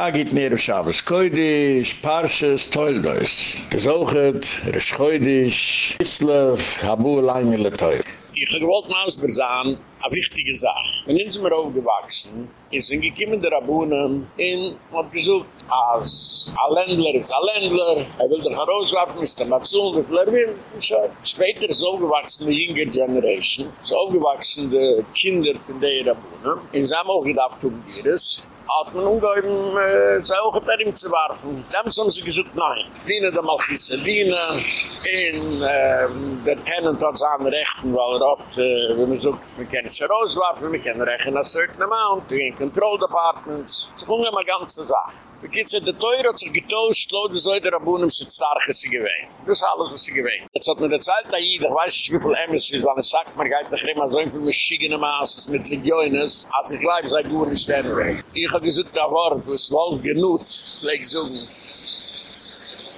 Agit Nero Shabbos Koidish, Parshas, Toildois. Gezoghet, Rish Koidish, Islev, Habu Langele Toil. Ich habe gewollt Masber sagen, a wichtige Sache. Wenn uns mir aufgewachsen, ist sind gekommen der Rabunen in, man besucht, als a Ländler ist a Ländler, er will doch herauswerfen, ist der Matzul, wie viel er will, und so. Später ist aufgewachsen die Younger Generation, ist aufgewachsen die Kinder von der Rabunen, in seinem auch gedacht, um die das, hat man ungeheben äh, zu auch bei ihm zu werfen. Dann haben sie gesagt, nein. Dienen der Malchisadine, in äh, der Tenant hat seine Rechten, weil er hat, äh, wenn man sagt, wir können sie rauswerfen, wir können rechnen a certain amount, wir haben Control Departments. Sie fungen immer ganze Sachen. Wir gehen zu der Teure, hat sich getauscht, lo de Säude Rabunem sind starke sie gewähnt. Das ist alles, was sie gewähnt. Jetzt hat mir der Zeit da jid, ich weiß nicht, wie viel Emmes ist, weil es sagt, man geht doch immer so viel Maschigene Maßes mit Legiones, als ich gleich sei gut nicht den Ich habe gesagt, da war, was wohl genutzt, leg so,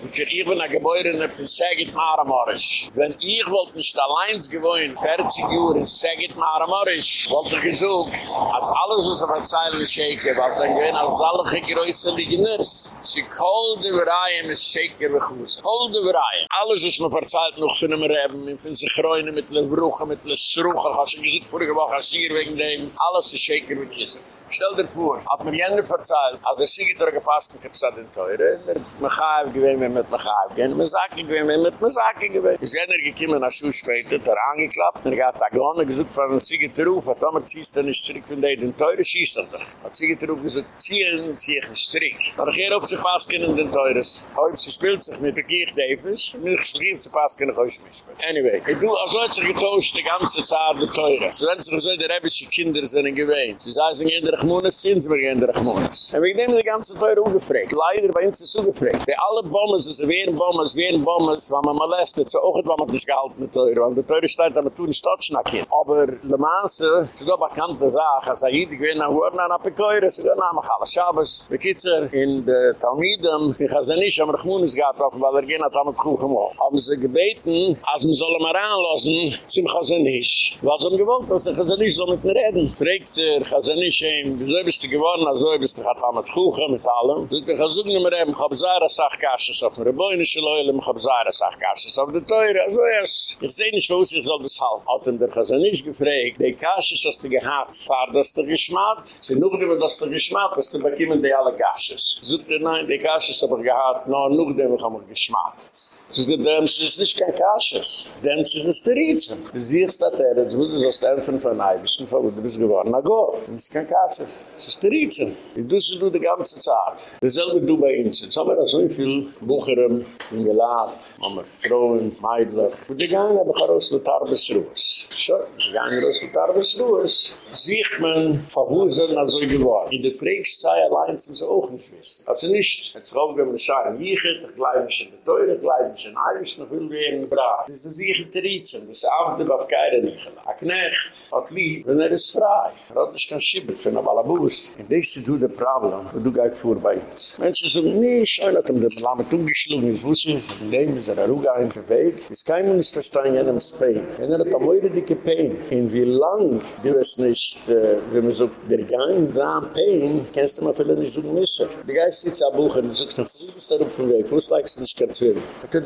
Und ich bin ein Gebäude in der Segit Maramorisch. Wenn ich wollte nicht allein gewohnt, 40 Uhr in Segit Maramorisch, wollte ich gesucht, als alles was auf der Zeile schäke, was ein gewinn als alle gegröße Ligeners. Sie kolde Reihe mit Schäke begrüßen. Kolde Reihe. Alles was man verzeiht noch von einem Reben, von sich reuen mit den Brüchen, mit den Schruchen, hast du gesagt vorige Woche, als hier wegen dem, alles ist Schäke mit Jesus. Stell dir vor, hat mir jender verzeiht, als der Sieger gepasst, ich hab gesagt, in Teure, man kann gewinn, gewinnt mit Lachaif gewinnt, mit Saki gewinnt, mit mit Saki gewinnt. Ist jener gekommen nach Schuhe später, der angeklappt, er hat Agone gesucht von einem Ziegeterruf, hat Tomer ziehst du er nicht zurück von dir, den Teure schießt er dich. Hat Ziegeterruf gesagt, ziehen, zieh ich zurück. Aber hier auf sich was können den Teures. Heute sie spielt sich mit der Begier Davis, mir geschrieben zu pass können euch mich. Anyway, ich du, also hat sich getauscht die ganze Zeit der Teure. So wenn sich so der Rebische Kinder sind gewähnt. Sie sagen, in der Rechmones sind wir in der Rechmones. Und wir nehmen die ganze Teure ungefragt. Leider bei uns ist ungefragt. Die alle Bomben aus, es wären Bommers, wären Bommers, wenn man molestet, so auch nicht, wenn man nicht gehalten mit Teure, weil der Teure steht, aber tun nicht Totschnack hin. Aber Le Mans, äh, ich glaube, bekannte Sache, als er jeder gewinnt, dann wurden an Apekeure, sie gehen an Machala Shabbos, Bekitzer, in der Talmidem, ich habe sie nicht am Rechmunis getroffen, weil er gehen hat am Kuchen gemacht. Haben sie gebeten, als man soll mal anlassen, sie machen sie nicht. Was haben gewollt, dass sie nicht so mit mir reden. Fragt er, sie nicht, wieso bist du geworden, also bist du gehabt Kuchen mit allem. Sie haben gesagt, ich habe gesagt, ich habe gesagt, auf dem Reboinische Leulem, ich hab Zahra, sag Kassus auf der Teure, also yes. Ich seh nicht, wo sich soll das halten. Hat ihn der Kassanisch gefragt, die Kassus hast du gehabt, fahr das der Geschmatt? Sie nuch dem, dass der Geschmatt, was du bekiemen die alle Kassus. Sogt er, nein, die Kassus hab ich gehabt, no, nuch dem, ich hab mich geschmatt. Sie sind dem, sie ist nicht kein Kasches. Dem, sie ist der Rietzen. Du siehst, dass er, jetzt muss es aus der Elfen von Eibischen, von wo du bist geworden. Na go, das ist kein Kasches. Sie ist der Rietzen. Die tust du die ganze Zeit. Dasselbe du bei uns. Jetzt haben wir so viel Bucherem, in Gelad, haben wir Frauen, Meidlich. Und die gehen aber auch aus der Tarbesruhes. So, die gehen aus der Tarbesruhes. Sieht man, von wo sind also geworden. In der Freigszei allein sind sie auch nicht wissen. Also nicht, jetzt rauf wir schauen, wie ich hätte, gleich mich in der Teure, gleich Menschen, alles noch will werden brav. Das ist sicher Trizen, das ist auch der Bafkeire nicht. Ein Knecht hat lieb, wenn er ist frei. Er hat nicht kein Schibbet für einen Balabus. Und das ist du der Problem, wo du gehst vor bei uns. Menschen sagen, nee, schau, hat ihm den Lamed umgeschlungen, ich wusste, in dem ist er ein Ruga ein Weg. Es ist kein Minister stein in einem Spain. Wenn er hat am Eure dicke Pain, in wie lang du es nicht, äh, wenn man so der gemeinsam Pain, kennst du mal viele nicht so missen. Die Geist sitzt am Buch und sagt, was ist da dem Weg? Wo ist das nicht ganz will?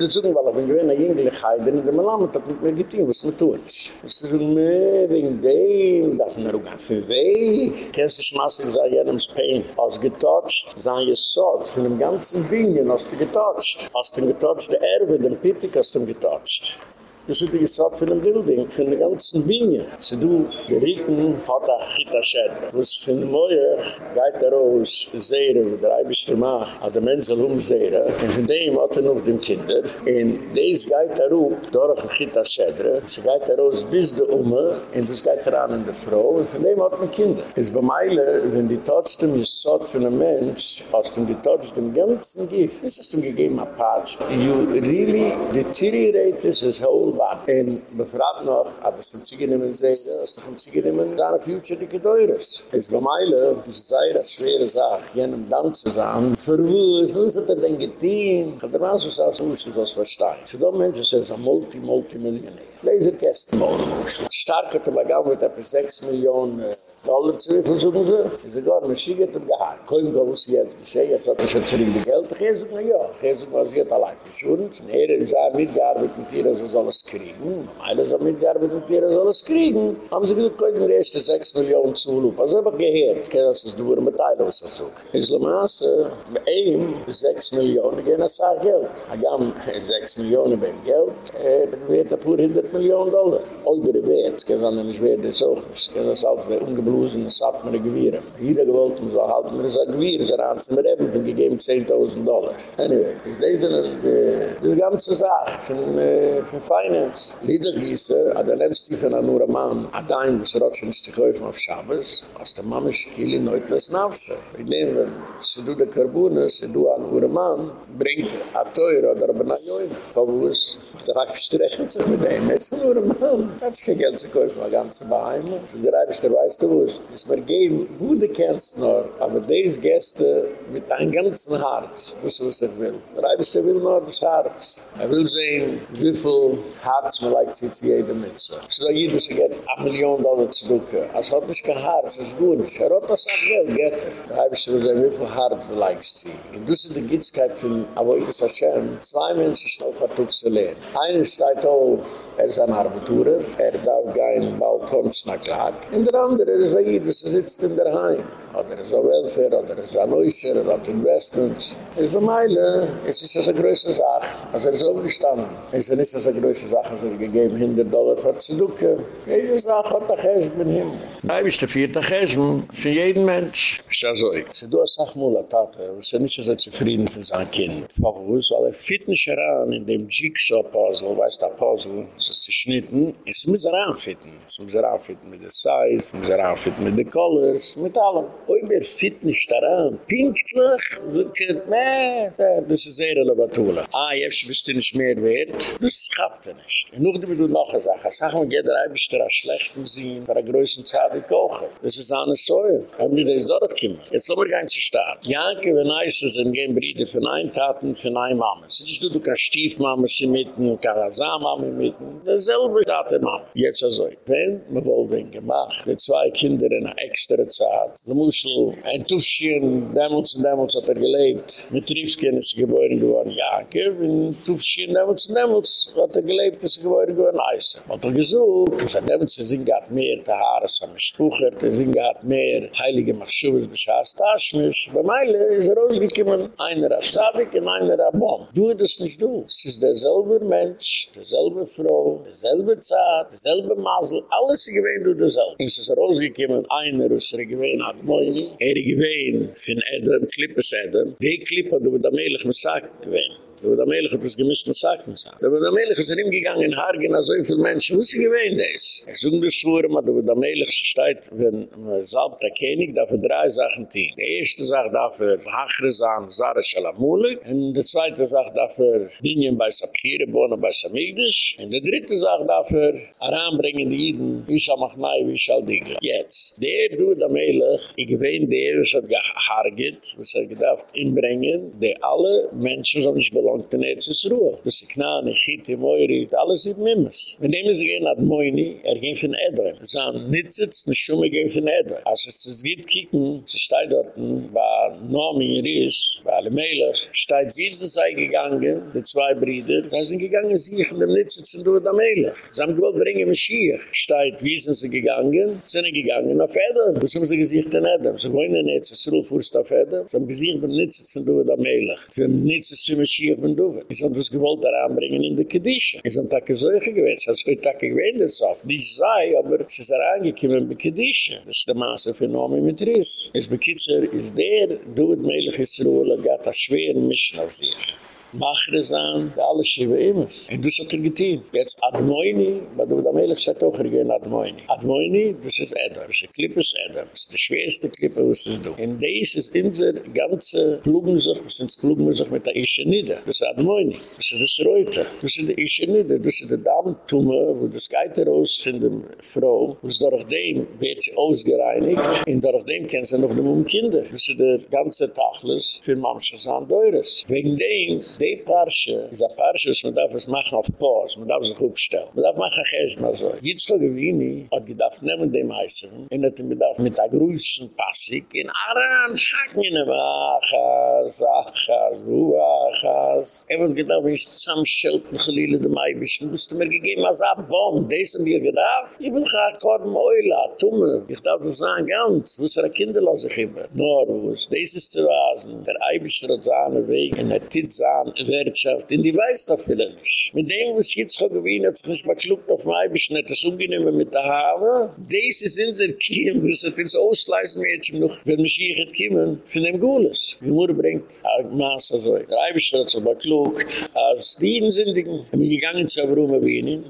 er zu tun, weil ich bin gewähne jüngelig heiden, der mir lammet hat mit mir getein, was man tut. Es ist ein wegen dem, darf mir auch gar für weh. Kennst du schmassig, sei jenem Spain, hast getotcht, sei es so, von dem ganzen Bingen hast du getotcht. Hast du getotcht, der Erwe, den Pittig hast du getotcht. Das ist die Gesaat von dem Bilding, von der ganzen Biene. Sie du, der Rieken hat Chita Schädel. Was von dem Meuer geht er aus Seere, wo der Eibisch der Mach, hat der Menzel um Seere. Und von dem hat er noch den Kinder. Und des geht er auf, durch Chita Schädel. Sie geht er aus bis der Ume, und das geht er an in der Frau. Und von dem hat man Kinder. Es bei Meile, wenn die Totschtem Gesaat von einem Mensch, aus dem getotcht dem ganzen Gift, ist es dem gegeben a Patsch. You really deteriorate this whole warten befragt noch aber sind sie nehmen sehr das sind sie nehmen gar future die teures. Es war meile diese sei das schwere sag jenem dank zu sein, für wo ist er denn getan der war so so so so was er er versteht. Für die Menschen sind es er ein multi multi millionär laser gestern morgen starke mit der 6 millionen äh, Dollar zu viel suchen sie. Sie sagen, oh, man schiegt dem Gehalt. Kein Gott, was jetzt geschehen, jetzt hat er schon zurück die Geld. Ich sage, na ja, ich sage, was sie allein geschuldet. Und er ist auch mitgearbeitet mit ihr, dass er soll es kriegen. Einer ist auch mitgearbeitet mit ihr, dass er soll es kriegen. Haben sie gesagt, können wir erst 6 Millionen zuhlupen. Also habe ich gehört, ich kann das nur mit Teilen, was er sucht. Ich sage, Maße, bei ihm 6 Millionen, gehen das auch Geld. Ich habe 6 Millionen beim Geld, er wird er pur 100 Millionen Dollar. Oder Wert, ich kann nicht schwer, das auch nicht. Ich kann das auch nicht ungeblosen, das hat mir gewirren. Jeder gewollt, um so halten, mir sagt, wir, es hat mir eben, dann gegeben 10.000 Dollar. Anyway, das ist die, die ganze Sache von, äh, von Finance. Liedergieße, hat er nebst sich an nur ein Mann, hat ein, was er hat schon nicht geholfen auf Schabes, als der Mann ist schil in Neutlas Nafse. Wir nehmen, se du de Karbune, se du an nur ein Mann, bringt a teuer oder a benanjoin. Verwus, der hat gestrechnet sich mit dem, es ist nur ein Mann. Hat sich kein Geld zu kaufen, a ganze Beheime. Der Reibisch, der weißt du wuss, es war geben, gute nur, aber des Gäste mit ein ganzen Harz, das was er will. Der Reibisch, der will nur das Harz. Er will sehen, wie viel Harz man like sich zu jedem Mitzel. So da jeder sich jetzt a Million Dollar zu ducken. Als hat nicht kein Harz, ist gut nicht. Er hat das auch Geld, geht er. Der Reibisch, der will sehen, wie viel Harz man like sich. Und das ist die Gitzkeit von Avoidus Hashem. Zwei Menschen schnell vertug zu lernen. Einer steht auf, er ist ein Arbeitura, er darf gehen, Balkon, Schnacklag. Und der andere ist was er sitzt in der Heim. Oder er ist ein Welfare, oder er ist ein Neuscher, er hat Investments. Es ist eine Meile, es ist eine größere Sache. Also er ist aufgestanden. Es ist nicht eine größere Sache, als er gegeben 100 Dollar für Zeduke. Jede Sache hat er gehst mit ihm. Nein, bist du vierte Gästen für jeden Mensch. Ich sage so, du hast auch mal eine Tate, wir sind nicht so zufrieden für sein Kind. Warum? Weil er fitness heran in dem Jigsaw-Puzzle, weißt du, Puzzle, so zu schnitten, es muss er anfitten. Es muss er anfitten mit der Size, es muss er anfitten mit den Colors, mit allem. Oi, wer fitness daran, pinktlich, so geht, meh, das ist sehr relevant. Ah, jetzt bist du nicht mehr wert, das schafft er nicht. Und noch, du noch eine Sache, sag mal, geht der Eibischter als schlechten Sinn, für eine größere Zeit kochen. Das ist eine Säure. Haben wir das dort gekommen? Jetzt haben wir gar nicht Staat. Janke, wenn eins ist, sind gehen Brüder von ein Taten, von ein Mama. Es ist nicht, du kannst Stiefmama sie mitten, du kannst Mama mitten. Dasselbe Tat der Mama. Jetzt also, wenn man wohl gemacht, die zwei Kinder in extra Zeit, musst so ein Tufchen, damals und damals hat er gelebt, mit Triefsken ist geboren geworden, Janke, wenn Tufchen, damals und damals hat er gelebt, ist geboren geworden, Eise. Hat er gesucht, von damals sind gar mehr, die Haare sind Spucher, die sind gar mehr, heilige Machschubes, beschaß Taschmisch, bei Meile ist er rausgekommen, einer auf Sadik und einer auf Bom. Du, das nicht du. Es ist derselbe Mensch, derselbe Frau, derselbe Zeit, derselbe Masel, alles ist gewähnt du derselbe. Es ist rausgekommen, einer ist er gewähnt, hat Moini, Er gewein, sin Adam, Klippes Adam. Die Klippe, du mit der Melech, was sagt, gewein. Da wird Melech hat das gemischt mit Sachen sagen. Da wird der Melech ist er ihm gegangen in Hargen, als so viele Menschen, wo sie gewähnt ist. Er ist ungeschworen, aber da wird der Melech steht, wenn man salbt der König, dafür drei Sachen tun. Die erste Sache dafür, Hachre sein, Zara Shalamulik. Und die zweite Sache dafür, Dinien bei Sapkire, Bohnen bei Samigdisch. Und die dritte Sache dafür, heranbringen die Jiden, Isha Machnai, Isha Digla. Jetzt, der der Melech, ich gewähnt der, was hat gehargit, was er gedacht, inbringen, die alle Menschen, so nicht belohnt, und dann ist es Ruhe. Das ist Knane, Chiti, Moiri, alles ist Mimmes. Wenn dem ist er gehen, hat Moini, er ging von Edre. Es sind nicht sitzen, es schumme gehen von Edre. Als es das gibt, kicken, sie steht dort, bei Nomi, Ries, bei alle Melech, steht wie sie sei gegangen, die zwei Brüder, da sind gegangen, sie in dem nicht sitzen, du da Melech. Sie haben gewollt, bringen Mashiach. Steht wie sind sie gegangen, sind gegangen auf Edre. Was haben sie gesagt in Edre? Sie wollen nicht, es ist Rufurst auf Edre. Sie haben gesagt, nicht sitzen, du da Melech. Sie haben nicht sitzen, Mashiach, von Duwe. Ich hab das gewollt da anbringen in der Kedische. Ich hab da gesäuche gewesen. Also ich hab gewähnt das auf. Nicht sei, aber es ist herangekommen in der Kedische. Das ist der Maße für Nomi mit Riss. Es bekitzer ist der, Duwe Melech Yisroel, er hat das schweren Mischen auf sich. Machre sein, da alles schiebe immer. Und das hat er getan. Jetzt Admoini, weil du da Melech sagt auch, er gehen Admoini. Admoini, das ist Edda, das ist ein Klippes. Das ist die schwerste Klippe, was es du. Und das ist unser ganze Plugensuch, das sind Plugensuch mit der Ische Nieder. Das ist Admoini. Das ist das Reuter. Das ist die Ische Nieder. Das ist der Damentumme, wo das geht raus von der Frau. Und durch dem wird sie ausgereinigt. Und durch dem kennen sie noch die Kinder. Das ist der ganze Tachlis für Mamschas an Deures. Wegen dem, Die Parche ist ein Parche, was man darf es machen auf Pause, man darf sich aufstellen. Man darf machen Gäste mal so. Jitzko Gewini hat gedacht, nehmen dem Heißen, und hat ihm gedacht, mit der größten Passig, in Aran, schack mir ne Wachas, Achas, Ruachas. Hat gedacht, zusammen schelten, Chalile dem Eibischen, musst du mir gegeben, als Abbom, des haben wir gedacht, ich will gar Korn Eula, Tumme, ich darf das sagen, ganz, ist er kinderlose Chibber? Nor, wo ist, des ist zu wasen, der Eibischen hat seine Wege, in der Titzahn, Wirtschaft, in die weiß doch wieder nicht. Mit dem, was jetzt schon gewinnt, hat sich nicht mal klugt auf dem Eibischen, hat das ungenehme mit der Haare, des ist in der Kiem, das hat uns ausleisen, Mädchen, noch, wenn mich hier hat kommen, von dem Gules. Die Mutter bringt, ein Maß, also, der Eibischen hat sich mal klugt, als die Insindigen, haben wir gegangen zu Abroma Wienin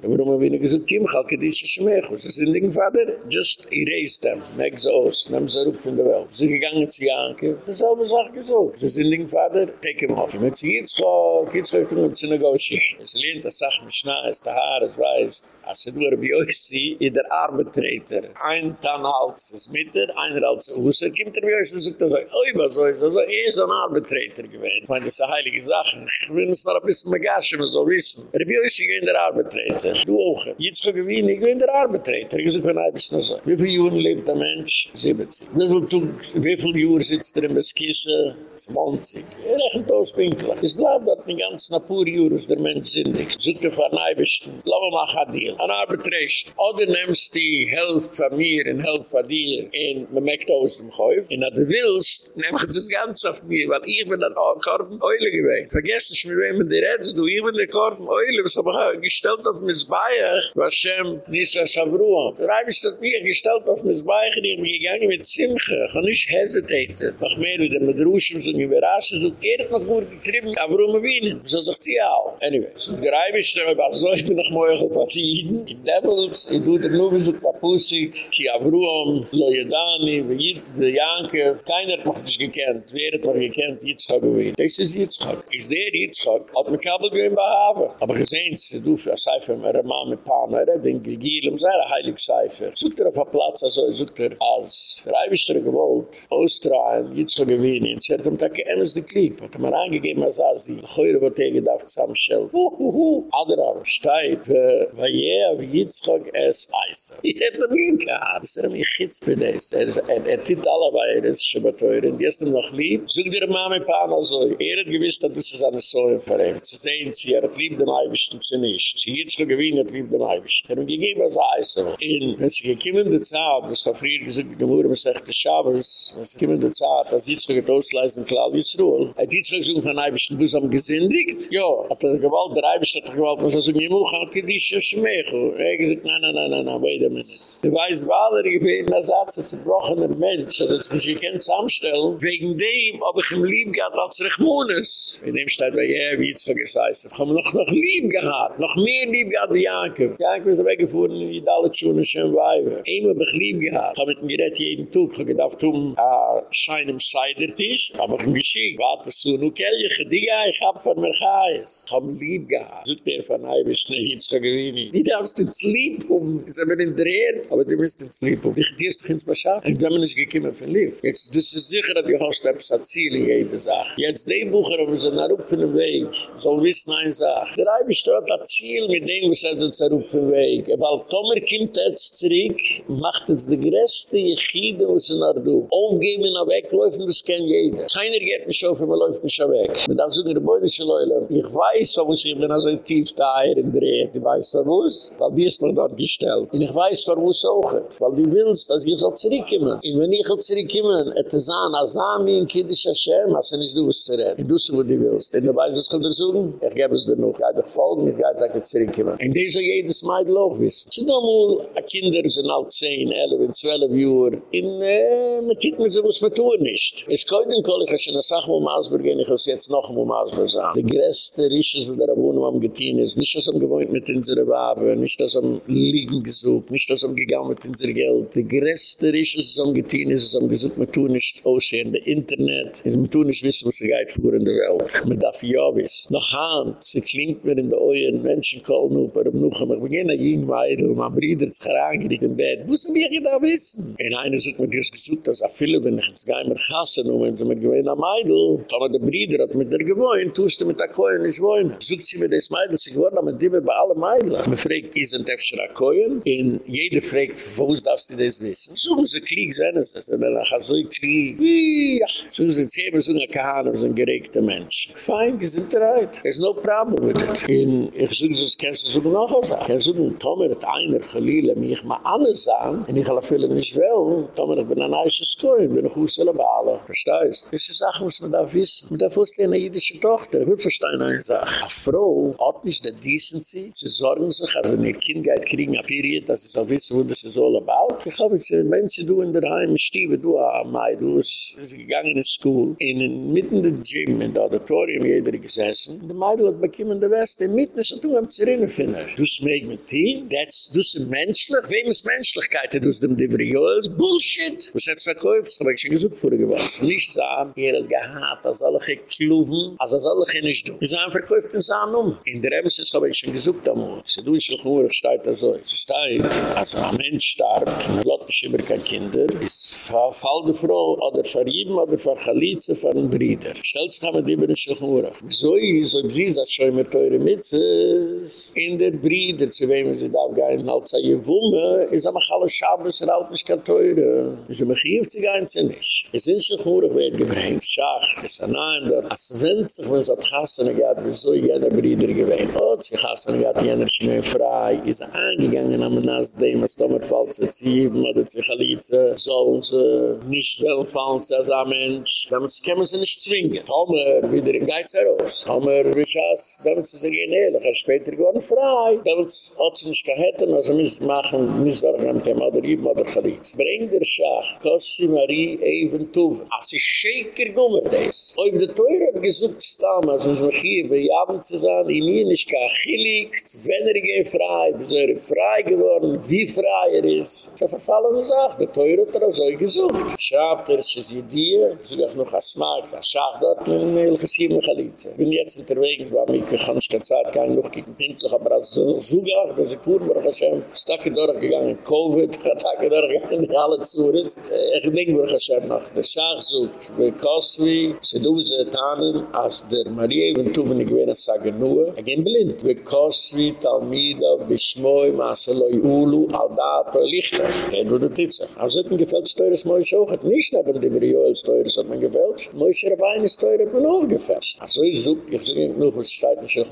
gesagt, Kim, chalke dich, Schmechus, das Insindigen, Vater, just erase them, make sie aus, nehmen sie rück von der Welt. Sie gegangen zu Janke, das ist aber Sache gesagt, das Insindigen, Vater, take him off. Mit sie jetzt, so, kids, we're going to negotiate. Es lehnt, es sagt, mich nah, es es weiß, als het door bij ons zie, in de arbeidtreter. Eind dan houdt ze het met haar, houdt ze het. Hoe er komt er bij ons? Dan zegt dat ze, oei, wat zo is dat is een arbeidtreter geweest. Maar dat is een heilige zaken. Ik wil ons nog een beetje begrijpen, maar zo wissen. Er bij ons zie je in de arbeidtreter. Doe ook. Je hebt gewoon gewonnen, ik ben de arbeidtreter. Ik zeg, nou, dat is zo. Wieveel jaren leeft een mens? Zeventien. Wieveel, wieveel jaren zit er in mijn kiezen? Zwanzig. Er is een toespinkler. Ik geloof dat niet eens na poer jaren is de mens zindig. Zoek je van hij eibischte. Laten we maar gaan deel. An Arbitration. Oder nimmst die Hälfte von mir und Hälfte von dir in man möchte aus dem Käuf. Und wenn du willst, nehm ich das ganz auf mir, weil ich bin dann auch ein Korben Eule gewesen. Vergesst nicht, mit wem du redest, du, ich bin der Korben Eule, was hab ich gestellt auf mis Bayer, was Shem Nisa. Da habe ich das mir gestellt auf mis Bayer, ich bin gegangen mit Simche, ich habe nicht hesitated. Noch mehr, wie der Medrushim sind überrascht, so geht noch gut getrieben, aber warum wir So sagt sie auch. Anyway, so der Eibisch, der war so, ich bin noch mal auf die in Devils, ich tue der Nubi, so Tapusi, ki Avruam, lo Yedani, wie de Janke, keiner hat mich gekannt, wer hat mich gekannt, Yitzchak gewinnt. Das ist Yitzchak. Ist der Yitzchak, hat mich Kabel gewinnt behaven. Aber gesehen, du für ein Seifer, mit einer Mann mit Pana, er den Gegilem, sei ein heilig Seifer. Sucht er auf einen Platz, also sucht er als Reibischter gewollt, Australien, Yitzchak gewinnt, und sie hat ihm Tag geämmes die Klipp, hat er mir angegeben, als er sie, Geure, wo er gedacht, zusammenstellen. Huhuhu, Adra, steigt, weil je, wie Yitzchak es eise. Ich hätte ihn gehabt, ist er mich hitzt für das. Er, er, er tit alle bei, das ist schon mal teuer, und ihm noch lieb. Sog dir Mama mit Pana so, er hat gewiss, dass du sie seine Säure verhängt. Sie sehen, sie hat lieb den Eibischten, sie nicht. Sie Yitzchak gewinnt, hat lieb den Eibischten. Er hat gegeben, als eise. Und wenn sie gekommen in der Zeit, das war früher gesagt, die Gemüse, man sagt, der Schabes, wenn sie gekommen in der Zeit, als Yitzchak hat ausleisen, klar, wie es ruhl. Er hat Yitzchak gesagt, von Eibischten, du am gesündigt? Ja, hat er gewollt, der Eibischten hat gewollt, was er so, hat gedisch, ja, schmeichel. Er gesagt, nein, nein, nein, nein, nein, wait a minute. Du weißt, weil er gewinnt, als er ein zerbrochener Mensch, so dass mich gekannt zusammenstellen, wegen dem, ob ich ihm lieb gehabt als Rechmones. In dem steht, weil er, wie Yitzchak es heißt, ich habe noch, noch lieb gehabt, noch mehr lieb gehabt wie Jakob. Jakob ist weggefuhren, wie die alle Schuhe schön weiber. Ihm habe ich lieb gehabt. Ich habe mit ihm geredet jeden Tag, ich habe gedacht, um a schein im Seidertisch, aber ich habe geschickt, warte so, nu kell je gediga, ich habe von mir geheiß. Ich habe ihn lieb gehabt. Sollt er von ein bisschen Yitzchak gewinni. Die darfst ins Lieb um, ist aber in der aber du bist ins Lieb um. Die ist doch ins. Und dann bin ich gekommen von Lieb. Jetzt, das ist sicher, dass du hast etwas an Ziel in jeder Sache. Jetzt, die Bucher haben sie nach oben den Weg, soll wissen eine Sache. Der Eibisch dort Ziel mit dem, was er sich auf den Weg. Weil Tomer kommt jetzt zurück, macht jetzt die größte Jechide, was er nach du. Aufgeben und wegläufen, das kennt jeder. Keiner geht nicht auf, man läuft nicht weg. Man darf sagen, die Beunische Leute, ich weiß, warum ich bin also tief da hier in Dreh. Ich weiß, warum es, weil die ist mir dort gestellt. Und ich weiß, warum es auch ist. Weil du willst, dass ich soll zurückkommen. Und wenn ich zurückkommen, et es an, als Ami in Kiddisch Hashem, hast du nicht du was zu reden. Du so, wo du willst. Und du weißt, was kommt er suchen? Ich gebe es dir noch. Ich gehe dich folgen, ich gehe dich zurückkommen. Und das soll jedes Mädel auch wissen. Sie noch mal, Kinder sind alt 10, 11, 12 Uhr. Und äh, man tut mir so, was man tun nicht. Es kann nicht, ich habe schon eine Sache, wo man ausbergehen, ich muss jetzt noch mal ausbergehen. Die größte Rische, die der Wohnung am getehen ist, nicht, dass am gewohnt mit unserer Wabe, nicht, dass am liegen gesucht, nicht, dass am gegangen mit unser Geld. Die größte Rische, dass am getehen ist, dass am gesucht, man tun nicht aussehen, der Internet, man tun nicht wissen, was geht vor in der Welt. Man darf ja wissen. Noch Hand, sie klingt mir in der Oyen, Menschen kommen auf, aber noch einmal, ich beginne jeden Weidel, mein Bruder ist gerangert im Bett, wo sind wir da wissen? Und einer sagt mir, hast gesucht, dass er viele, wenn ich jetzt gar nicht mehr hasse, und wenn sie mir gewähne am Eidl, aber der Bruder hat mit der gewohnt, tust du mit der Koyen nicht wohnen. Sucht sie mir das Meidl, sie gewohnt, aber die bei allen Meidl. Fragt, die sind öfter an Koyen, und jeder fragt, wo darfst du das wissen? So, sie klieg sein, es ist, und so ein Klieg, ja, so sind sie immer so ein Kahn, so ein geregter Mensch. Fein, wir sind bereit. There's no problem with it. Und ich suche, das kannst du so noch was sagen. Ich suche, Tomer hat einer, Chalila, mich mal alles sagen, und ich habe viele nicht will, Tomer, ich bin ein eiches Koyen, bin ein Husserl, aber Verstehst? Das ist Sachen, was man da wissen. Man darf wusste eine jüdische Tochter. Ich will verstehen eine Sache. Eine Frau hat nicht die Decency. Sie sorgen sich, wenn ihr Kind geht, kriegen eine Period, dass sie so wissen, wo das ist all about. Ich habe jetzt, wenn sie du in der Heim, Stiebe, du, ah, Mai, du bist gegangen in School, in mitten der Gym, in der Auditorium, jeder gesessen. Die Meidl hat bekommen der Weste, mitten ist, und du am Zerine finden. Du smeg mit ihm, that's, du sind menschlich. Wem ist Menschlichkeit? Du bist dem Diveriols, Bullshit. Was hat's verkauft? Das habe ich schon gesucht vorher nicht sagen, er hat gehad, als alle gekluven, als alle geen is doen. Wir zijn verkauft in zijn um. In der Emes ist, habe ich schon gesucht Sie tun sich nur, ich steigt da so. Sie steigt, als ein Mensch starb, und schimmer kein Kinder. Es fall die Frau, oder verrieben, oder verchalitze, von den Brüder. Stellt sich aber die Brüder den Schuchenurach. So ist, ob sie, das schon immer teure Mitzes, in der Brüder, zu wem sie da gehen, als sie ihr Wumme, ist aber alles Schabes, er halt nicht kein Teure. Sie ist aber hier, sie gehen sie nicht. Es sind nicht nur, ich gebringt, Schach, es ist ein Einder. Als wenn sich, wenn es hat Hassan gehabt, wieso jeder Brüder gewähnt. Oh, sie Hassan gehabt, jener Schnee frei, ist er angegangen, am Nass dem, als Tomer Falsch, als sie, oder zu Chalitze, sollen sie nicht wel fallen zu als ein Mensch, damit sie können sie nicht zwingen. Tomer, wieder in Geiz heraus. Tomer, wie schaß, damit sie sich ehrlich, er später geworden frei, damit sie hat sie nicht gehetten, also müssen machen, müssen wir an dem oder Iben oder Chalitze. Bring der Schach, Kossi Marie, Even Tuve, as a shaker gummer des. Oib de teure hat gesucht stamm, as uns noch hier bei Abend zu sein, in mir nicht ka chilix, wenn er gehen frei, bis er frei geworden, wie frei er ist. Das ist alle gesagt, der Teure hat er so gesucht. Schreibt er, es ist Idee, Sie ich noch als Markt, als Schach dort, in Elches hier mit Chalitze. Bin jetzt unterwegs, weil ich kann nicht ganz Zeit, kann noch gegen Pinklich, aber als so gedacht, dass ich Kurber, Hashem, ist Tage durchgegangen, Covid, hat Tage durchgegangen, alle Zures. Ich denke, wir Hashem noch, der Schach sucht, wir Kosli, sie du, sie tanen, als der Marie, wenn du, wenn ich wehren, sagen nur, ich bin blind, wir Kosli, Talmida, Bishmoy, Maseloi, Ulu, Aldato, Lichter. Und du de Pizza. Also hat mir gefällt, Steuers Moishe auch hat nicht, aber dem Brioel Steuers hat man gefällt. Moishe Rabein ist Steuer hat mir auch gefällt. Also ich such, ich such nicht nur, was steht mir schon.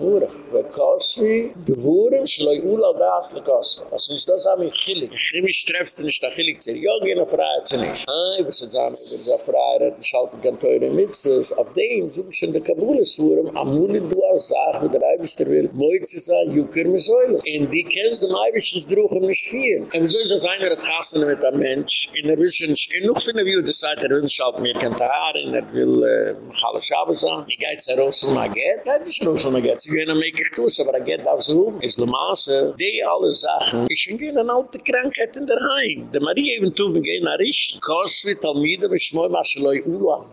Weil Kossi, gehurig, schlau Ula das da aus. Also ist das am ich chillig. Ich treffst du nicht, da chillig zu dir. Ja, gehen auf Freiheit zu nicht. Ah, ich wusste sagen, ich bin so Freiheit, ich halte kein Teure Mitzels. Auf dem such ich schon der Kabulis, wo er am Mune du Sach, wo der Eibischter will, Moitze sein, Jukir mit Säule. Und die kennst den Eibischtes Druchen nicht viel. Und so ist das eine Rathassene mit einem Mensch, in der Wissens, in noch von der Wiel, das sagt er, wünscht auf mir, kein Tahar, und er will äh, Michala Schabe sein, die geht zur und er geht, er ist schon so eine Geht, sie gehen am Eker Tuss, aber er geht auf so rum, ist der Maße, die alle Sachen, ich bin gehen an alte Krankheit in der Heim. Die Marie eben tun, wir gehen nach Risch, Kostli, Talmide, mit Schmoy, Maschaloi,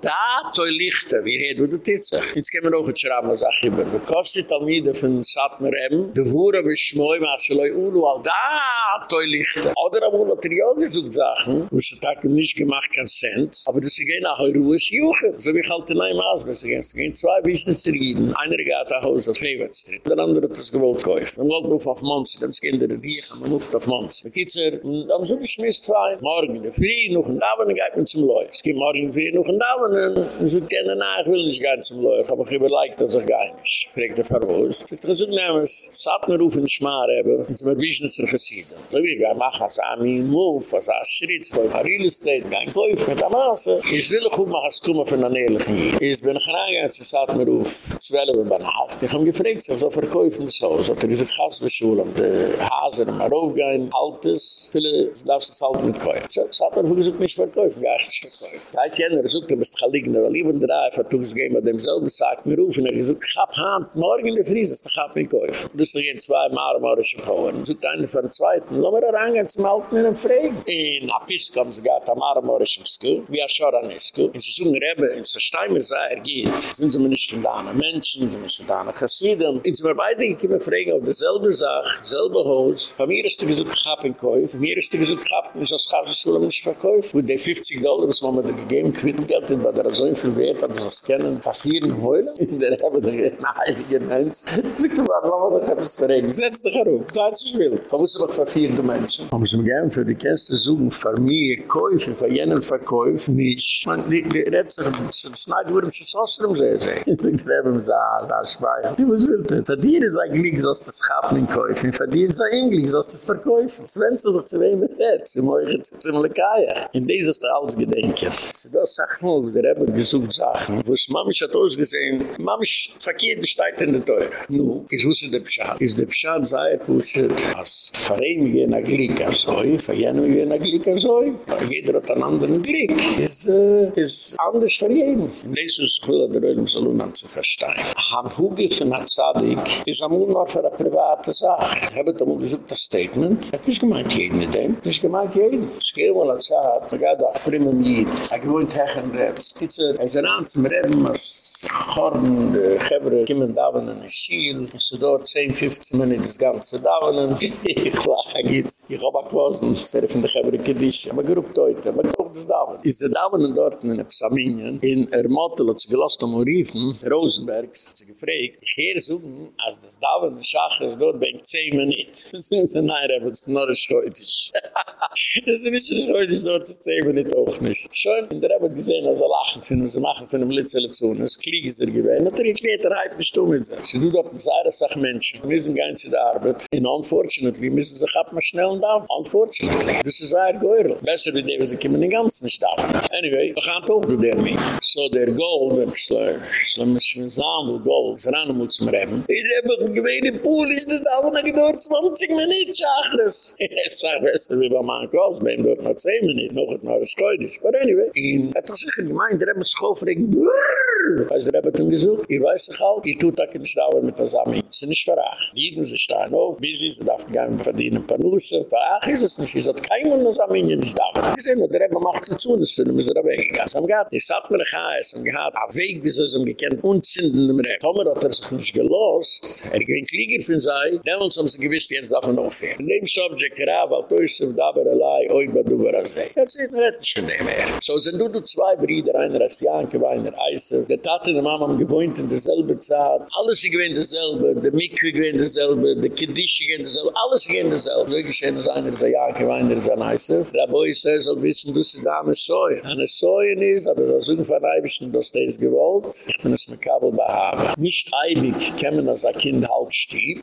da, toi Lichte, wie redet, du titzig. Jetzt können wir noch ein Schrauben, sag ich über. Wir kosten Talmide von Satmer M. de Wuren mit Schmöi, was sie leu Ulu, all da, toi lichten. Oder am Ulu hat er ja auch gesucht Sachen, wo sie er takken nicht gemacht kein Cent, aber sie gehen nach Heurus Juchen. So wie ich halt in einem Haus, sie gehen, sie zwei Wiesnitzer Jiden. Einer geht nach Hause auf Heuwe Street, der andere hat das gewollt kaufen. Man wollte nur auf Monze, dann gehen die Riechen, man ruft auf Monze. Die Kitzer, am so geschmiss zwei, morgen der Früh, noch ein Davonen geht man zum Leu. Es gibt morgen früh noch ein Davonen, und sie gehen danach, will nicht gehen zum Leu, aber ich überleik, dass ich gar nicht. Fregt der Verwoes. Ich kann so nehmen, es satt mir rufen Schmar haben, und sie mir wischen zur Gesiede. So wie wir machen, Ami Move, als ein Schritt, als ein Real Estate, kein Käuf mit der Masse. Ich will gut machen, als kommen von einer Ehrlichen hier. Ich bin gerade, als sie satt mir ruf, zwölf bei Nacht. Ich habe gefragt, so verkäufen das Haus, hat er diese Gastbeschule, und die Hase, und mal aufgehen, halt es, viele, darfst es halt mit Käuf. So, satt mir, wo nicht verkäufen, gar nicht verkäufen. Ich kenne, er sucht, du bist Chaligner, lieber drei, hat uns gegeben, dem selben sagt mir rufen, er ich hab Hand, morgen in der Friese, ist der Kappen kaufen. Das sind zwei Marmorische Poren. So eine von der Zweiten. Lass mal reingehen zum Alten in den Fregen. In Apis kommen sie gerade am Marmorischen Skul, wie ein Schoraniskel. In sie suchen Rebbe, in sie verstehen, sei er geht. Sind sie mir nicht von da Menschen, sind sie da nach Chassidem. In sie mir beide gekommen fragen auf derselbe Sache, selbe Haus. Von mir ist die gesucht Kappen kaufen. Von mir ist die gesucht Kappen, ist aus Chassidschule nicht verkauft. Mit den 50 Dollar, was man mir da gegeben, Quittengeld, in der so viel Wert hat, das kennen, passieren heulen. In der Rebbe, der heilige Mensch. Sogt er, warte, lass mal doch etwas verregen. Setz dich herum, klein zu schwillen. Warum ist er noch verfehlte Menschen? Haben sie mir gern für die Käste suchen, für mir, Käufe, für jenen Verkäufe, nicht. Man, die, die Rätsel, zum Schneidwurm, zum Sostrum, sehr, sehr. Ich denke, wir haben da, da, schweigen. Die, was will das? Verdier ist ein Glück, dass das Schappen in Käufe, verdier ist ein Glück, dass das Verkäufe. Zwenz doch zu wem mit Rätz, im Eugen, zum Lekaia. In dies ist er alles gedenken. Das sagt nur, wir haben gesucht Sachen. Wo Was Mamisch hat ausgesehen, Mamisch verkehrt steigt in der Teure. Nu, ich wusste der Pschad. Ist der Pschad sei, pushet, als Verein gehen a Glick a Zoi, verjenem gehen a Glick a Zoi, jeder hat an anderen Glick. Ist, äh, ist anders für jeden. In Jesus will er der Röhm Salon an zu verstehen. Am Hugi von Hatzadik ist am Unor für eine private Sache. Ich habe da mal gesucht das Statement. Habe nicht gemeint jeden mit dem. Ich habe gemeint jeden. Ich gehe mal an Zad, man geht da frimm im Jid. Er gewohnt hechen Rebs. Kitzer, er ist ein Anz im Reben, als Chorn, de nemen daven in shiel so dort 10 15 minutes ganze daven ich lag jetzt ich hab a kwasen in der gebrike dis aber grupt heute aber gerupt das Davonen. Ist der Davonen dort in Psaminien. In Ermotel hat sie gelost am Uriefen. Rosenbergs hat sie gefragt. Ich suchen, als das Davonen Schach ist dort bei 10 Minuten. Das sind sie nein, aber es ist nur ein Schreutisch. Das ist nicht ein Schreutisch, dort ist 10 Minuten auch nicht. Schön, in der Rebbe gesehen, als er lachen finden, was sie machen von einem Litzelektron. Das Klieg ist er gewesen. Hat er geklärt, er hat nicht um mit sich. Sie tut auf eine Sache Menschen. Wir müssen gehen zu der Arbeit. In unfortunately müssen sich ab mal schnell und da. Unfortunately. Das ist ein Geurl. Besser wie die, sie kommen ganz nicht da. Anyway, wir gaan toch de der mee. So der gold webster, so mis mir zaam de gold, so ran moet smer hebben. Ik heb een gewene pool is dat al na gedoort 20 minuten chagres. Sag beste wie bij mijn klas neem door na 10 minuten nog het naar de schuidisch. But anyway, in het toch zeggen die mijn dremmen schoofering. Als er hebben toen gezoekt, hier wijs zich al, hier toet dat in een schouwer met de aan mij. Ze niet verraag. Lieden ze staan ook, busy, ze dachten gaan verdienen panoessen. Verraag is het niet, ze zat keimel naar z'n minuut. Ze zijn er dremmen noch dazu, das sind wir da weggegangen. Am gehad, ich sag mir, ich hab am gehad, am weg, wie soll es ihm gekannt, unzinden dem Recht. Tomer hat er sich nicht gelost, er ging Krieger von sei, denn uns haben sie gewiss, die jetzt darf man noch fern. In dem Subject, Rav, alt oisem, daber allai, oi, badubar, azei. Er sieht, er hätte schon nicht mehr. So sind du, du zwei Brüder, einer als Janke, einer Eise, der Tate, der Mama, haben gewohnt in derselbe Zeit, alles gewinnt derselbe, der Mikke gewinnt derselbe, der Kedische gewinnt derselbe, alles gewinnt derselbe. So geschehen, dass einer als Janke, einer als Eise. Rav, oi, sei, soll wissen, du sie da eine Säue. Eine Säue ist, aber das ist bisschen, dass das gewollt. Ich bin es mit Kabel behaben. Nicht eibig kämen als ein Kind halb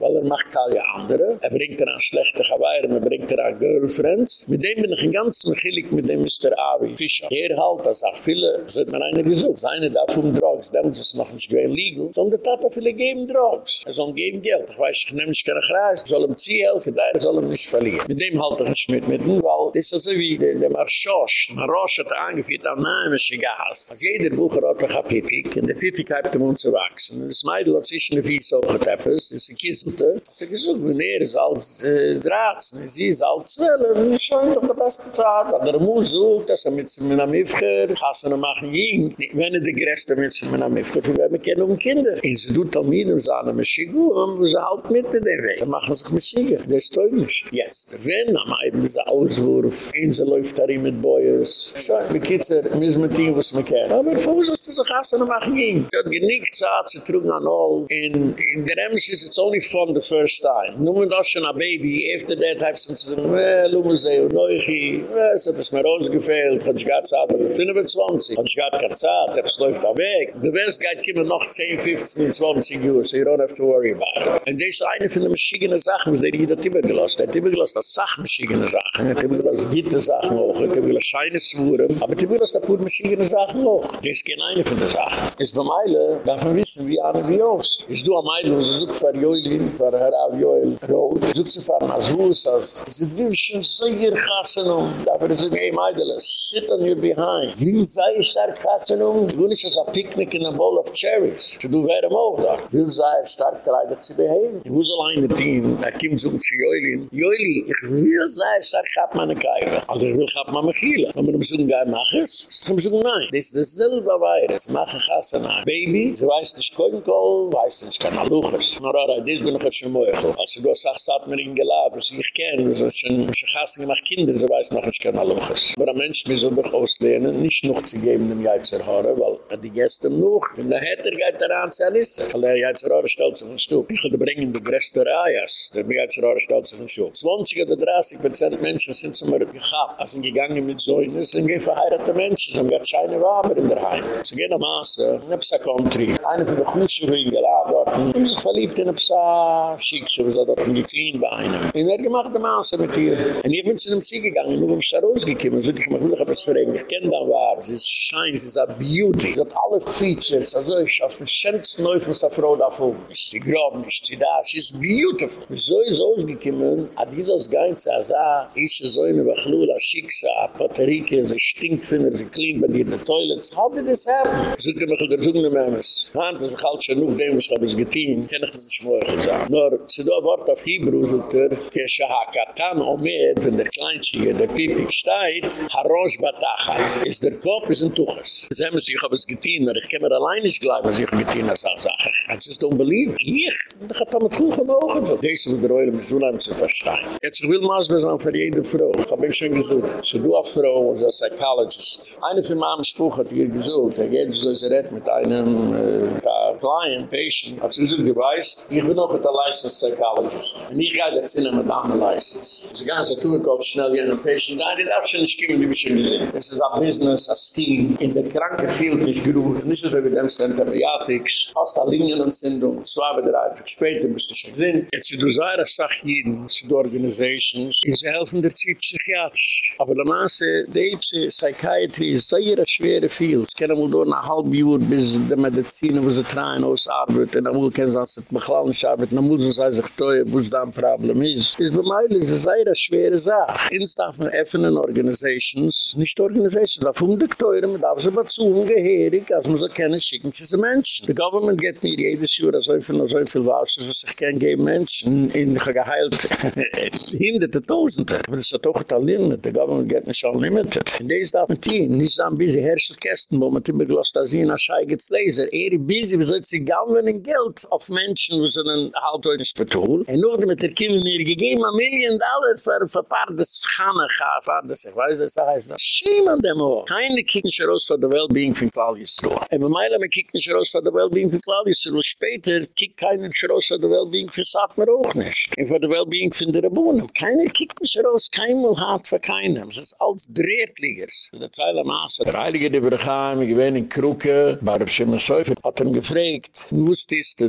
weil er macht alle andere. Er bringt er an schlechte Geweihren, er bringt er an Girlfriends. Mit dem bin ich ganz mechillig mit dem Mr. Avi Fischer. Er halt, dass auch viele, so hat eine gesucht. Eine darf um Drogs, dem ist noch nicht gewähnt legal. So, der Tata viele geben Drogs. Er soll geben Geld. Ich weiß, ich nehme mich keine Kreis. Ich soll ihm ziehen helfen, da soll ihm nicht verlieren. Mit dem halte ich nicht mit, mit dem, weil das ist so wie der, der Marschosch. Marschosch hat angeführt an neimische Gas. Als jeder Bucher hat noch ein Pipik, und der Pipik hat ihm uns zu wachsen. Und das Meidl hat sich in der Fies hochgeteppes, das ist ein Kisselte. Ich habe gesagt, wenn er ist als äh, Drahts, und sie ist als Zwelle, dann ist schon doch der beste Zeit. Aber er muss auch, dass er mit seinem Mifger, Kassen machen ging. Wenn er die Gräste mit seinem Mifger, wir haben keine um Kinder. Und sie tut Talmiden, sie sagen, Maschigu, und sie halt mit mit dem Weg. Dann machen sich Maschigu. Das ist toll nicht. Jetzt, wenn am Eiden dieser Auswurf, ein sie läuft darin mit Boyes, schau, mit Kitzer, müssen wir tun, was wir kennen. Aber uns ist das auch Kassen machen ging. Ich habe nicht gesagt, sie trugen an all. In, in der Ems ist it's only fun the first time. Nun und das schon ein Baby, after that, habe ich zu sagen, well, Lumus, der Neuchi, es hat es mir ausgefehlt, hat ich gar Zeit, aber 25, hat ich gar keine Zeit, es läuft da weg. Du wirst gar kommen noch 10, 15, 20 Jahre, so you don't have to worry about it. Und das ist eine von den verschiedenen Sachen, was der jeder Timmer gelost hat. Timmer gelost hat Sachmaschigene Sachen. Er hat Timmer gelost als gitte Sachen auch, die will scheine Schwuren, aber als da pur maschine Sachen auch. Ist keine eine von der Sachen. Ist bei Meile, darf man wissen, wie eine wie aus. Ist du am Meile, sie sucht für Joelin, für Herr Av Joel sucht sie für Hus, als sie will schon so hier gassen um, sie sagen, hey Meile, sit on your behind. Wie sei ich da gassen um? Du nicht als ein Picknick making a bowl of cherries to do very more. Will say start try to behave. He was aligned the team at Kim Jong Chioilin. Yoili, ich will say start hat man a kaiwe. Also ich will hat man a chila. Aber du musst ga gar machen? Ich muss du nein. Das is das selbe virus. Mach a chasana. Baby, sie weiß nicht kein Kohl, weiß nicht kein Aluches. Nor ara, das bin ich jetzt schon Als Also du sagst, sag mir in Gelab, was ich kenne, was ich schon, was ich hasse gemacht Kinder, sie weiß noch nicht kein Aluches. Aber ein Mensch, wir sollen doch auslehnen, nicht noch zu geben dem Geizerhaare, weil die Gäste noch, wenn der Hatter geht daran, sie ist, weil der Jäizerhaare stellt sich ein Stück. Ich würde bringen die größte Rayas, der Jäizerhaare stellt sich ein Stück. 20 oder 30 Prozent Menschen sind zum Beispiel gehabt, also gegangen mit Säunen, sind verheiratete Menschen, sie haben gar keine Waber in der Heim. Sie gehen am Maße, in der Country, eine von der wo ich geladen dort, haben sich verliebt in der Psa, schick, so wie dort in die bei einem. Und er gemacht am Maße mit ihr. Und ich bin zu einem Ziel gegangen, nur bin ich da rausgekommen, so ich mach will, ich es verrenkt, ich kenne da war, sie ist schein, sie ist a beauty, sie hat alle Features, also ich, auf dem schönsten Neu von der Frau davon, ist sie grob, ist sie da, sie ist beautiful. So ist ausgekommen, a dieses Ganze, a sa, ist so eine Bachlula, schicksa, a Paterike, sie stinkt, finde, sie clean bei dir in der how did this happen? So ich mich oder zungen Memes. Hand, was ich halt schon noch dem, was hab ich getan, kann ich das nicht mehr gesagt. Nur, sie do Wort auf Hebrew, so der, kesha hakatan omed, wenn der Kleinschige, der Pipik steht, harosh batachat, ist der Kopf, ist ein Tuches. Sie haben sich, ich hab es getan, aber ich kann mir allein nicht glauben, was ich getan als eine Sache. Das ist unbelievable. Ich, da hat er mit Kuchen gemogen. Das ist Reule, mit so lange zu verstehen. Jetzt will Masber sein für jede Frau. Ich hab ihn schon gesucht. So du auf Frau, als ein Psychologist. Eine von meinem Spruch hat hier gesucht. Er geht so, sie redt mit einem äh, Client, Patient. Hat sie so geweist, ich bin auch ein Licensed Psychologist. Und ich gehe jetzt in einem anderen License. Sie gehen so tun, ich schnell hier einen Patient. Nein, die darf schon nicht kommen, die wir schon gesehen. Das ist ein Business, ein Team. In der Kranke fehlt nicht genug. Nicht so wie dem Antibiotics. Hast eine Linienentzündung. Zwei oder drei Tage später bist du schon drin. Jetzt du sei das Sach jeden, zu den Organisations. Sie helfen der Ziel psychiatrisch. Aber der Maße, die Psychiatrie ist sehr schwere Field. Es kann nur durch eine halbe Uhr bis die Medizin, wo sie trauen aus Arbeit. Und dann muss man sich mit Chlownisch arbeiten. Dann muss man sich teuer, wo es da ein Problem bei mir, es ist eine sehr schwere Sache. Ins darf man öffnen Organisations, nicht Organisations, auf um die Teure, man darf sie aber zu ungeherig, als man so keine schicken zu diesen Menschen. The government get mir jedes Jahr so viel, so viel Vouchers, was ich kann geben Menschen in geheilt hinderte Tausende. Aber das ist doch ein Limit, the government get nicht unlimited. In this darf man tun, nicht so ein bisschen Herrschelkästen, wo man immer gelost, dass sie in der Schei geht's laser. Er ist busy, wie soll sie gammern Geld auf Menschen, wo sie einen Halbdeut nicht betul. Und nur mit der Kinder mir gegeben, ein Million Dollar für, ein paar des Pfanne, für das, ich weiß, das heißt, das schäme an dem auch. Keine kicken sich raus für die Wellbeing von Claudius Ruhe. Und bei Meile, man kicken sich raus für die Wellbeing von Claudius Ruhe. Später kickt keiner sich raus für die Wellbeing von Satmer auch nicht. Und für die Wellbeing von der Rabunen. Keiner kickt sich raus, kein Mal hat für keinem. Das ist alles Drehtligers. In der Zeile Maße. Der Heilige, wir gehen, wir gehen in Kruke, bei der Schimmel Seufer, hat ihn gefragt, wo ist du,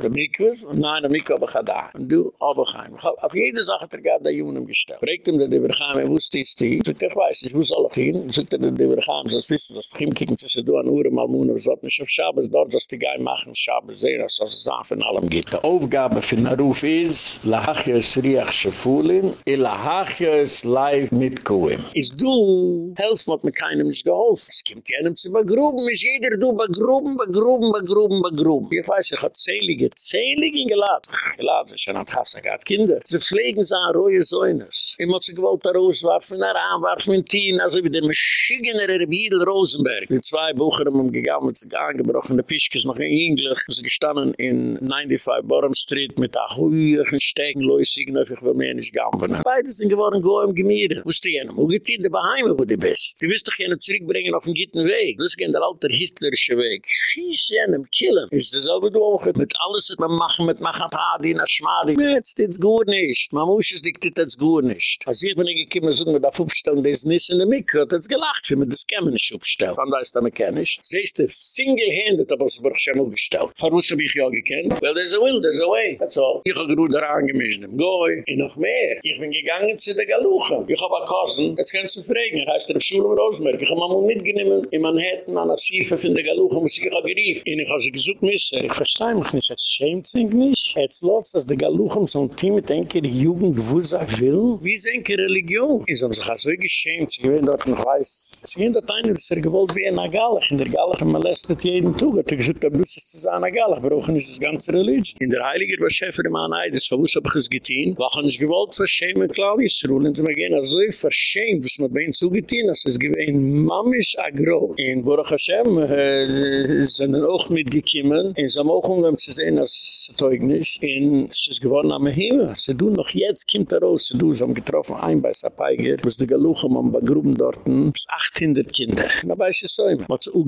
der Mikus? Und nein, der Mikus habe ich da. Du, habe ich heim. Auf jede Sache hat er gerade der Jungen gestellt. Fragt ihm, der gehen, wo ist du? Sagt er, ich weiß, ich muss alle hin. Sagt er, wir gehen, das wissen, dass die Kinder kicken, du an Uhren mal munen, was hat nicht auf Schabes, dort, dass die Gein machen, Schabes sehen, dass das Sachen von allem geht. Die Aufgabe für den Ruf ist, Lahachios Riach Schefulin, Ilahachios Live mit Kuhim. Ist du, helft mit keinem nicht geholfen. Es kommt jenem zu begruben, ist jeder du begruben, begruben, begruben, begruben. Ich weiß, ich habe zählige, zählige geladen. Geladen, schon hat Hassan gehabt, Kinder. Sie pflegen so ein rohe Säunes. Ich muss sich gewollt da rauswerfen, nach anwerfen in Tien, also wie der Maschigener Wiedel Rosenberg. Die zwei Bucher haben gegangen, mit sich angebrochen, der Pischke ist noch in Englisch. Sie gestanden in 95 Borum Street mit der Leusig, und ich will mir nicht gampfen. Beide sind geworden, go im. Wo stehen jenem? Wo geht in der Beheime, wo die bist? Du wirst doch jenem zurückbringen auf den guten Weg. Das ist der alter hitlerische Weg. Schieß jenem. Him, kill him. Ist das aber du auch, mit alles, was man machen, mit Machatadi, nach Schmadi. Jetzt, jetzt gut nicht. Man muss es nicht, jetzt gut nicht. Als ich bin gekommen, so mit der Fufstelle, das ist nicht in der Mikro, hat es gelacht, sie mit das Kämmen nicht aufstellen. Wann da ist da mechanisch? Sie ist der Single-Handed, aber es wird schon aufgestellt. Warum habe ich ja gekannt? Well, there's a will, there's a way. That's all. Ich habe gerade daran gemischt, im Goy, und noch mehr. Ich bin gegangen zu der Galucha. Ich habe eine Kosten, jetzt kannst du fragen, er heißt der Schule in Rosenberg. Ich habe mal mitgenommen, in Manhattan, an der Siefe von der Galucha, muss ich auch gerief. Ich habe sie gesucht, Misser. Ich verstehe mich nicht, es schämt sich nicht. Jetzt läuft dass der Galucha so ein Team mit die Jugend, sie will. Wie ist eine Religion? Ich habe sich so geschämt, ich will dort noch weiß. Es ging dort ein, dass er gewollt wie ein Agalach. In der Galach molestet jeden Tag. Er hat gesagt, da muss es zu sein Agalach. Brauchen ist das ganze Religion. In der Heiliger war Schäfer im Anai, das war was habe ich es getan. Wachen ist gewollt verschämen, klar ist. Ruhlen sie mir gehen, ich verschämt, was man bei ihnen zugetan, dass es gewähnt, Mamisch agro. In Baruch Hashem, äh, sind dann auch mitgekommen. In so auch um zu sehen, dass es teug nicht. In es ist geworden am Himmel. Sie tun noch jetzt, kommt er raus. Sie tun, sie haben getroffen, ein bei Sapaiger, was die Galuchem am Bagruben dort, bis 800 Kinder. Na weiß ich so, man hat sie auch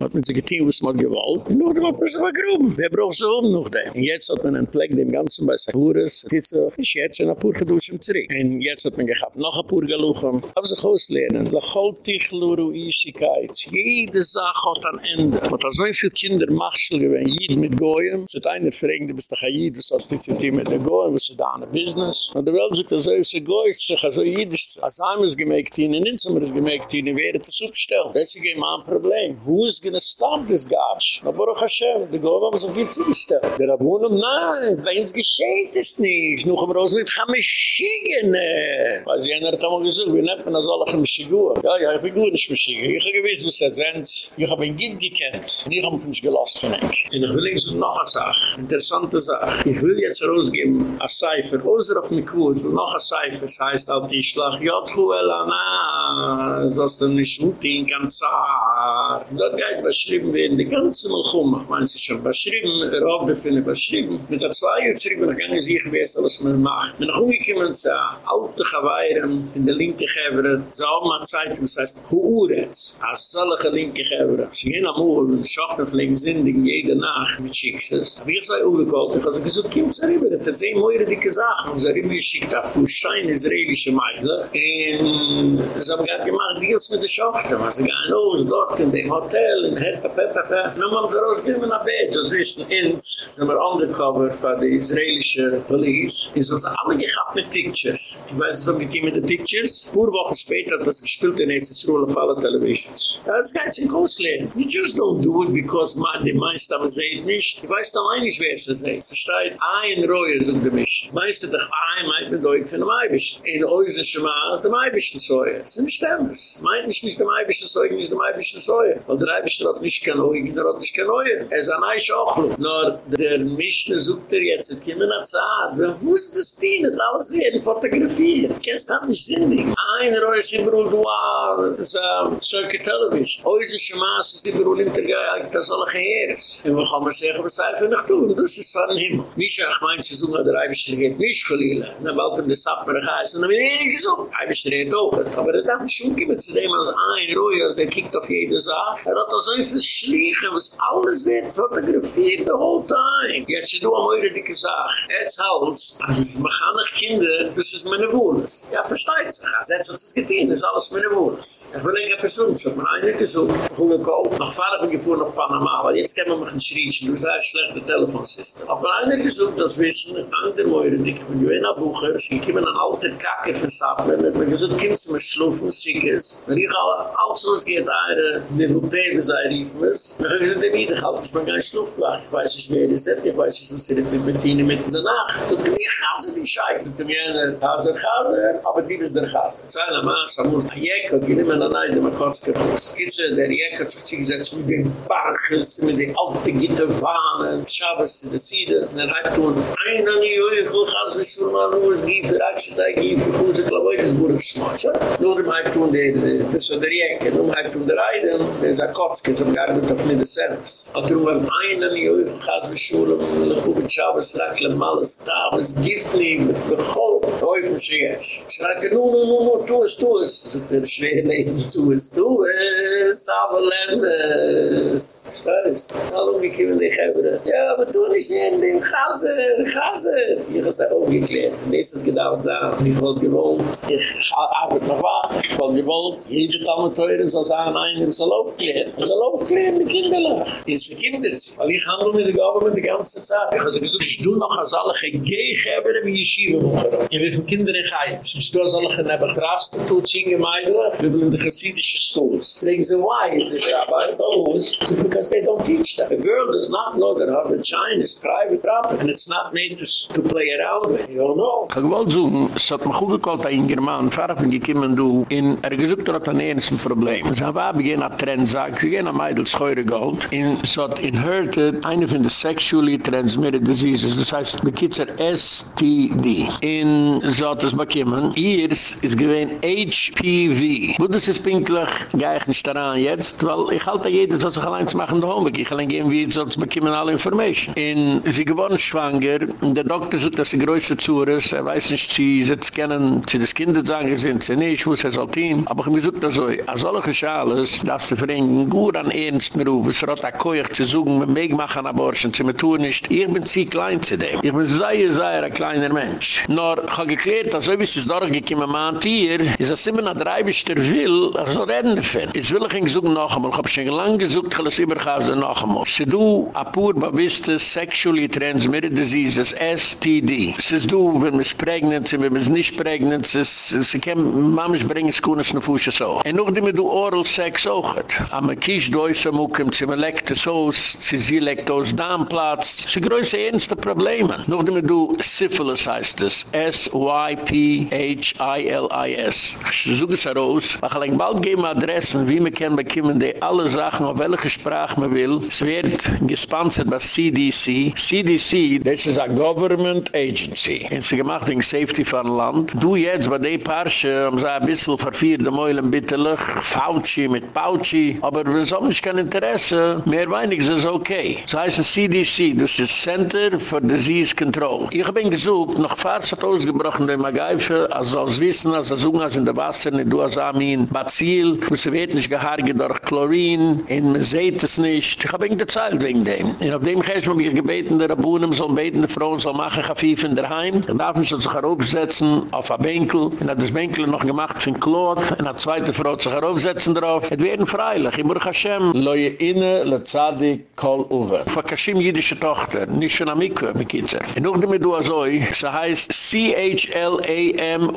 hat man sie getan, was man gewollt. Nur, hat man sie Bagruben. Wer braucht sie um noch da? Und jetzt hat man entpflegt dem Ganzen bei Sahuris. Jetzt ist jetzt ein paar geduschen zurück. Und jetzt hat man gehabt, noch ein paar Galuchem. Aber sich auslehnen. Lachol dich, Luru, Isigkeit. Jede Sache hat ein Ende. Man hat so viele Kinder Machschel gewesen, Jid mit Goyen. Es hat einer fragen, bist doch ein Jid, was hast du zu tun mit der Goyen, was ist da der Business? Und der Welt sagt, so ist ein es ist so Jid, es ist Alzheimer's gemägt, in den Inzimmer's gemägt, in den Wehret das aufstellen. Das ist ein Problem. Who is gonna stop this garbage? Na Baruch Hashem, der Goyen haben sich nicht zugestellt. Der Rabunen, nein, bei uns geschieht es nicht. Noch im Rosen, ich kann mich schicken. Weil sie einer hat einmal gesagt, wir nehmen das alle im Schigur. Ja, ja, ich bin gut nicht beschicken. Ich habe gewiss, was er sind. Ich habe ein Kind gekannt. Und ich habe mich gelost von ihm. Und ich will jetzt noch eine Sache. Interessante Sache. Ich will jetzt rausgeben, a Cipher. Außer auf mich kurz, noch eine Cipher. Das heißt, halt, ich schlag, Jotchuel, Anna. Das ist nicht gut, in ganz Saar. Dort geht beschrieben werden, die ganze Malchum. Ich meine, ist schon beschrieben, Robbe finde beschrieben. Mit der zwei Jahr zurück, und ich kann sicher wissen, was man macht. Wenn ich umgekommen zu alte Geweihren, in der linke Gevre, so haben wir Zeit, das heißt, Huuretz, als solche linke Gevre. Sie gehen am Uhr, und schochten fliegen sindig, jede Nacht mit Schicksals. Aber ich sei umgekommen, ich habe gesagt, kommt es rüber, das ist eine neue dicke Sache. Und sie haben geschickt, ab und schein israelische Meidle. Und sie haben gerade gemacht, Deals mit der Schochten, was sie gehen aus, dort in dem Hotel, in Hepa, Pepa, Pepa. Und dann haben sie rausgegeben nach Bett, das wissen, ins, sind wir undercover für die israelische Police. Und sie haben alle gehabt mit Pictures. Ich weiß, was haben die mit den Pictures? Pur Wochen später hat das gespielt in EZS Rule of alle Televisions. Das geht sich auslehnen. You just don't do it because die meisten haben sie nicht. Ich weiß dann eigentlich, wer es ist. Es steht ein Reuer durch die Mischung. Meiste doch ein, meint man deutlich von dem Eibisch. In Oise Schmaß, dem Eibisch des Säuer. Das ist nicht anders. Meint nicht nicht dem Eibisch des Säuer, nicht dem Eibisch des Säuer. Weil der Eibisch hat nicht kein Oige, der hat nicht kein Oige. Er ist ein Eich auch noch. Nur der Mischne sucht er jetzt, es kommt eine Zeit. Wer muss das ziehen? Das alles werden fotografiert. Kennst du nicht sinnig? Ein Reuer ist im Rudoir. Das ist ein Circuit Television. Oise Schmaß ist im Rudoir. Das alle Geheeres. Und wir sagen, was sei für nicht tun. Das ist von Himmel. Mischa, ich meine, sie suchen, der Eibisch geht nicht geliehle. Na, weil das Sapper geheißen, dann bin ich gesucht. Eibisch dreht auch. Aber er darf schon kommen zu dem, als ein Ruhe, als er kiegt auf jede Sache. Er hat so viel Schleichen, was alles wird fotografiert, the whole time. Jetzt ist nur eine neue dicke Sache. Jetzt halt, also, kann nicht Kinder, das ist meine Wohnes. Ja, versteht sich. Als jetzt hat es getan, das ist alles meine Wohnes. Ich will eine Person, so hat man eine gesucht, gekauft, noch Fahrer bin gefahren nach Panama, weil jetzt kann man mich nicht riechen, du sagst, schlechte Telefonsystem. Aber eine gesucht, das wissen, an der Meure, die kommen in einer Buche, sie kommen an alte Kacke für Sappen, und man gesagt, kommt sie mit Schlufen, sick ist. Und ich habe auch so, es geht eine Nivellpäbe, sei rief mir's. Und ich habe gesagt, der Wiederhalt, ich bin gar nicht Schluftwach, ich weiß nicht, wer ist, ich weiß nicht, was sie mit ihnen mitten in der Nacht. Und ich habe die Scheibe, und ich habe Chaser, Chaser, aber die ist der Chaser. Es ist eine Maas, am Jek, und ich nehme an ein, der kurz gefußt. Kitzel, der Jek hat sich gesetzt mit den Barches, mit den alten Gitterfahnen, Schabes in der Siede, in der Reitun. Ein an die Jury, wo kann sich schon mal nur es gibt, der Akschetai gibt, wo sie glaube ich, es wurde geschmackt. Nur im Reitun, das ist der Jäcke, nur im Reitun der Eiden, der ist ein Kotzke, das haben gar nicht auf mir Service. Und darum, ein an die Jury, wo kann sich schon mal nur es gibt, der Akschetai gibt, wo sie glaube ich, es gibt, wo sie glaube ich, es gibt, wo sie glaube ich, teufel, schiesch. Schrake, nu, nu, nu, nu, tu es, tu es. Der schwer leben, tu es, tu es. Sabelendes. Scheiß. Hallo, wie kommen die Gebre? Ja, aber tu nicht in dem Chaser, Chaser. Ich habe es auch geklärt. Nächstes gedauert sagen, ich wollte gewollt. Ich arbeite noch weiter. Ich wollte gewollt. Jede Tamme teure soll sagen, einen soll aufklären. Er soll aufklären, die Kinderlach. Es ist Kinders. Weil ich handle mit der Government die ganze Zeit. Ich habe gesagt, ich do noch als alle Gegeben wie Yeshiva machen. Ich will von Kindern in Gai. Ich do als alle Genebbe Grast, tut Zinge Meidler. Wir will in die Chassidische Stools. Legen Sie, why is it Rabbi? Those, because they don't teach that. A girl does not know that her vagina is private property and it's not made to, play around with. You don't know. Ich wollte sagen, es hat mich gut gekallt, ein German, Farben gekommen, du, in er gesucht hat ein ähnliches Problem. Sie haben aber gehen an Trendsack, sie gehen an Meidl Scheure Gold, in so hat inherited eine von den sexually transmitted diseases, das heißt, mit Kitzer STD. In so hat es bekommen, ihrs ist gewähnt HPV. Wo das ist pinklich, gehe ich nicht daran jetzt, weil ich halte jeder, soll sich allein zu machen, der Homework. Ich kann gehen, wie sonst bekommen alle Information. In sie gewonnen schwanger, der Doktor sagt, dass sie größte Zures, er weiß nicht, sie sitzt kennen, sie das Kinder sagen, sind sie nicht, wo sie soll tun. Aber ich gesagt, also, als alle Geschales, darfst du verringen, gut an Ernst mir rufen, es rot akkoiig zu suchen, mit mich machen Abortion, sie mir tun nicht. Ich bin sie klein zu dem. Ich bin sehr, sehr ein kleiner Mensch. Nur, habe geklärt, dass so wie es dort gekommen, mein Tier, ist das immer noch drei, bis der will, ich soll reden davon. Jetzt will ich ihn suchen noch einmal, ich habe schon lange gesucht, ich habe es immer gehasen noch einmal. Sie du, apur, bewusste, sexually transmitted diseases, STD. Sie du, wenn man es prägnant sind, wenn man es nicht prägnant sind, sie können, Mama, ich bringe es kunis na Fusche so. Und noch die du oral sex auch hat. Am a kisch doise mukem, sie me lekt es aus, sie sie lekt aus Darmplatz. Sie größe ernste Probleme. Noch die du syphilis heißt es. S-Y-P-H-I-L-I-S. Suche es heraus. Ich will bald geben Adressen, wie man kann bekommen, die alle Sachen, auf welche Sprache man will. Es wird gesponsert bei CDC. CDC, das ist a government agency. Und sie gemacht wegen Safety von Land. Du jetzt, bei der Parche, haben sie ein bisschen verfehlte Meulen bitterlich. Fauci mit Pauci. Aber wir haben nicht kein Interesse. Mehr weinig ist es okay. Das heißt CDC, das ist Center for Disease Control. Ich ihn gesucht, noch fast hat ausgebrochen, der Magaife, als soll es wissen, als er suchen, als in der Wasser, in Duasamin, Bazil, wo sie wird nicht gehargert durch Chlorin, und man sieht es nicht. Ich habe ihn gezahlt wegen dem. Und auf dem Geist habe ich gebeten, der Rabunem soll beten, der Frau soll machen, Chafif in der Heim. Dann darf man sich aufsetzen auf ein Benkel, und hat das Benkel noch gemacht von Klot, und eine zweite Frau sich aufsetzen darauf. Es werden freilich, in Baruch Hashem, loje inne, le tzadi, kol uwe. Von Kashim jüdische Tochter, nicht von Amikwe, bekitzer. Und noch damit du also, sie heißt C-H-L-A-M-Y-D-I-A,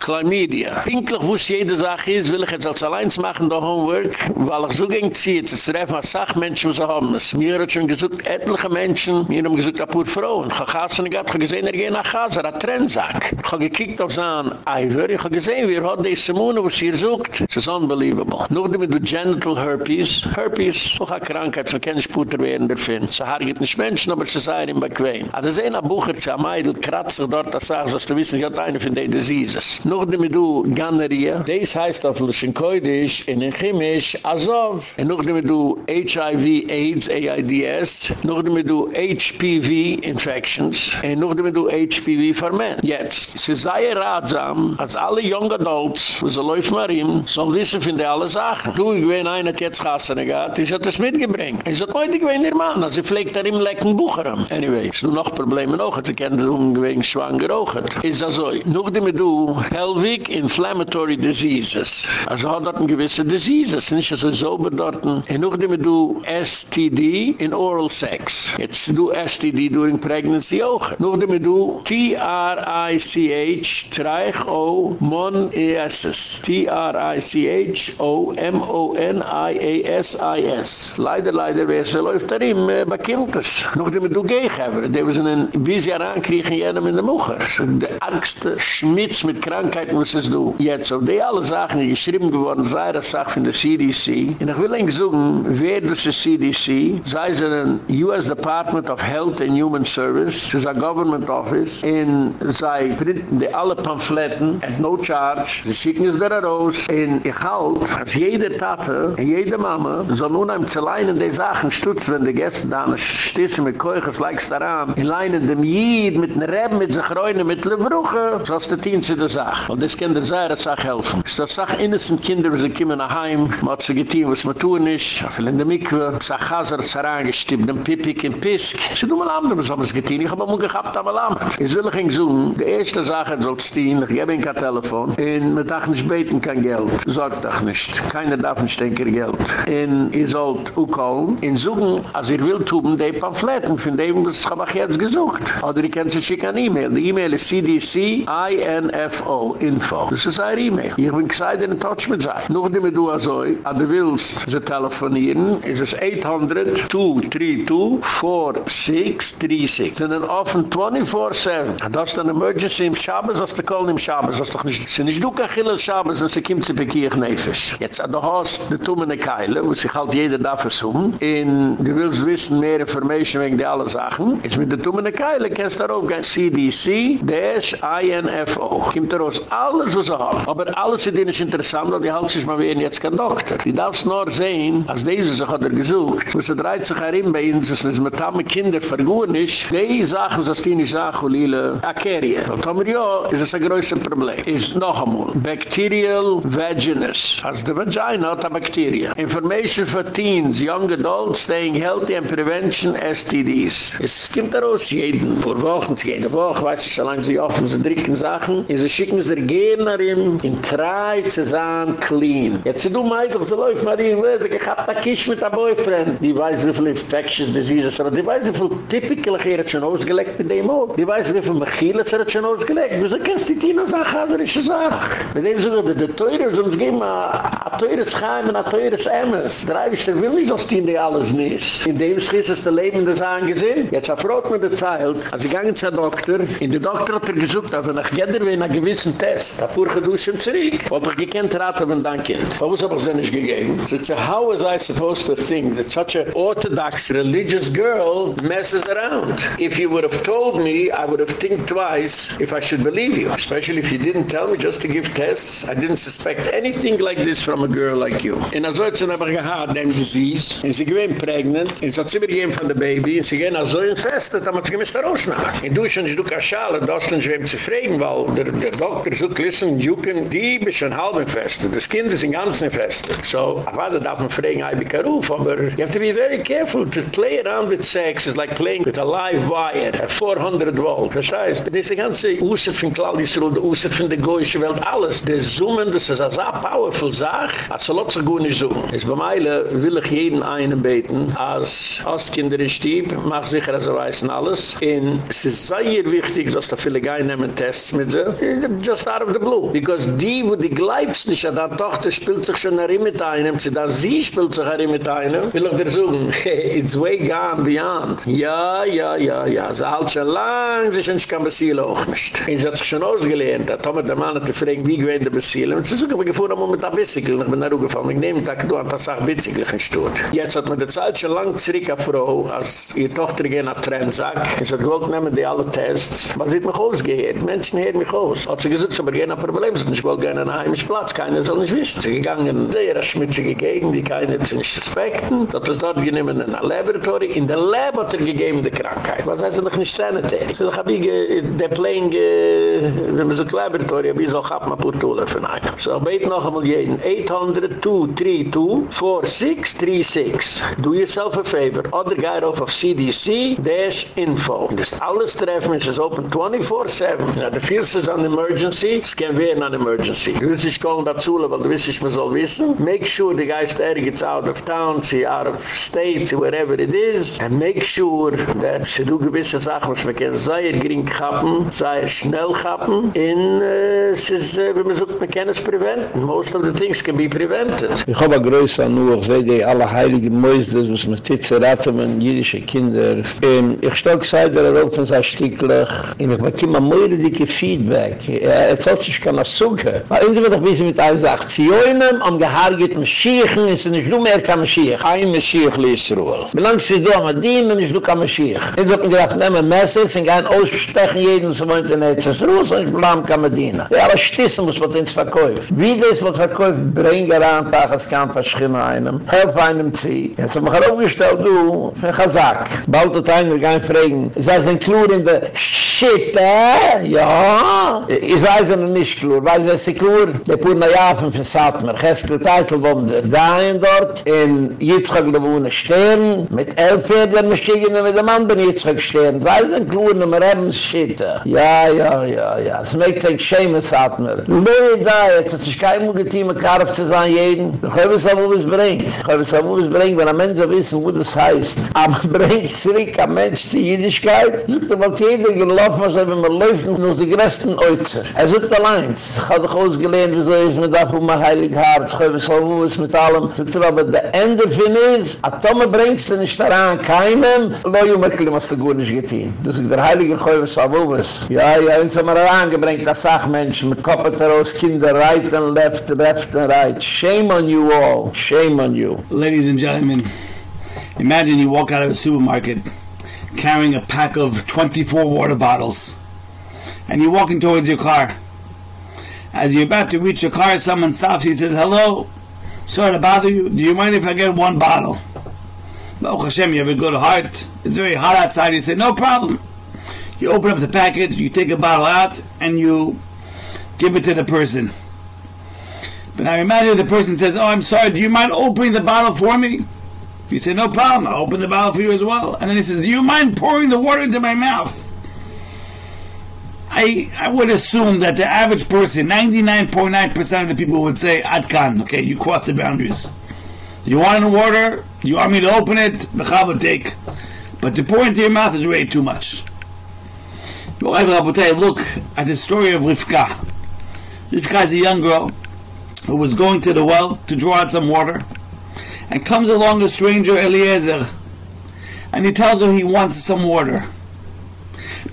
Chlamydia. Pinklich, wo es jede Sache ist, will ich jetzt als allein machen, der Homework, weil ich so ging ziehe, zu treffen, als Sachmenschen, was haben es. Mir hat schon gesagt, etliche Menschen, mir haben gesagt, apur Frauen. Ich habe Gassen, ich habe gesehen, er geht nach Gassen, er hat Trennsack. Ich habe gekickt auf seinen Eiver, ich habe gesehen, wie er hat die Simone, was hier sucht. Es ist unbelievable. Noch damit du Genital Herpes. Herpes, auch eine Krankheit, so kann ich Puter werden davon. Sie hargit nicht Menschen, aber sie seien ihm bequem. Das ist ein Bucher, sie am Eidl, kratzt dort, das sagst, dass du wissen, ich hatte eine von den Diseases. Noch damit du Ganneria. Das heißt auf Luschenkoidisch, in den Chemisch, Azov. Noch damit du HIV, AIDS, AIDS. Noch damit du HPV Infections. Noch damit du HPV for men. Jetzt, sie sei ratsam, als alle young adults, wo sie läuft mal ihm, sollen wissen von der alle Sachen. Du, ich bin einer, der jetzt Gassene gehabt, ich hat das mitgebringt. Ich sag, heute, ich bin ihr Mann, also pflegt er ihm lecken Bucherem. Anyway, es sind noch Probleme noch, sie kennen das umgewegen schwanger auch. Ist also, noch die mit du, Helwig Inflammatory Diseases. Also hat dort gewisse Diseases, nicht so sauber dort. Und noch die mit du, STD in Oral Sex. Jetzt du STD during Pregnancy auch. Noch die mit du, T-R-I-C-H, Treich O, Mon E-S-S. T-R-I-C-H-O-M-O-N-I-A-S-I-S. Leider, leider, wer sie läuft da ihm, äh, bekimmt es. Noch die mit du Gehever, die wir sind wie sie herankriegen, jenem in der Mucher. So der argste Schmitz mit Krankheit muss es du. Jetzt, auf die alle Sachen, die geschrieben geworden, sei das Sache von der CDC. Und ich will Ihnen sagen, wer das ist CDC, sei es ein US Department of Health and Human Service, es ist ein Government Office, in sei printen die alle Pamphletten at no charge, sie schicken es da raus, in ich halt, als jede Tate, jede Mama, soll nun einem zu leinen die Sachen stutz, wenn die Gäste da stützen mit Keuches, leikst daran, in leinen dem Jid, mit einem Reben, mit sich reuen, mit Levruche, so ist der Tien zu der Sache. Und das kann der das Sache helfen. Es ist das Sache innocent Kinder, wie sie gekommen nach Heim, man hat sich getan, was man tun ist, auf in der Mikve, es hat Chaser zerangestippt, den Pipik in Pisk. Sie tun mal andere, was haben es getan, ich habe mal gehabt, aber lamm. Ich will ging so, die erste Sache soll stehen, ich gebe ihm kein Telefon, und man darf nicht beten kein Geld. Sagt doch nicht, keiner darf nicht denken Geld. Und ihr sollt auch kommen, und suchen, als ihr will tun, die Pamphletten, von dem, was habe ich jetzt gesucht. Oder ihr könnt sich schicken an E-Mail. Die E-Mail ist cdc-info, info. Das ist eine E-Mail. Ich bin gesagt, in Touch mit sein. Noch die also, an du willst, sie telefonieren, ist es 800-232-4636. Sie sind offen 24-7. Und das ist eine Emergency im Schabes, als du kommst im Schabes. Das ist doch nicht, sie nicht du kann chillen Schabes, als sie kommt zu bekirch nefisch. Jetzt, du hast die Tumene Keile, wo sich halt jeder da versuchen, und du willst wissen, mehr Information wegen der alle Sachen, jetzt mit der Tumene Keile kannst du darauf gehen, CDC-INFO. Kommt daraus alles, was er hat. Aber alles ist nicht interessant, weil die halt sich mal werden jetzt kein Doktor. Die darfst nur sehen, als diese sich hat er gesucht, wo sie dreht sich herin bei uns, dass es mit einem Kinder vergoren ist, die Sachen, dass die nicht sagen, wo Lille, Akerie. Und Tomer, ja, ist es ein größer Problem. Ist noch einmal, Bacterial Vaginus. Also die Vagina hat eine Bakterie. Information for teens, young adults, staying healthy and prevention STDs. Es kommt daraus jeden, vor Wochen, jede Woche, weiß ich, so lange sie offen sind, dritten Sachen, und sie schicken sie gehen nach ihm, in drei zu clean. Jetzt sie du, Michael, so läuft Marien, ich hab da Kisch mit der Boyfriend. Die weiß, wie viel infectious diseases, aber die weiß, wie viel typical er hat schon ausgelegt mit dem auch. Die weiß, wie viel Mechiles er hat schon ausgelegt. Wieso kennst du die Tina sagen, haserische Sache? Mit dem sagen, die Teure, sonst geben wir ein teures Geheim und ein teures Emmes. Der Eiwischter will nicht, dass die alles nicht. In dem Schiss ist der Leben des Angesehen. Jetzt erfragt mir der Zeit, als ich gange zur Doktor, in der Doktor hat er gesucht, aber nach jeder wie einen gewissen Test, da fuhr geduschen zurück. Ob ich gekannt rate, wenn dein Kind. Warum habe ich es nicht gegeben? So it's a how was I supposed to think that such an orthodox religious girl messes around? If you would have told me, I would have think twice if I should believe you. Especially if you didn't tell me just to give tests. I didn't suspect anything like this from a girl like you. In a it's an aber gehad, dem disease, and sie gewinn pregnant, so it's immer gegeben von der baby, and sie gehen also infested, da muss ich mich da rausnachen. In duschen, ich du kaschale, das nicht wem zu fragen, weil der, der Doktor sagt, listen, you can, die bist schon halb infested, das Kind ist in ganz infested. So, I warte, darf man fragen, I be karuf, aber you have to be very careful to play around with sex, is like playing with a live wire, at 400 volt, heißt, das ist die ganze Usset von Claudius Ruhl, Usset von der Goyische Welt, alles, der Zoomen, das ist eine sehr powerful Sache, als so lot so gut nicht zoomen. Es bei Meile will ich jeden einen beten, als Ostkinder ist Stieb, mach sicher, dass er weiß alles, und es ist sehr wichtig, dass da viele Geine nehmen Tests mit sie, just out of the blue, because die, wo die glaubst nicht, dass Tochter spielt sich schon nach mit einem, sie da sie spielt sich nach mit einem, will ich dir sagen, it's way gone beyond. Ja, ja, ja, ja, sie halt schon lang, sie sind kein Besiele auch nicht. Und sie hat sich schon ausgelehnt, da Tomer der Mann hat gefragt, wie gewähnt der Besiele, und sie sagt, aber ich fuhr einmal mit der Bicycle, ich bin nach Ruhe gefallen, ich nehme da, du hast das auch Bicycle gestört. Jetzt hat man die Zeit schon lang zurück auf Frau, als ihre Tochter gehen nach Trennsack, und sie hat gewollt nehmen die alle Tests, was sieht mich ausgehört, Menschen hören mich aus. Hat sie gesagt, aber kein Problem, sie ich wollte gerne einen heimischen Platz, keiner soll nicht wissen. Sie gegangen, sehr schmutzige Gegend, die keine zu nicht respekten, hat es dort genommen in einer Laboratory, in der Lab hat er gegeben die Krankheit. Was heißt, noch nicht sanitary. Sie sagt, ich der Plane, wenn man so ein Laboratory, wie soll ich mal Purtula von einem. So, ich bete noch einmal jeden, 800-232-4636. Do yourself a favor, oder geh auf auf CDC-info. Das ist alles treffen, es ist open 24-7. Ja, der Fierce ist an Emergency, es kann werden an Emergency. Du willst nicht kommen dazu, weil du wirst nicht mehr soll wissen. Make sure the guy there gets out of town, see out of state, see wherever it is, and make sure that sie do gewisse Sachen, was man kann sehr gering kappen, sehr schnell kappen, in äh, es ist, äh, wenn man sagt, man kann es preventen. Most of the things can be prevented. Ich habe eine Größe nur, ich die alle heiligen Mäuse, was man titze raten, jüdische Kinder. Und ich stelle gesagt, der Europa sei stücklich, doch, in ich bekomme ein dicke Feedback. Er erzählt sich keine Suche. Weil uns wird doch ein bisschen mit 1,8 Jönen am gehargeten Schiechen ist nicht nur mehr kein Schiech. Ein Schiech liest Ruhl. Wie lange sie da am Adin und ich nur kein Schiech. Jetzt wird mir gedacht, nehmen Messes und gehen ausstechen jeden zum Internet. Es ist Ruhl, sonst ich bleibe kein Adin. Ja, aber Stissen muss man ins Verkäufe. Wie das wird Verkäuf bringen er an Tag, es kann verschrimmen einem. Helf einem zieh. Jetzt haben wir auch gestellt, du, für ein Chazak. Bald hat einer gehen fragen, sei es ein Klur in der Schiech, Shit, äh? Ja. Ist das ein nicht Klur? Weiß was ist Klur? Der Purna Jafen Saal Satmer. Cheskel Teitel wohnen der Dain dort, in Yitzchak Lewune Stern, mit Elfeder Maschigen mit dem anderen Yitzchak Stern. Zwei sind Kluren um Rebens Schitte. Ja, ja, ja, ja. Es megt sich Schäme Satmer. Leu da, jetzt hat sich kein Mugetime Karf zu sein jeden. Ich habe es aber, wo es bringt. Ich habe es aber, wo es bringt, wenn ein Mensch wissen, wo das heißt. Aber bringt zurück ein Mensch zur Jüdischkeit. Sogt er, weil jeder gelaufen ist, wenn man läuft, noch die größten Oizer. Er sucht allein. Ich habe doch ausgelehnt, wieso ist mir da, wo man heilig hat. Ich habe wo es mit allem. Er, aber der Ende von ist, Atome bringst du nicht daran, keinem, lo ju merkele, was du gut nicht getan. Du sagst, der Heilige Chöwe Sabubes. Ja, ja, uns haben wir herangebringt, das Sachmensch, mit Koppeteros, Kinder, right and left, left and right. Shame on you all. Shame on you. Ladies and gentlemen, imagine you walk out of a supermarket carrying a pack of 24 water bottles and you're walking towards your car. As you're about to reach your car, someone stops. He says, Hello, sorry to bother you. Do you mind if I get one bottle? Baruch Hashem, you have a good heart. It's very hot outside. You say, No problem. You open up the package, you take a bottle out, and you give it to the person. But now imagine the person says, Oh, I'm sorry, do you mind opening the bottle for me? You say, No problem, I'll open the bottle for you as well. And then he says, Do you mind pouring the water into my mouth? I, I would assume that the average person, 99.9% of the people would say, Atkan, okay, you cross the boundaries. You want the water, you want me to open it, Bechava take. But to pour into your mouth is way too much. Look at the story of Rivka. Rivka is a young girl who was going to the well to draw out some water, and comes along a stranger, Eliezer, and he tells her he wants some water.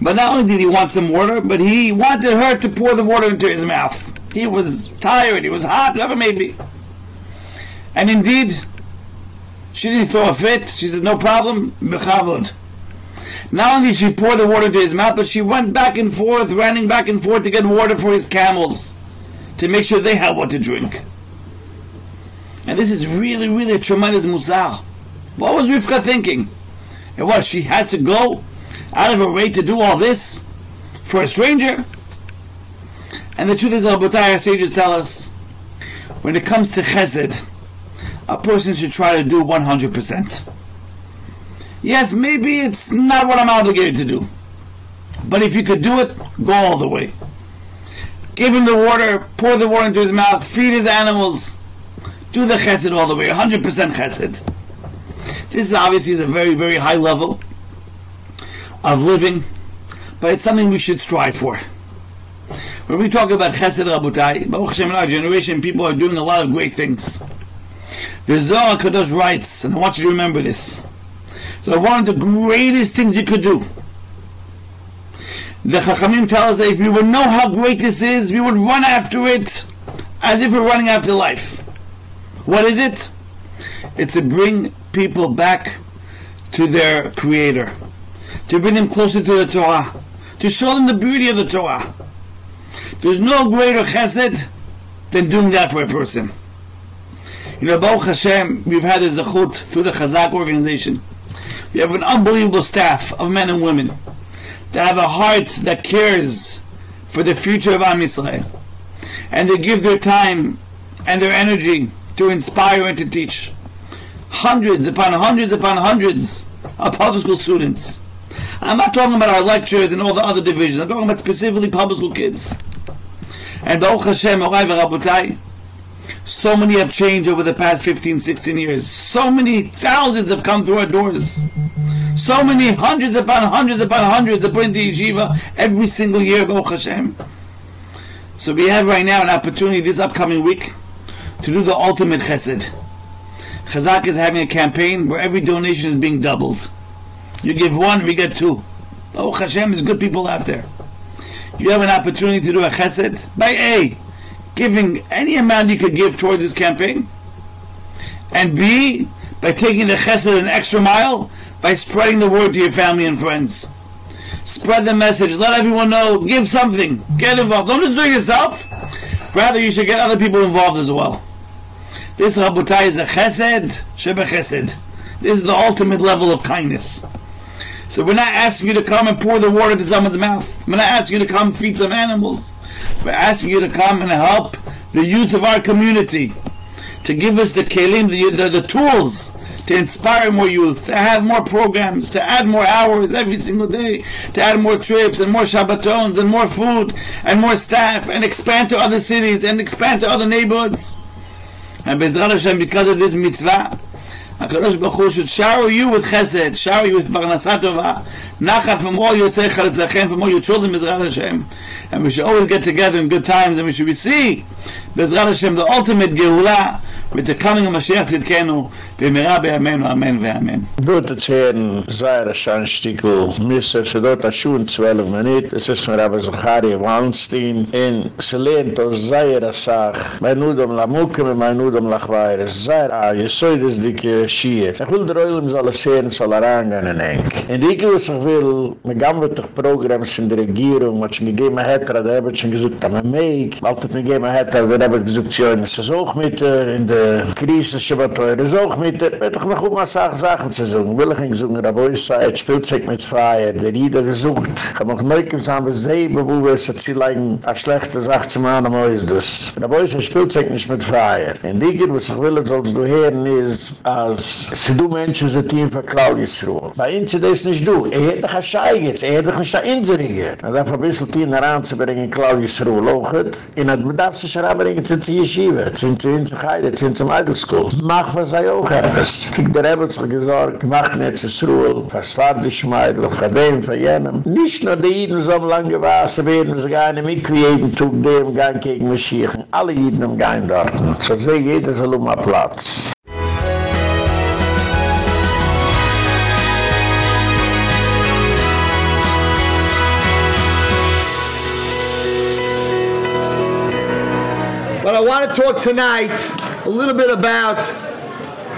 But not only did he want some water, but he wanted her to pour the water into his mouth. He was tired, he was hot, whatever it may be. And indeed, she didn't throw a fit. She says, no problem, bechavod. Not only did she pour the water into his mouth, but she went back and forth, running back and forth to get water for his camels, to make sure they had what to drink. And this is really, really a tremendous musar. What was Rivka thinking? And what, she has to go out of her way to do all this for a stranger? And the truth is, Rabbotai, our sages tell us, when it comes to chesed, a person should try to do 100%. Yes, maybe it's not what I'm obligated to do. But if you could do it, go all the way. Give him the water, pour the water into his mouth, feed his animals, do the chesed all the way, 100% chesed. This is obviously is a very, very high level of living, but it's something we should strive for. When we talk about chesed rabutai, Baruch Hashem in our generation, people are doing a lot of great things. The Zohar Kadosh writes, and I want you to remember this. So one of the greatest things you could do. The Chachamim tell us that if we would know how great this is, we would run after it as if we're running after life. What is it? It's to bring people back to their Creator, to bring them closer to the Torah, to show them the beauty of the Torah. There's no greater chesed than doing that for a person. You know, Baruch Hashem, we've had a zechut through the Chazak organization. We have an unbelievable staff of men and women that have a heart that cares for the future of Am Yisrael. And they give their time and their energy to inspire and to teach. Hundreds upon hundreds upon hundreds of public school students. I'm not talking about our lectures and all the other divisions. I'm talking about specifically public school kids. And Baruch Hashem, so many have changed over the past 15, 16 years. So many thousands have come through our doors. So many hundreds upon hundreds upon hundreds have put into yeshiva every single year, Baruch Hashem. So we have right now an opportunity this upcoming week to do the ultimate chesed. Chazak is having a campaign where every donation is being doubled. You give one, we get two. Oh, Hashem, there's good people out there. You have an opportunity to do a chesed by A, giving any amount you could give towards this campaign, and B, by taking the chesed an extra mile by spreading the word to your family and friends. Spread the message. Let everyone know. Give something. Get involved. Don't just do it yourself. Rather, you should get other people involved as well. This Rabutai is a chesed, shebe chesed. This is the ultimate level of kindness. So we're not asking you to come and pour the water into someone's mouth. We're not asking you to come feed some animals. We're asking you to come and help the youth of our community, to give us the kelim, the, the, the tools to inspire more youth, to have more programs, to add more hours every single day, to add more trips and more Shabbatons and more food and more staff and expand to other cities and expand to other neighborhoods. And Bezrat Hashem, because of this mitzvah, HaKadosh Baruch Hu should shower you with chesed, shower you with parnasat tova, nachat from all your tzechar tzechem, from all your children, Bezrat Hashem. And we should always get together in good times, and we should see, בעזרת השם, the ultimate גאולה, mit der coming of Mashiach Zidkenu, במהרה בימינו, אמן ואמן. דוד הציין זייר השן שטיקל, מיסר שדות השון צוולב מנית, es ist von Rabbi Zachari Wallenstein, in Selent aus זייר הסך, mein Udom Lamuke, mein Udom Lachweir, זייר a ah, Jesoid ist dicke Schier. Ich will der Eulim soll es sehen, soll er angehen in Enk. In Dike, was ich will, mit gammetig Programms in der Regierung, was ich gegeben hätte, da habe ich schon gesagt, da man Zeta, wo da gesucht, Zion, ist das auch mit äh, in der Krise, das schon war teuer, ist auch mit äh, wird doch noch um was auch Sachen zu suchen. Will ich ihn gesucht, aber ist ein Spielzeug mit Freier, der Rieder gesucht. Ich habe noch neu gesagt, wir sehen, wo wir es jetzt hier leiden, eine schlechte Sache zu machen, wo ist das. Da ist ein Spielzeug nicht mit Freier. In Digger, was ich will, sollst du hören, ist, als sie du Menschen, sie dir verklaut ist, Bei uns ist das nicht du, er hätte doch ein Schei jetzt, er hätte doch nicht ein Inseringer. Er darf ein bisschen Tien heranzubringen, Klaus Jesru lochet, in der medafse sich heranbringen, sind sie Yeshiva, sind sie in sich heide, sind sie im Eidelschool. Mach was er auch etwas. Kijk, der Rebbe sich gesagt, gemacht nicht zu Sruel, was war die Schmeidl, von dem, von jenem. Nicht nur die Jiden so lange gewassen werden, sie gar nicht mit, wie jeden Tag dem Gang gegen Mashiach. Alle Jiden am Gang dort. So sehe jeder soll um einen Platz. But I want to talk tonight a little bit about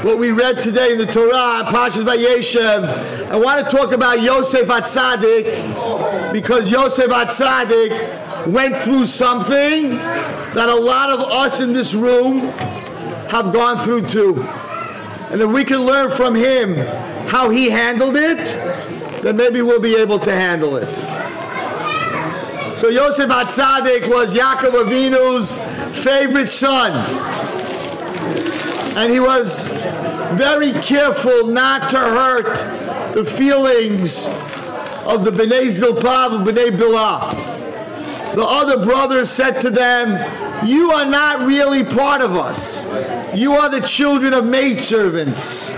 what we read today in the Torah, Pashas Vayeshev. I want to talk about Yosef Atzadik because Yosef Atzadik went through something that a lot of us in this room have gone through too. And if we can learn from him how he handled it, then maybe we'll be able to handle it. So Yosef Atzadik was Yaakov Avinu's favorite son. And he was very careful not to hurt the feelings of the Bnei Zilpah and Bnei Bilhah. The other brothers said to them, You are not really part of us. You are the children of maidservants.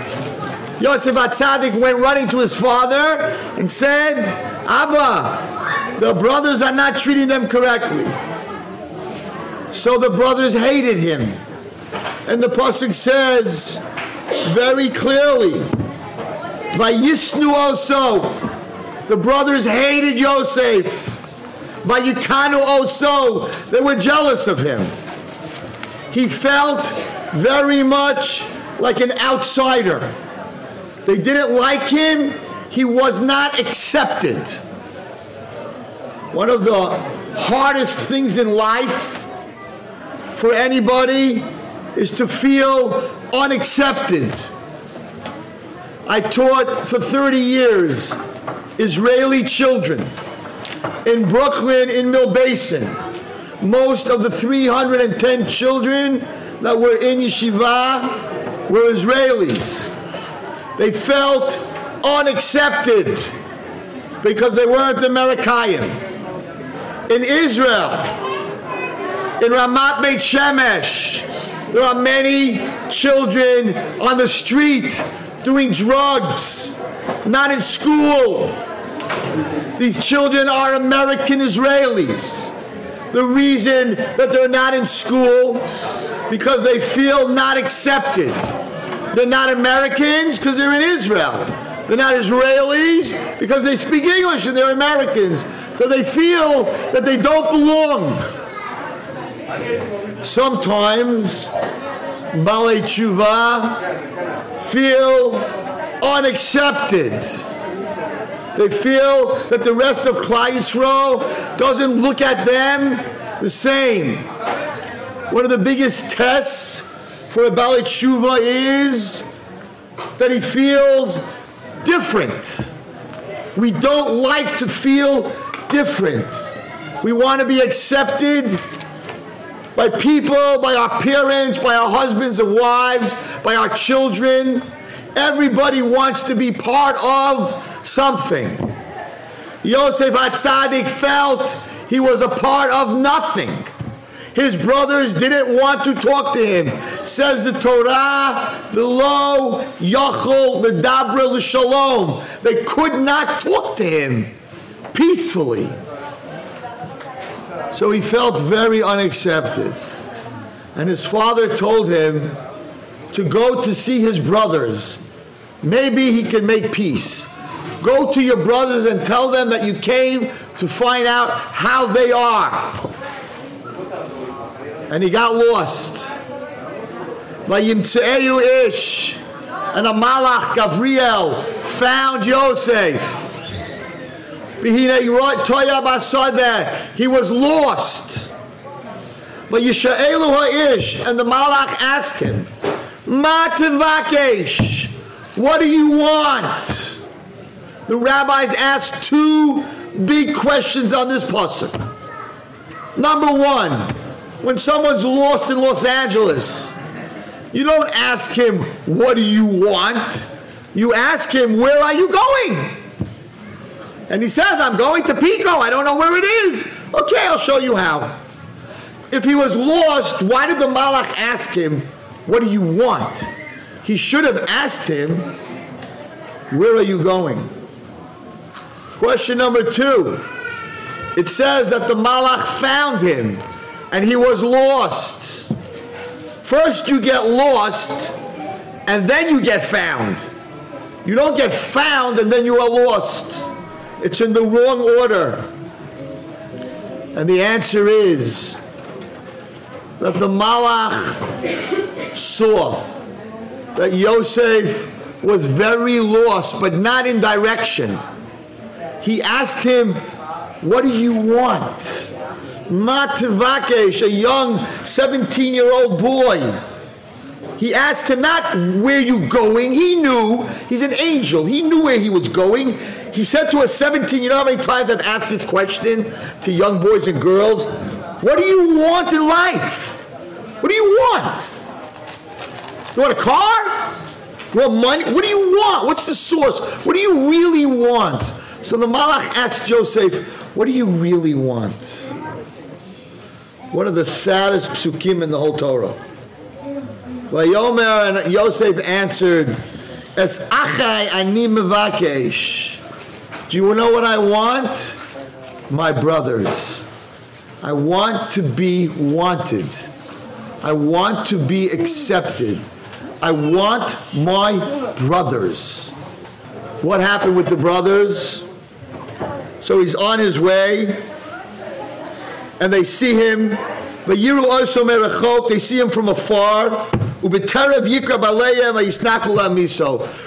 Yosef Atzadik went running to his father and said, Abba, the brothers are not treating them correctly. So the brothers hated him. And the Pasuk says very clearly, Vayisnu also, the brothers hated Yosef. Vayikanu also, they were jealous of him. He felt very much like an outsider. They didn't like him. He was not accepted. One of the hardest things in life for anybody is to feel unaccepted. I taught for 30 years Israeli children in Brooklyn, in Mill Basin. Most of the 310 children that were in yeshiva were Israelis. They felt unaccepted because they weren't American. In Israel, in Ramat Beit Shemesh, there are many children on the street doing drugs, not in school. These children are American Israelis. The reason that they're not in school because they feel not accepted. They're not Americans because they're in Israel. They're not Israelis because they speak English and they're Americans. So they feel that they don't belong. Sometimes Balei Tshuva feel unaccepted. They feel that the rest of Yisrael doesn't look at them the same. One of the biggest tests for a Balei Tshuva is that he feels different. We don't like to feel different. We want to be accepted by people, by our parents, by our husbands and wives, by our children. Everybody wants to be part of something. Yosef Atzadik felt he was a part of nothing. His brothers didn't want to talk to him. Says the Torah, below Yachol, the Dabra, the Shalom. They could not talk to him peacefully. So he felt very unaccepted. And his father told him to go to see his brothers. Maybe he can make peace. Go to your brothers and tell them that you came to find out how they are. And he got lost. And a malach, Gabriel, found Yosef. He was lost. But Yisha'elu ha'ish, and the malach asked him, Matavakesh, what do you want? The rabbis asked two big questions on this pasuk. Number one, when someone's lost in Los Angeles, you don't ask him, what do you want? You ask him, where are you going? And he says, I'm going to Pico. I don't know where it is. Okay, I'll show you how. If he was lost, why did the Malach ask him, What do you want? He should have asked him, Where are you going? Question number two. It says that the Malach found him and he was lost. First, you get lost and then you get found. You don't get found and then you are lost. It's in the wrong order. And the answer is that the Malach saw that Yosef was very lost, but not in direction. He asked him, What do you want? Matvakesh, a young 17 year old boy. He asked him not where you going. He knew he's an angel. He knew where he was going. He said to a 17, you know how many times I've asked this question to young boys and girls? What do you want in life? What do you want? You want a car? You want money? What do you want? What's the source? What do you really want? So the Malach asked Joseph, What do you really want? One of the saddest psukim in the whole Torah. Yomer and Yosef answered, Es achai ani mevakesh. Do you know what I want? My brothers. I want to be wanted. I want to be accepted. I want my brothers. What happened with the brothers? So he's on his way, and they see him. But they see him from afar.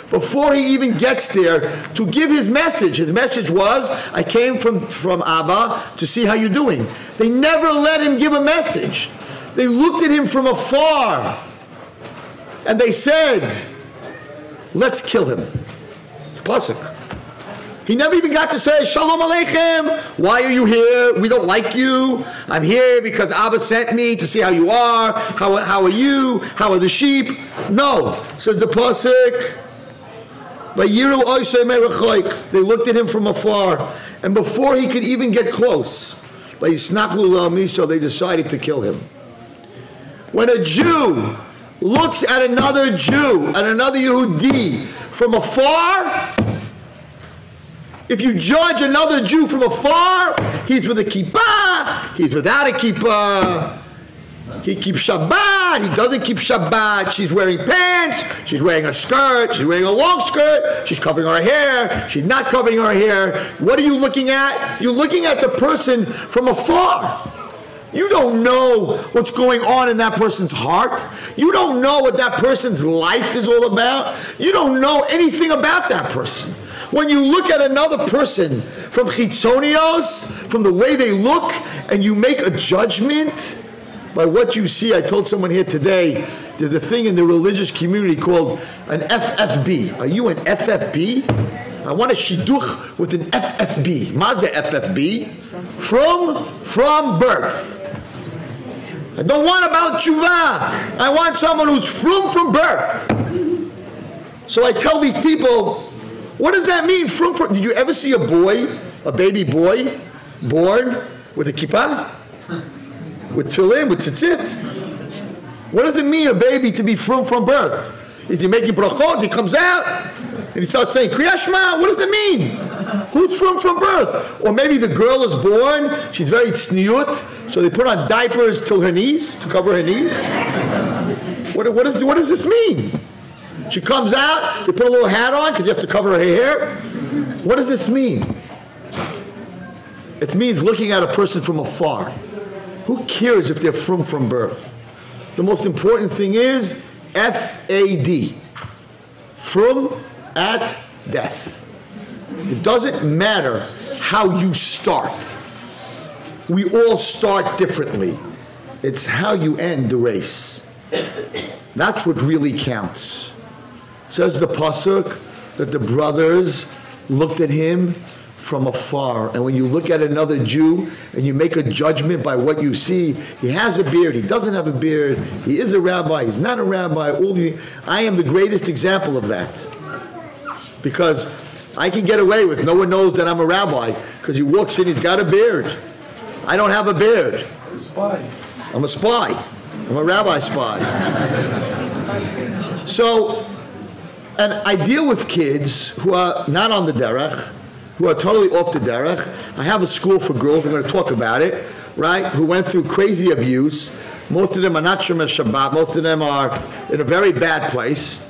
Before he even gets there to give his message, his message was, I came from, from Abba to see how you're doing. They never let him give a message. They looked at him from afar and they said, Let's kill him. It's classic. He never even got to say, Shalom Aleichem. Why are you here? We don't like you. I'm here because Abba sent me to see how you are. How, how are you? How are the sheep? No. Says the Pasuk. They looked at him from afar. And before he could even get close, so they decided to kill him. When a Jew looks at another Jew, at another Yehudi, from afar, if you judge another Jew from afar, he's with a kippah, he's without a kippah. He keeps Shabbat, he doesn't keep Shabbat. She's wearing pants, she's wearing a skirt, she's wearing a long skirt, she's covering her hair, she's not covering her hair. What are you looking at? You're looking at the person from afar. You don't know what's going on in that person's heart. You don't know what that person's life is all about. You don't know anything about that person. When you look at another person from chitzonios, from the way they look, and you make a judgment by what you see, I told someone here today, there's a thing in the religious community called an FFB. Are you an FFB? I want a shidduch with an FFB. Maza FFB? From, from birth. I don't want about tshuva. I want someone who's frum from birth. So I tell these people, what does that mean? From, did you ever see a boy, a baby boy, born with a kippah? With tefillin, with tzitzit? What does it mean, a baby to be frum from birth? Is he making brachot? He comes out and he starts saying Kriya Shema. What does that mean? Who's from from birth? Or maybe the girl is born. She's very tzniut, so they put on diapers till her knees to cover her knees. What, what, is, what does this mean? She comes out. They put a little hat on because you have to cover her hair. What does this mean? It means looking at a person from afar. Who cares if they're from from birth? The most important thing is F-A-D. From at death. It doesn't matter how you start. We all start differently. It's how you end the race. That's what really counts. Says the pasuk that the brothers looked at him from afar. And when you look at another Jew and you make a judgment by what you see, he has a beard, he doesn't have a beard, he is a rabbi, he's not a rabbi, all the, I am the greatest example of that. Because I can get away with no one knows that I'm a rabbi because he walks in, he's got a beard. I don't have a beard. I'm a spy. I'm a rabbi spy. So, and I deal with kids who are not on the derech, who are totally off the derech. I have a school for girls, we're going to talk about it, right, who went through crazy abuse. Most of them are not Shomer Shabbat, most of them are in a very bad place.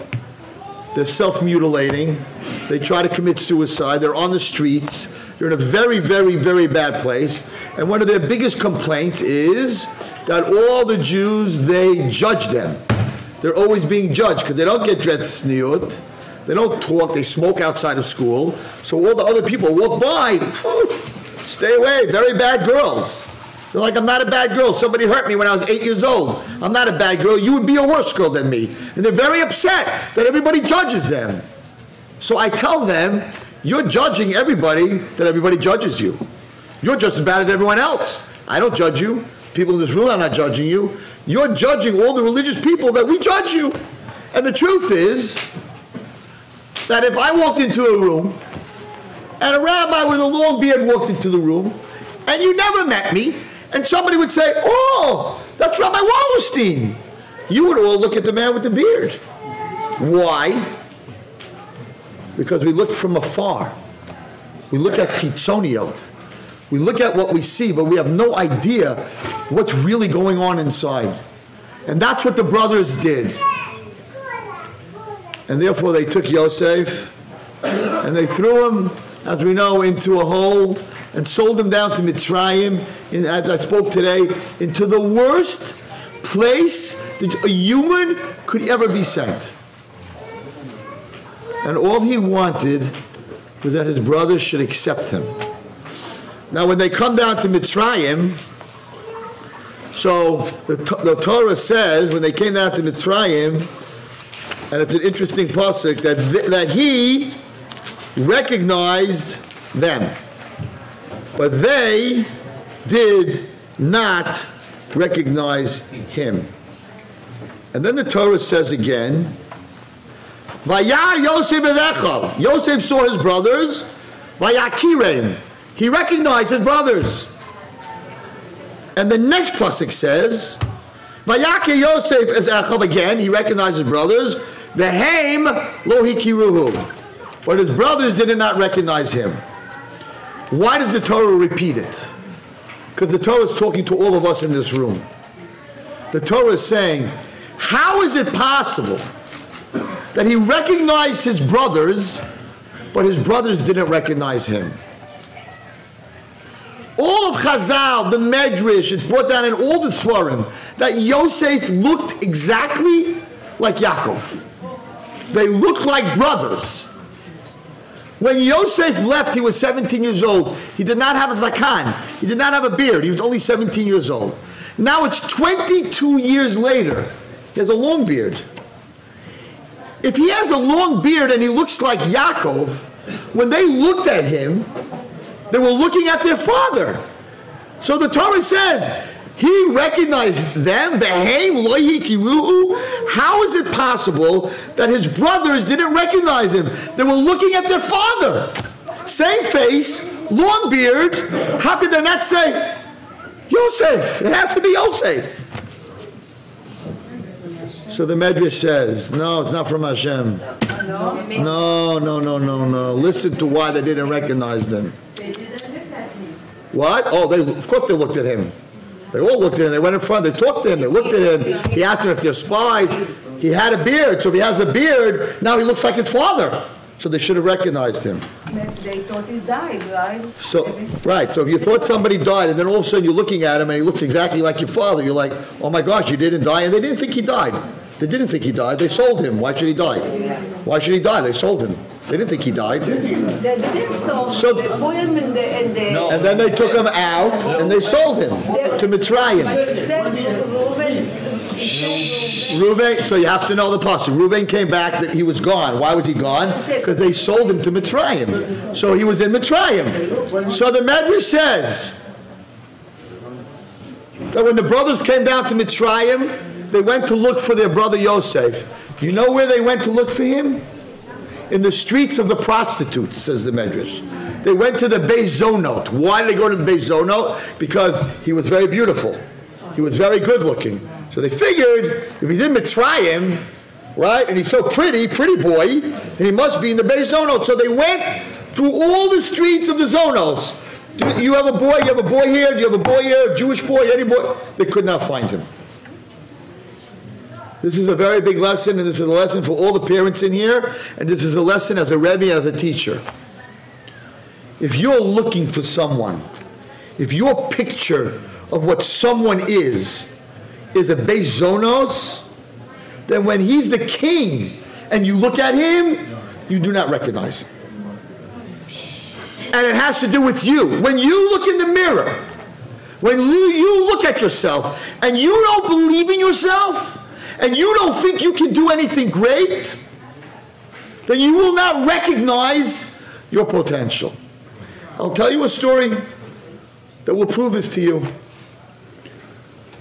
They're self mutilating, they try to commit suicide, they're on the streets, they're in a very, very, very bad place. And one of their biggest complaints is that all the Jews, they judge them. They're always being judged because they don't get dressed tzniut. They don't talk, they smoke outside of school. So all the other people walk by, stay away, very bad girls. They're like, I'm not a bad girl. Somebody hurt me when I was eight years old. I'm not a bad girl. You would be a worse girl than me. And they're very upset that everybody judges them. So I tell them, you're judging everybody that everybody judges you. You're just as bad as everyone else. I don't judge you. People in this room are not judging you. You're judging all the religious people that we judge you. And the truth is that if I walked into a room and a rabbi with a long beard walked into the room and you never met me and somebody would say, Oh, that's Rabbi Wallerstein, you would all look at the man with the beard. Why? Because we look from afar. We look at chitzoniot. We look at what we see, but we have no idea what's really going on inside. And that's what the brothers did. And therefore they took Yosef and they threw him, as we know, into a hole and sold him down to Mitzrayim, in, as I spoke today, into the worst place that a human could ever be sent. And all he wanted was that his brothers should accept him. Now, when they come down to Mitzrayim, so the, the Torah says when they came down to Mitzrayim, and it's an interesting pasuk that th- that he recognized them, but they did not recognize him. And then the Torah says again, Vayar Yosef Ezechav. Yosef saw his brothers. Vayakirem. He recognized his brothers. And the next pasuk says, Vayakir Yosef Ezechav again. He recognized his brothers. Vehem lo hikiruhu. But his brothers did not recognize him. Why does the Torah repeat it? Because the Torah is talking to all of us in this room. The Torah is saying, how is it possible that he recognized his brothers, but his brothers didn't recognize him? All of Chazal, the Medrash, it's brought down in all the Sfarim, that Yosef looked exactly like Yaakov. They looked like brothers. When Yosef left, he was 17 years old. He did not have a zakan. He did not have a beard. He was only 17 years old. Now it's 22 years later. He has a long beard. If he has a long beard and he looks like Yaakov, when they looked at him, they were looking at their father. So the Torah says, He recognized them, the Haim lo hikiruhu. How is it possible that his brothers didn't recognize him? They were looking at their father. Same face, long beard. How could they not say, Yosef? It has to be Yosef. So the Medrash says, no, it's not from Hashem. No, no, no, no, no. Listen to why they didn't recognize them. What? Oh, they, of course they looked at him. They all looked at him. They went in front. They talked to him. They looked at him. He asked them if they're spies. He had a beard. So if he has a beard, now he looks like his father. So they should have recognized him. They thought he died, right? So, right, so if you thought somebody died, and then all of a sudden you're looking at him and he looks exactly like your father, you're like, oh my gosh, you didn't die, and they didn't think he died. They didn't think he died, they sold him, why should he die? Why should he die? They sold him. They didn't think he died. They didn't sold, So- they put him in the, in the. And then they took him out, and they sold him to Mitzrayim. It says Reuben. Reuben, so you have to know the passage. Reuben came back, that he was gone. Why was he gone? Because they sold him to Mitzrayim. So he was in Mitzrayim. So the Medrash says that when the brothers came down to Mitzrayim, they went to look for their brother Yosef. You know where they went to look for him? In the streets of the prostitutes, says the Medrash. They went to the Beis Zonot. Why did they go to the Beis Zonot? Because he was very beautiful. He was very good looking. So they figured if he's in Mitzrayim, right, and he's so pretty, pretty boy, then he must be in the Beis Zonot. So they went through all the streets of the Zonos. Do you have a boy? You have a boy here? Do you have a boy here? A Jewish boy? Any boy? They could not find him. This is a very big lesson, and this is a lesson for all the parents in here, and this is a lesson as a Rebbe, as a teacher. If you're looking for someone, if your picture of what someone is is a Beis Zonos, then when he's the king and you look at him, you do not recognize him. And it has to do with you. When you look in the mirror, when you, you look at yourself and you don't believe in yourself and you don't think you can do anything great, then you will not recognize your potential. I'll tell you a story that will prove this to you.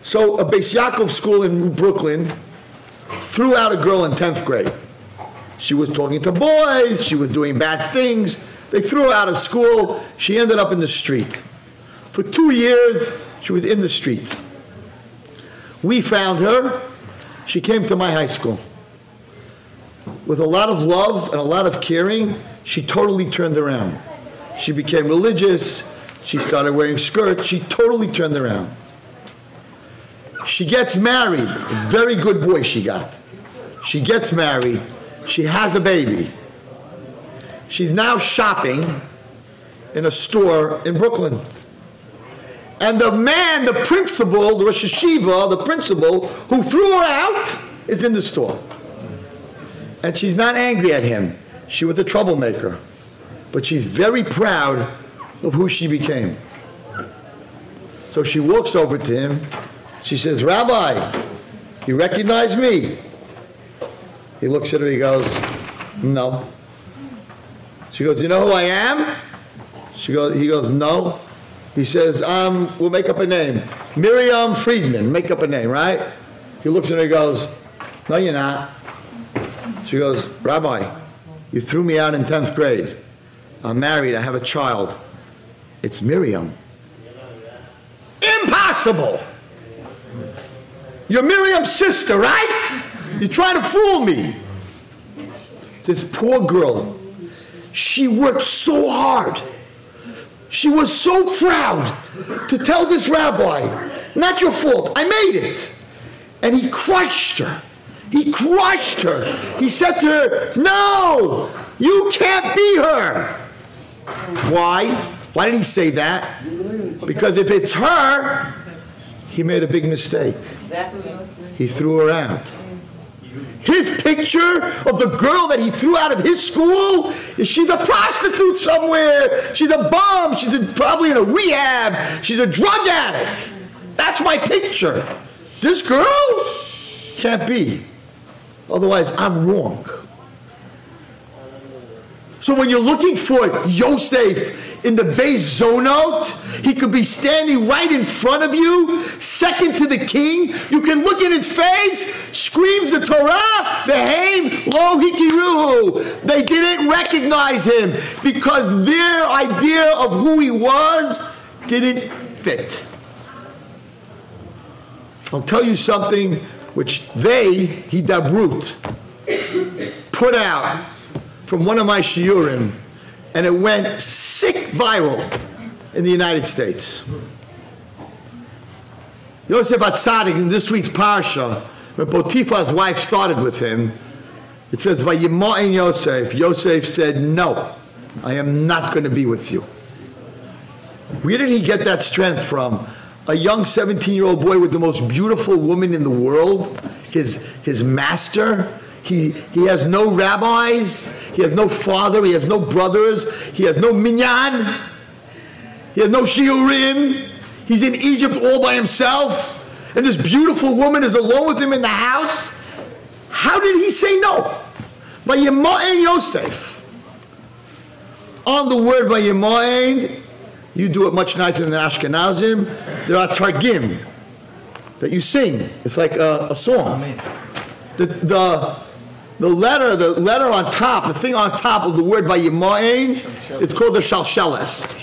So, a Beis Yaakov school in Brooklyn threw out a girl in 10th grade. She was talking to boys, she was doing bad things. They threw her out of school. She ended up in the street. For two years, she was in the street. We found her. She came to my high school. With a lot of love and a lot of caring, she totally turned around. She became religious. She started wearing skirts. She totally turned around. She gets married. A very good boy she got. She gets married. She has a baby. She's now shopping in a store in Brooklyn. And the man, the principal, the Rosh Hayeshiva, the principal, who threw her out, is in the store. And she's not angry at him. She was a troublemaker. But she's very proud of who she became. So she walks over to him. She says, Rabbi, you recognize me? He looks at her, he goes, No. She goes, You know who I am? She goes, he goes, No. He says, um, we'll make up a name. Miriam Friedman, make up a name, right? He looks at her, he goes, No, you're not. She goes, Rabbi, you threw me out in 10th grade. I'm married, I have a child. It's Miriam. Impossible! You're Miriam's sister, right? You're trying to fool me. This poor girl, she worked so hard. She was so proud to tell this rabbi, not your fault, I made it. And he crushed her. He crushed her. He said to her, No, you can't be her. Why? Why did he say that? Because if it's her, he made a big mistake. He threw her out. His picture of the girl that he threw out of his school she's a prostitute somewhere. She's a bum. She's in- probably in a rehab. She's a drug addict. That's my picture. This girl can't be. Otherwise, I'm wrong. So when you're looking for Yosef in the Beis Zonot. He could be standing right in front of you, second to the king. You can look in his face, screams the Torah, the Haim, lo hikiruhu. They didn't recognize him because their idea of who he was didn't fit. I'll tell you something which they, Hidabroot, put out from one of my shiurim, and it went sick viral in the United States. Yosef Atzadik in this week's parsha, when Potiphar's wife started with him, it says, Vayima'in Yosef. Yosef said, no, I am not going to be with you. Where did he get that strength from? A young 17-year-old boy with the most beautiful woman in the world, his, his master. He, he has no rabbis. He has no father. He has no brothers. He has no minyan. He has no shiurim. He's in Egypt all by himself. And this beautiful woman is alone with him in the house. How did he say no? Vayima'en Yosef. On the word Vayima'en, you do it much nicer than Ashkenazim. There are targim that you sing. It's like a, a song. The, the, the letter, the letter on top, the thing on top of the word Vayima'en, it's called the Shalsheles.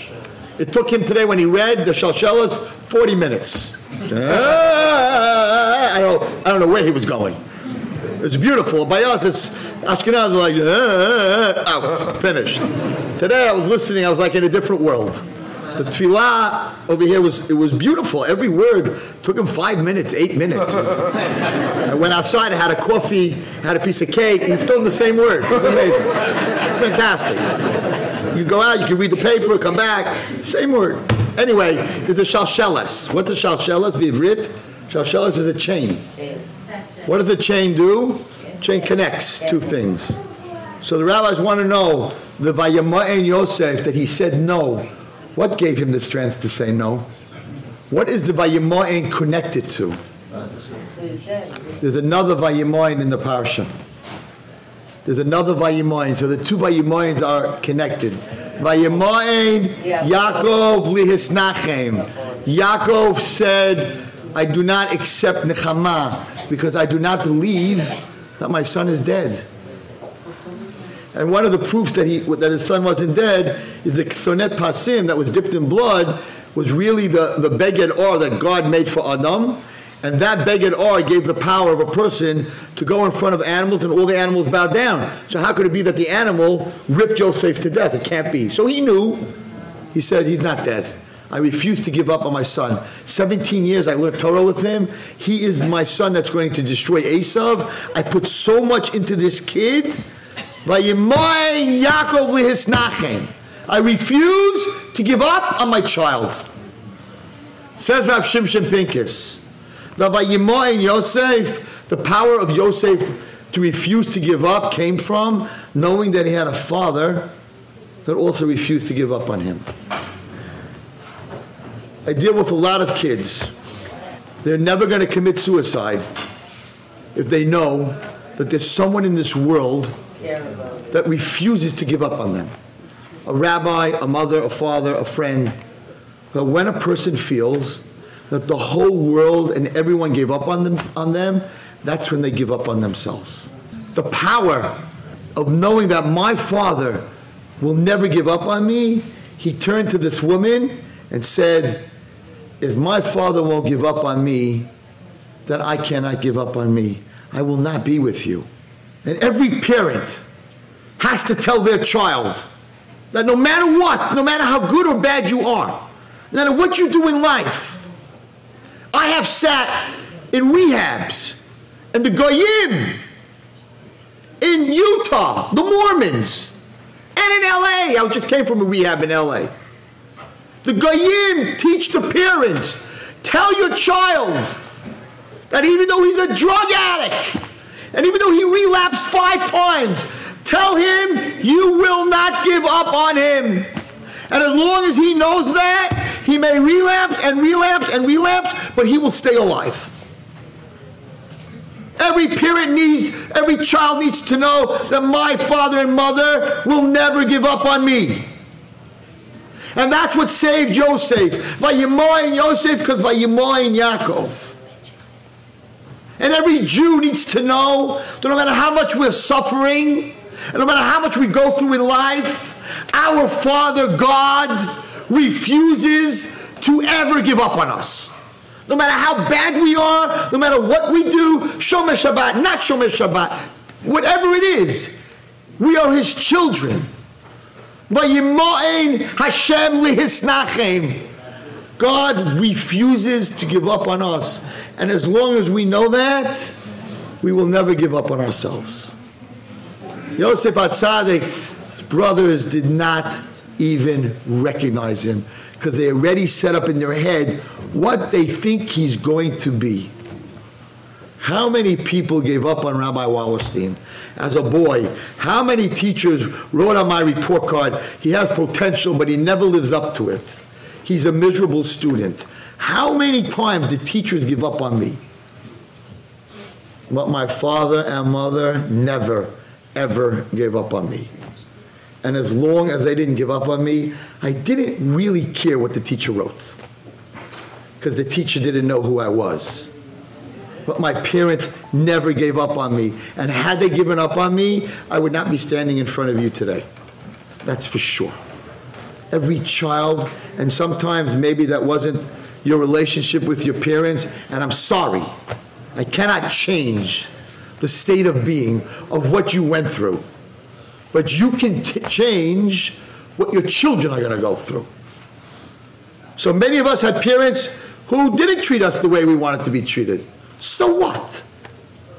It took him today when he read the Shalsheles 40 minutes. I don't, I don't know where he was going. It's beautiful. By us, it's Ashkenaz like "Ah, ah, ah," out, finished. Today I was listening. I was like in a different world. The tefillah over here was it was beautiful. Every word took him five minutes, eight minutes. I went outside. I had a coffee, had a piece of cake, and still in the same word. It was amazing. It's fantastic. You go out, you can read the paper, come back, same word. Anyway, there's a shalsheles. What's a shalsheles? Bivrit. Shalsheles is a chain. What does the chain do? Chain connects two things. So the rabbis want to know the Vayama'en Yosef that he said no. What gave him the strength to say no? What is the Vayama'en connected to? There's another Vayama'en in the parsha. There's another Vayima'en. So the two Vayima'ens are connected. Vayima'en Yaakov lihisnachem. Yaakov said, I do not accept nechama because I do not believe that my son is dead. And one of the proofs that, he, that his son wasn't dead is the sonet pasim that was dipped in blood was really the, the beged or that God made for Adam. And that beged or gave the power of a person to go in front of animals and all the animals bow down. So how could it be that the animal ripped Yosef to death? It can't be. So he knew. He said, he's not dead. I refuse to give up on my son. 17 years I learned Torah with him. He is my son that's going to destroy Esav. I put so much into this kid. I refuse to give up on my child. Says Rav Shimshon Pincus. Yosef, the power of Yosef to refuse to give up came from knowing that he had a father that also refused to give up on him. I deal with a lot of kids. They're never going to commit suicide if they know that there's someone in this world that refuses to give up on them. A rabbi, a mother, a father, a friend. But when a person feels that the whole world and everyone gave up on them, on them, that's when they give up on themselves. The power of knowing that my father will never give up on me, he turned to this woman and said, If my father won't give up on me, then I cannot give up on me. I will not be with you. And every parent has to tell their child that no matter what, no matter how good or bad you are, no matter what you do in life, I have sat in rehabs and the Goyim in Utah, the Mormons, and in LA. I just came from a rehab in LA. The Goyim teach the parents, tell your child that even though he's a drug addict, and even though he relapsed five times, tell him you will not give up on him. And as long as he knows that, he may relapse and relapse and relapse, but he will stay alive. Every parent needs, every child needs to know that my father and mother will never give up on me. And that's what saved Yosef. Vayemoin Yosef because Vayemoin Yaakov. And every Jew needs to know that no matter how much we're suffering, and no matter how much we go through in life, our Father God refuses to ever give up on us. No matter how bad we are, no matter what we do, Shomer Shabbat, not Shomer Shabbat, whatever it is, we are His children. Hashem. God refuses to give up on us. And as long as we know that, we will never give up on ourselves. Yosef Atzadik, brothers did not even recognize him because they already set up in their head what they think he's going to be. How many people gave up on Rabbi Wallerstein as a boy? How many teachers wrote on my report card, he has potential, but he never lives up to it? He's a miserable student. How many times did teachers give up on me? But my father and mother never, ever gave up on me. And as long as they didn't give up on me, I didn't really care what the teacher wrote. Because the teacher didn't know who I was. But my parents never gave up on me. And had they given up on me, I would not be standing in front of you today. That's for sure. Every child, and sometimes maybe that wasn't your relationship with your parents, and I'm sorry. I cannot change the state of being of what you went through. But you can t- change what your children are going to go through. So many of us had parents who didn't treat us the way we wanted to be treated. So what?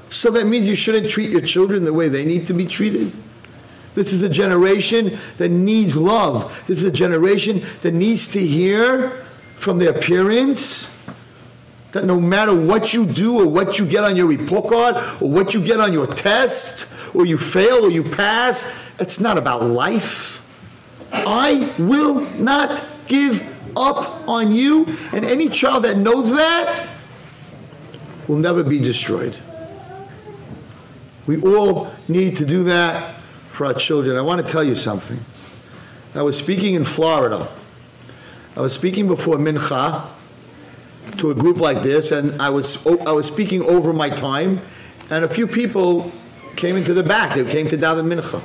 So that means you shouldn't treat your children the way they need to be treated? This is a generation that needs love. This is a generation that needs to hear from their parents that no matter what you do or what you get on your report card or what you get on your test or you fail or you pass, it's not about life. I will not give up on you. And any child that knows that will never be destroyed. We all need to do that for our children. I want to tell you something. I was speaking in Florida. I was speaking before Mincha to a group like this, and I was I was speaking over my time, and a few people came into the back. They came to daven mincha,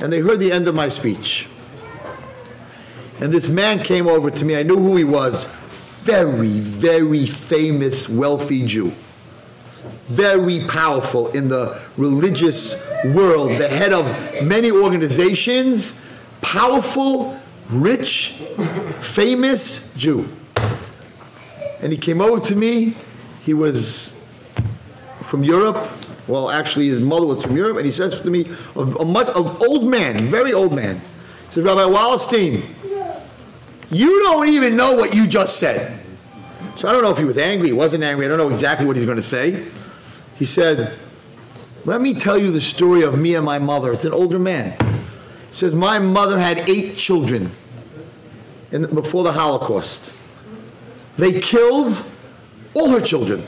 and they heard the end of my speech. And this man came over to me. I knew who he was. Very, very famous, wealthy Jew. Very powerful in the religious world, the head of many organizations, powerful, rich, famous Jew. And he came over to me. He was from Europe. Well, actually, his mother was from Europe. And he says to me, a, a much, of old man, very old man. He said, Rabbi Wallerstein, you don't even know what you just said. So I don't know if he was angry, he wasn't angry, I don't know exactly what he's going to say. He said, Let me tell you the story of me and my mother. It's an older man. He says, My mother had eight children in, before the Holocaust. They killed all her children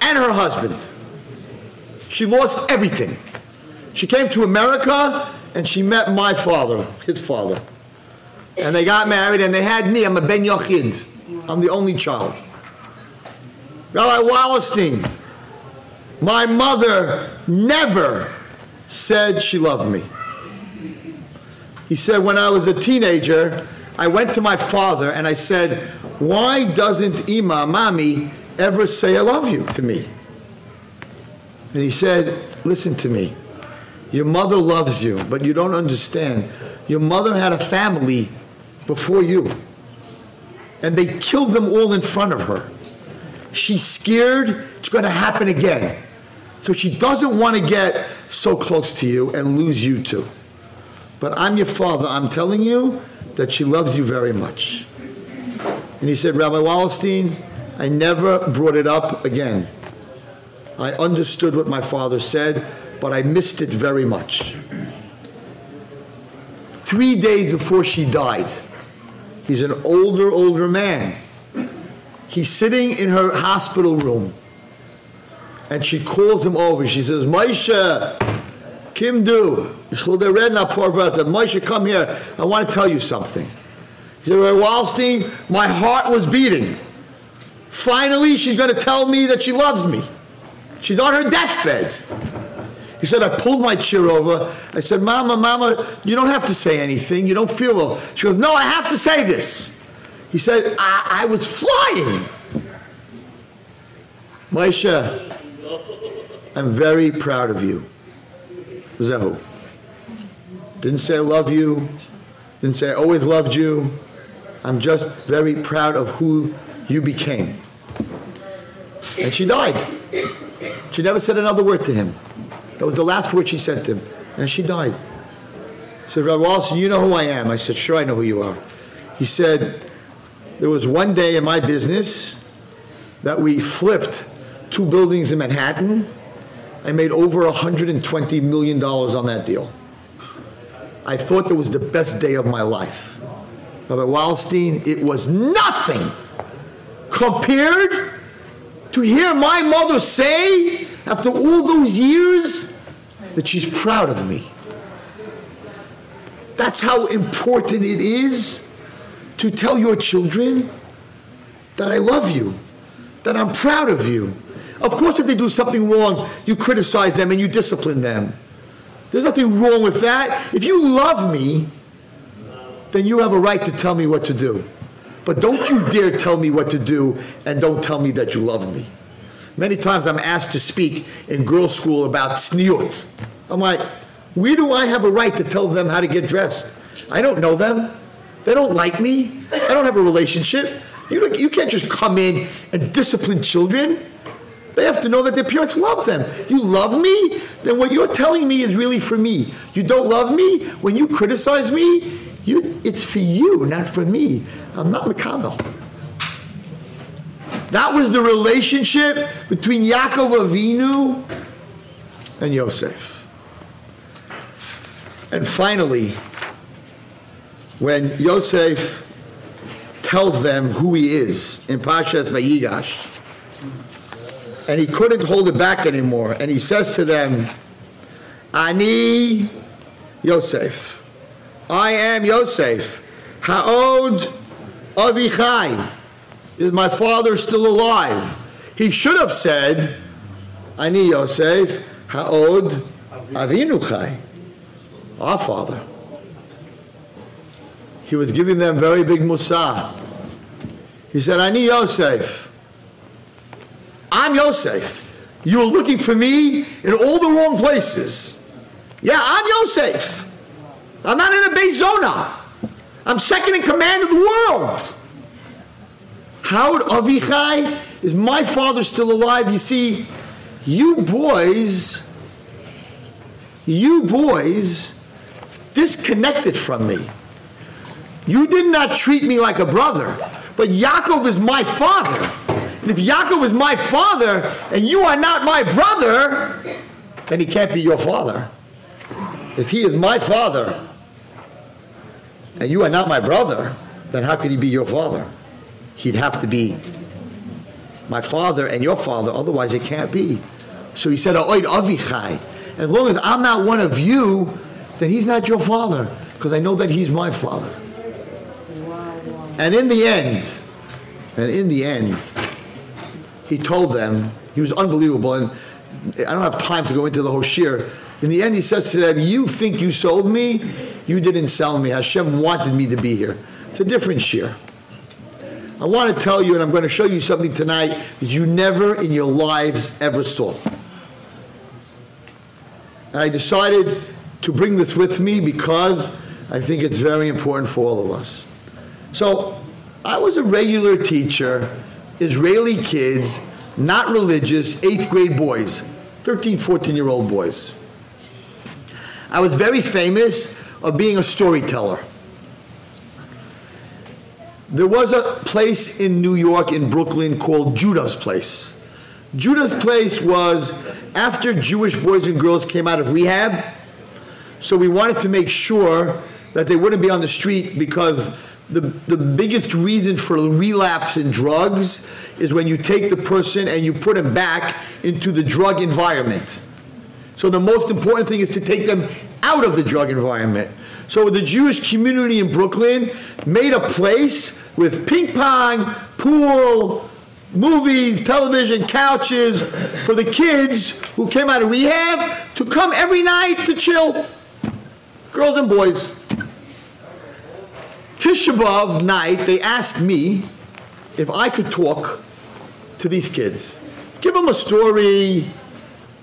and her husband. She lost everything. She came to America and she met my father, his father. And they got married and they had me. I'm a Ben Yochid. I'm the only child. Rabbi Wallerstein, my mother never said she loved me. He said, when I was a teenager, I went to my father and I said, Why doesn't Ima, mommy, ever say I love you to me? And he said, Listen to me. Your mother loves you, but you don't understand. Your mother had a family before you, and they killed them all in front of her. She's scared it's going to happen again. So she doesn't want to get so close to you and lose you too. But I'm your father. I'm telling you that she loves you very much. And he said, Rabbi Wallerstein, I never brought it up again. I understood what my father said, but I missed it very much. Three days before she died, he's an older, older man. He's sitting in her hospital room, and she calls him over. She says, Maisha, Kim Du, Moshe, come here. I want to tell you something. He said, Rabbi Wallerstein, my heart was beating. Finally, she's going to tell me that she loves me. She's on her deathbed. He said, I pulled my chair over. I said, Mama, Mama, you don't have to say anything. You don't feel well. She goes, No, I have to say this. He said, I, I was flying. Moshe, I'm very proud of you. Zehu. Didn't say I love you. Didn't say I always loved you. I'm just very proud of who you became. And she died. She never said another word to him. That was the last word she said to him. And she died. He said, Rabbi Wallerstein, you know who I am. I said, sure, I know who you are. He said, there was one day in my business that we flipped two buildings in Manhattan. I made over $120 million on that deal. I thought that was the best day of my life. Rabbi Wallerstein, it was nothing compared to hear my mother say, after all those years, that she's proud of me. That's how important it is to tell your children that I love you, that I'm proud of you. Of course, if they do something wrong, you criticize them and you discipline them. There's nothing wrong with that. If you love me, then you have a right to tell me what to do. But don't you dare tell me what to do and don't tell me that you love me. Many times I'm asked to speak in girls' school about tzniut. I'm like, where do I have a right to tell them how to get dressed? I don't know them. They don't like me. I don't have a relationship. You, you can't just come in and discipline children. They have to know that their parents love them. You love me? Then what you're telling me is really for me. You don't love me? When you criticize me, you, it's for you, not for me. I'm not Makabel. That was the relationship between Yaakov Avinu and Yosef. And finally, when Yosef tells them who he is in Pashas Vayigash, and he couldn't hold it back anymore, and he says to them, Ani Yosef. I am Yosef. Ha'od Avichai. Is my father still alive? He should have said, Ani Yosef. Ha'od Avinu Chai. Our father. He was giving them very big mussar. He said, Ani Yosef. I'm Yosef. You were looking for me in all the wrong places. Yeah, I'm Yosef. I'm not in a Beis Zona. I'm second in command of the world. Ha'od Avichai, is my father still alive? You see, you boys, you boys disconnected from me. You did not treat me like a brother, but Yaakov is my father. And if Yaakov is my father and you are not my brother, then he can't be your father. If he is my father and you are not my brother, then how could he be your father? He'd have to be my father and your father, otherwise it can't be. So he said, Oid Avichai. As long as I'm not one of you, then he's not your father, because I know that he's my father. And in the end, and in the end, he told them, he was unbelievable, and I don't have time to go into the whole shir. In the end, he says to them, You think you sold me? You didn't sell me. Hashem wanted me to be here. It's a different shir. I want to tell you, and I'm going to show you something tonight that you never in your lives ever saw. And I decided to bring this with me because I think it's very important for all of us. So, I was a regular teacher, Israeli kids, not religious, eighth grade boys, 13, 14 year old boys. I was very famous of being a storyteller. There was a place in New York, in Brooklyn, called Judah's Place. Judah's Place was after Jewish boys and girls came out of rehab, so we wanted to make sure that they wouldn't be on the street because the, the biggest reason for relapse in drugs is when you take the person and you put them back into the drug environment. So the most important thing is to take them out of the drug environment. So the Jewish community in Brooklyn made a place with ping pong, pool, movies, television, couches for the kids who came out of rehab to come every night to chill. Girls and boys. Tisha B'Av night, they asked me if I could talk to these kids. Give them a story.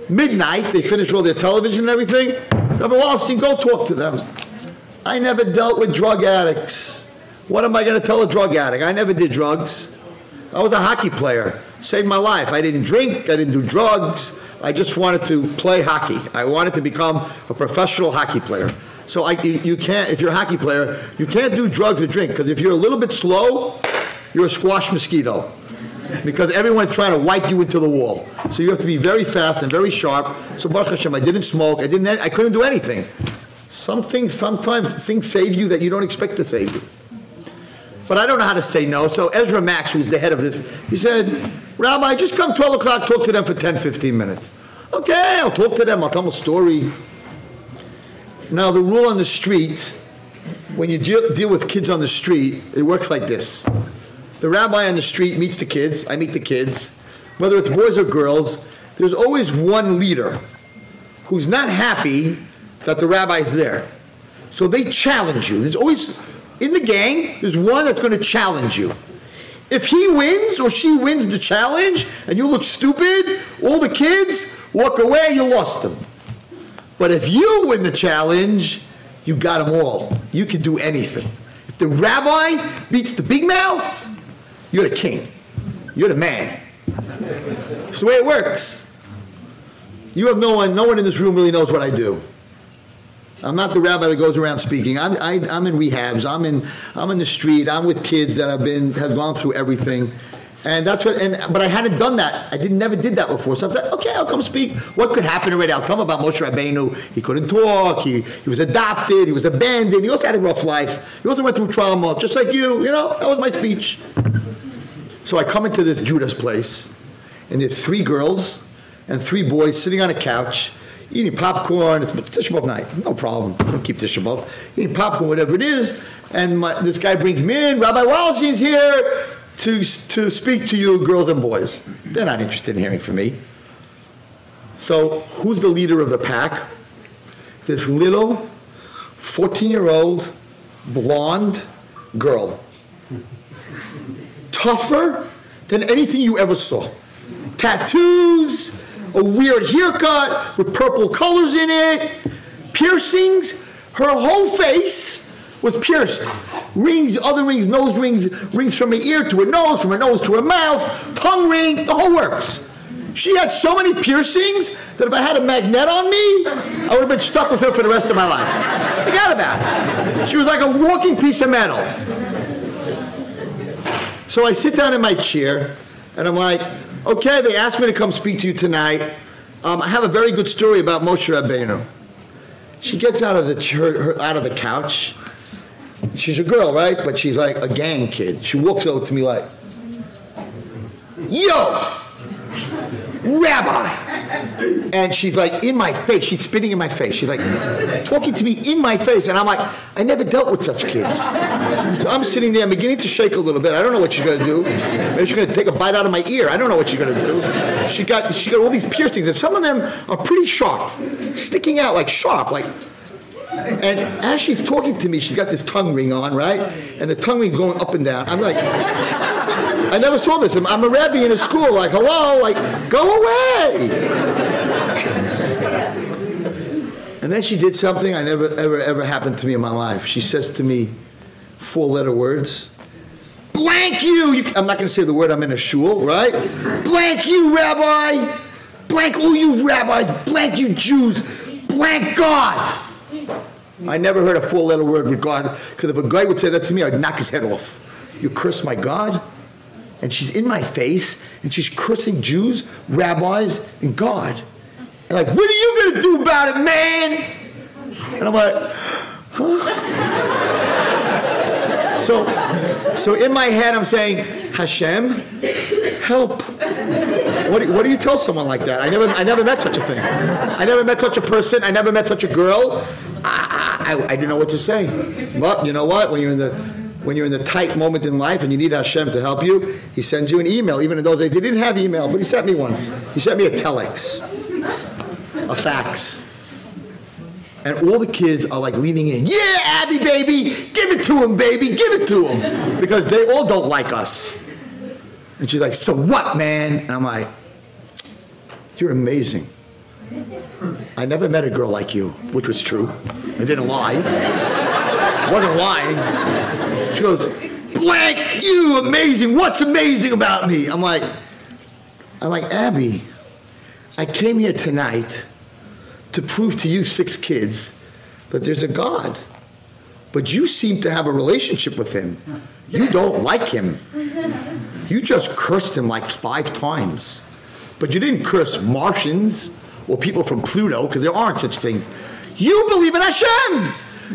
Midnight, they finished all their television and everything. Rabbi Wallerstein, go talk to them. I never dealt with drug addicts. What am I going to tell a drug addict? I never did drugs. I was a hockey player. Saved my life. I didn't drink. I didn't do drugs. I just wanted to play hockey. I wanted to become a professional hockey player. So I, you, can't, if you're a hockey player, you can't do drugs or drink because if you're a little bit slow, you're a squash mosquito. Because everyone's trying to wipe you into the wall. So you have to be very fast and very sharp. So Baruch Hashem, I didn't smoke. I didn't. I couldn't do anything. Some things, sometimes things save you that you don't expect to save you. But I don't know how to say no. So Ezra Max, who's the head of this, he said, Rabbi, just come 12 o'clock, talk to them for 10, 15 minutes. Okay, I'll talk to them, I'll tell them a story. Now, the rule on the street, when you deal, deal with kids on the street, it works like this. The rabbi on the street meets the kids, I meet the kids, whether it's boys or girls, there's always one leader who's not happy that the rabbi's there. So they challenge you. There's always, in the gang, there's one that's going to challenge you. If he wins or she wins the challenge and you look stupid, all the kids walk away, you lost them. But if you win the challenge, you got them all. You can do anything. If the rabbi beats the big mouth, you're the king. You're the man. It's the way it works. You have no one, no one in this room really knows what I do. I'm not the rabbi that goes around speaking. I'm, I, I'm in rehabs. I'm in, I'm in the street. I'm with kids that have been, have gone through everything. And that's what, and, but I hadn't done that. I didn't, never did that before. So I said, okay, I'll come speak. What could happen already? I'll them about Moshe Rabbeinu. He couldn't talk. He, he was adopted. He was abandoned. He also had a rough life. He also went through trauma, just like you. You know, that was my speech. So I come into this Judah's place, and there's three girls and three boys sitting on a couch, eating popcorn. It's Tisha night, no problem. I don't keep Tisha. Eating popcorn, whatever it is. And my, this guy brings me in. Rabbi Wallerstein's here to, to speak to you, girls and boys. They're not interested in hearing from me. So who's the leader of the pack? This little 14-year-old blonde girl tougher than anything you ever saw. Tattoos, a weird haircut with purple colors in it, piercings. Her whole face was pierced. Rings, other rings, nose rings, rings from her ear to her nose, from her nose to her mouth, tongue ring, the whole works. She had so many piercings that if I had a magnet on me, I would have been stuck with her for the rest of my life. Forget about it. She was like a walking piece of metal. So I sit down in my chair and I'm like, okay, they asked me to come speak to you tonight. Um, I have a very good story about Moshe Rabbeinu. She gets out of the out of the couch. She's a girl, right? But she's like a gang kid. She walks over to me like, "Yo, Rabbi!" And she's like in my face. She's spitting in my face. She's like talking to me in my face, and I'm like, I never dealt with such kids. So I'm sitting there, I'm beginning to shake a little bit. I don't know what she's gonna do. Maybe she's gonna take a bite out of my ear. I don't know what she's gonna do. She got she got all these piercings, and some of them are pretty sharp, sticking out like sharp, like. And as she's talking to me, she's got this tongue ring on, right? And the tongue ring's going up and down. I'm like, I never saw this. I'm, I'm a rabbi in a school, like, hello, like, go away. And then she did something I never, ever, ever happened to me in my life. She says to me, four letter words, blank you. you I'm not going to say the word, I'm in a shul, right? Blank you, rabbi. Blank all you rabbis. Blank you Jews. Blank God. I never heard a four letter word with God, because if a guy would say that to me, I'd knock his head off. You curse my God? And she's in my face, and she's cursing Jews, rabbis, and God. And like, what are you gonna do about it, man? And I'm like, huh? So, so in my head, I'm saying, Hashem, help. What do, what do you tell someone like that? I never, I never met such a thing. I never met such a person. I never met such a girl. I, I, I didn't know what to say. But you know what? When you're in the when you're in the tight moment in life and you need Hashem to help you, He sends you an email. Even though they, they didn't have email, but He sent me one. He sent me a telex, a fax. And all the kids are like leaning in. Yeah, Abby, baby, give it to him, baby, give it to him, because they all don't like us. And she's like, so what, man? And I'm like, you're amazing. I never met a girl like you, which was true. I didn't lie. Wasn't lying. She goes, blank, you amazing. What's amazing about me? I'm like, I'm like, Abby, I came here tonight to prove to you six kids that there's a God. But you seem to have a relationship with him. You don't like him. You just cursed him like five times. But you didn't curse Martians or people from Pluto, because there aren't such things. You believe in Hashem.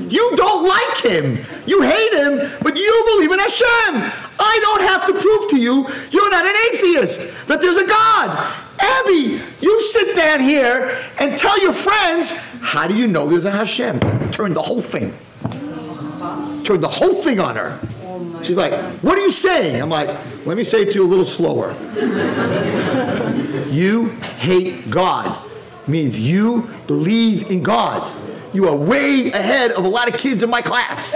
You don't like him. You hate him, but you believe in Hashem. I don't have to prove to you you're not an atheist, that there's a God. Abby, you sit down here and tell your friends, how do you know there's a Hashem? Turn the whole thing. Turn the whole thing on her. She's like, what are you saying? I'm like, let me say it to you a little slower. You hate God means you believe in God. You are way ahead of a lot of kids in my class.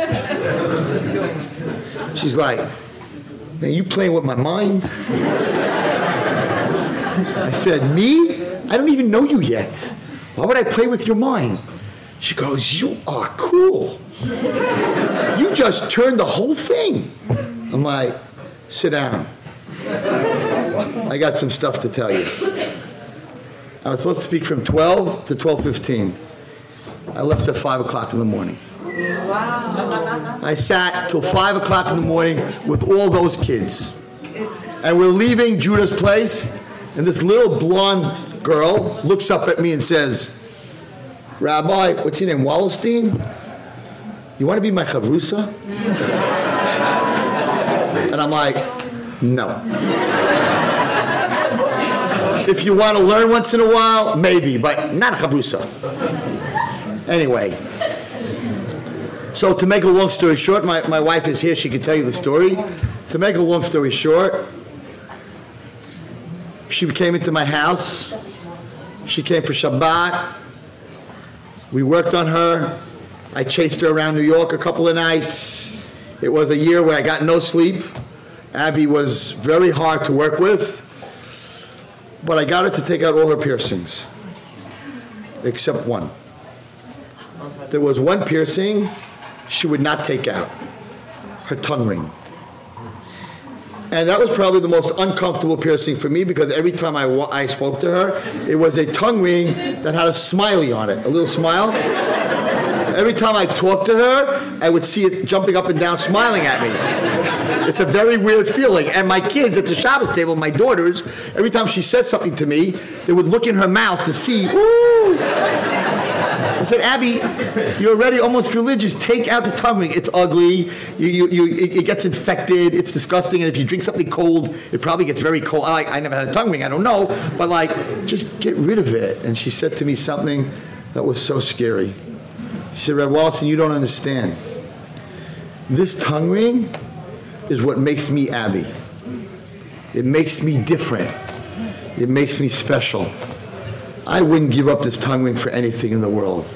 She's like, man, you playing with my mind? I said, me? I don't even know you yet. Why would I play with your mind? She goes, you are cool. You just turned the whole thing. I'm like, sit down. I got some stuff to tell you. I was supposed to speak from 12 to 12:15. I left at 5 o'clock in the morning. Wow. I sat till 5 o'clock in the morning with all those kids. And we're leaving Judah's place, and this little blonde girl looks up at me and says, Rabbi, what's your name, Wallerstein? You want to be my chavrusa? And I'm like, no. If you want to learn once in a while, maybe, but not a chavrusa. Anyway, so to make a long story short, my, my wife is here, she can tell you the story. To make a long story short, she came into my house. She came for Shabbat. We worked on her. I chased her around New York a couple of nights. It was a year where I got no sleep. Abby was very hard to work with. But I got her to take out all her piercings, except one. There was one piercing she would not take out her tongue ring. And that was probably the most uncomfortable piercing for me because every time I, I spoke to her, it was a tongue ring that had a smiley on it, a little smile. Every time I talked to her, I would see it jumping up and down, smiling at me. It's a very weird feeling. And my kids at the Shabbos table, my daughters, every time she said something to me, they would look in her mouth to see, ooh. I said, Abby, you're already almost religious. Take out the tongue ring. It's ugly. You, you, you, it, it gets infected. It's disgusting. And if you drink something cold, it probably gets very cold. I, I never had a tongue ring. I don't know. But like, just get rid of it. And she said to me something that was so scary. She said, Red Walton, you don't understand. This tongue ring is what makes me Abby. It makes me different. It makes me special. I wouldn't give up this tongue ring for anything in the world.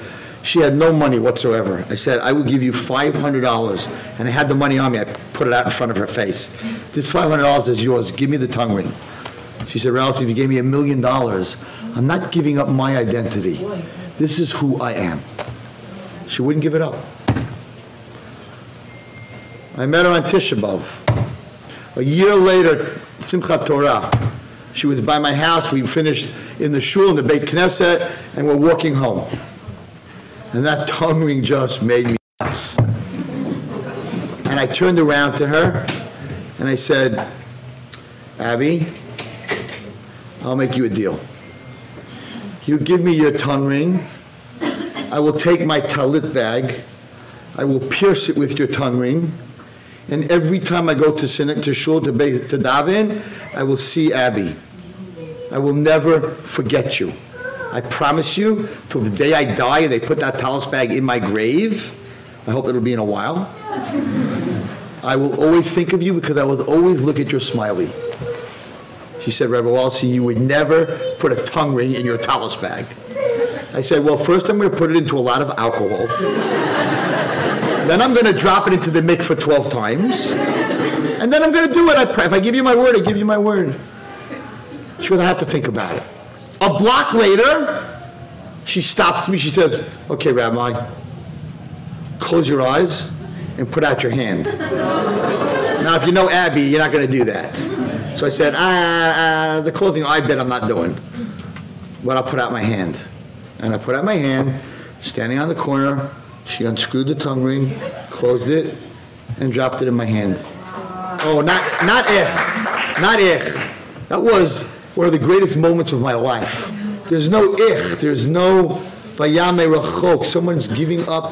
She had no money whatsoever. I said, I will give you $500. And I had the money on me. I put it out in front of her face. This $500 is yours. Give me the tongue ring. She said, Ralph, if you gave me a million dollars, I'm not giving up my identity. This is who I am. She wouldn't give it up. I met her on Tisha B'Av. A year later, Simchat Torah. She was by my house. We finished in the shul in the Beit Knesset, and we're walking home. And that tongue ring just made me nuts. And I turned around to her, and I said, Abby, I'll make you a deal. You give me your tongue ring, I will take my talit bag, I will pierce it with your tongue ring, and every time I go to sin- to shul to, be, to daven, I will see Abby. I will never forget you. I promise you, till the day I die and they put that talus bag in my grave, I hope it'll be in a while, I will always think of you because I will always look at your smiley. She said, Rebbe Walsey, you would never put a tongue ring in your talus bag. I said, well, first I'm going to put it into a lot of alcohol. Then I'm going to drop it into the for 12 times. And then I'm going to do it. I, pray- if I give you my word, I give you my word. She I have to think about it. A block later, she stops me. She says, okay, Rabbi, close your eyes and put out your hand. Now, if you know Abby, you're not going to do that. So I said, ah, ah, the closing, I bet I'm not doing. But I'll put out my hand. And I put out my hand, standing on the corner. She unscrewed the tongue ring, closed it, and dropped it in my hand. Oh, not, not ich. Not ich. That was one of the greatest moments of my life. There's no ich. There's no vayame rachok. Someone's giving up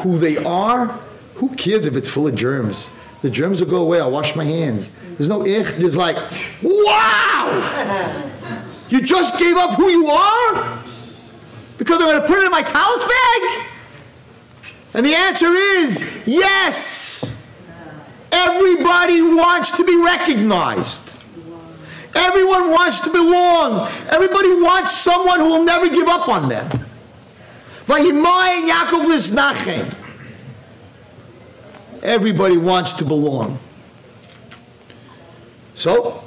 who they are. Who cares if it's full of germs? The germs will go away. I'll wash my hands. There's no ich. There's like, wow! You just gave up who you are? Because I'm going to put it in my talus bag? And the answer is yes. Everybody wants to be recognized. Everyone wants to belong. Everybody wants someone who will never give up on them. Everybody wants to belong. So,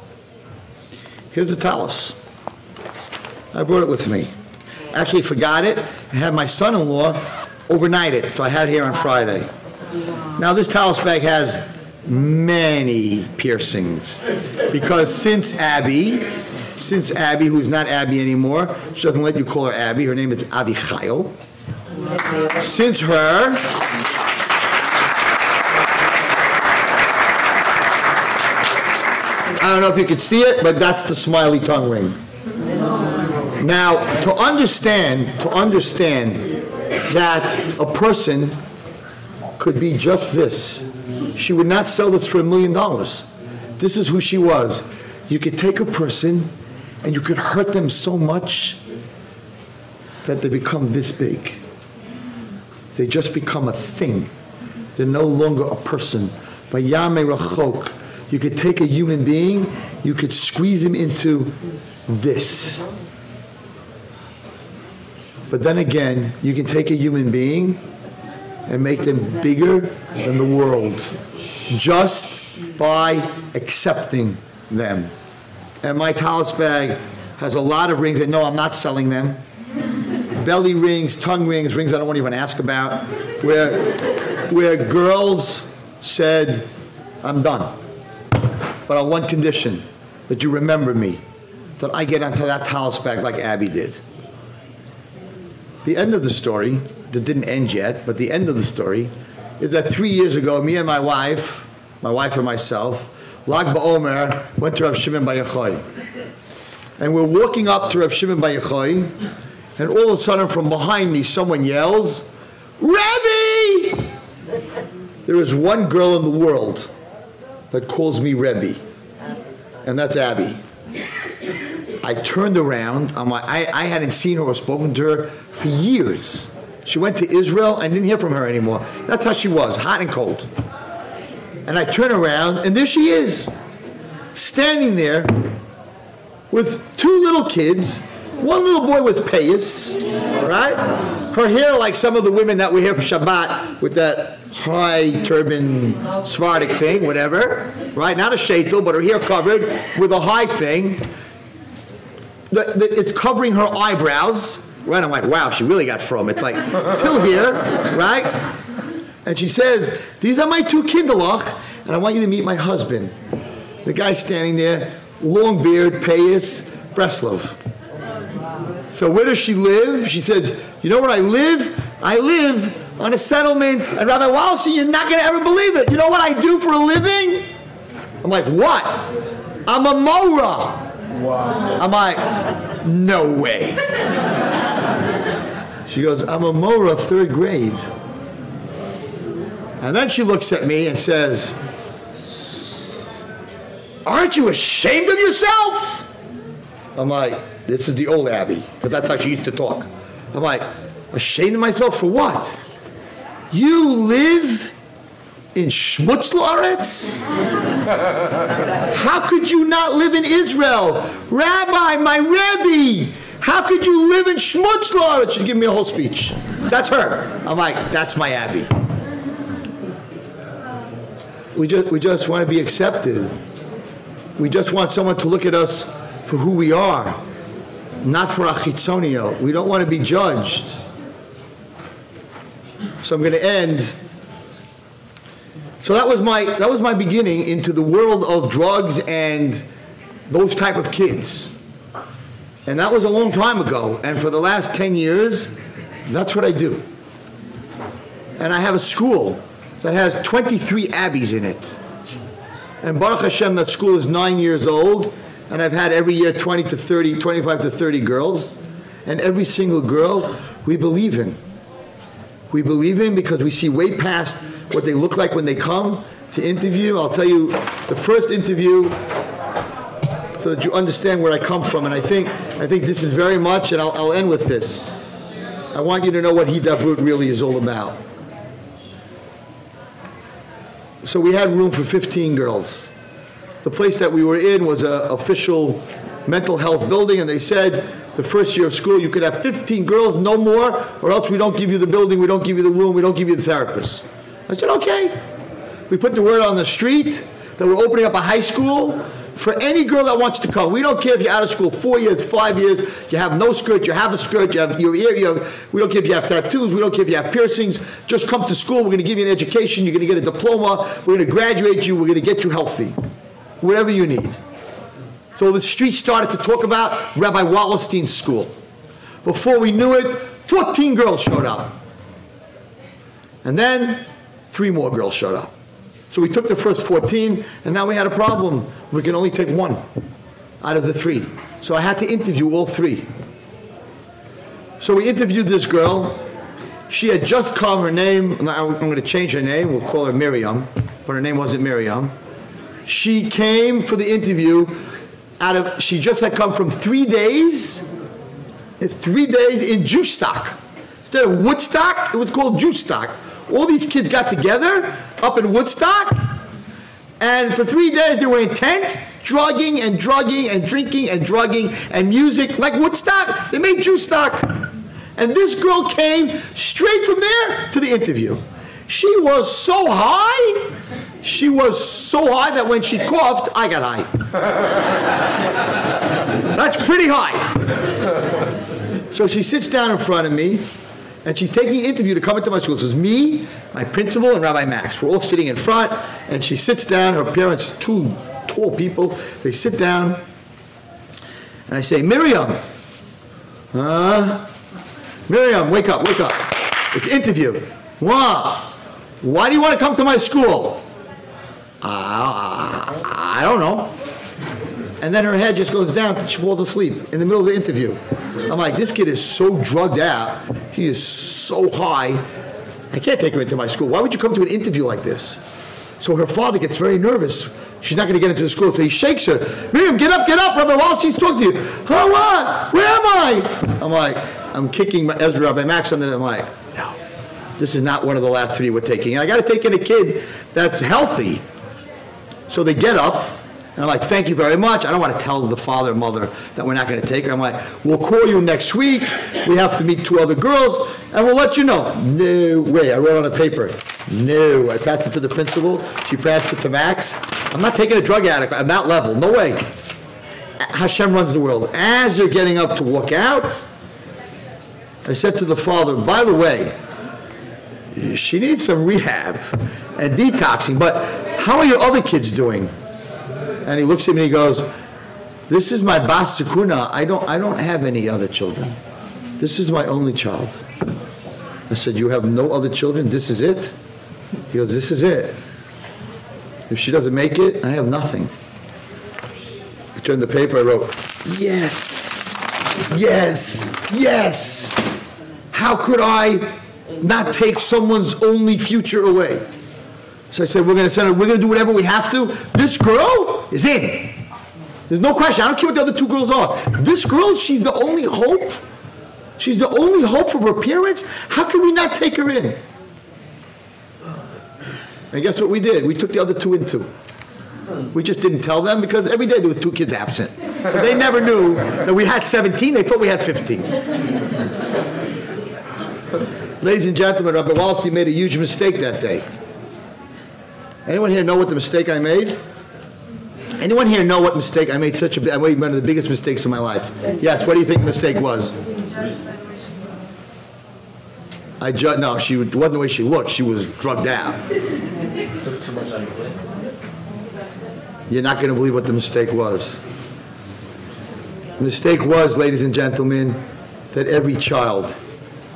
here's the talus. I brought it with me. Actually forgot it I had my son-in-law overnight it, so I had it here on Friday. Now, this talus bag has many piercings because since Abby, since Abby, who's not Abby anymore, she doesn't let you call her Abby, her name is Avichail. Since her, I don't know if you can see it, but that's the smiley tongue ring. Now, to understand, to understand that a person could be just this, she would not sell this for a million dollars. This is who she was. You could take a person and you could hurt them so much that they become this big. They just become a thing. They're no longer a person. Vayame rachok. You could take a human being, you could squeeze him into this. But then again, you can take a human being and make them bigger than the world just by accepting them. And my talus bag has a lot of rings, and no, I'm not selling them. Belly rings, tongue rings, rings I don't want to even ask about, where, where girls said, I'm done. But on one condition, that you remember me, that I get onto that talus bag like Abby did. The end of the story, that didn't end yet, but the end of the story is that three years ago, me and my wife, my wife and myself, Lag BaOmer, went to Rav Shimon Bar Yochai. And we're walking up to Rav Shimon Bar Yochai, and all of a sudden from behind me, someone yells, Rebbe! There is one girl in the world that calls me Rebbe, and that's Abby. I turned around. I'm like, I, I hadn't seen her or spoken to her for years. She went to Israel and didn't hear from her anymore. That's how she was, hot and cold. And I turn around, and there she is, standing there with two little kids, one little boy with payas, right? Her hair like some of the women that we hear for Shabbat with that high turban Sephardic thing, whatever, right? Not a shaitel, but her hair covered with a high thing. The, the, it's covering her eyebrows, right? I'm like, wow, she really got from. It's like till here, right? And she says, these are my two kinderlach, and I want you to meet my husband. The guy standing there, long beard, payas, Breslov. So where does she live? She says, you know where I live? I live on a settlement. And Rabbi Walsey, you're not going to ever believe it. You know what I do for a living? I'm like, what? I'm a Mora. I'm like, no way. She goes, I'm a Mora third grade. And then she looks at me and says, Aren't you ashamed of yourself? I'm like, this is the old Abby, because that's how she used to talk. I'm like, ashamed of myself for what? You live in Schmutzlaretz? How could you not live in Israel? Rabbi, my Rebbe, how could you live in Schmutzlaretz? She's giving me a whole speech. That's her. I'm like, that's my Abby. We just, we just want to be accepted. We just want someone to look at us for who we are, not for achitzonio. We don't want to be judged. So I'm going to end. So that was my that was my beginning into the world of drugs and those type of kids. And that was a long time ago. And for the last 10 years, that's what I do. And I have a school that has 23 abbeys in it. And Baruch Hashem, that school is nine years old, and I've had every year 20 to 30, 25 to 30 girls. And every single girl we believe in. We believe in because we see way past what they look like when they come to interview. I'll tell you the first interview so that you understand where I come from. And I think, I think this is very much, and I'll, I'll end with this. I want you to know what Hidabroot really is all about. So we had room for 15 girls. The place that we were in was an official mental health building, and they said the first year of school you could have 15 girls, no more, or else we don't give you the building, we don't give you the room, we don't give you the therapist. I said, okay. We put the word on the street that we're opening up a high school for any girl that wants to come. We don't care if you're out of school four years, five years, you have no skirt, you have a skirt, you have your ear, you have, we don't care if you have tattoos, we don't care if you have piercings. Just come to school, we're going to give you an education, you're going to get a diploma, we're going to graduate you, we're going to get you healthy. Whatever you need. So the street started to talk about Rabbi Wallerstein's school. Before we knew it, 14 girls showed up. And then three more girls showed up. So we took the first 14, and now we had a problem. We can only take one out of the three. So I had to interview all three. So we interviewed this girl. She had just come, her name, I'm going to change her name, we'll call her Miriam, but her name wasn't Miriam. She came for the interview out of, she just had come from three days, three days in Jewstock. Instead of Woodstock, it was called Jewstock. All these kids got together up in Woodstock, and for three days they were intense, drugging and drugging and drinking and drugging and music like Woodstock. They made Jewstock. And this girl came straight from there to the interview. She was so high, she was so high that when she coughed, I got high. That's pretty high. So she sits down in front of me, and she's taking an interview to come into my school. So it's me, my principal, and Rabbi Max. We're all sitting in front, and she sits down. Her parents, two tall people, they sit down, and I say, Miriam, uh, Miriam, wake up, wake up. It's interview. Wow. Why do you want to come to my school? Uh, I don't know. And then her head just goes down, she falls asleep in the middle of the interview. I'm like, this kid is so drugged out. He is so high. I can't take her into my school. Why would you come to an interview like this? So her father gets very nervous. She's not going to get into the school, so he shakes her. Miriam, get up, get up, Rabbi Wallerstein's talking to you. Oh, what? Where am I? I'm like, I'm kicking my Ezra Rabbi Max under I'm like, no, this is not one of the last three we're taking. I got to take in a kid that's healthy. So they get up, and I'm like, thank you very much. I don't want to tell the father and mother that we're not going to take her. I'm like, we'll call you next week. We have to meet two other girls, and we'll let you know. No way. I wrote on the paper. No. I passed it to the principal. She passed it to Max. I'm not taking a drug addict on that level. No way. Hashem runs the world. As they're getting up to walk out, I said to the father, by the way, she needs some rehab and detoxing, but how are your other kids doing? And he looks at me and he goes, this is my bas Sakuna. I don't, I don't have any other children. This is my only child. I said, you have no other children? This is it? He goes, this is it. If she doesn't make it, I have nothing. I turned the paper, I wrote, yes, yes, yes. How could I not take someone's only future away? So I said, we're going to send her, we're going to do whatever we have to. This girl is in. There's no question. I don't care what the other two girls are. This girl, she's the only hope. She's the only hope for her parents. How can we not take her in? And guess what we did? We took the other two in too. We just didn't tell them because every day there was two kids absent. So they never knew that we had 17. They thought we had 15. Ladies and gentlemen, Rabbi Wallerstein made a huge mistake that day. Anyone here know what the mistake I made? Anyone here know what mistake I made? Such a I made one of the biggest mistakes in my life. Yes. What do you think the mistake was? I ju- no, she wasn't the way she looked. She was drugged out. Took too much of bliss. You're not going to believe what the mistake was. The mistake was, ladies and gentlemen, that every child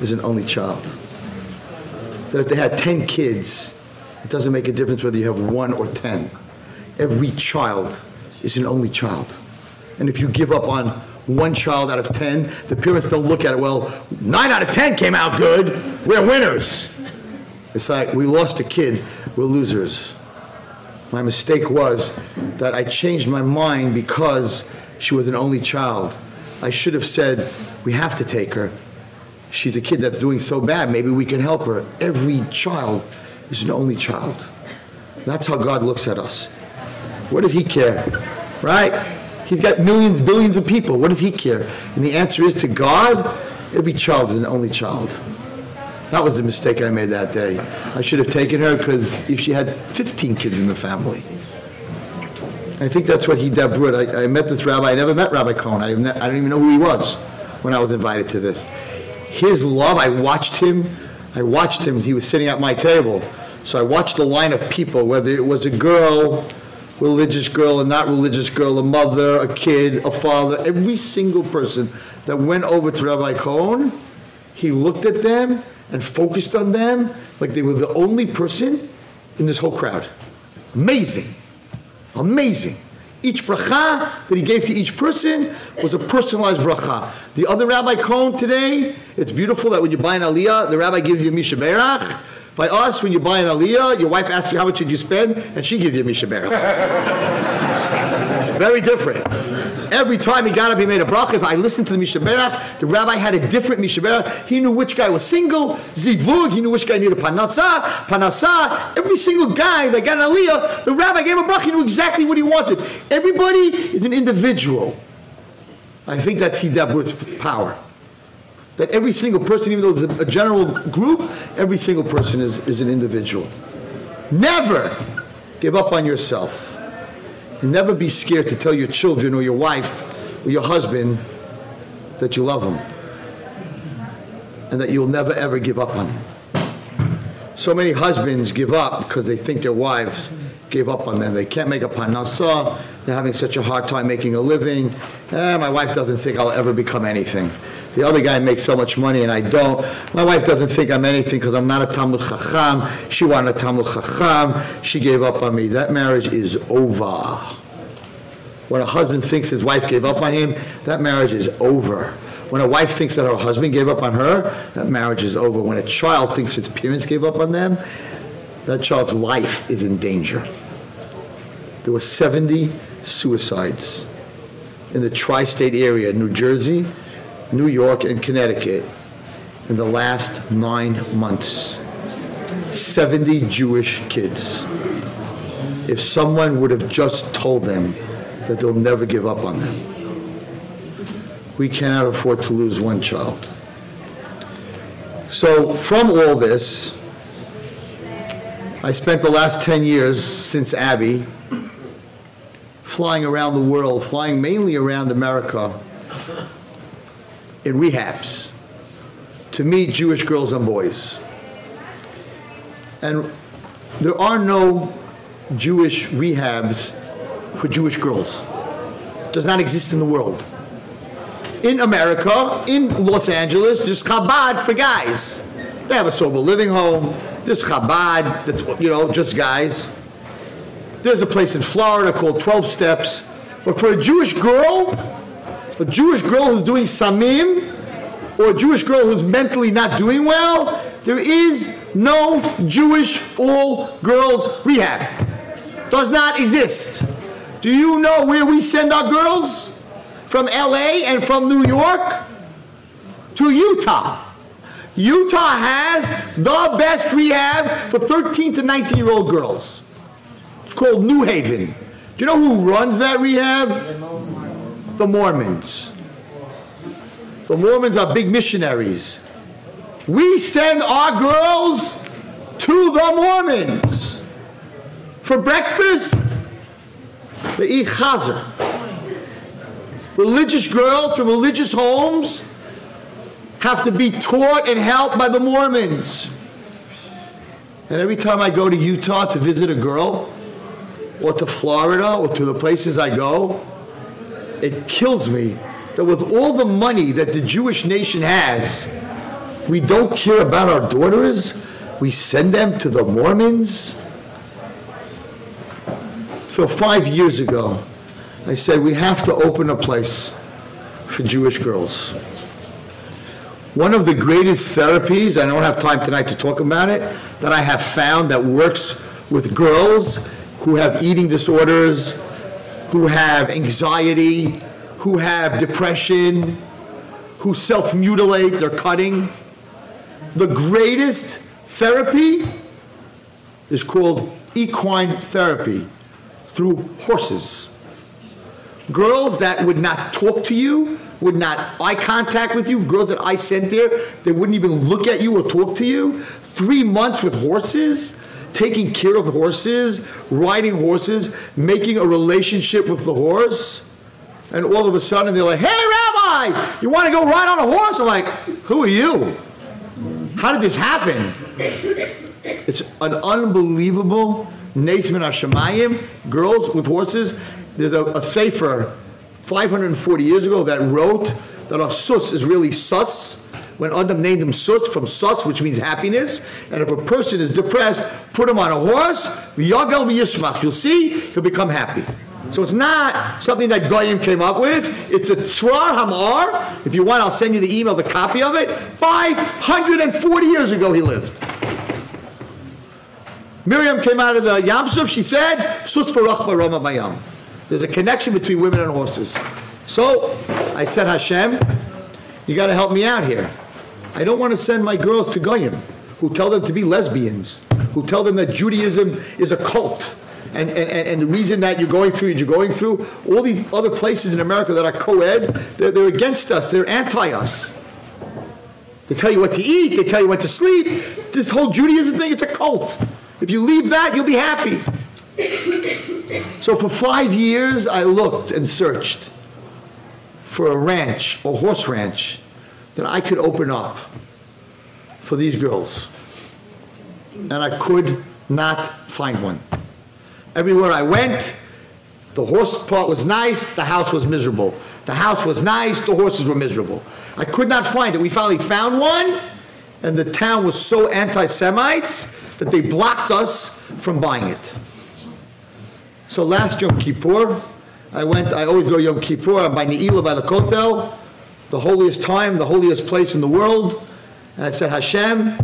is an only child. That if they had 10 kids, it doesn't make a difference whether you have one or 10. Every child is an only child. And if you give up on one child out of 10, the parents don't look at it, well, nine out of 10 came out good, we're winners. It's like, we lost a kid, we're losers. My mistake was that I changed my mind because she was an only child. I should have said, we have to take her. She's a kid that's doing so bad, maybe we can help her. Every child is an only child. That's how God looks at us. What does he care? Right? He's got millions, billions of people. What does he care? And the answer is to God, every child is an only child. That was the mistake I made that day. I should have taken her because if she had 15 kids in the family. I think that's what Hidabroot. I, I met this rabbi. I never met Rabbi Cohen. I, I don't even know who he was when I was invited to this. His love, I watched him. I watched him. As he was sitting at my table. So I watched the line of people, whether it was a girl, religious girl, a not religious girl, a mother, a kid, a father, every single person that went over to Rabbi Cohen, he looked at them and focused on them like they were the only person in this whole crowd. Amazing. Amazing. Each bracha that he gave to each person was a personalized bracha. The other Rabbi Cohen today, it's beautiful that when you buy an aliyah, the rabbi gives you Mi Sheberach. By us, when you buy an aliyah, your wife asks you how much did you spend, and she gives you Mi Sheberach. Very different. Every time he got up, he made a bracha. If I listened to the Mi Sheberach, the rabbi had a different Mi Sheberach. He knew which guy was single, zivug. He knew which guy needed panasa, panasa. Every single guy that got an aliyah, the rabbi gave a bracha. He knew exactly what he wanted. Everybody is an individual. I think that's Hidabroot's power. That every single person, even though it's a general group, every single person is, is an individual. Never give up on yourself. And never be scared to tell your children or your wife or your husband that you love them. And that you'll never ever give up on them. So many husbands give up because they think their wives gave up on them. They can't make a panasa. They're having such a hard time making a living. Eh, my wife doesn't think I'll ever become anything. The other guy makes so much money and I don't. My wife doesn't think I'm anything because I'm not a Talmud Chacham. She wanted a Talmud Chacham. She gave up on me. That marriage is over. When a husband thinks his wife gave up on him, that marriage is over. When a wife thinks that her husband gave up on her, that marriage is over. When a child thinks his parents gave up on them, that child's life is in danger. There were 70 suicides in the tri-state area, New Jersey, New York, and Connecticut in the last nine months. 70 Jewish kids. If someone would have just told them that they'll never give up on them. We cannot afford to lose one child. So from all this, I spent the last 10 years since Abby flying around the world, flying mainly around America in rehabs to meet Jewish girls and boys. And there are no Jewish rehabs for Jewish girls. Does not exist in the world. In America, in Los Angeles, there's Chabad for guys. They have a sober living home. There's Chabad, that's, you know, just guys. There's a place in Florida called 12 Steps. But for a Jewish girl, a Jewish girl who's doing samim, or a Jewish girl who's mentally not doing well, there is no Jewish all-girls rehab. Does not exist. Do you know where we send our girls? From LA and from New York to Utah. Utah has the best rehab for 13 to 19 year old girls. It's called New Haven. Do you know who runs that rehab? The Mormons. The Mormons are big missionaries. We send our girls to the Mormons for breakfast. They eat chazer. Religious girls from religious homes have to be taught and helped by the Mormons. And every time I go to Utah to visit a girl, or to Florida, or to the places I go, it kills me that with all the money that the Jewish nation has, we don't care about our daughters. We send them to the Mormons. So five years ago, I said we have to open a place for Jewish girls. One of the greatest therapies, I don't have time tonight to talk about it, that I have found that works with girls who have eating disorders, who have anxiety, who have depression, who self mutilate, they're cutting. The greatest therapy is called equine therapy through horses. Girls that would not talk to you, would not eye contact with you, girls that I sent there, they wouldn't even look at you or talk to you. Three months with horses, taking care of horses, riding horses, making a relationship with the horse. And all of a sudden they're like, hey, Rabbi, you want to go ride on a horse? I'm like, who are you? How did this happen? It's an unbelievable Nesman Hashemayim, girls with horses. There's a, a sefer 540 years ago that wrote that a sus is really sus. When Adam named him sus from sus, which means happiness, and if a person is depressed, put him on a horse, v'yagel v'yishmach. You'll see, he'll become happy. So it's not something that Goyim came up with. It's a Tzrar Hamar. If you want, I'll send you the email, the copy of it. 540 years ago he lived. Miriam came out of the Yam Suf, she said, Sus farach baroma bayam. There's a connection between women and horses. So I said, Hashem, you got to help me out here. I don't want to send my girls to Goyim who tell them to be lesbians, who tell them that Judaism is a cult. And, and, and the reason that you're going through, you're going through, all these other places in America that are co-ed, they're, they're against us, they're anti-us. They tell you what to eat, they tell you what to sleep. This whole Judaism thing, it's a cult. If you leave that, you'll be happy. So for five years, I looked and searched for a ranch, a horse ranch, that I could open up for these girls. And I could not find one. Everywhere I went, the horse part was nice, the house was miserable. The house was nice, the horses were miserable. I could not find it. We finally found one, and the town was so anti Semites that they blocked us from buying it. So last Yom Kippur, I went, I always go Yom Kippur, I'm by Ne'ilah, by the Kotel, the holiest time, the holiest place in the world. And I said, Hashem,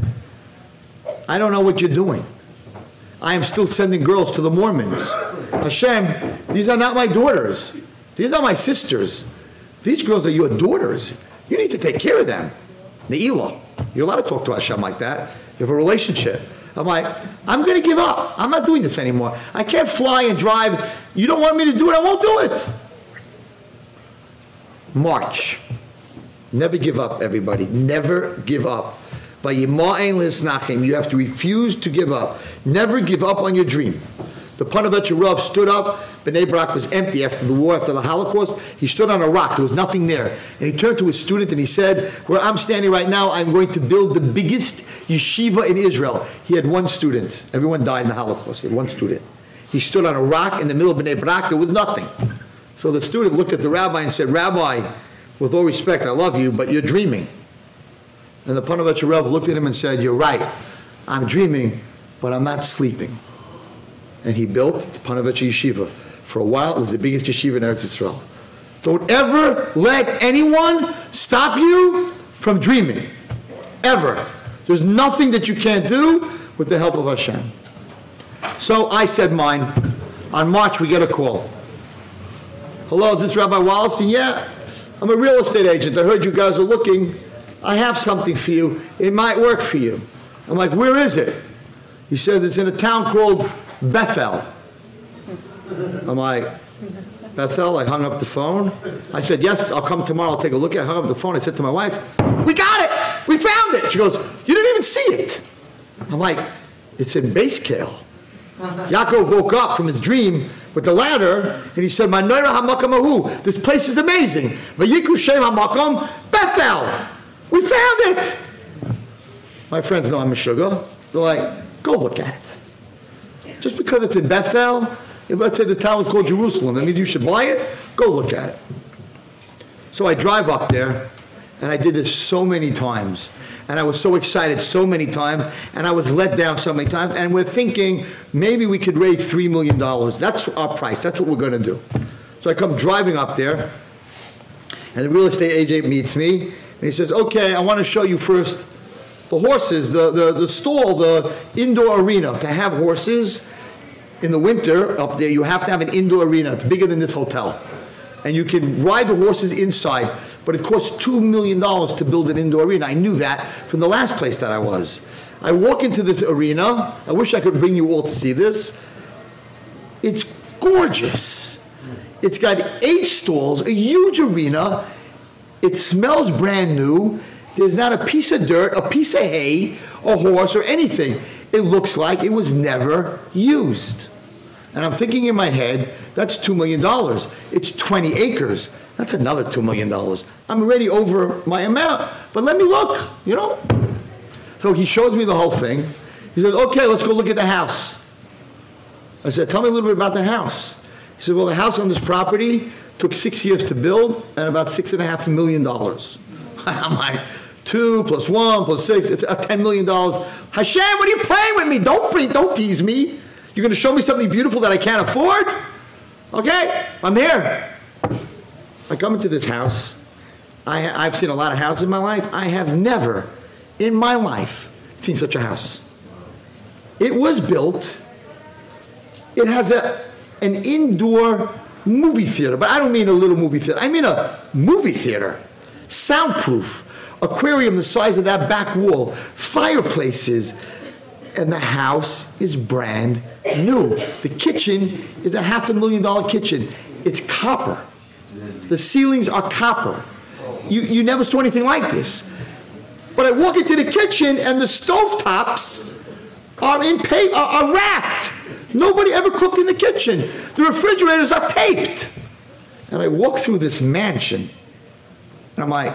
I don't know what you're doing. I am still sending girls to the Mormons. Hashem, these are not my daughters. These are my sisters. These girls are your daughters. You need to take care of them. Ne'ilah. You're allowed to talk to Hashem like that. You have a relationship. I'm like, I'm going to give up. I'm not doing this anymore. I can't fly and drive. You don't want me to do it, I won't do it. March. Never give up, everybody. Never give up. By you have to refuse to give up. Never give up on your dream. The Panovich Rav stood up. Bnei Brak was empty after the war, after the Holocaust. He stood on a rock. There was nothing there. And he turned to his student and he said, Where I'm standing right now, I'm going to build the biggest yeshiva in Israel. He had one student. Everyone died in the Holocaust. He had one student. He stood on a rock in the middle of Bnei Brak with nothing. So the student looked at the rabbi and said, Rabbi, with all respect, I love you, but you're dreaming. And the Panovich Rav looked at him and said, You're right. I'm dreaming, but I'm not sleeping. And he built the Panovich Yeshiva. For a while, it was the biggest yeshiva in Eretz Yisrael. Don't ever let anyone stop you from dreaming. Ever. There's nothing that you can't do with the help of Hashem. So I said mine. On March, we get a call. Hello, is this Rabbi Wallerstein? Yeah, I'm a real estate agent. I heard you guys are looking. I have something for you. It might work for you. I'm like, where is it? He says it's in a town called Bethel. I'm like, Bethel, I hung up the phone. I said, yes, I'll come tomorrow, I'll take a look at it. I hung up the phone, I said to my wife, we got it, we found it. She goes, you didn't even see it. I'm like, it's in Basekale. Yaakov woke up from his dream with the ladder, and he said, Manoira hamakam ahu, this place is amazing. Bethel. We found it. My friends know I'm a sugar. They're like, go look at it. Just because it's in Bethel, if let's say the town was called Jerusalem, that means you should buy it, go look at it. So I drive up there, and I did this so many times. And I was so excited so many times, and I was let down so many times. And we're thinking maybe we could raise $3 million. That's our price, that's what we're gonna do. So I come driving up there, and the real estate agent meets me, and he says, okay, I wanna show you first the horses, the, the, the stall, the indoor arena. To have horses in the winter up there, you have to have an indoor arena. It's bigger than this hotel. And you can ride the horses inside, but it costs $2 million to build an indoor arena. I knew that from the last place that I was. I walk into this arena. I wish I could bring you all to see this. It's gorgeous. It's got eight stalls, a huge arena. It smells brand new. There's not a piece of dirt, a piece of hay, a horse, or anything. It looks like it was never used. And I'm thinking in my head, that's $2 million. It's 20 acres. That's another $2 million. I'm already over my amount, but let me look, you know? So he shows me the whole thing. He says, okay, let's go look at the house. I said, tell me a little bit about the house. He said, well, the house on this property took six years to build and about six and a half million dollars. I'm like, two plus one plus six, it's uh, $10 million. Hashem, what are you playing with me? Don't, don't tease me. You're going to show me something beautiful that I can't afford? Okay, I'm here. I come into this house. I, I've seen a lot of houses in my life. I have never in my life seen such a house. It was built. It has a, an indoor movie theater, but I don't mean a little movie theater. I mean a movie theater. Soundproof. Aquarium the size of that back wall. Fireplaces. And the house is brand new. The kitchen is a half a million dollar kitchen. It's copper. The ceilings are copper. You, you never saw anything like this. But I walk into the kitchen and the stovetops are in paper, are, are wrapped. Nobody ever cooked in the kitchen. The refrigerators are taped. And I walk through this mansion, and I'm like,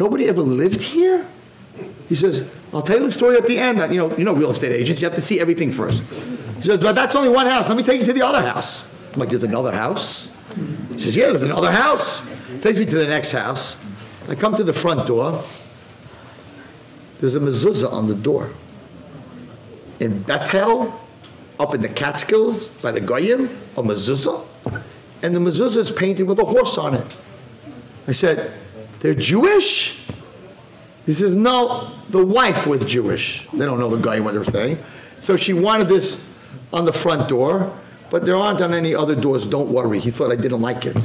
nobody ever lived here? He says, I'll tell you the story at the end. You know, you know real estate agents, you have to see everything first. He says, but that's only one house. Let me take you to the other house. I'm like, there's another house? He says, yeah, there's another house. Takes me to the next house. I come to the front door. There's a mezuzah on the door. In Bethel, up in the Catskills, by the Goyim, a mezuzah. And the mezuzah is painted with a horse on it. I said, they're Jewish? He says, no, the wife was Jewish. They don't know the guy what they're saying. So she wanted this on the front door, but there aren't on any other doors, don't worry. He thought I didn't like it.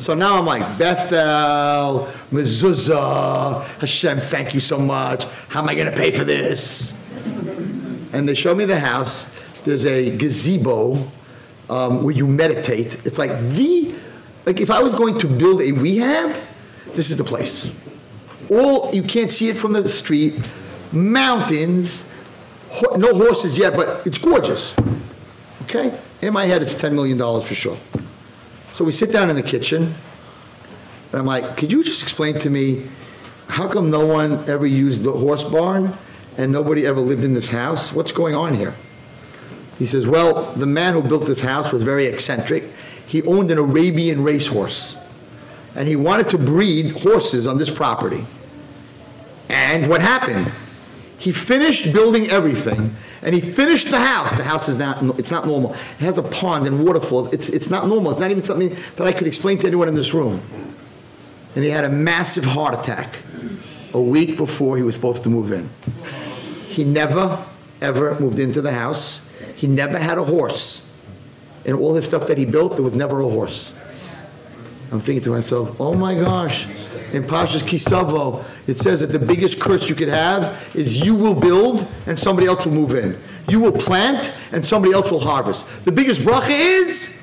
So now I'm like, Bethel, mezuzah, Hashem, thank you so much. How am I going to pay for this? And they show me the house. There's a gazebo um, where you meditate. It's like the, like if I was going to build a rehab, this is the place. All, you can't see it from the street, mountains, no horses yet, but it's gorgeous. Okay? In my head, it's $10 million for sure. So we sit down in the kitchen, and I'm like, could you just explain to me how come no one ever used the horse barn and nobody ever lived in this house? What's going on here? He says, well, the man who built this house was very eccentric. He owned an Arabian racehorse, and he wanted to breed horses on this property. And what happened? He finished building everything, and he finished the house. The house is not, it's not normal. It has a pond and waterfalls. It's, it's not normal. It's not even something that I could explain to anyone in this room. And he had a massive heart attack a week before he was supposed to move in. He never, ever moved into the house. He never had a horse. in all the stuff that he built, there was never a horse. I'm thinking to myself, oh my gosh, in Pashas Kisavo, it says that the biggest curse you could have is you will build and somebody else will move in. You will plant and somebody else will harvest. The biggest bracha is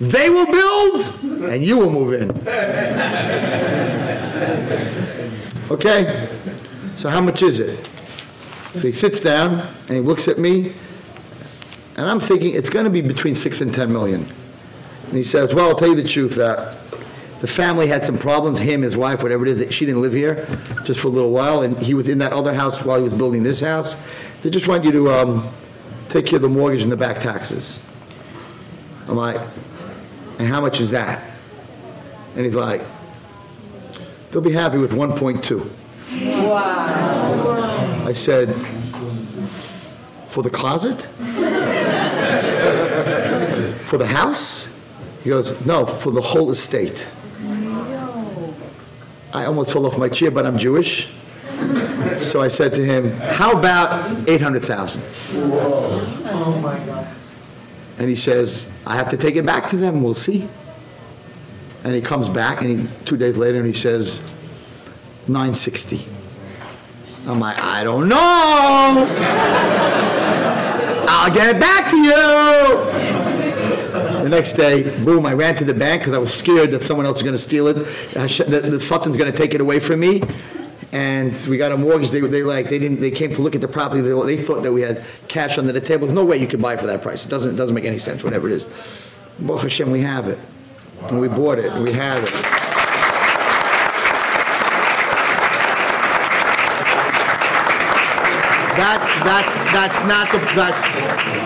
they will build and you will move in. Okay? So how much is it? So he sits down and he looks at me and I'm thinking it's going to be between 6 and 10 million. And he says, well, I'll tell you the truth that the family had some problems, him, his wife, whatever it is, that she didn't live here just for a little while, and he was in that other house while he was building this house. They just want you to um, take care of the mortgage and the back taxes. I'm like, and how much is that? And he's like, they'll be happy with 1.2. Wow. I said, for the closet? for the house? He goes, no, for the whole estate. I almost fell off my chair, but I'm Jewish. So I said to him, how about 800,000? Oh my God. And he says, I have to take it back to them, we'll see. And he comes back, and he, two days later, and he says, 960. I'm like, I don't know. I'll get back to you. The next day, boom, I ran to the bank because I was scared that someone else was going to steal it. Uh, Hashem- That Sultan's going to take it away from me. And we got a mortgage. They, they like, they didn't, they came to look at the property. They, they thought that we had cash under the table. There's no way you could buy it for that price. It doesn't, it doesn't make any sense, whatever it is. Baruch Hashem, we have it. And we bought it, we have it. That, that's, that's not the, that's,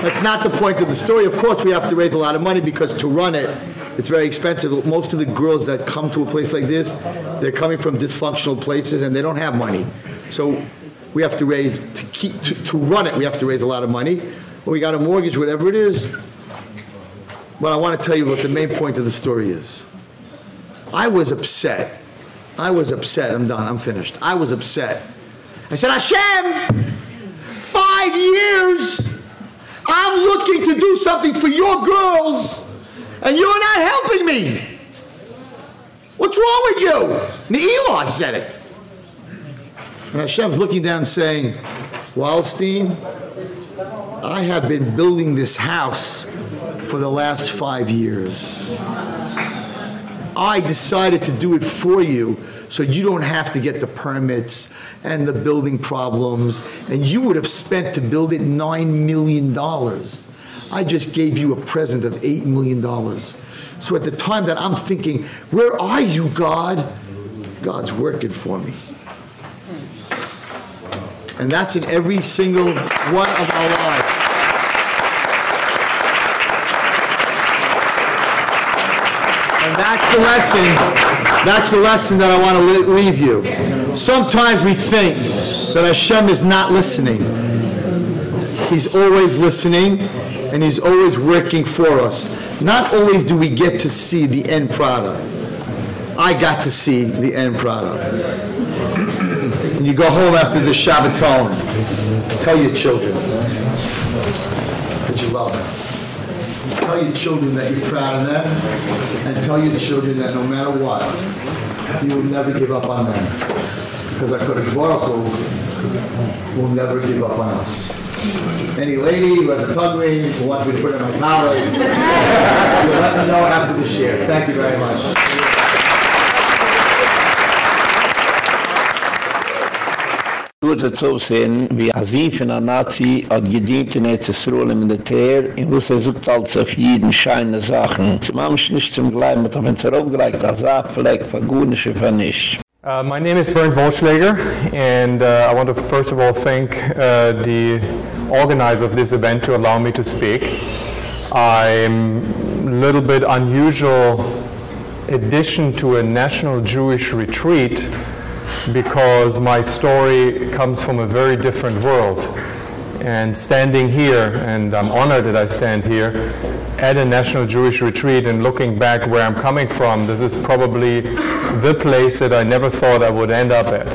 that's not the point of the story. Of course, we have to raise a lot of money because to run it, it's very expensive. Most of the girls that come to a place like this, they're coming from dysfunctional places and they don't have money. So we have to raise, to keep, to, to run it, we have to raise a lot of money. We got a mortgage, whatever it is, well, I want to tell you what the main point of the story is. I was upset. I was upset. I'm done. I'm finished. I was upset. I said, Hashem, five years, I'm looking to do something for your girls, and you're not helping me. What's wrong with you? And Eli said it. And Hashem's looking down saying, Wildstein, I have been building this house for the last five years. I decided to do it for you so you don't have to get the permits and the building problems. And you would have spent to build it $9 million. I just gave you a present of $8 million. So at the time that I'm thinking, where are you, God? God's working for me. And that's in every single one of our lives. And that's the lesson, that's the lesson that I want to leave you. Sometimes we think that Hashem is not listening. He's always listening, and He's always working for us. Not always do we get to see the end product. I got to see the end product. And you go home after the Shabbaton, tell your children that you love them. Tell your children that you're proud of them, and tell your children that no matter what, you will never give up on them. Because have Baruch Hu will never give up on us. Any lady who has a tongue ring, who wants me to put it in my collar, you'll let me know after the share. Thank you very much. Sehen, wie Azif in a Nazi hat gedient in Ezesruel im Militär, sucht auf jeden scheine Sachen. Sie machen nicht zum Gleim, aber wenn vernisch. Uh, my name is Bernd Wollschlaeger, and uh, I want to first of all thank uh, the organizer of this event to allow me to speak. I'm a little bit unusual addition to a national Jewish retreat because my story comes from a very different world. And standing here, and I'm honored that I stand here, at a National Jewish Retreat and looking back where I'm coming from, this is probably the place that I never thought I would end up at.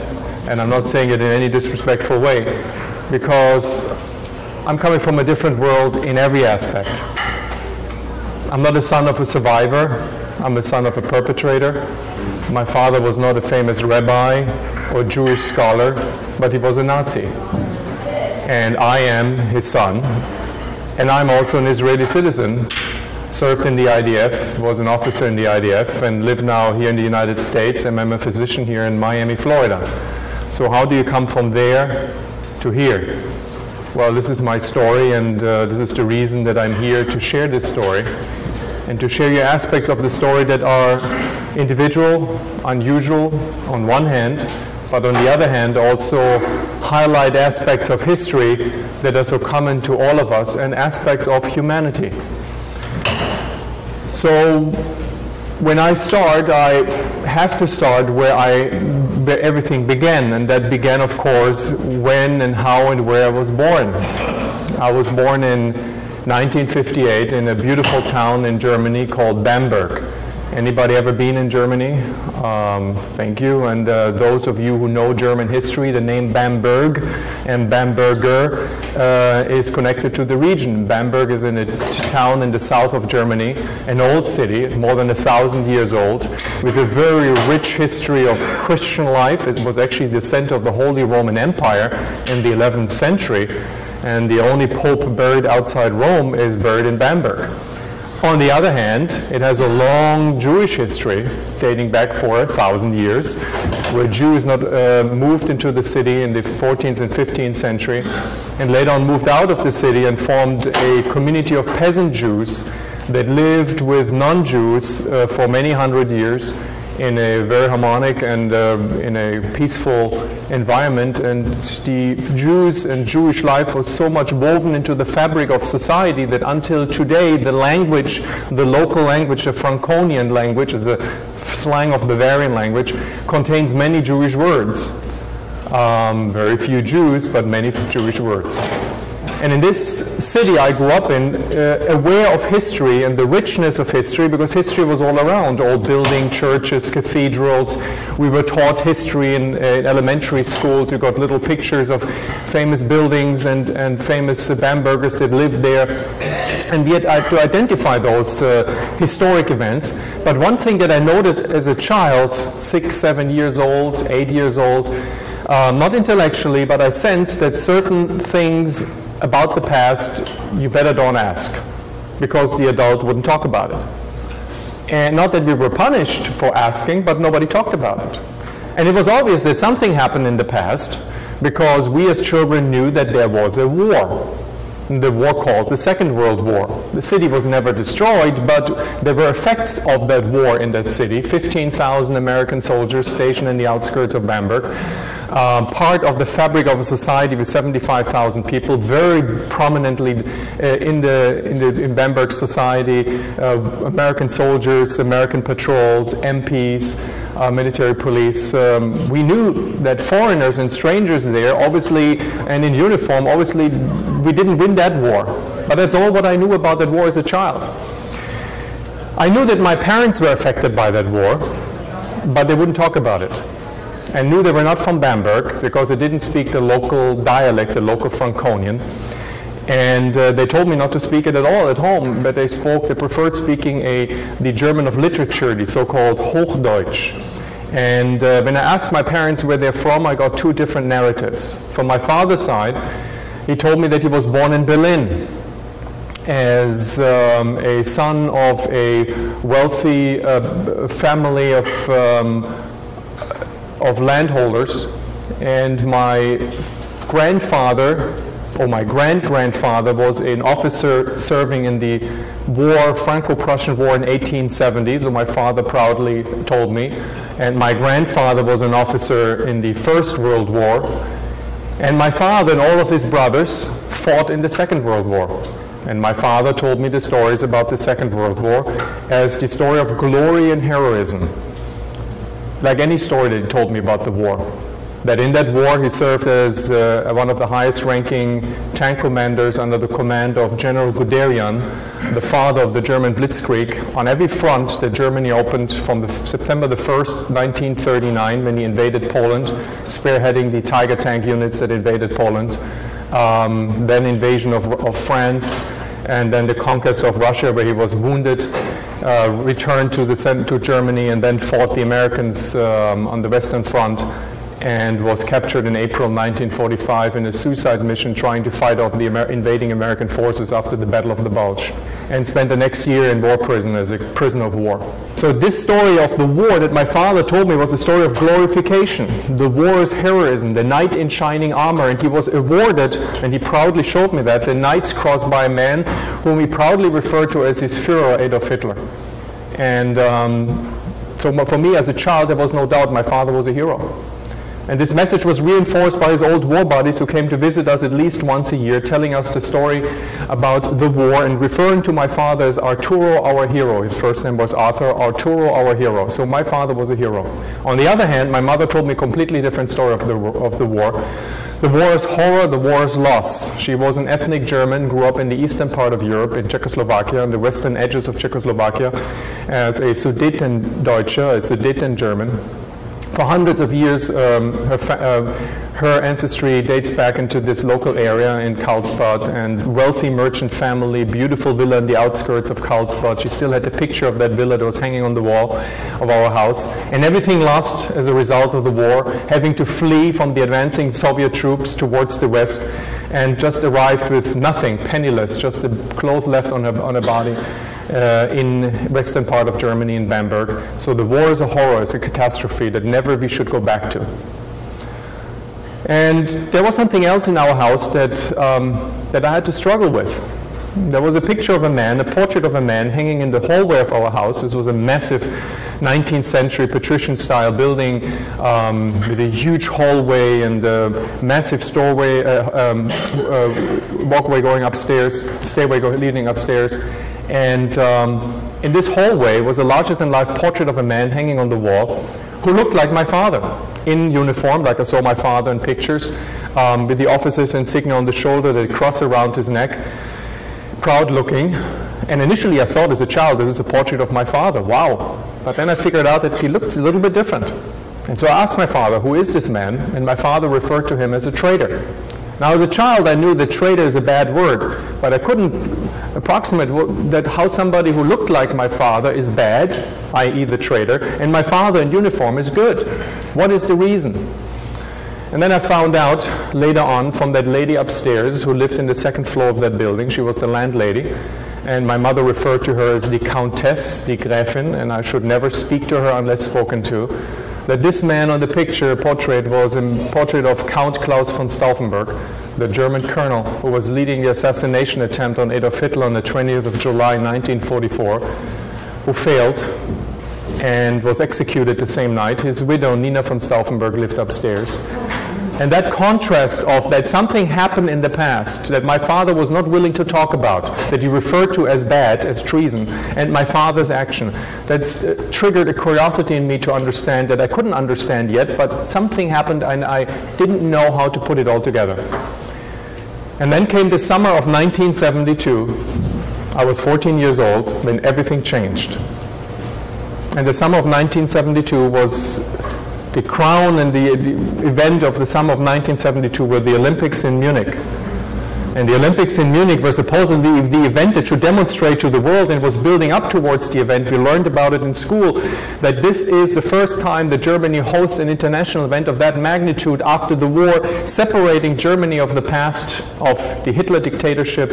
And I'm not saying it in any disrespectful way, because I'm coming from a different world in every aspect. I'm not a son of a survivor. I'm a son of a perpetrator. My father was not a famous rabbi or Jewish scholar, but he was a Nazi. And I am his son. And I'm also an Israeli citizen, served in the IDF, was an officer in the IDF, and live now here in the United States, and I'm a physician here in Miami, Florida. So how do you come from there to here? Well, this is my story, and uh, this is the reason that I'm here to share this story and to share you aspects of the story that are individual, unusual on one hand, but on the other hand also highlight aspects of history that are so common to all of us and aspects of humanity. So when I start, I have to start where I where everything began, and that began, of course, when and how and where I was born. I was born in 1958 in a beautiful town in Germany called Bamberg. Anybody ever been in Germany? Um, thank you. And uh, those of you who know German history, the name Bamberg and Bamberger uh, is connected to the region. Bamberg is in a town in the south of Germany, an old city, more than a thousand years old, with a very rich history of Christian life. It was actually the center of the Holy Roman Empire in the 11th century and the only pope buried outside Rome is buried in Bamberg. On the other hand, it has a long Jewish history dating back for a thousand years, where Jews not uh, moved into the city in the 14th and 15th century, and later on moved out of the city and formed a community of peasant Jews that lived with non-Jews uh, for many hundred years in a very harmonic and uh, in a peaceful environment. And the Jews and Jewish life was so much woven into the fabric of society that until today, the language, the local language, the Franconian language, is a slang of Bavarian language, contains many Jewish words. Um, very few Jews, but many Jewish words. And in this city I grew up in, uh, aware of history and the richness of history, because history was all around all building, churches, cathedrals. We were taught history in, uh, elementary schools. You got little pictures of famous buildings and, and famous uh, Bambergers that lived there. And yet I had to identify those uh, historic events. But one thing that I noted as a child, six, seven years old, eight years old, uh, not intellectually, but I sensed that certain things about the past, you better don't ask because the adult wouldn't talk about it. And not that we were punished for asking, but nobody talked about it. And it was obvious that something happened in the past because we as children knew that there was a war. The war called the Second World War. The city was never destroyed, but there were effects of that war in that city. 15,000 American soldiers stationed in the outskirts of Bamberg uh, part of the fabric of a society with 75,000 people, very prominently uh, in the in the in Bamberg society, uh, American soldiers, American patrols, MPs. Uh, military police. Um, we knew that foreigners and strangers there, obviously, and in uniform, obviously, we didn't win that war. But that's all what I knew about that war as a child. I knew that my parents were affected by that war, but they wouldn't talk about it and knew they were not from Bamberg because they didn't speak the local dialect, the local Franconian. And uh, they told me not to speak it at all at home, but they spoke, they preferred speaking a, the German of literature, the so-called Hochdeutsch. And uh, when I asked my parents where they're from, I got two different narratives. From my father's side, he told me that he was born in Berlin as um, a son of a wealthy uh, family of um, of landholders, and my grandfather or my grand-grandfather was an officer serving in the war, Franco-Prussian War in 1870, so my father proudly told me. And my grandfather was an officer in the First World War. And my father and all of his brothers fought in the Second World War. And my father told me the stories about the Second World War as the story of glory and heroism like any story that he told me about the war. That in that war he served as uh, one of the highest ranking tank commanders under the command of General Guderian, the father of the German Blitzkrieg, on every front that Germany opened from the September the 1st, 1939, when he invaded Poland, spearheading the Tiger tank units that invaded Poland, um, then invasion of, of France, and then the conquest of Russia, where he was wounded, uh, returned to, the, to Germany, and then fought the Americans um, on the Western Front and was captured in April 1945 in a suicide mission trying to fight off the Amer invading American forces after the Battle of the Bulge and spent the next year in war prison as a prisoner of war. So this story of the war that my father told me was a story of glorification, the war's heroism, the knight in shining armor, and he was awarded, and he proudly showed me that, the Knight's Cross by a man whom he proudly referred to as his Führer, Adolf Hitler. And um, so for me as a child, there was no doubt my father was a hero. And this message was reinforced by his old war buddies who came to visit us at least once a year, telling us the story about the war and referring to my father as Arturo, our hero. His first name was Arthur, Arturo, our hero. So my father was a hero. On the other hand, my mother told me a completely different story of the, of the war. The war's horror, the war war's loss. She was an ethnic German, grew up in the eastern part of Europe, in Czechoslovakia, on the western edges of Czechoslovakia, as a Sudeten-Deutsche, a Sudeten German for hundreds of years, um, her, uh, her, ancestry dates back into this local area in Karlsbad and wealthy merchant family, beautiful villa in the outskirts of Karlsbad. She still had a picture of that villa that was hanging on the wall of our house. And everything lost as a result of the war, having to flee from the advancing Soviet troops towards the west and just arrived with nothing, penniless, just the clothes left on her, on her body uh, in western part of Germany in Bamberg. So the war is a horror, it's a catastrophe that never we should go back to. And there was something else in our house that, um, that I had to struggle with. There was a picture of a man, a portrait of a man hanging in the hallway of our house. This was a massive 19th century patrician style building um, with a huge hallway and a massive doorway, uh, um, uh, walkway going upstairs, stairway leading upstairs. And um, in this hallway was a larger than life portrait of a man hanging on the wall who looked like my father in uniform, like I saw my father in pictures, um, with the officer's insignia on the shoulder, the cross around his neck, proud looking. And initially I thought as a child, this is a portrait of my father. Wow. But then I figured out that he looks a little bit different. And so I asked my father, who is this man? And my father referred to him as a traitor. Now, as a child, I knew that traitor is a bad word, but I couldn't approximate that how somebody who looked like my father is bad, i.e., the traitor, and my father in uniform is good. What is the reason? And then I found out later on from that lady upstairs who lived in the second floor of that building. She was the landlady. And my mother referred to her as the Countess, the Gräfin, and I should never speak to her unless spoken to that this man on the picture portrait was a portrait of Count Claus von Stauffenberg, the German colonel who was leading the assassination attempt on Adolf Hitler on the 20th of July 1944, who failed and was executed the same night. His widow, Nina von Stauffenberg, lived upstairs. And that contrast of that something happened in the past that my father was not willing to talk about, that he referred to as bad, as treason, and my father's action, that uh, triggered a curiosity in me to understand that I couldn't understand yet, but something happened and I didn't know how to put it all together. And then came the summer of 1972. I was 14 years old when everything changed. And the summer of 1972 was the crown and the, the event of the summer of 1972 were the Olympics in Munich. And the Olympics in Munich were supposedly the event that should demonstrate to the world and was building up towards the event. We learned about it in school that this is the first time that Germany hosts an international event of that magnitude after the war, separating Germany of the past of the Hitler dictatorship,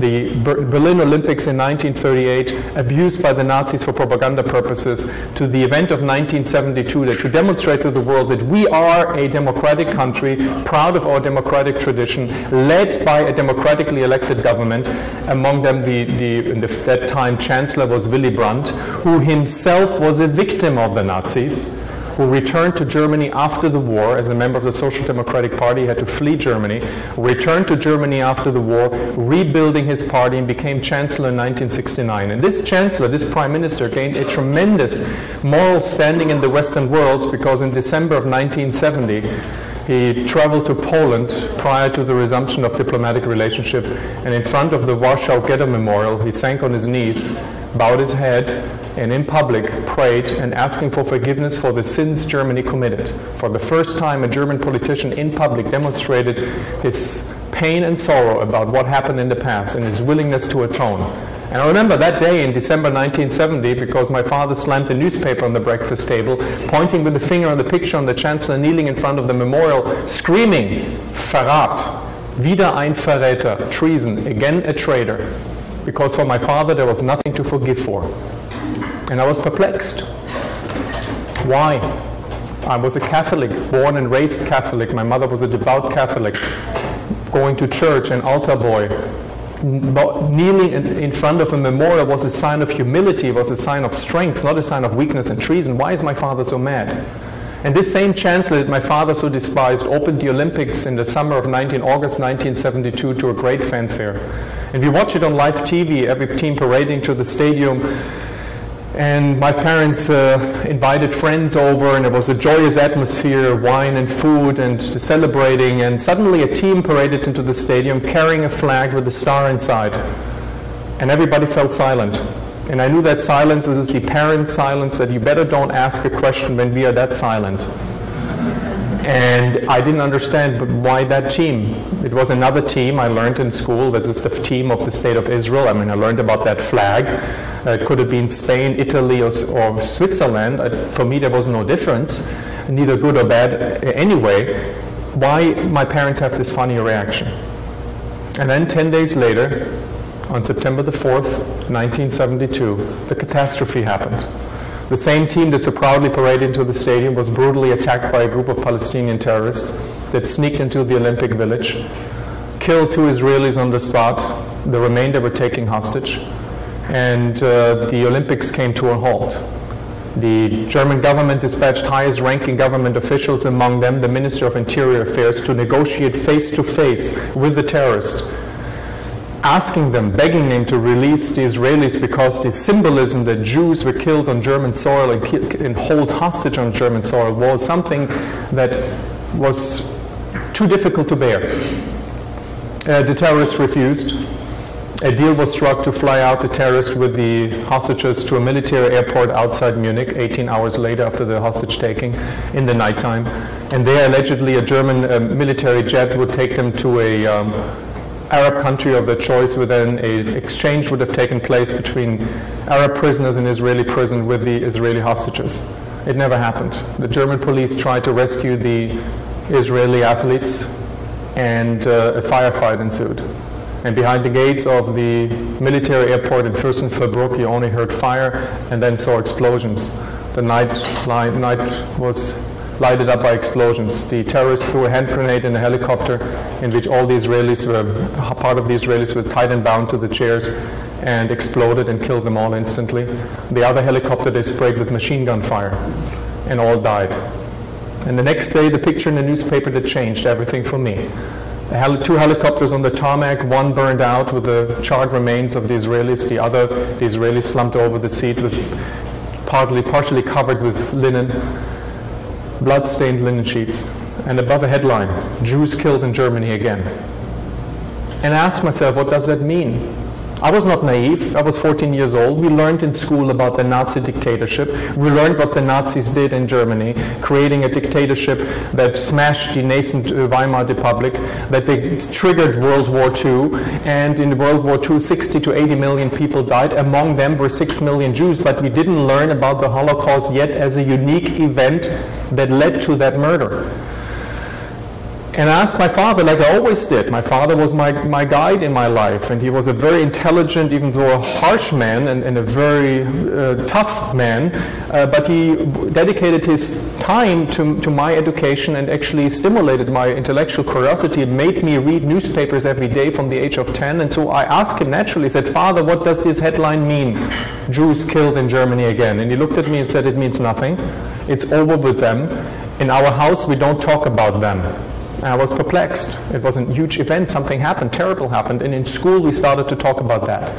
the Berlin Olympics in 1938, abused by the Nazis for propaganda purposes, to the event of 1972 that should demonstrate to the world that we are a democratic country, proud of our democratic tradition, led by a democratically elected government. Among them, the, the, in the, that time, chancellor was Willy Brandt, who himself was a victim of the Nazis who returned to Germany after the war as a member of the Social Democratic Party, had to flee Germany, returned to Germany after the war, rebuilding his party, and became chancellor in 1969. And this chancellor, this prime minister, gained a tremendous moral standing in the Western world because in December of 1970, he traveled to Poland prior to the resumption of diplomatic relationship, and in front of the Warsaw Ghetto Memorial, he sank on his knees, bowed his head, and in public prayed and asking for forgiveness for the sins Germany committed. For the first time, a German politician in public demonstrated his pain and sorrow about what happened in the past and his willingness to atone. And I remember that day in December 1970 because my father slammed the newspaper on the breakfast table, pointing with the finger on the picture on the chancellor kneeling in front of the memorial, screaming, Verrat, wieder ein Verräter, treason, again a traitor. Because for my father there was nothing to forgive for. And I was perplexed. Why? I was a Catholic, born and raised Catholic. My mother was a devout Catholic, going to church, an altar boy. Kneeling in front of a memorial was a sign of humility, was a sign of strength, not a sign of weakness and treason. Why is my father so mad? And this same chancellor that my father so despised opened the Olympics in the summer of 19 August 1972 to a great fanfare. And we watch it on live TV, every team parading to the stadium and my parents uh, invited friends over and it was a joyous atmosphere wine and food and celebrating. And suddenly a team paraded into the stadium carrying a flag with a star inside. And everybody felt silent. And i knew that silence is the parent silence that you better don't ask a question when we are that silent and I didn't understand but why that team. It was another team I learned in school that it's the team of the state of Israel. I mean, I learned about that flag. Uh, it could have been Spain, Italy, or, or Switzerland. Uh, for me, there was no difference, neither good or bad anyway. Why my parents have this funny reaction? And then 10 days later, on September the 4th, 1972, the catastrophe happened. The same team that so proudly paraded into the stadium was brutally attacked by a group of Palestinian terrorists that sneaked into the Olympic Village, killed two Israelis on the spot. The remainder were taken hostage, and uh, the Olympics came to a halt. The German government dispatched highest ranking government officials, among them the Minister of Interior Affairs, to negotiate face to face with the terrorists asking them, begging them to release the Israelis because the symbolism that Jews were killed on German soil and, and hold hostage on German soil was something that was too difficult to bear. Uh, the terrorists refused. A deal was struck to fly out the terrorists with the hostages to a military airport outside Munich 18 hours later after the hostage taking in the nighttime. And there, allegedly, a German uh, military jet would take them to a um, Arab country of their choice, where then an exchange would have taken place between Arab prisoners in Israeli prison with the Israeli hostages. It never happened. The German police tried to rescue the Israeli athletes, and uh, a firefight ensued. And behind the gates of the military airport in Fürstenfeldbruck, you only heard fire and then saw explosions. The night, night was lighted up by explosions. The terrorists threw a hand grenade in a helicopter in which all the Israelis were, part of the Israelis were tied and bound to the chairs and exploded and killed them all instantly. The other helicopter they sprayed with machine gun fire and all died. And the next day, the picture in the newspaper that changed everything for me. Heli- two helicopters on the tarmac, one burned out with the charred remains of the Israelis, the other, the Israelis slumped over the seat with partly, partially covered with linen blood-stained linen sheets, and above a headline, Jews killed in Germany again. And I asked myself, what does that mean? I was not naive. I was 14 years old. We learned in school about the Nazi dictatorship. We learned what the Nazis did in Germany, creating a dictatorship that smashed the nascent uh, Weimar Republic, that they triggered World War II. And in World War II, 60 to 80 million people died. Among them were 6 million Jews. But we didn't learn about the Holocaust yet as a unique event that led to that murder. And I asked my father, like I always did. My father was my, my guide in my life, and he was a very intelligent, even though a harsh man and, and a very uh, tough man. Uh, but he dedicated his time to, to my education and actually stimulated my intellectual curiosity, and made me read newspapers every day from the age of 10. And so I asked him naturally, said, Father, what does this headline mean? Jews killed in Germany again. And he looked at me and said, It means nothing. It's over with them. In our house, we don't talk about them. I was perplexed. It was a huge event. Something happened, terrible happened. And in school, we started to talk about that.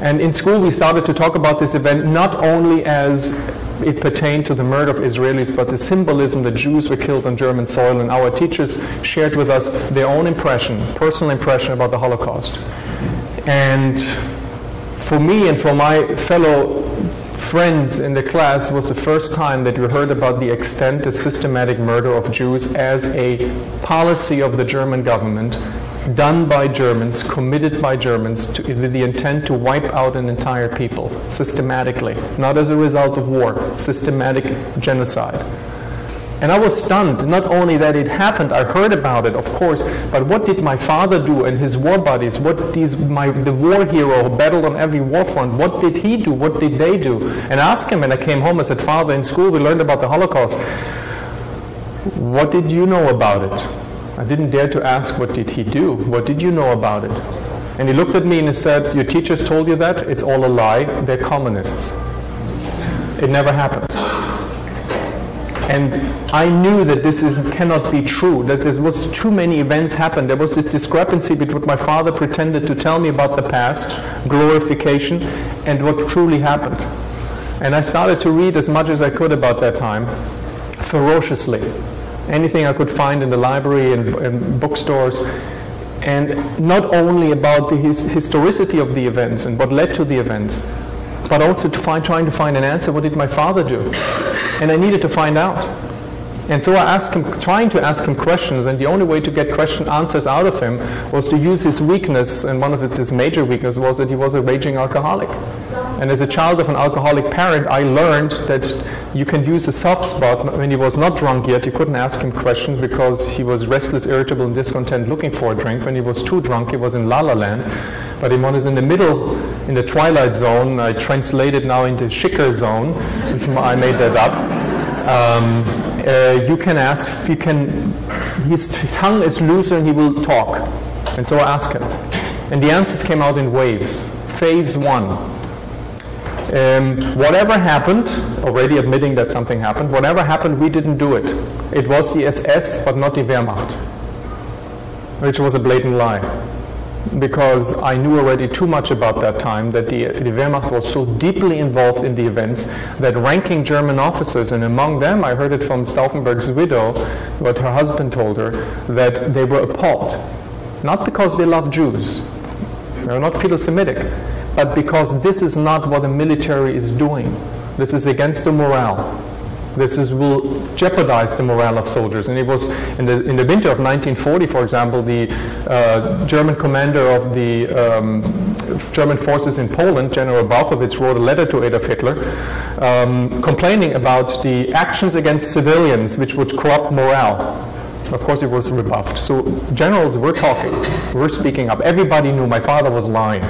And in school, we started to talk about this event not only as it pertained to the murder of Israelis, but the symbolism that Jews were killed on German soil. And our teachers shared with us their own impression, personal impression about the Holocaust. And for me and for my fellow friends in the class was the first time that we heard about the extent, the systematic murder of Jews as a policy of the German government done by Germans, committed by Germans to, with the intent to wipe out an entire people systematically, not as a result of war, systematic genocide. And I was stunned. Not only that it happened, I heard about it, of course, but what did my father do and his war buddies? What these my the war hero who battled on every war front? What did he do? What did they do? And I asked him, and I came home. I said, "Father, in school we learned about the Holocaust. What did you know about it?" I didn't dare to ask, "What did he do? What did you know about it?" And he looked at me and he said, "Your teachers told you that? It's all a lie. They're communists. It never happened." And I knew that this is, cannot be true, that there was too many events happened. There was this discrepancy between what my father pretended to tell me about the past, glorification, and what truly happened. And I started to read as much as I could about that time, ferociously. Anything I could find in the library and, and bookstores. And not only about the his, historicity of the events and what led to the events, but also to find, trying to find an answer. What did my father do? And I needed to find out. And so I asked him, trying to ask him questions, and the only way to get question answers out of him was to use his weakness, and one of his major weaknesses was that he was a raging alcoholic. And as a child of an alcoholic parent, I learned that you can use a soft spot. When he was not drunk yet, you couldn't ask him questions because he was restless, irritable, and discontent looking for a drink. When he was too drunk, he was in la la land. But when he's in the middle, in the twilight zone, I translate it now into Schicker zone. I made that up. Um, uh, you can ask, you can, his tongue is looser and he will talk. And so I asked him. And the answers came out in waves. Phase one. Um, whatever happened, already admitting that something happened, whatever happened, we didn't do it. It was the SS, but not the Wehrmacht, which was a blatant lie because I knew already too much about that time that the, the Wehrmacht was so deeply involved in the events that ranking German officers, and among them I heard it from Stauffenberg's widow, what her husband told her, that they were appalled. Not because they love Jews, they're not philo-Semitic, but because this is not what the military is doing. This is against the morale. This is, will jeopardize the morale of soldiers. And it was in the, in the winter of 1940, for example, the uh, German commander of the um, German forces in Poland, General Blaskowitz, wrote a letter to Adolf Hitler um, complaining about the actions against civilians which would corrupt morale. Of course, it was rebuffed. So generals were talking, were speaking up. Everybody knew my father was lying.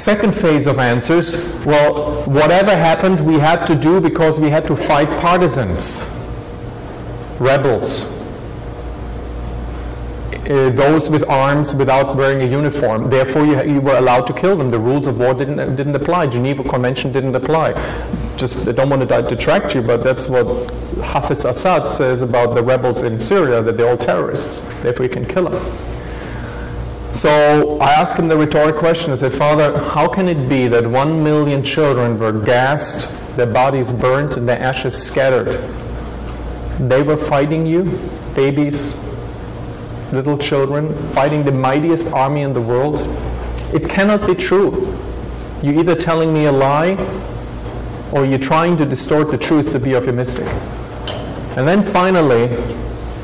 Second phase of answers, well, whatever happened, we had to do because we had to fight partisans, rebels, uh, those with arms without wearing a uniform. Therefore, you, you, were allowed to kill them. The rules of war didn't, didn't apply. Geneva Convention didn't apply. Just, I don't want to detract you, but that's what Hafiz Assad says about the rebels in Syria, that they're all terrorists. Therefore, you can kill them. So I asked him the rhetoric question. I said, Father, how can it be that one million children were gassed, their bodies burnt, and their ashes scattered? They were fighting you, babies, little children, fighting the mightiest army in the world? It cannot be true. You're either telling me a lie or you're trying to distort the truth to be optimistic. And then finally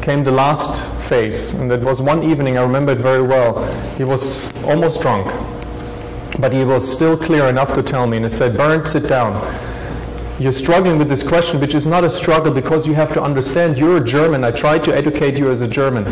came the last face. And that was one evening, I remember it very well. He was almost drunk, but he was still clear enough to tell me. And he said, Bernd, sit down. You're struggling with this question, which is not a struggle because you have to understand you're a German. I tried to educate you as a German.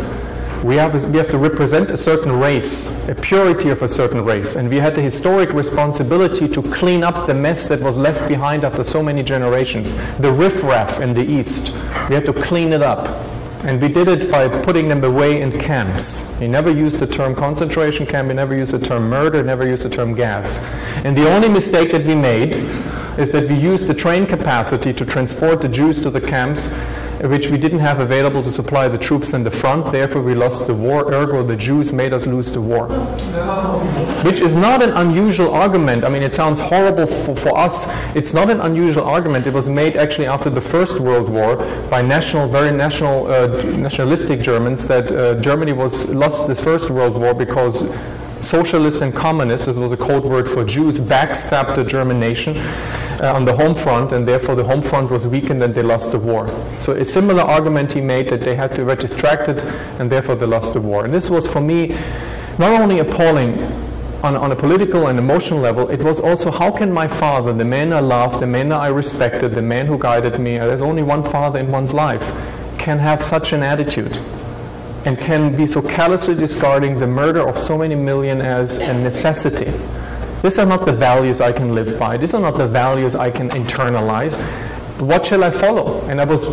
We have, we have to represent a certain race, a purity of a certain race. And we had the historic responsibility to clean up the mess that was left behind after so many generations. The riffraff in the East. We had to clean it up. And we did it by putting them away in camps. He never used the term concentration camp, he never used the term murder, never used the term gas. And the only mistake that we made is that we used the train capacity to transport the Jews to the camps which we didn't have available to supply the troops in the front. Therefore, we lost the war. Ergo, the Jews made us lose the war. No. Which is not an unusual argument. I mean, it sounds horrible for, for us. It's not an unusual argument. It was made actually after the First World War by national, very national, uh, nationalistic Germans that uh, Germany was lost the First World War because socialists and communists, this was a code word for Jews, backstabbed the German nation uh, on the home front, and therefore the home front was weakened and they lost the war. So a similar argument he made that they had to get distracted and therefore they lost the war. And this was for me not only appalling on, on a political and emotional level, it was also how can my father, the man I loved, the man I respected, the man who guided me, there's only one father in one's life, can have such an attitude and can be so callously discarding the murder of so many million as a necessity. These are not the values I can live by. These are not the values I can internalize. What shall I follow? And I was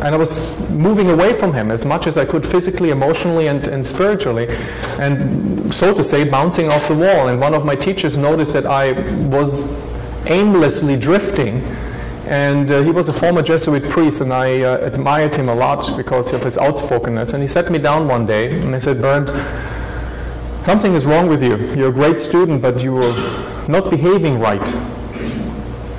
and I was moving away from him as much as I could physically, emotionally, and, and spiritually, and so to say, bouncing off the wall. And one of my teachers noticed that I was aimlessly drifting. And uh, he was a former Jesuit priest, and I uh, admired him a lot because of his outspokenness. And he sat me down one day and he said, Bernd, something is wrong with you. You're a great student, but you are not behaving right.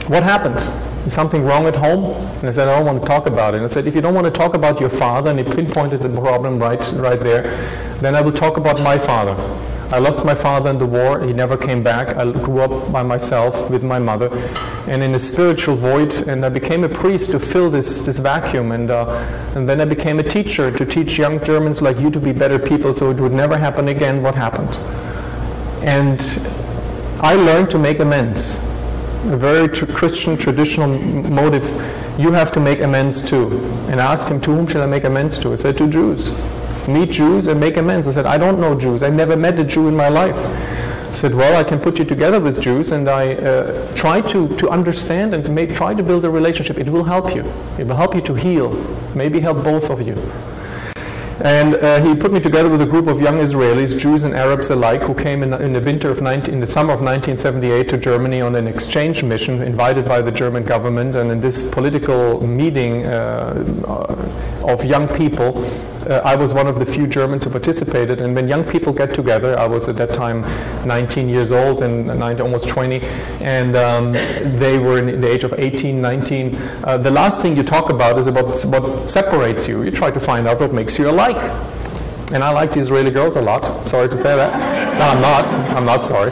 What happened? Is something wrong at home? And I said, I don't want to talk about it. And I said, if you don't want to talk about your father, and he pinpointed the problem right, right there, then I will talk about my father. I lost my father in the war. He never came back. I grew up by myself with my mother and in a spiritual void. And I became a priest to fill this, this vacuum. And, uh, and then I became a teacher to teach young Germans like you to be better people so it would never happen again what happened. And I learned to make amends a very tr- Christian traditional motive, you have to make amends to. And I asked him, to whom shall I make amends to? I said, to Jews. Meet Jews and make amends. I said, I don't know Jews. I never met a Jew in my life. I said, well, I can put you together with Jews and I uh, try to, to understand and to make, try to build a relationship. It will help you. It will help you to heal. Maybe help both of you. And uh, he put me together with a group of young Israelis, Jews and Arabs alike, who came in, in the winter of 19, in the summer of 1978 to Germany on an exchange mission invited by the German government. And in this political meeting uh, of young people, uh, I was one of the few Germans who participated. And when young people get together, I was at that time 19 years old and 19, almost 20, and um, they were in the age of 18, 19. Uh, the last thing you talk about is about what separates you. You try to find out what makes you alike. And I like the Israeli girls a lot. Sorry to say that. No, I'm not. I'm not sorry.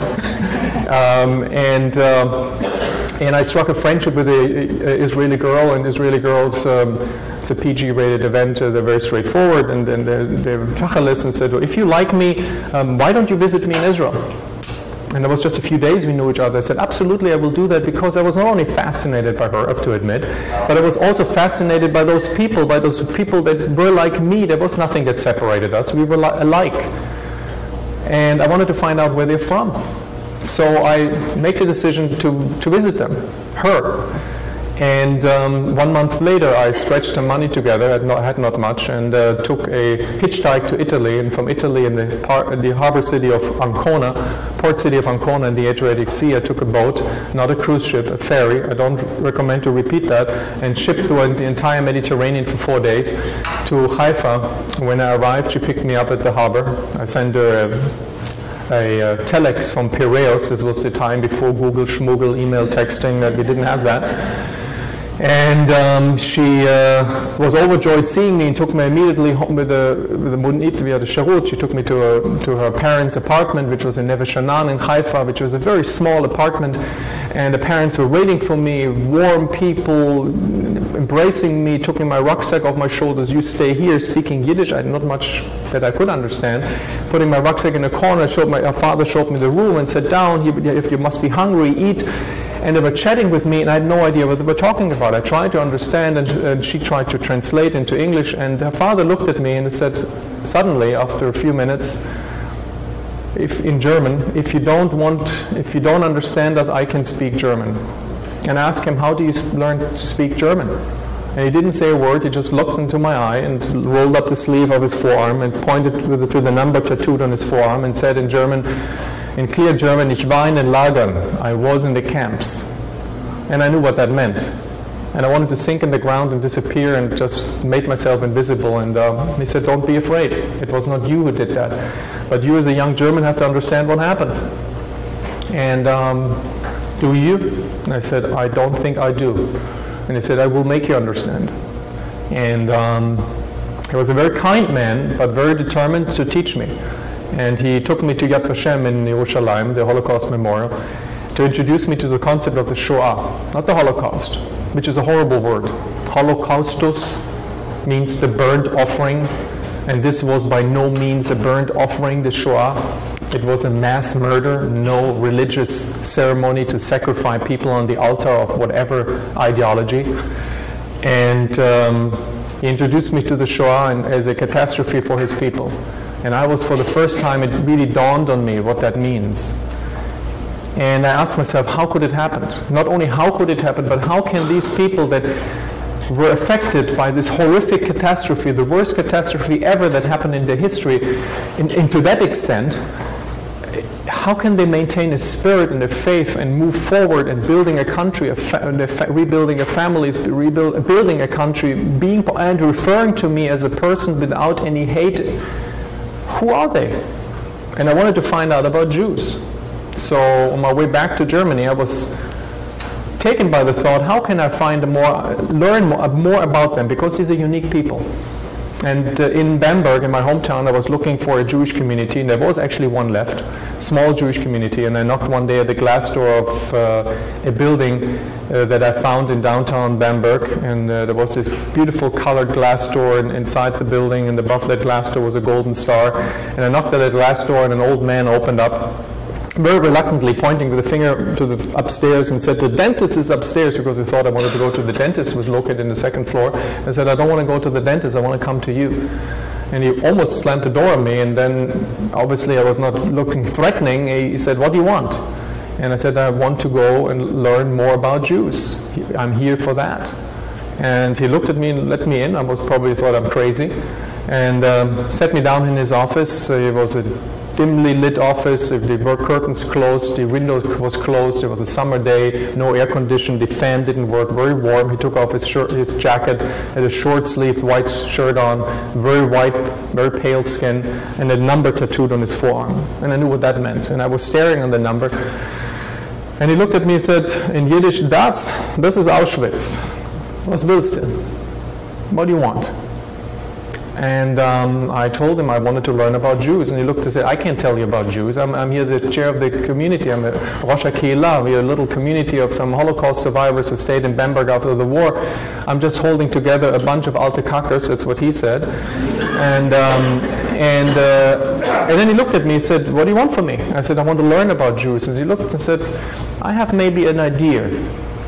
Um, and uh, and I struck a friendship with an Israeli girl, and Israeli girls. Um, it's a PG-rated event. Uh, they're very straightforward, and, and they're, they're tacheles and said, well, if you like me, um, why don't you visit me in Israel? And it was just a few days we knew each other. I said, absolutely, I will do that because I was not only fascinated by her, I have to admit, but I was also fascinated by those people, by those people that were like me. There was nothing that separated us. We were li- alike. And I wanted to find out where they're from. So I make the decision to, to visit them, her. And um, one month later, I stretched some money together. I had not, had not much, and uh, took a hitchhike to Italy. And from Italy, in the, par- the harbor city of Ancona, port city of Ancona in the Adriatic Sea, I took a boat, not a cruise ship, a ferry. I don't recommend to repeat that. And shipped through the entire Mediterranean for four days to Haifa. When I arrived, she picked me up at the harbor. I sent her a, a, uh, telex from Piraeus. This was the time before Google, Schmoogle, email texting that we didn't have that. And um, she uh, was overjoyed seeing me and took me immediately home with the, with the Munit via the Sharut. She took me to, a, to her parents' apartment, which was in Neve Sha'anan in Haifa, which was a very small apartment. And the parents were waiting for me, warm people, embracing me, taking my rucksack off my shoulders. You stay here speaking Yiddish. I had not much that I could understand. Putting my rucksack in a corner, showed my father showed me the room and sat down. If you must be hungry, eat and they were chatting with me, and I had no idea what they were talking about. I tried to understand, and, and she tried to translate into English, and her father looked at me and said, suddenly, after a few minutes, if in German, if you don't want, if you don't understand us, I can speak German. And I asked him, how do you learn to speak German? And he didn't say a word, he just looked into my eye and rolled up the sleeve of his forearm and pointed to the, to the number tattooed on his forearm and said in German, in clear German, ich war in den Lagern. I was in the camps. And I knew what that meant. And I wanted to sink in the ground and disappear and just make myself invisible. And uh, he said, Don't be afraid. It was not you who did that. But you, as a young German, have to understand what happened. And um, do you? And I said, I don't think I do. And he said, I will make you understand. And um, he was a very kind man, but very determined to teach me and he took me to Yad Vashem in Yerushalayim, the Holocaust Memorial. to introduce me to the concept of the Shoah, not the Holocaust, which is a horrible word. Holocaustus means the burnt offering, and this was by no means a burnt offering, the Shoah. It was a mass murder, no religious ceremony to sacrifice people on the altar of whatever ideology. And um, he introduced me to the Shoah as a catastrophe for his people. And I was, for the first time, it really dawned on me what that means. And I asked myself, how could it happen? Not only how could it happen, but how can these people that were affected by this horrific catastrophe, the worst catastrophe ever that happened in their history, in, in to that extent, how can they maintain a spirit and a faith and move forward and building a country, a fa- rebuilding a families, rebuild, building a country, being and referring to me as a person without any hate? Who are they? And I wanted to find out about Jews. So on my way back to Germany, I was taken by the thought, how can I find more, learn more, more about them? Because these are unique people. And uh, in Bamberg, in my hometown, I was looking for a Jewish community, and there was actually one left, small Jewish community. And I knocked one day at the glass door of uh, a building uh, that I found in downtown Bamberg, and uh, there was this beautiful colored glass door in, inside the building, and above that glass door was a golden star. And I knocked at the glass door, and an old man opened up very reluctantly pointing with a finger to the upstairs and said, the dentist is upstairs because he thought I wanted to go to the dentist, was located in the second floor. and said, I don't want to go to the dentist, I want to come to you. And he almost slammed the door on me, and then obviously I was not looking threatening. He said, What do you want? And I said, I want to go and learn more about Jews. I'm here for that. And he looked at me and let me in. I was probably thought I'm crazy. And um, set me down in his office. It was a dimly lit office. The were curtains closed, the window was closed. It was a summer day, no air condition. The fan didn't work. Very warm. He took off his shirt, his jacket, had a short-sleeved white shirt on, very white, very pale skin, and a number tattooed on his forearm. And I knew what that meant. And I was staring on the number. And he looked at me and said in Yiddish, "Das, this is Auschwitz. Was willst du? What do you want?" And um, I told him I wanted to learn about Jews. And he looked and said, I can't tell you about Jews. I'm, I'm here the chair of the community. I'm a Rosh HaKehillah. We're a little community of some Holocaust survivors who stayed in Bamberg after the war. I'm just holding together a bunch of alte kackers. That's what he said. And, um, and, uh, and then he looked at me and said, what do you want from me? I said, I want to learn about Jews. And he looked and said, I have maybe an idea,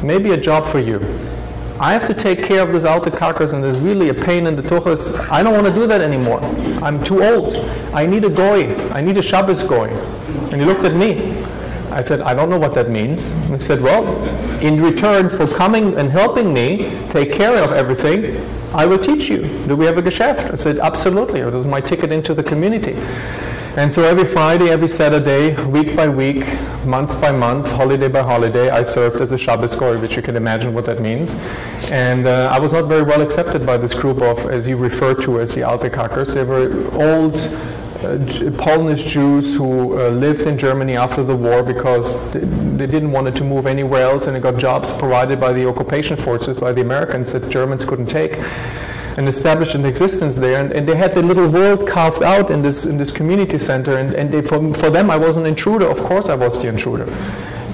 maybe a job for you. I have to take care of this alte kackers and there's really a pain in the tuchus. I don't want to do that anymore. I'm too old. I need a goy. I need a Shabbos goy. And he looked at me. I said, I don't know what that means. he said, well, in return for coming and helping me take care of everything, I will teach you. Do we have a geschäft? I said, absolutely. This is my ticket into the community. And so every Friday, every Saturday, week by week, month by month, holiday by holiday, I served as a Shabbos goy, which you can imagine what that means. And uh, I was not very well accepted by this group of, as you refer to as the Alte Kackers. They were old uh, Polish Jews who uh, lived in Germany after the war because they, they, didn't want to move anywhere else and they got jobs provided by the occupation forces, by the Americans that Germans couldn't take and established an existence there. And, and, they had the little world carved out in this, in this community center. And, and they, for, for them, I was an intruder. Of course, I was the intruder.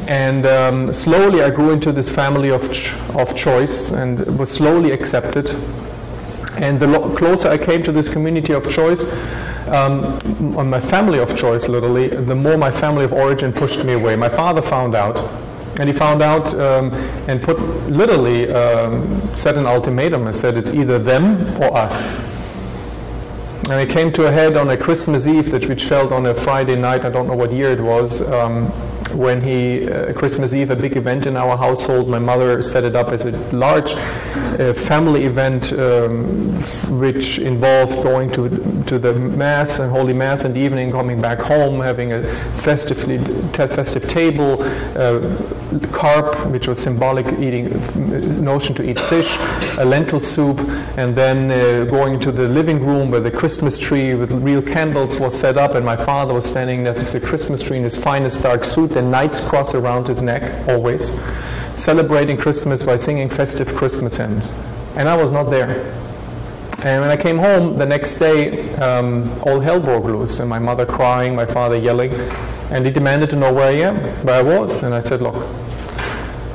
And um, slowly, I grew into this family of, ch- of choice and was slowly accepted. And the lo- closer I came to this community of choice, um, my family of choice, literally, the more my family of origin pushed me away. My father found out and he found out um, and put literally um, set an ultimatum and said it's either them or us. And it came to a head on a Christmas Eve, that which fell on a Friday night. I don't know what year it was. Um, when he uh, Christmas Eve, a big event in our household. My mother set it up as a large uh, family event, um, which involved going to to the mass and holy mass in the evening, coming back home, having a festively festive table, uh, carp, which was symbolic eating notion to eat fish, a lentil soup, and then uh, going to the living room where the Christmas tree with real candles was set up, and my father was standing next to the Christmas tree in his finest dark suit and knight's cross around his neck, always, celebrating Christmas by singing festive Christmas hymns. And I was not there. And when I came home the next day, um, all hell broke loose, and my mother crying, my father yelling, and he demanded to know where I am, where I was. And I said, look,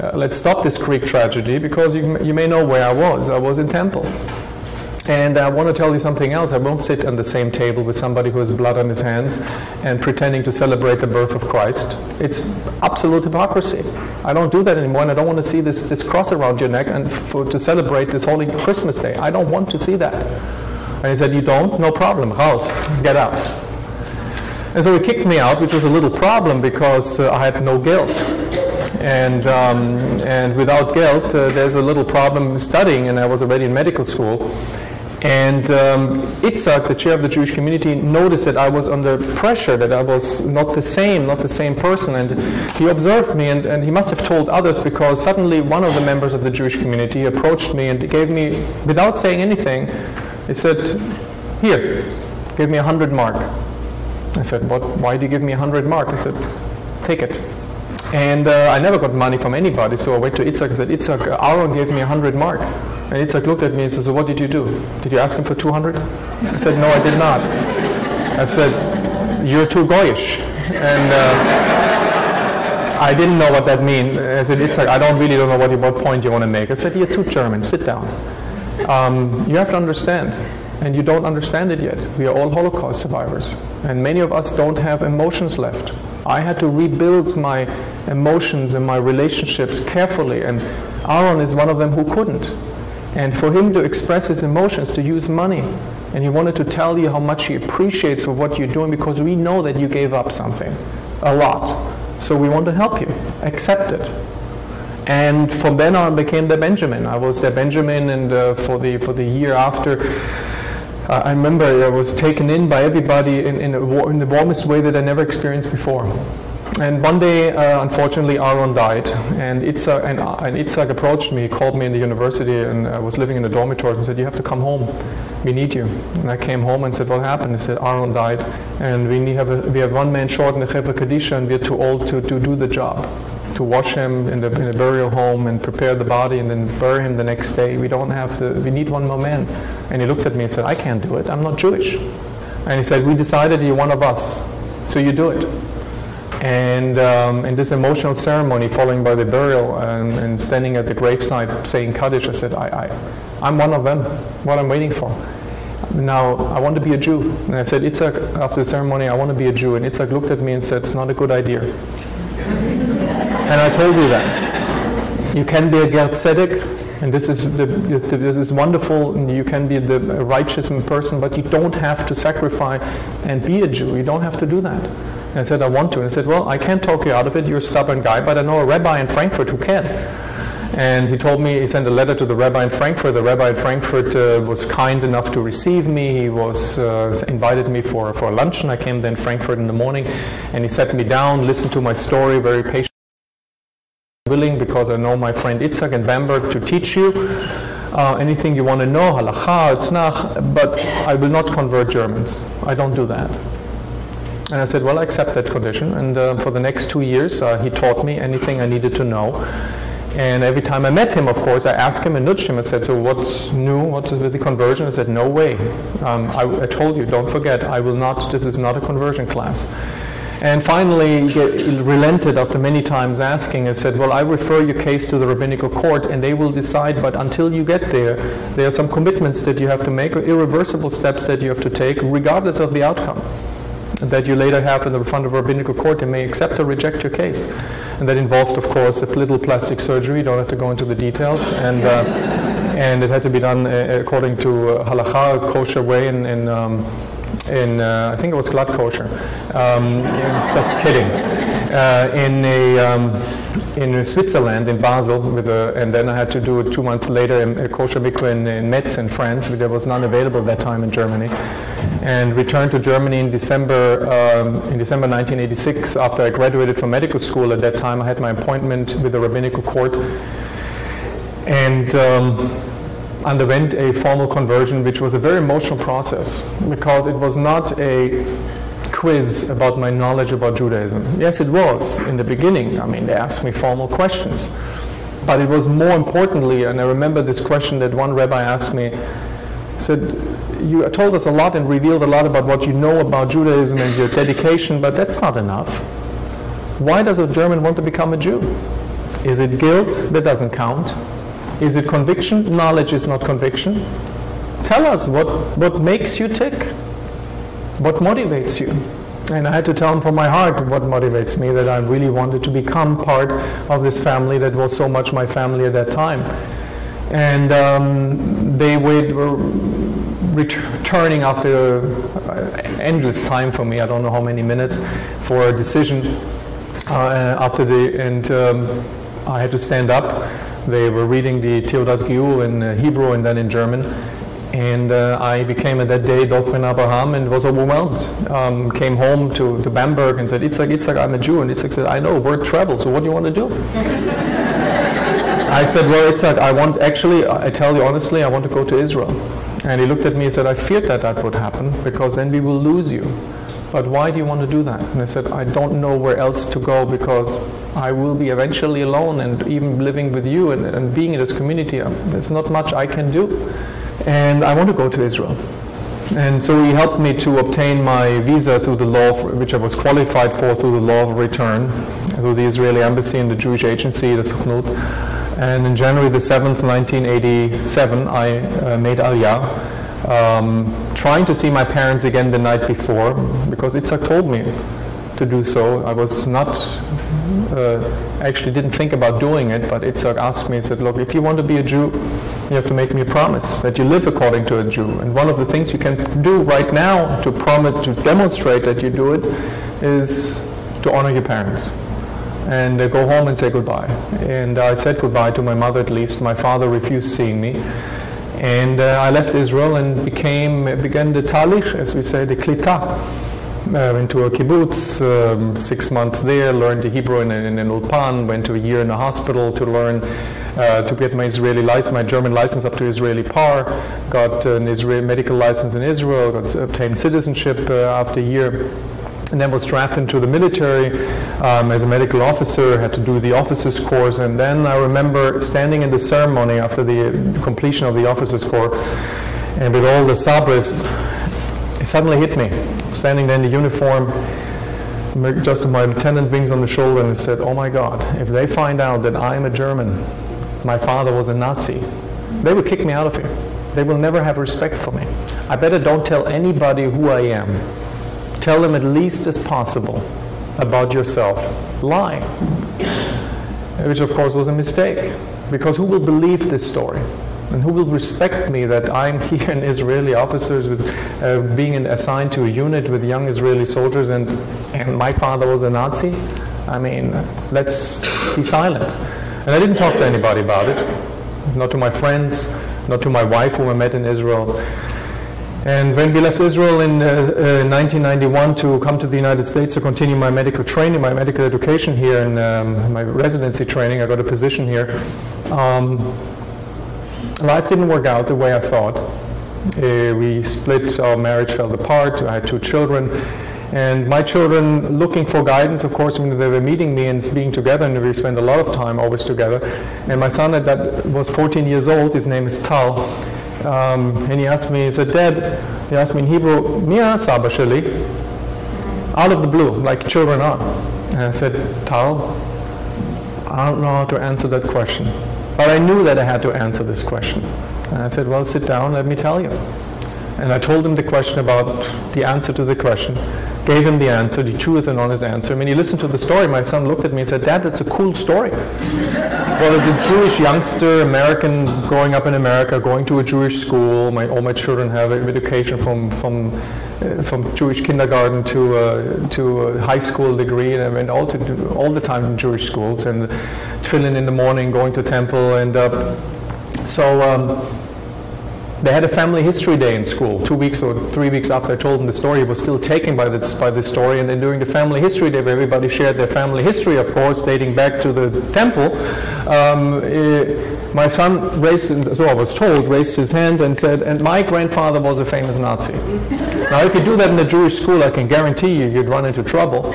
uh, let's stop this Greek tragedy because you, you may know where I was. I was in temple. And I want to tell you something else. I won't sit on the same table with somebody who has blood on his hands and pretending to celebrate the birth of Christ. It's absolute hypocrisy. I don't do that anymore, and I don't want to see this, this cross around your neck and for, to celebrate this holy Christmas day. I don't want to see that. And he said, You don't? No problem. Raus. Get out. And so he kicked me out, which was a little problem because uh, I had no guilt. And, um, and without guilt, uh, there's a little problem studying, and I was already in medical school. And um, Itzhak, the chair of the Jewish community, noticed that I was under pressure, that I was not the same, not the same person. And he observed me, and, and he must have told others because suddenly one of the members of the Jewish community approached me and gave me, without saying anything, he said, Here, give me a hundred mark. I said, what, Why do you give me a hundred mark? He said, Take it. And uh, I never got money from anybody, so I went to Itzhak and said, Itzhak, Aaron gave me a hundred mark. And Itzhak looked at me and said, so what did you do? Did you ask him for 200? I said, no, I did not. I said, you're too goyish. And uh, I didn't know what that meant. I said, Itzhak, I don't really don't know what, what point you want to make. I said, you're too German, sit down. Um, you have to understand, and you don't understand it yet. We are all Holocaust survivors, and many of us don't have emotions left. I had to rebuild my emotions and my relationships carefully, and Aaron is one of them who couldn't. And for him to express his emotions, to use money, and he wanted to tell you how much he appreciates of what you're doing because we know that you gave up something, a lot. So we want to help you. Accept it. And from then on, I became the Benjamin. I was the Benjamin, and uh, for the for the year after, uh, I remember I was taken in by everybody in, in, a, in the warmest way that I never experienced before. And one day, uh, unfortunately, Aaron died, and Itzhak, and, uh, and Itzhak approached me, called me in the university, and I was living in the dormitory, and said, "You have to come home. We need you." And I came home and said, "What happened?" He said, "Aaron died, and we need have a, we have one man short in the Chevra Kadisha, and we're too old to, to do the job." To wash him in the, in burial home and prepare the body and then bury him the next day. We don't have the, we need one more man. And he looked at me and said, I can't do it. I'm not Jewish. And he said, We decided you're one of us, so you do it. And um, in this emotional ceremony, following by the burial and, and standing at the graveside saying Kaddish, I said, I, I, I'm one of them, what I'm waiting for. Now, I want to be a Jew. And I said, Itzhak, after the ceremony, I want to be a Jew. And Itzhak looked at me and said, It's not a good idea. and I told you that. You can be a Ger Tzedek, and this is, the, this is wonderful, and you can be the righteous person, but you don't have to sacrifice and be a Jew. You don't have to do that. And I said, I want to. And I said, well, I can't talk you out of it. You're a stubborn guy, but I know a rabbi in Frankfurt who can. And he told me, he sent a letter to the rabbi in Frankfurt. The rabbi in Frankfurt uh, was kind enough to receive me. He was uh, invited me for, for luncheon. I came there in Frankfurt in the morning, and he sat me down, listened to my story very patiently willing because I know my friend Itzhak in Bamberg to teach you uh, anything you want to know, halacha, tnach, but I will not convert Germans. I don't do that. And I said, well, I accept that condition. And uh, for the next two years, uh, he taught me anything I needed to know. And every time I met him, of course, I asked him and nudged him and said, so what's new? What's with the conversion? I said, no way. Um, I, I told you, don't forget, I will not, this is not a conversion class. And finally, he relented after many times asking and said, Well, I refer your case to the rabbinical court and they will decide, but until you get there, there are some commitments that you have to make or irreversible steps that you have to take, regardless of the outcome that you later have in the front of a rabbinical court. They may accept or reject your case. And that involved, of course, a little plastic surgery. You don't have to go into the details. And, uh, and it had to be done uh, according to uh, halacha, kosher way in, in um, in uh, I think it was Glatt Kosher. Um, just kidding. Uh, in a um, in Switzerland, in Basel, with a, and then I had to do it two months later in a kosher mikveh in, in Metz in France, there was none available at that time in Germany, and returned to Germany in December um, in December 1986 after I graduated from medical school. At that time, I had my appointment with the rabbinical court, and. Um, underwent a formal conversion, which was a very emotional process because it was not a quiz about my knowledge about Judaism. Yes, it was in the beginning. I mean, they asked me formal questions. But it was more importantly, and I remember this question that one rabbi asked me said, you told us a lot and revealed a lot about what you know about Judaism and your dedication, but that's not enough. Why does a German want to become a Jew? Is it guilt? That doesn't count. Is it conviction? Knowledge is not conviction. Tell us what, what makes you tick? What motivates you? And I had to tell him from my heart what motivates me, that I really wanted to become part of this family that was so much my family at that time. And um, they were returning after uh, endless time for me, I don't know how many minutes, for a decision uh, after the, and um, I had to stand up. They were reading the Teudat Giyur in uh, Hebrew and then in German. And uh, I became at that day Ben Abraham and was overwhelmed. Um, came home to, to Bamberg and said, Itzhak, Itzhak, I'm a Jew. And Itzhak said, I know, word travel, so what do you want to do? I said, well, Itzhak, I want, actually, I tell you honestly, I want to go to Israel. And he looked at me and said, I feared that that would happen because then we will lose you. But why do you want to do that? And I said, I don't know where else to go because I will be eventually alone and even living with you and, and being in this community, there's not much I can do and I want to go to Israel. And so he helped me to obtain my visa through the law, for, which I was qualified for through the law of return, through the Israeli embassy and the Jewish agency, the Sochnut. And in January the 7th, 1987, I uh, made Aliyah, um, trying to see my parents again the night before, because Itzhak told me to do so. I was not, uh, actually didn't think about doing it, but Itzhak asked me, he said, look, if you want to be a Jew, you have to make me a promise that you live according to a Jew. And one of the things you can do right now to promise, to demonstrate that you do it, is to honor your parents and uh, go home and say goodbye. And I said goodbye to my mother at least. My father refused seeing me. And uh, I left Israel and became, began the talich, as we say, the klita, uh, to a kibbutz, um, six months there, learned the Hebrew in, in an ulpan, went to a year in a hospital to learn, uh, to get my Israeli license, my German license up to Israeli par, got an Israeli medical license in Israel, got obtained citizenship uh, after a year and then was drafted into the military um, as a medical officer, had to do the officer's course, and then I remember standing in the ceremony after the completion of the officer's course, and with all the sabres, it suddenly hit me, standing there in the uniform, just my lieutenant wings on the shoulder, and said, oh my God, if they find out that I'm a German, my father was a Nazi, they will kick me out of here. They will never have respect for me. I better don't tell anybody who I am tell them at least as possible about yourself. Lie. Which, of course, was a mistake. Because who will believe this story? And who will respect me that I'm here in Israeli officers with, uh, being assigned to a unit with young Israeli soldiers and, and my father was a Nazi? I mean, let's be silent. And I didn't talk to anybody about it. Not to my friends, not to my wife whom I met in Israel. And when we left Israel in uh, uh, 1991 to come to the United States to continue my medical training, my medical education here, and um, my residency training, I got a position here. Um, life didn't work out the way I thought. Uh, we split, our marriage fell apart. I had two children. And my children, looking for guidance, of course, when they were meeting me and being together, and we spent a lot of time always together. And my son, that was 14 years old, his name is Tal um, and he asked me, he said, Dad, he asked me in Hebrew, Mia out of the blue, like children are. And I said, Tal, I don't know how to answer that question. But I knew that I had to answer this question. And I said, well, sit down, let me tell you. And I told him the question about the answer to the question, gave him the answer, the truth and honest answer. When he listened to the story, my son looked at me and said, Dad, that's a cool story. well, as a Jewish youngster, American, growing up in America, going to a Jewish school, my, all my children have education from, from, uh, from Jewish kindergarten to, uh, to high school degree, and I went all, to, all the time in Jewish schools, and filling in the morning, going to temple, and uh, so um, they had a family history day in school. Two weeks or three weeks after I told them the story, he was still taken by this by this story. And then during the family history day, where everybody shared their family history, of course, dating back to the temple, um, eh, my son raised, so I was told, raised his hand and said, "And my grandfather was a famous Nazi." now, if you do that in a Jewish school, I can guarantee you, you'd run into trouble.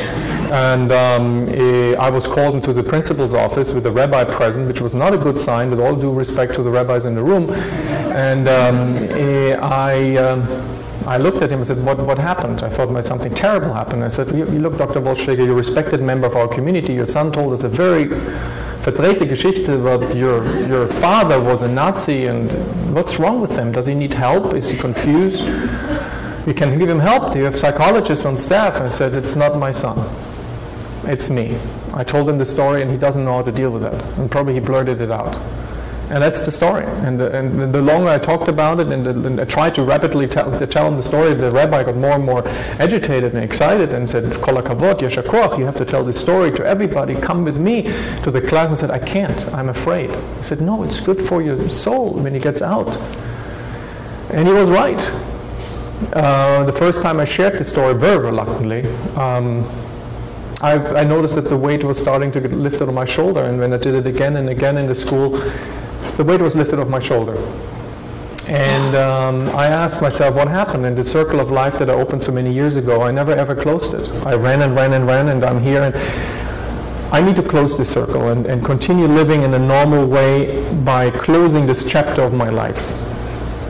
And um, eh, I was called into the principal's office with the rabbi present, which was not a good sign, with all due respect to the rabbis in the room. And um, eh, I, um, I looked at him and said, what, what happened? I thought something terrible happened. I said, you, look, Dr. Wollschlaeger, you're a respected member of our community. Your son told us a very verdrehte Geschichte about your, your father was a Nazi and what's wrong with him? Does he need help? Is he confused? You can give him help. Do you have psychologists on staff? I said, it's not my son. It's me. I told him the story and he doesn't know how to deal with it. And probably he blurted it out. And that's the story. And the, and the longer I talked about it and, the, and I tried to rapidly tell, to tell him the story, the rabbi got more and more agitated and excited and said, Kol hakavod, you have to tell this story to everybody. Come with me to the class. And said, I can't. I'm afraid. I said, no, it's good for your soul when he gets out. And he was right. Uh, the first time I shared the story, very reluctantly, um, I, I, noticed that the weight was starting to get lifted on my shoulder. And when I did it again and again in the school, the weight was lifted off my shoulder. And um, I asked myself what happened in the circle of life that I opened so many years ago. I never ever closed it. I ran and ran and ran, and I'm here. And I need to close this circle and, and continue living in a normal way by closing this chapter of my life.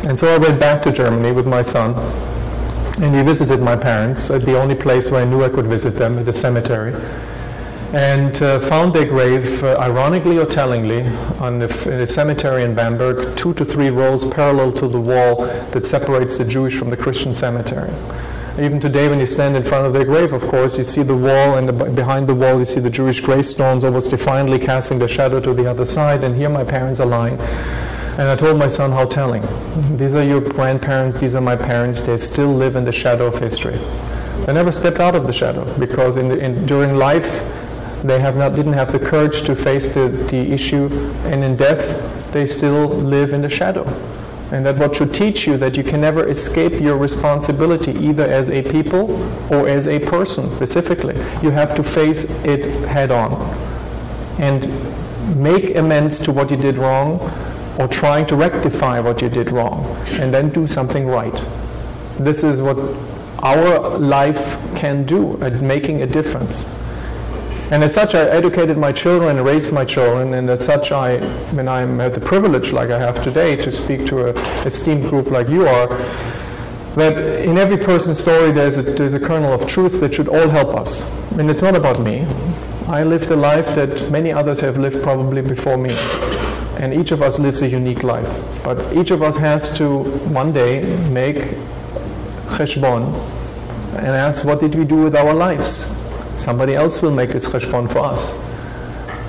And so I went back to Germany with my son, and we visited my parents at the only place where I knew I could visit them, at the cemetery and uh, found their grave, uh, ironically or tellingly, on the, in a cemetery in Bamberg, two to three rows parallel to the wall that separates the Jewish from the Christian cemetery. Even today, when you stand in front of their grave, of course, you see the wall, and the, behind the wall, you see the Jewish gravestones almost defiantly casting their shadow to the other side. And here, my parents are lying. And I told my son how telling. These are your grandparents, these are my parents, they still live in the shadow of history. They never stepped out of the shadow because in the, in, during life, they have not, didn't have the courage to face the, the issue, and in death, they still live in the shadow. And that what should teach you that you can never escape your responsibility either as a people or as a person specifically. You have to face it head on and make amends to what you did wrong or trying to rectify what you did wrong and then do something right. This is what our life can do at making a difference. And as such, I educated my children and raised my children, and as such, I, when I have the privilege, like I have today, to speak to an esteemed group like you are, that in every person's story there's a, there's a kernel of truth that should all help us. And it's not about me. I lived a life that many others have lived probably before me. And each of us lives a unique life. But each of us has to one day make cheshbon and ask, what did we do with our lives? Somebody else will make this cheshbon for us.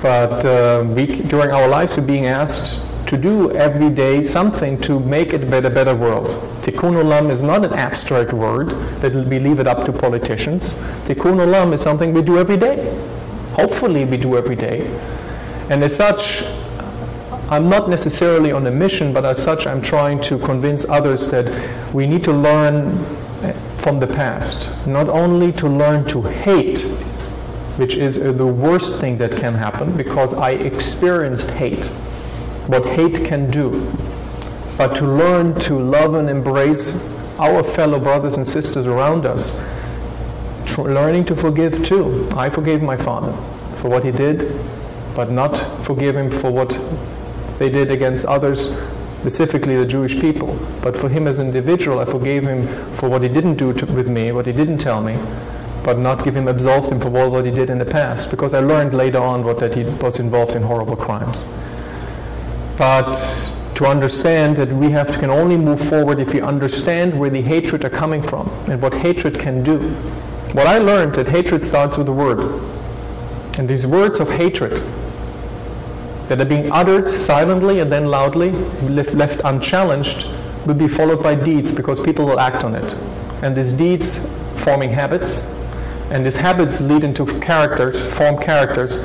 But uh, we, during our lives, we're being asked to do every day something to make it a better, better world. Tikkun olam is not an abstract word that we leave it up to politicians. Tikkun olam is something we do every day. Hopefully, we do every day. And as such, I'm not necessarily on a mission, but as such, I'm trying to convince others that we need to learn from the past. Not only to learn to hate, which is uh, the worst thing that can happen because I experienced hate, what hate can do, but to learn to love and embrace our fellow brothers and sisters around us, tr- learning to forgive too. I forgave my father for what he did, but not forgive him for what they did against others specifically the Jewish people. But for him as an individual, I forgave him for what he didn't do to, with me, what he didn't tell me, but not give him, absolved him for all what he did in the past, because I learned later on what, that he was involved in horrible crimes. But to understand that we have to, can only move forward if we understand where the hatred are coming from and what hatred can do. What I learned that hatred starts with a word. And these words of hatred that are being uttered silently and then loudly, left unchallenged, will be followed by deeds because people will act on it. And these deeds forming habits, and these habits lead into characters, form characters,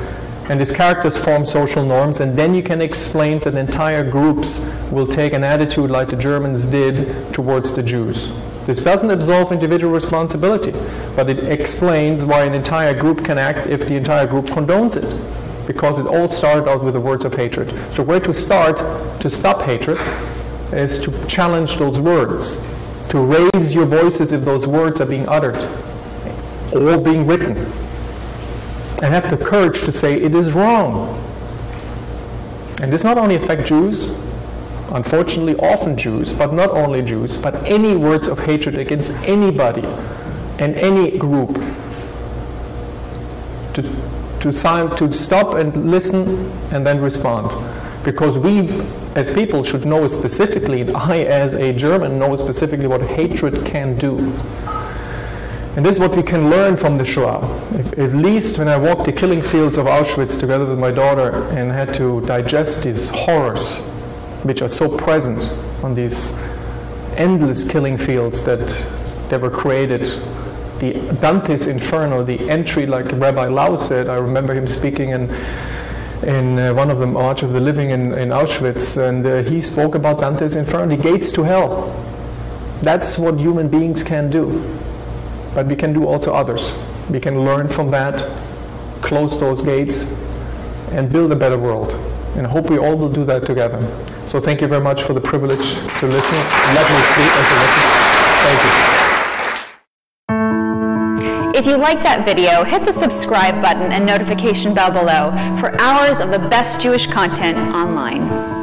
and these characters form social norms, and then you can explain that entire groups will take an attitude like the Germans did towards the Jews. This doesn't absolve individual responsibility, but it explains why an entire group can act if the entire group condones it because it all started out with the words of hatred. So where to start to stop hatred is to challenge those words, to raise your voices if those words are being uttered or being written, and have the courage to say it is wrong. And this not only affects Jews, unfortunately often Jews, but not only Jews, but any words of hatred against anybody and any group to, to stop and listen and then respond. Because we as people should know specifically, I as a German know specifically what hatred can do. And this is what we can learn from the Shoah. If, at least when I walked the killing fields of Auschwitz together with my daughter and had to digest these horrors, which are so present on these endless killing fields that, they were created the Dante's Inferno, the entry, like Rabbi Lau said, I remember him speaking in, in uh, one of the March of the Living in, in Auschwitz, and uh, he spoke about Dante's Inferno, the gates to hell. That's what human beings can do. But we can do also others. We can learn from that, close those gates, and build a better world. And I hope we all will do that together. So thank you very much for the privilege to listen. Let me speak and to listen. Thank you. If you like that video, hit the subscribe button and notification bell below for hours of the best Jewish content online.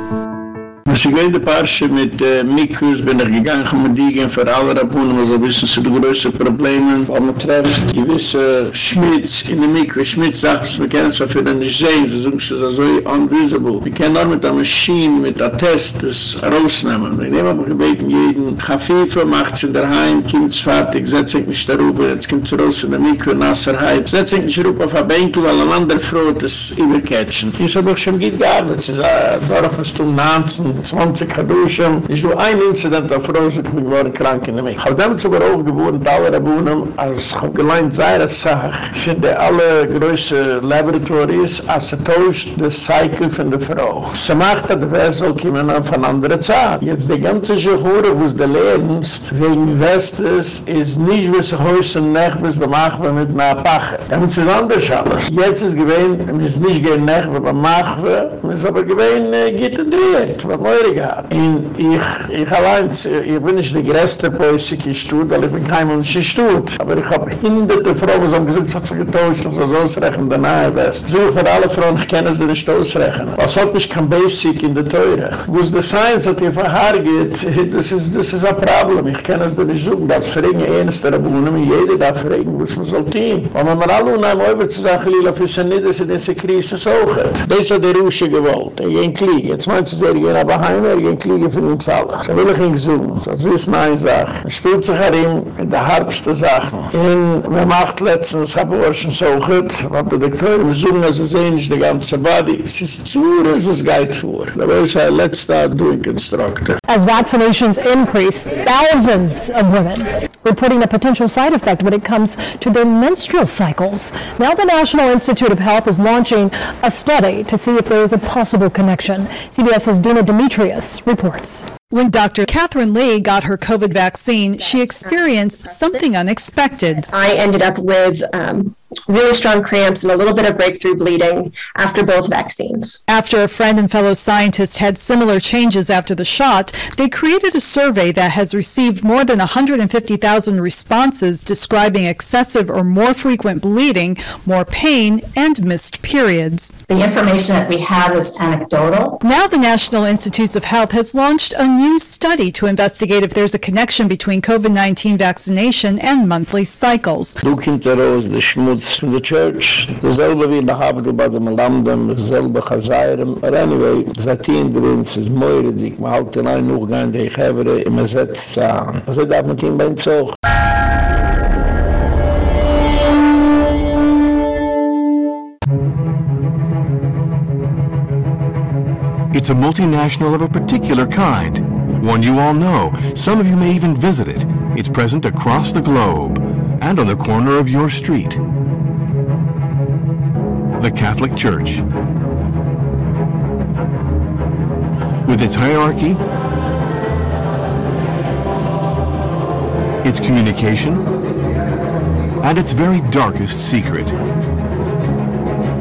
Als ik weet de paarsje met eh, uh, mikroos ben ik gegaan met diegen voor alle rapoenen, maar zo wisten ze de grootste problemen. Wat me treft, je wist uh, eh, Schmitz in de mikroos. Schmitz dacht dat we kennen ze voor een zeef, ze zoeken ze zo invisible. We kennen daar met een machine, met een test, dus roos nemen. Ik neem op een gebeten, jeden ga vijven, maakt ze daarheen, komt ze fertig, zet ze niet daarover, het komt ze roos in de mikroos, naast haar huid. Zet ze niet roepen van benkel, want een ander vrouw het is overcatchen. Je zou nog zo'n giet gaar, dat ze daar, daar op een stoel naanzen. 20 Kaduschen. Ich nur ein Incident auf Rose, ich bin geworden krank in der. Ich habe damit sogar auch gewohnt, alle Rabunen, als ich geleint, sei das Sach. Ich finde alle größte Laboratories, als sie tauscht das Cycle von der Frau. Sie macht, der Wessel kommen auf eine andere Zeit. Jetzt die ganze Schuhe, wo es der Lebenst, wegen Westes, ist nicht, wie sich heute nicht bis bemacht wird mit einer Pache. Damit ist es anders alles. Jetzt ist gewähnt, es ist nicht gehen nicht, wie bemacht wird, es ist aber gewähnt, äh, geht es direkt. Teure gehabt. Und ich, ich allein, ich bin nicht die größte die ich tue, weil ich bin kein Mensch, die tue. Aber ich habe hinderte Frauen, die haben gesagt, sie hat sich getauscht, und so ausrechnen, der nahe West. So für alle Frauen, ich kenne sie nicht ausrechnen. Was hat mich kein Basic in der Teure? Wo es der Science hat, die verhaar geht, das ist, das ist ein Problem. Ich kenne es nicht so, das fragen eines der Abunnen, jeder darf fragen, was man soll tun. Aber wenn man alle unheim über zu sagen, Lila, für sie nicht, dass sie diese Krise suchen. Das hat der Rusche gewollt, ging Krieg. Jetzt meint sie, er ging aber heim, er ging kliegen für uns alle. So will ich ihn. Das Sache. Er spielt sich an ihm in der harbste wir macht letztens, ich schon so gut, gesungen, also sehen ich die ganze Body. Es ist zu, es ist vor. Da war ich letzter. As vaccinations increase, thousands of women reporting a potential side effect when it comes to their menstrual cycles. Now the National Institute of Health is launching a study to see if there is a possible connection. CBS's Dina Demetrius reports. When Dr. Catherine Lee got her COVID vaccine, she experienced something unexpected. I ended up with um, really strong cramps and a little bit of breakthrough bleeding after both vaccines. After a friend and fellow scientist had similar changes after the shot, they created a survey that has received more than 150,000 responses describing excessive or more frequent bleeding, more pain, and missed periods. The information that we had was anecdotal. Now the National Institutes of Health has launched a new study to investigate if there's a connection between COVID-19 vaccination and monthly cycles. Schmutz in the church. Dasselbe wie behauptet bei dem Landen, dasselbe Chazayram. But anyway, Zatin drin, es ist moire, dik, ma halt den ein noch gein, die ich hebere, immer setzt zahen. Also darf man ihn beim Zog. It's a multinational of a particular kind. One you all know. Some of you may even visit it. It's present across the globe and on the corner of your street. The Catholic Church. With its hierarchy, its communication, and its very darkest secret,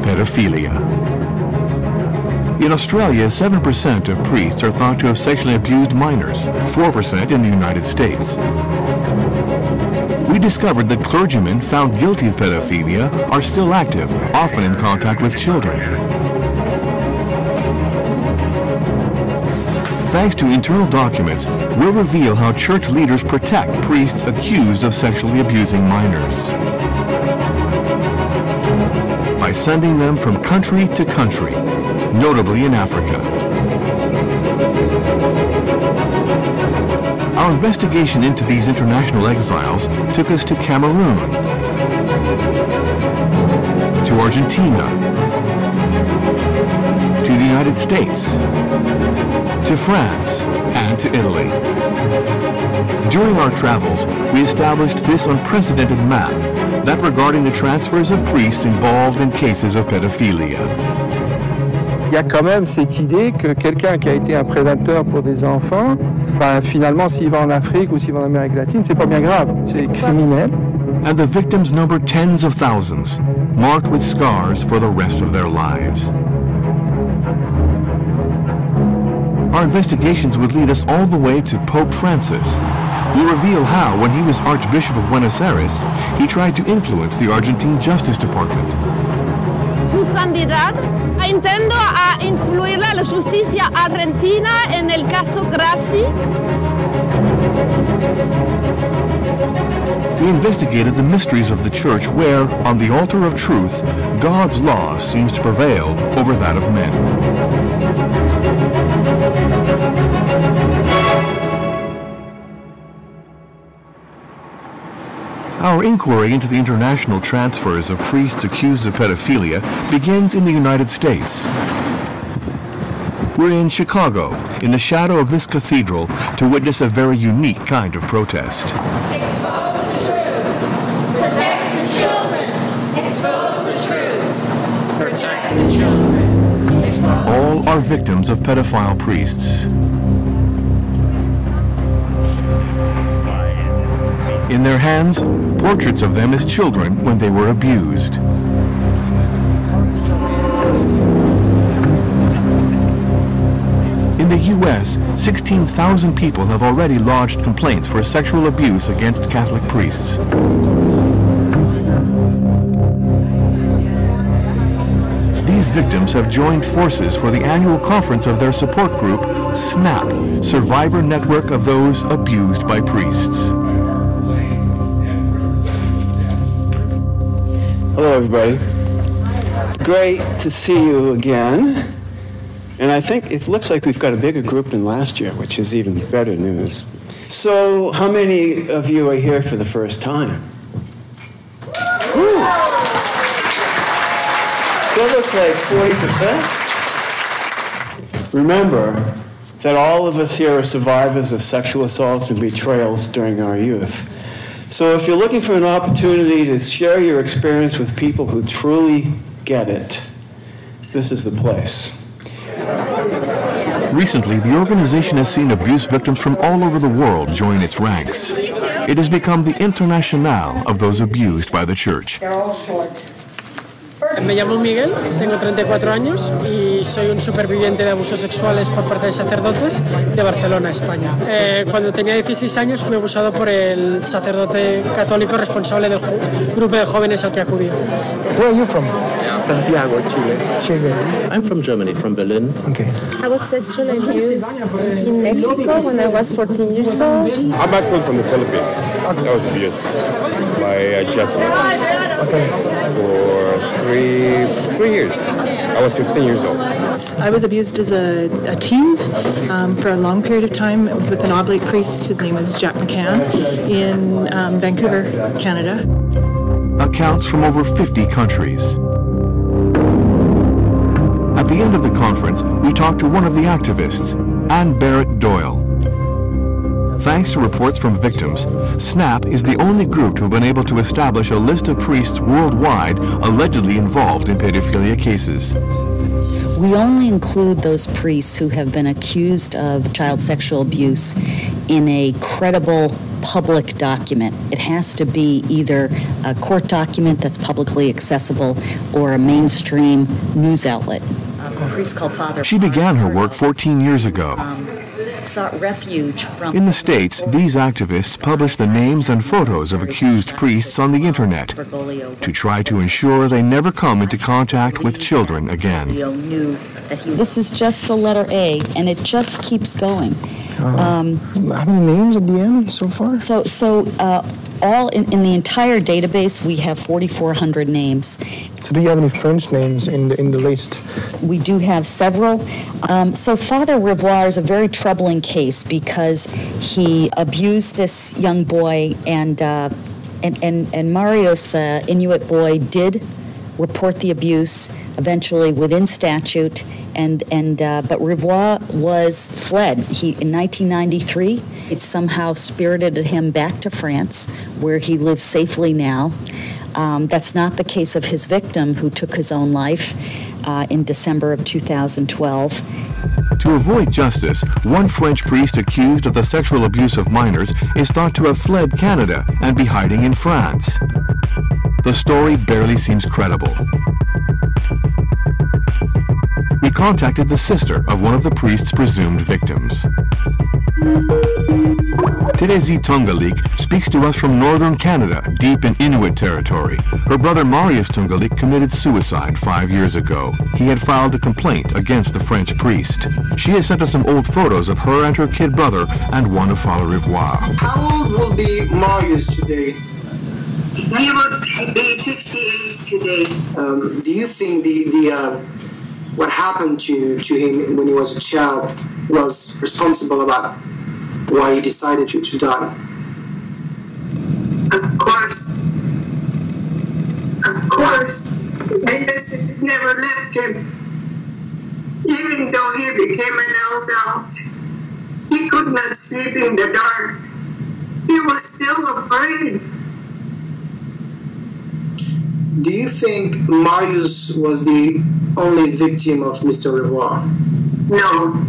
pedophilia. In Australia, 7% of priests are thought to have sexually abused minors, 4% in the United States we discovered that clergymen found guilty of pedophilia are still active, often in contact with children. Thanks to internal documents, we'll reveal how church leaders protect priests accused of sexually abusing minors. By sending them from country to country, notably in Africa. Our investigation into these international exiles took us to Cameroon, to Argentina, to the United States, to France, and to Italy. During our travels, we established this unprecedented map that regarding the transfers of priests involved in cases of pedophilia. Il y a quand même cette idée que quelqu'un qui a été un prédateur pour des enfants, ben, finalement, s'il va en Afrique ou s'il va en Amérique latine, c'est pas bien grave, c'est criminel. And the victims number tens of thousands, marked with scars for the rest of their lives. Our investigations would lead us all the way to Pope Francis. We reveal how, when he was Archbishop of Buenos Aires, he tried to influence the Argentine Justice Department. Santidad, intento a influir la justicia argentina en el caso Grassi. We investigated the mysteries of the church where, on the altar of truth, God's law seems to prevail over that of men. Our inquiry into the international transfers of priests accused of pedophilia begins in the United States. We're in Chicago, in the shadow of this cathedral, to witness a very unique kind of protest. Expose the truth. Protect the children. Expose the truth. Protect the children. Expose. All are victims of pedophile priests. In their hands, portraits of them as children when they were abused. In the U.S., 16,000 people have already lodged complaints for sexual abuse against Catholic priests. These victims have joined forces for the annual conference of their support group, SNAP, Survivor Network of Those Abused by Priests. Hello, everybody. Great to see you again. And I think it looks like we've got a bigger group than last year, which is even better news. So, how many of you are here for the first time? Whew. That looks like 40%. Remember that all of us here are survivors of sexual assaults and betrayals during our youth. So if you're looking for an opportunity to share your experience with people who truly get it, this is the place. Recently, the organization has seen abuse victims from all over the world join its ranks. It has become the internationale of those abused by the church. Me llamo Miguel, tengo 34 años y soy un superviviente de abusos sexuales por parte de sacerdotes de Barcelona, España. Eh, cuando tenía 16 años fui abusado por el sacerdote católico responsable del grupo de jóvenes al que acudía. Where are you from? Santiago, Chile. Chile. I'm from Germany, from Berlin. Okay. I was sexually abused in Mexico when I was 14 years old. I'm actually from the Philippines. I was abused by a Jesuit. Okay. For three three years. I was 15 years old. I was abused as a, a teen um, for a long period of time. It was with an oblate priest. His name was Jack McCann in um, Vancouver, Canada. Accounts from over 50 countries. At the end of the conference, we talked to one of the activists, Anne Barrett Doyle. Thanks to reports from victims, SNAP is the only group to have been able to establish a list of priests worldwide allegedly involved in pedophilia cases. We only include those priests who have been accused of child sexual abuse in a credible public document. It has to be either a court document that's publicly accessible or a mainstream news outlet. A priest called Father. She began her work 14 years ago. Um, sought refuge from. In the States, these activists publish the names and photos of accused priests on the internet to try to ensure they never come into contact with children again. That he. This is just the letter A, and it just keeps going. Um, How many names at the end so far? So, so uh, all in, in the entire database, we have 4,400 names. So do you have any French names in the, in the list? We do have several. Um, so Father Rivoire is a very troubling case because he abused this young boy, and uh, and and, and Marius uh, Inuit boy did report the abuse eventually within statute, and and uh, but Rivoire was fled. He in 1993. It somehow spirited him back to France, where he lives safely now. Um, that's not the case of his victim, who took his own life uh, in December of 2012. To avoid justice, one French priest accused of the sexual abuse of minors is thought to have fled Canada and be hiding in France. The story barely seems credible. We contacted the sister of one of the priest's presumed victims. Terezi Tungilik speaks to us from northern Canada, deep in Inuit territory. Her brother Marius Tungilik committed suicide five years ago. He had filed a complaint against the French priest. She has sent us some old photos of her and her kid brother and one of Father Rivoire. How old will be Marius today? He would be 58 today. Um, do you think the the uh, what happened to to him when he was a child was responsible about why he decided to, to die? Of course. Of course. Innocence never left him. Even though he became an adult, he could not sleep in the dark. He was still afraid. Do you think Marius was the only victim of Mr. Rivoire? No.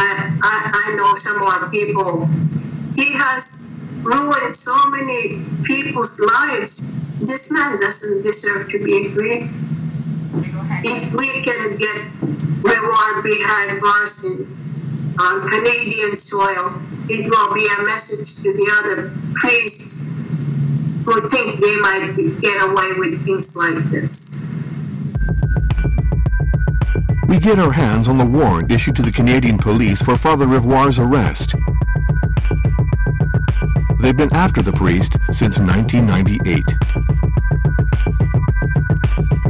I, I, I know some more people. He has ruined so many people's lives. This man doesn't deserve to be free. If we can get Rivoire behind bars in, on Canadian soil, it will be a message to the other priests who think they might get away with things like this. We get our hands on the warrant issued to the Canadian police for Father Rivoire's arrest. They've been after the priest since 1998.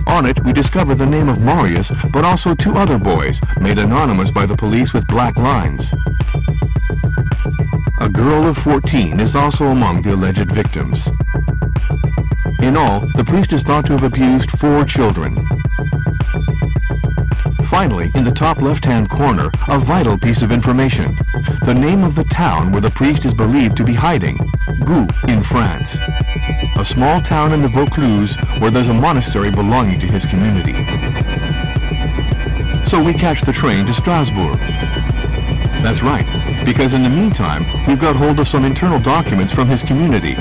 On it, we discover the name of Marius, but also two other boys, made anonymous by the police with black lines. A girl of 14 is also among the alleged victims. In all, the priest is thought to have abused four children. Finally, in the top left-hand corner, a vital piece of information. The name of the town where the priest is believed to be hiding, Gou in France. A small town in the Vaucluse where there's a monastery belonging to his community. So we catch the train to Strasbourg. That's right, because in the meantime, we've got hold of some internal documents from his community.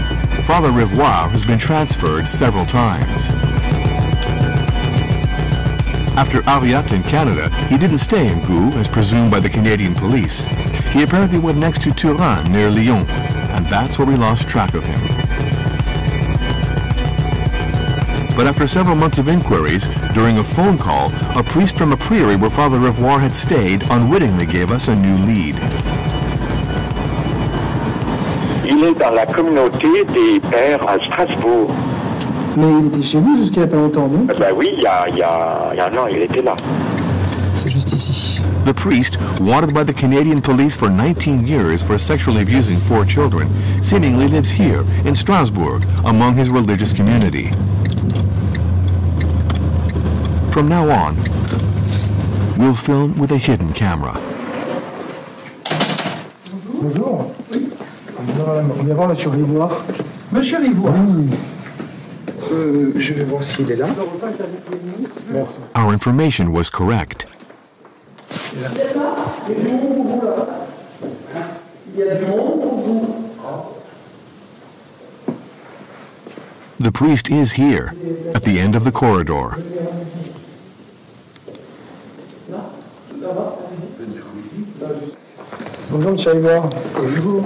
Father Rivoire has been transferred several times. After Aurillac in Canada, he didn't stay in Gou as presumed by the Canadian police. He apparently went next to Turin near Lyon, and that's where we lost track of him. But after several months of inquiries, during a phone call, a priest from a priory where Father Rivoire had stayed unwittingly gave us a new lead. Il est dans la communauté des pères à Strasbourg. Mais il était chez vous jusqu'à il n'y a pas longtemps, non Eh Ben oui, il y a, il y a- il y a un an, il était là. C'est juste ici. The priest, wanted by the Canadian police for 19 years for sexually abusing four children, seemingly lives here, in Strasbourg, among his religious community. From now on, we'll film with a hidden camera. Bonjour. Bonjour madame, on vient voir monsieur Rivoire. Monsieur Rivoire Oui. Euh, je vais voir s'il est là. Merci. Our information was correct. Il y a du monde pour vous là. Il y a du monde pour vous. The priest is here, at the end of the corridor. Bonjour, M. Igor. Bonjour.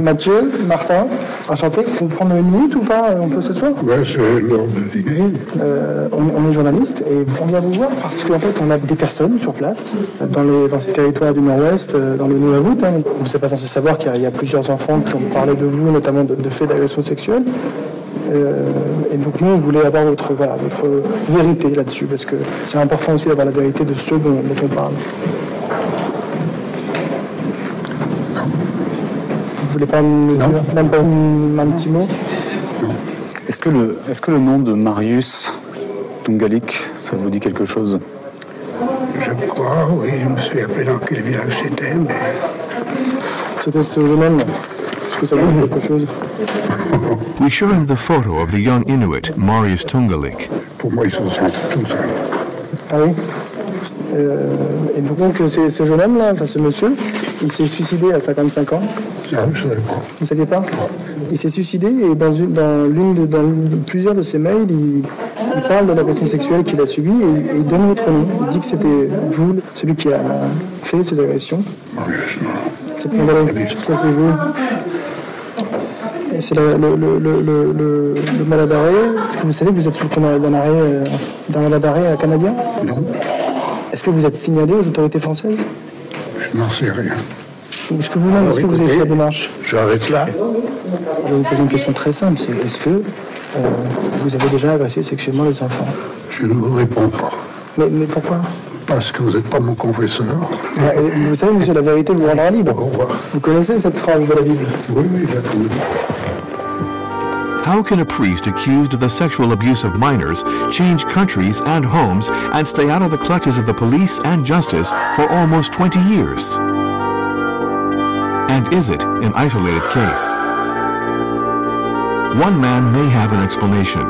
Mathieu, Martin, enchanté. Vous prendre une minute ou pas On peut s'asseoir? Ouais, c'est l'heure de. Euh, on, on est journaliste et on vient vous voir parce qu'en fait on a des personnes sur place dans, les, dans ces territoires du Nord-Ouest, euh, dans le Nunavut. Hein. Vous n'êtes pas censé savoir qu'il y, a- il y a plusieurs enfants qui ont parlé de vous, notamment de, de faits d'agression sexuelle. Euh, et donc nous on voulait avoir votre, voilà, votre vérité là-dessus parce que c'est important aussi d'avoir la vérité de ceux dont, dont on parle. Voulez pas me dire même pas un, un petit mot Est-ce que, le, est-ce que le nom de Marius Tungalik, ça vous dit quelque chose? Je crois, oui, je me suis appelé dans quel village c'était, mais C'était ce jeune homme. Est-ce que ça vous dit quelque chose? We show him the photo of the young Inuit, Marius Tungalik. pour moi, ils sont tous hein. Ah oui? Et donc, c'est ce jeune homme-là, enfin ce monsieur, il s'est suicidé à 55 ans. Je savais pas. Vous ne saviez pas Il s'est suicidé et dans, une, dans, l'une de, dans plusieurs de ses mails, il, il parle de l'agression sexuelle qu'il a subie et, et il donne votre nom. Il dit que c'était vous, celui qui a fait ces agressions. C'est pas vrai. Ça, c'est vous. Et c'est la- le, le, le, le, le, le mandat d'arrêt. Est-ce que vous savez que vous êtes sous le d'un arrêt, euh, d'un mandat d'arrêt canadien? Non. Est-ce que vous êtes signalé aux autorités françaises? Je n'en sais rien. Est-ce que vous-même, est-ce que vous avez fait la démarche? J'arrête là. Je vais vous poser une question très simple. C'est est-ce que euh, vous avez déjà agressé sexuellement les enfants? Je ne vous réponds pas. mais, mais pourquoi? Parce que vous n'êtes pas mon confesseur. Vous savez, monsieur, la vérité vous rendra libre. Vous connaissez cette phrase de la Bible? Oui, oui, connais. How can a priest accused of the sexual abuse of minors change countries and homes and stay out of the clutches of the police and justice for almost 20 years? And is it an isolated case? One man may have an explanation.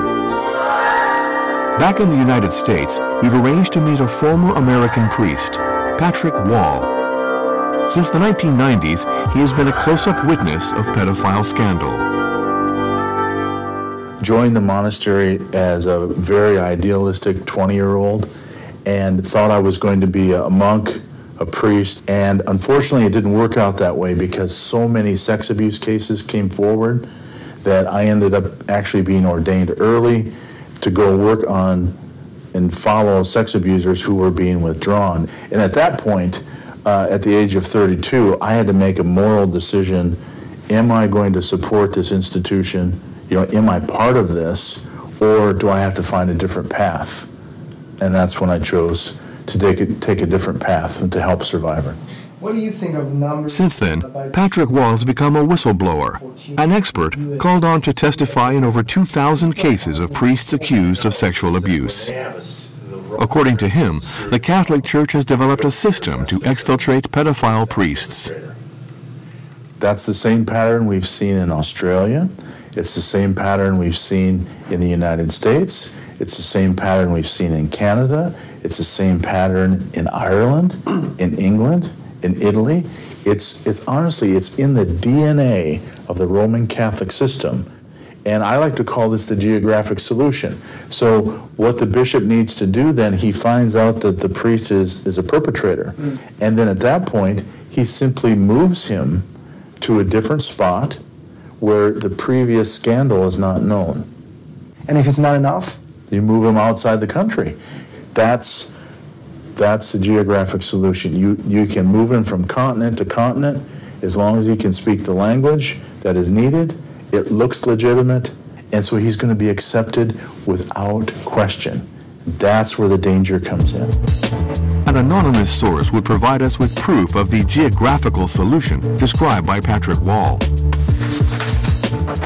Back in the United States, we've arranged to meet a former American priest, Patrick Wall. Since the 1990s, he has been a close-up witness of pedophile scandal. Joined the monastery as a very idealistic 20 year old and thought I was going to be a monk, a priest. And unfortunately, it didn't work out that way because so many sex abuse cases came forward that I ended up actually being ordained early to go work on and follow sex abusers who were being withdrawn. And at that point, uh, at the age of 32, I had to make a moral decision. Am I going to support this institution? You know, am I part of this? Or do I have to find a different path? And that's when I chose to take a, take a different path and to help Survivor. What do you think of numbers? Since then, Patrick Wall has become a whistleblower, an expert called on to testify in over 2,000 cases of priests accused of sexual abuse. According to him, the Catholic Church has developed a system to exfiltrate pedophile priests. That's the same pattern we've seen in Australia. It's the same pattern we've seen in the United States. It's the same pattern we've seen in Canada. It's the same pattern in Ireland, in England, in Italy. It's, it's honestly, it's in the DNA of the Roman Catholic system. And I like to call this the geographic solution. So, what the bishop needs to do then, he finds out that the priest is, is a perpetrator. Mm. And then at that point, he simply moves him to a different spot where the previous scandal is not known. And if it's not enough, You move them outside the country. That's that's the geographic solution. You you can move them from continent to continent as long as he can speak the language that is needed. It looks legitimate, and so he's going to be accepted without question. That's where the danger comes in. An anonymous source would provide us with proof of the geographical solution described by Patrick Wall.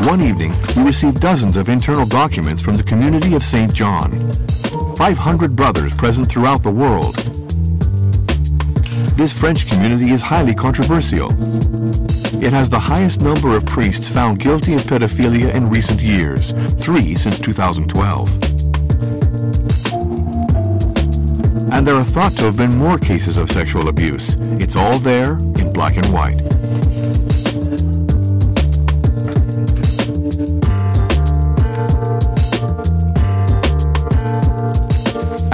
One evening, we received dozens of internal documents from the community of St. John. 500 brothers present throughout the world. This French community is highly controversial. It has the highest number of priests found guilty of pedophilia in recent years, three since 2012. And there are thought to have been more cases of sexual abuse. It's all there in black and white.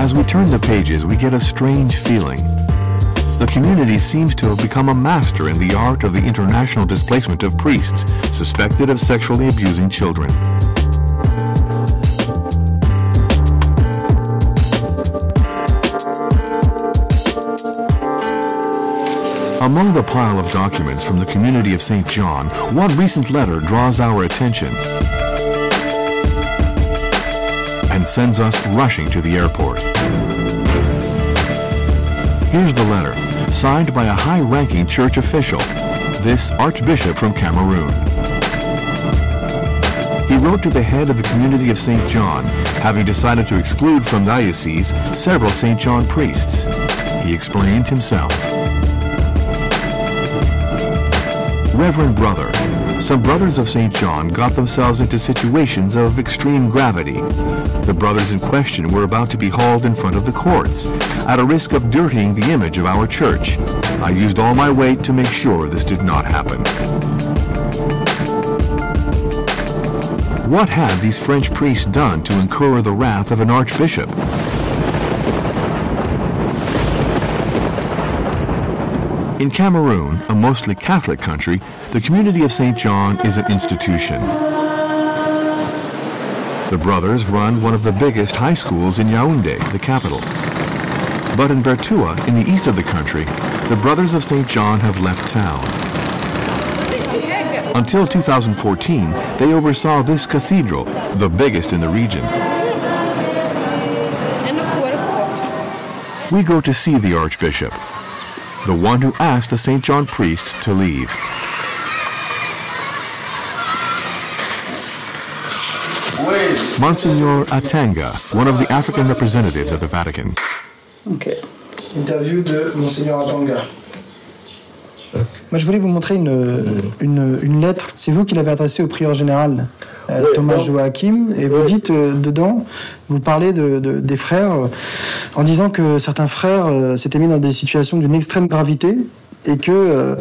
As we turn the pages, we get a strange feeling. the community seems to have become a master in the art of the international displacement of priests suspected of sexually abusing children. Among the pile of documents from the community of St. John, one recent letter draws our attention sends us rushing to the airport. Here's the letter, signed by a high-ranking church official, this archbishop from Cameroon. He wrote to the head of the community of St. John, having decided to exclude from diocese several St. John priests. He explained himself. Reverend Brother, some brothers of St. John got themselves into situations of extreme gravity. The brothers in question were about to be hauled in front of the courts, at a risk of dirtying the image of our church. I used all my weight to make sure this did not happen. What had these French priests done to incur the wrath of an archbishop? In Cameroon, a mostly Catholic country, the community of St. John is an institution. The brothers run one of the biggest high schools in Yaoundé, the capital. But in Bertoua, in the east of the country, the brothers of St. John have left town. Until 2014, they oversaw this cathedral, the biggest in the region. We go to see the Archbishop, the one who asked the St. John priests to leave. Monsignor Atanga, one of the African representatives at the Vatican. Ok. Interview de Monseigneur Atanga. Moi, je voulais vous montrer une, une lettre. C'est vous qui l'avez adressée au prieur général, euh, Thomas Joachim, et vous dites euh, dedans, vous parlez de, de- des frères euh, en disant que certains frères euh, s'étaient mis dans des situations d'une extrême gravité et que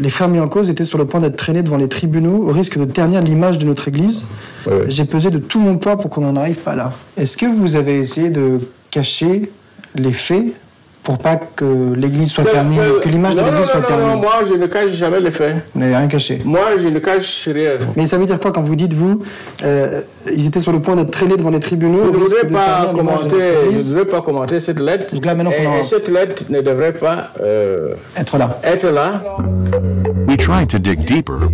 les frères mis en cause étaient sur le point d'être traînés devant les tribunaux au risque de ternir l'image de notre Église. J'ai pesé de tout mon poids pour qu'on n'en arrive pas là. Est-ce que vous avez essayé de cacher les faits pour pas que l'Église soit ternie, que l'image de Non, l'Église non, soit non, ternie non, moi je ne cache jamais les faits. Vous n'avez rien caché. Moi je ne cache rien. Mais ça veut dire quoi quand vous dites, vous, euh, ils étaient sur le point d'être traînés devant les tribunaux Je ne voudrais pas commenter, je voudrais pas commenter cette lettre. Donc là, et, a- et cette lettre ne devrait pas euh, être là. Être là. We tried to dig deeper,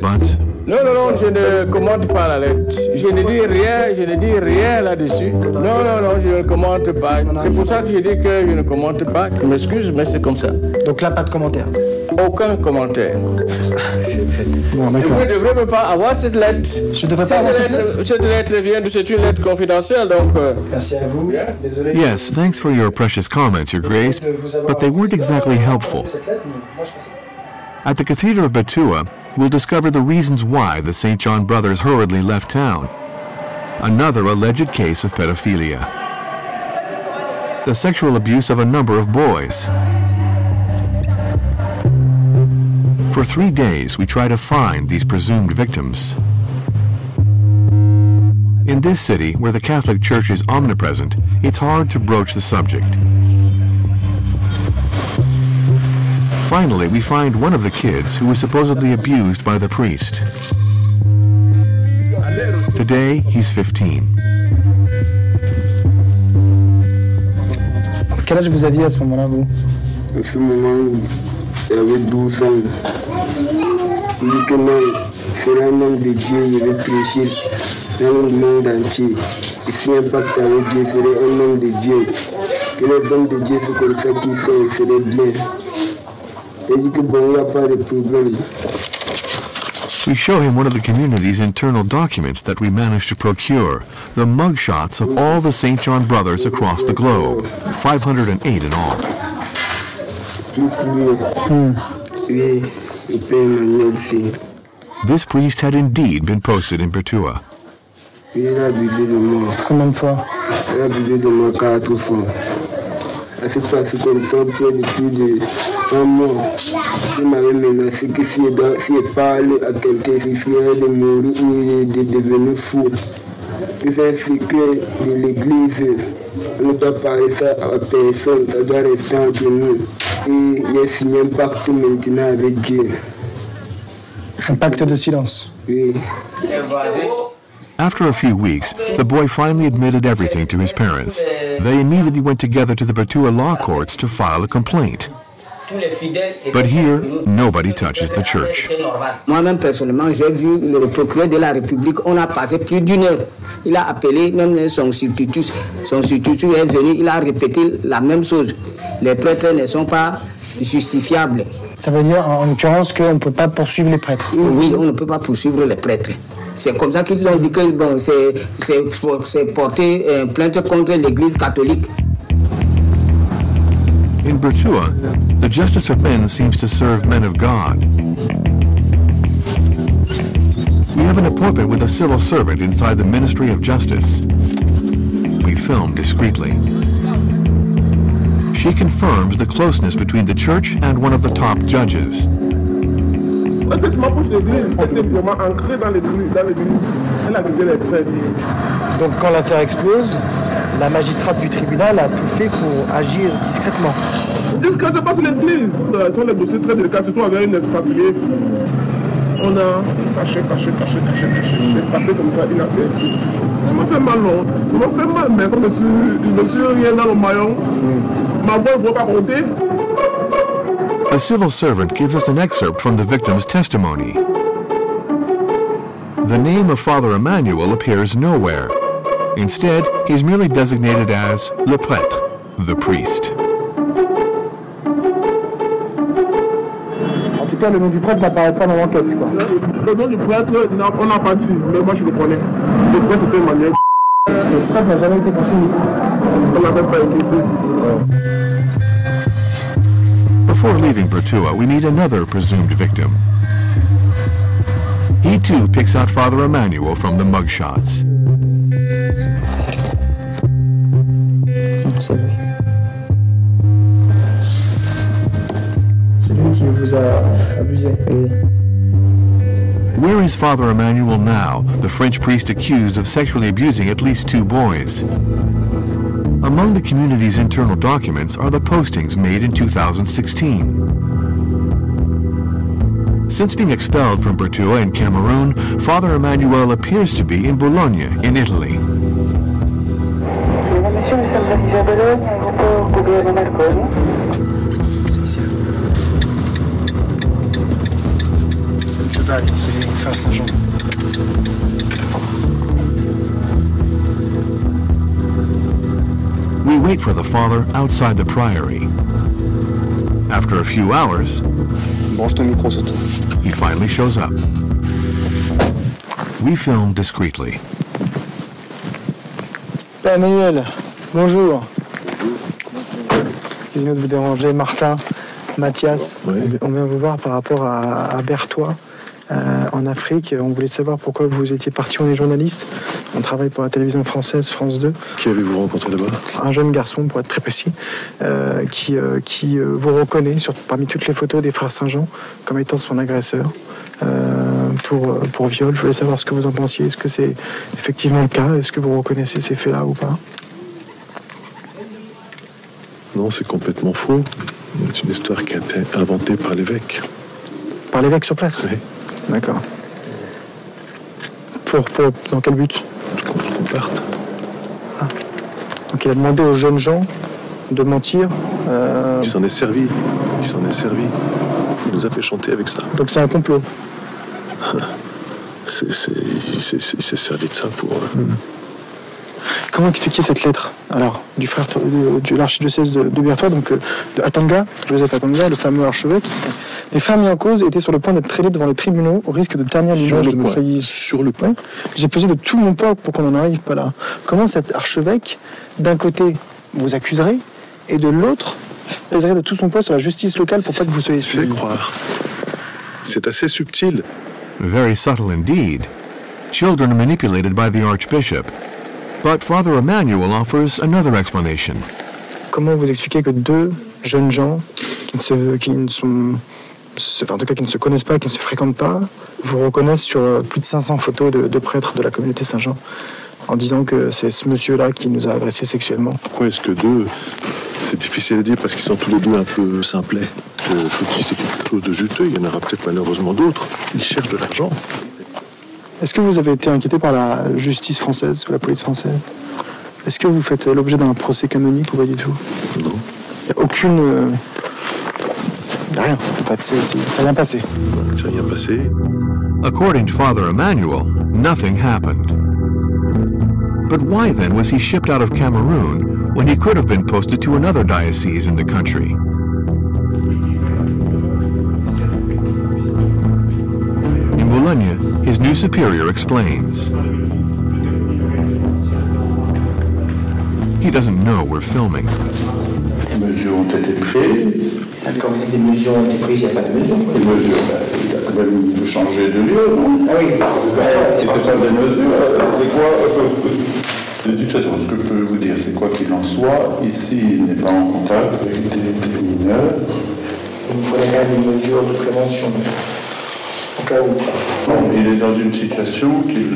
but Non, non, non, je ne commente pas la lettre. Je ne dis rien, je ne dis rien là-dessus. Non, non, non, je ne commente pas. C'est pour ça que je dis que je ne commente pas. Je m'excuse, mais c'est comme ça. Donc là, pas de commentaire Aucun commentaire. Bon, Vous ne devrez même pas avoir cette lettre. Je ne devrais pas avoir cette lettre Cette lettre vient de, c'est une lettre confidentielle, donc. euh, Merci à vous. Désolé. yes, thanks for your precious comments, Your Grace, but they weren't exactly helpful. At the Cathedral of Batua, we'll discover the reasons why the St. John brothers hurriedly left town. Another alleged case of pedophilia. The sexual abuse of a number of boys. For three days, we try to find these presumed victims. In this city, where the Catholic Church is omnipresent, it's hard to broach the subject. Finally, we find one of the kids who was supposedly abused by the priest. Today, he's 15. Quel âge vous aviez à ce moment-là, vous À ce moment, j'avais 12 ans. Il dit que non, c'est un homme de Dieu, il veut prêcher dans le monde entier. Et si un pacte avec Dieu serait un homme de Dieu, que les hommes de Dieu, c'est comme ça qu'ils sont, ils seraient bien. Il dit que bon, il n'y a pas. We show him one of the community's internal documents that we managed to procure, the mugshots of all the St. John brothers across the globe, 508 in all. Plus lui, oui, le père Emmanuel, c'est. This priest had indeed been posted in Bertoua. Il a Ça s'est passé comme ça près de plus de un mois. Il m'avait menacé que si je, dois- si je parle à quelqu'un, il serait de mourir ou de devenir fou. C'est un secret de l'église. on ne doit parler ça à personne, ça doit rester entre nous. Et j'ai signé un pacte maintenant avec Dieu. Un pacte de silence. Oui. After a few weeks, the boy finally admitted everything to his parents. They immediately went together to the Bertoua law courts to file a complaint. But here, nobody touches the church. Moi-même, personnellement, j'ai vu le procureur de la République, on a passé plus d'une heure. Il a appelé même son substitut. Son substitut est venu, il a répété la même chose. Les prêtres ne sont pas justifiables. Ça veut dire, en l'occurrence, qu'on ne peut pas poursuivre les prêtres. Oui, on ne peut pas poursuivre les prêtres. C'est comme ça qu'ils ont dit que bon, c'est- c'est c'est porter euh, plainte contre l'Église catholique. In Bertoua, the justice of men seems to serve men of God. We have an appointment with a civil servant inside the Ministry of Justice. We film discreetly. She confirms the closeness between the church and one of the top judges. La magistrate du tribunal a tout fait pour agir discrètement. De passer l'église. Euh, Sur les dossiers très délicats, surtout avec une expatriée. On a caché, caché, caché, caché, caché. C'est passé comme ça, inaperçu. Ça m'a fait mal, non? Ça m'a fait mal, mais comme je je suis rien dans le maillon, ma voix ne peut pas compter. A civil servant gives us an excerpt from the victim's testimony. The name of Father Emmanuel appears nowhere. Instead, he's merely designated as le prêtre, the priest. En tout cas, le nom du prêtre n'apparaît pas dans l'enquête. quoi. Le nom du prêtre, on n'a pas dit, mais moi je le connais. Le prêtre c'était Emmanuel. Le prêtre n'a jamais été poursuivi. On n'avait pas écouté. Before leaving Bertoua, we meet another presumed victim. He too picks out Father Emmanuel from the mugshots. C'est lui. C'est lui qui vous a abusé. Where is Father Emmanuel now, the French priest accused of sexually abusing at least two boys? Among the community's internal documents are the postings made in 2016. Since being expelled from Bertoua in Cameroon, Father Emmanuel appears to be in Bologna, in Italy. Saint-Jean. We wait for the father outside the priory. After a few hours, he finally shows up. We film discreetly. Emmanuel, bonjour. Excusez-nous de vous déranger, Martin, Mathias. On vient vous voir par rapport à, à Berthois, euh, en Afrique. On voulait savoir pourquoi vous étiez parti. On est journaliste. On travaille pour la télévision française, France 2. Qui avez-vous rencontré là-bas? Un jeune garçon, pour être très précis, euh, qui, euh, qui vous reconnaît sur, parmi toutes les photos des frères Saint-Jean comme étant son agresseur pour, pour viol. Je voulais savoir ce que vous en pensiez. Est-ce que c'est effectivement le cas? Est-ce que vous reconnaissez ces faits-là ou pas? Non, c'est complètement faux. C'est une histoire qui a été inventée par l'évêque. Par l'évêque sur place Oui. D'accord. Pour, pour, dans quel but Qu'on parte. Donc il a demandé aux jeunes gens de mentir. euh, Il s'en est servi. Il s'en est servi. Il nous a fait chanter avec ça. donc c'est un complot. C'est- c'est- il s'est- il s'est servi de ça pour. euh, Hmm. Comment expliquer cette lettre alors du frère de, de l'archidiocèse de, de Berthois, donc euh, de Atanga, Joseph Atanga, le fameux archevêque? Les mis en cause étaient sur le point d'être traînés devant les tribunaux au risque de ternir Sur l'image le de point. notre Église. Sur le point. J'ai pesé de tout mon poids pour qu'on n'en arrive pas là. Comment cet archevêque, d'un côté, vous accuserait et de l'autre, pèserait de tout son poids sur la justice locale pour pas que vous soyez suivi croire. C'est assez subtil. Very subtle indeed. Children are manipulated by the Archbishop. But Father Emmanuel offers another explanation. Comment vous expliquez que deux jeunes gens qui ne se, qui ne sont, enfin, en tout cas qui ne se connaissent pas, qui ne se fréquentent pas, vous reconnaissent sur euh, plus de 500 photos de, de prêtres de la communauté Saint-Jean en disant que c'est ce monsieur-là qui nous a agressés sexuellement. Pourquoi est-ce que deux C'est difficile à dire parce qu'ils sont tous les deux un peu simplets. Il faut qu'ils aient quelque chose de juteux? Il y en aura peut-être malheureusement d'autres. Ils cherchent de l'argent. Est-ce que vous avez été inquiété par la justice française ou la police française? Est-ce que vous faites l'objet d'un procès canonique ou pas du tout? Non. Il n'y a aucune. euh, il a rien. En fait, c'est- c'est- ça vient passer. Ça rien passé. According to Father Emmanuel, nothing happened. But why then was he shipped out of Cameroon when he could have been posted to another diocese in the country? In Bologna, his new superior explains. He doesn't know we're filming. Des mesures ont été prises. Quand vous dites des mesures ont été prises, il n'y a pas de mesures. Des mesures, ben, il a quand même changé de lieu, non? Ah oui. C'est pas des mesures, euh, c'est quoi euh, De toute façon, ce que je peux vous dire, c'est quoi qu'il en soit, ici, il n'est pas en contact avec des, des mineurs. Il faudrait quand même une mesure de prévention. Où. Bon, il est dans une situation qui,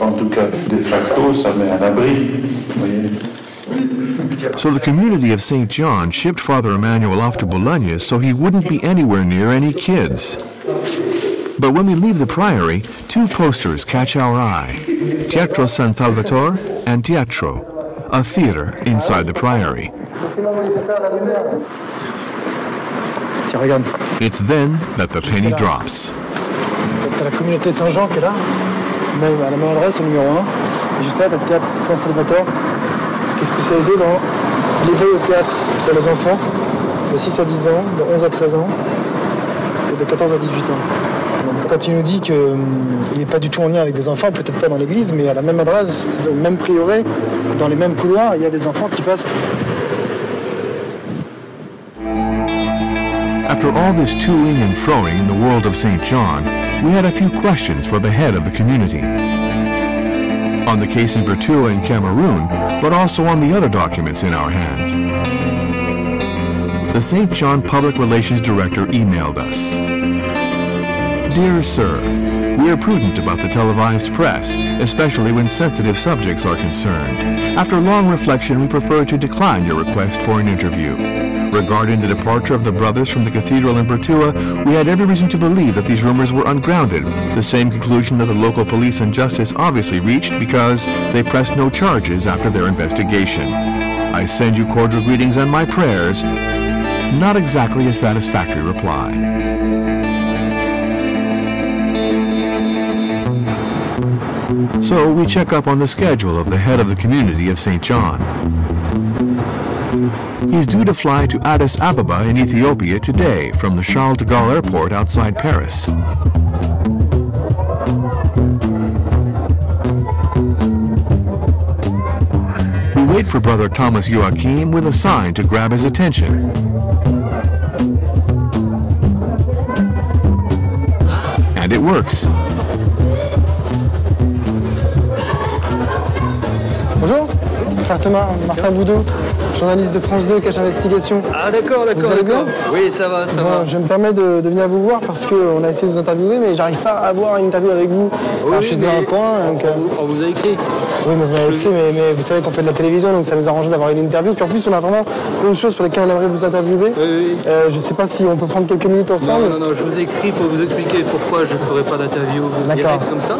en tout cas, de facto, ça met So the community of St. John shipped Father Emmanuel off to Bologna so he wouldn't be anywhere near any kids. But when we leave the priory, two posters catch our eye Teatro San Salvatore and Teatro, a theater inside the priory. It's then that the penny drops. La communauté Saint-Jean qui est là, même à la même adresse, au numéro 1. Et juste là, le théâtre San Salvatore, qui est spécialisé dans l'éveil au théâtre pour les enfants de 6 à 10 ans, de 11 à 13 ans et de 14 à 18 ans. Quand il nous dit qu'il n'est pas du tout en lien avec des enfants, peut-être pas dans l'église, mais à la même adresse, au même prieuré, dans les mêmes couloirs, il y a des enfants qui passent. After all this toing and froing in the world of St. John, we had a few questions for the head of the community. On the case in Bertoua and Cameroon, but also on the other documents in our hands. The St. John Public Relations Director emailed us. Dear Sir, we are prudent about the televised press, especially when sensitive subjects are concerned. After long reflection, we prefer to decline your request for an interview. Regarding the departure of the brothers from the cathedral in Bertoua, we had every reason to believe that these rumors were ungrounded, the same conclusion that the local police and justice obviously reached because they pressed no charges after their investigation. I send you cordial greetings and my prayers. Not exactly a satisfactory reply. So we check up on the schedule of the head of the community of St. John. He's due to fly to Addis Ababa in Ethiopia today from the Charles de Gaulle airport outside Paris. We wait for Brother Thomas Joachim with a sign to grab his attention. And it works. Bonjour, Thomas, Martin Boudot, journaliste de France 2, Cache Investigation. Ah d'accord, d'accord, Vous allez bien d'accord. Oui, ça va, ça Bon, va. Je me permets de, de venir vous voir parce qu'on a essayé de vous interviewer, mais j'arrive pas à avoir une interview avec vous. Alors, je suis dans un coin. donc, euh, On vous a écrit. Oui, mais vous m'avez écrit, mais, mais vous savez qu'on fait de la télévision, donc ça nous arrange d'avoir une interview. Puis en plus, on a vraiment plein de choses sur lesquelles on aimerait vous interviewer. Euh, je ne sais pas si on peut prendre quelques minutes Non, ensemble. non, non, je vous ai écrit pour vous expliquer pourquoi je ne ferai pas d'interview D'accord. comme ça.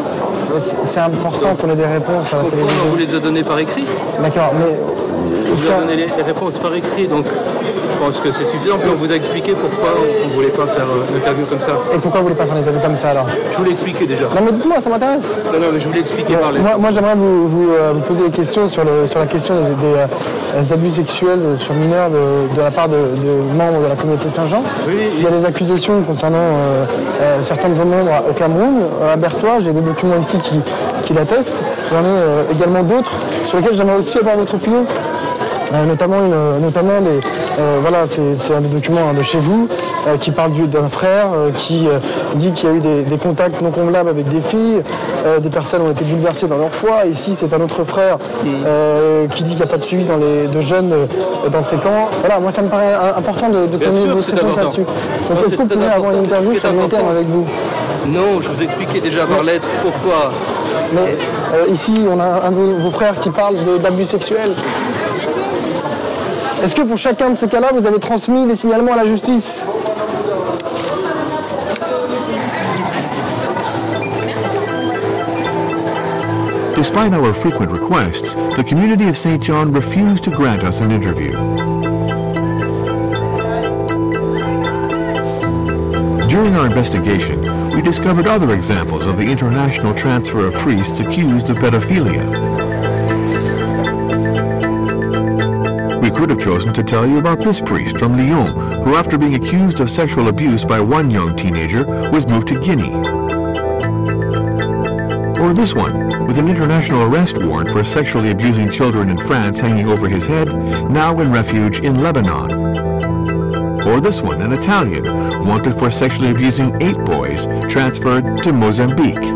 C'est- important qu'on ait des réponses à la Pourquoi on télévision. vous les a donnés par écrit? D'accord, mais vous a donné les les réponses par écrit, donc je pense que c'est suffisant. Puis on vous a expliqué pourquoi on ne voulait pas faire euh, une interview comme ça. Et pourquoi vous voulez pas faire des interviews comme ça alors? Je vous l'ai expliqué déjà. Non mais dites-moi, ça m'intéresse. Non, non, mais je vous l'ai expliqué par. Moi, moi, j'aimerais vous, vous, euh, vous poser des questions sur, le, sur la question des, des, euh, abus sexuels sur mineurs de, de la part de, de membres de la communauté Saint-Jean. Il y a des accusations concernant euh, euh, certains de vos membres au Cameroun, à Berthois, j'ai des documents ici qui, qui l'attestent. J'en ai également d'autres sur lesquels j'aimerais aussi avoir votre opinion. Euh, notamment, une- notamment les, euh, voilà, c'est un des documents hein, de chez vous euh, qui parle du- d'un frère euh, qui euh, dit qu'il y a eu des, des contacts non convenables avec des filles, euh, des personnes ont été bouleversées dans leur foi. Ici, c'est un autre frère euh, qui dit qu'il n'y a pas de suivi dans les, de jeunes euh, dans ces camps. Voilà, moi ça me paraît euh, important de, de c'est réponses important. là-dessus. Donc est-ce que vous pouvez avoir une interview sur le long terme avec vous Non, je vous ai expliqué déjà par lettre pourquoi Mais euh, ici, on a un de vos frères qui parle d'abus sexuels. Est-ce que pour chacun de ces cas-là, vous avez transmis signalements à la justice Despite our frequent requests, the community of St. John refused to grant us an interview. During our investigation, we discovered other examples of the international transfer of priests accused of pedophilia. Could have chosen to tell you about this priest from Lyon, who after being accused of sexual abuse by one young teenager, was moved to Guinea. Or this one, with an international arrest warrant for sexually abusing children in France hanging over his head, now in refuge in Lebanon. Or this one, an Italian, wanted for sexually abusing eight boys, transferred to Mozambique.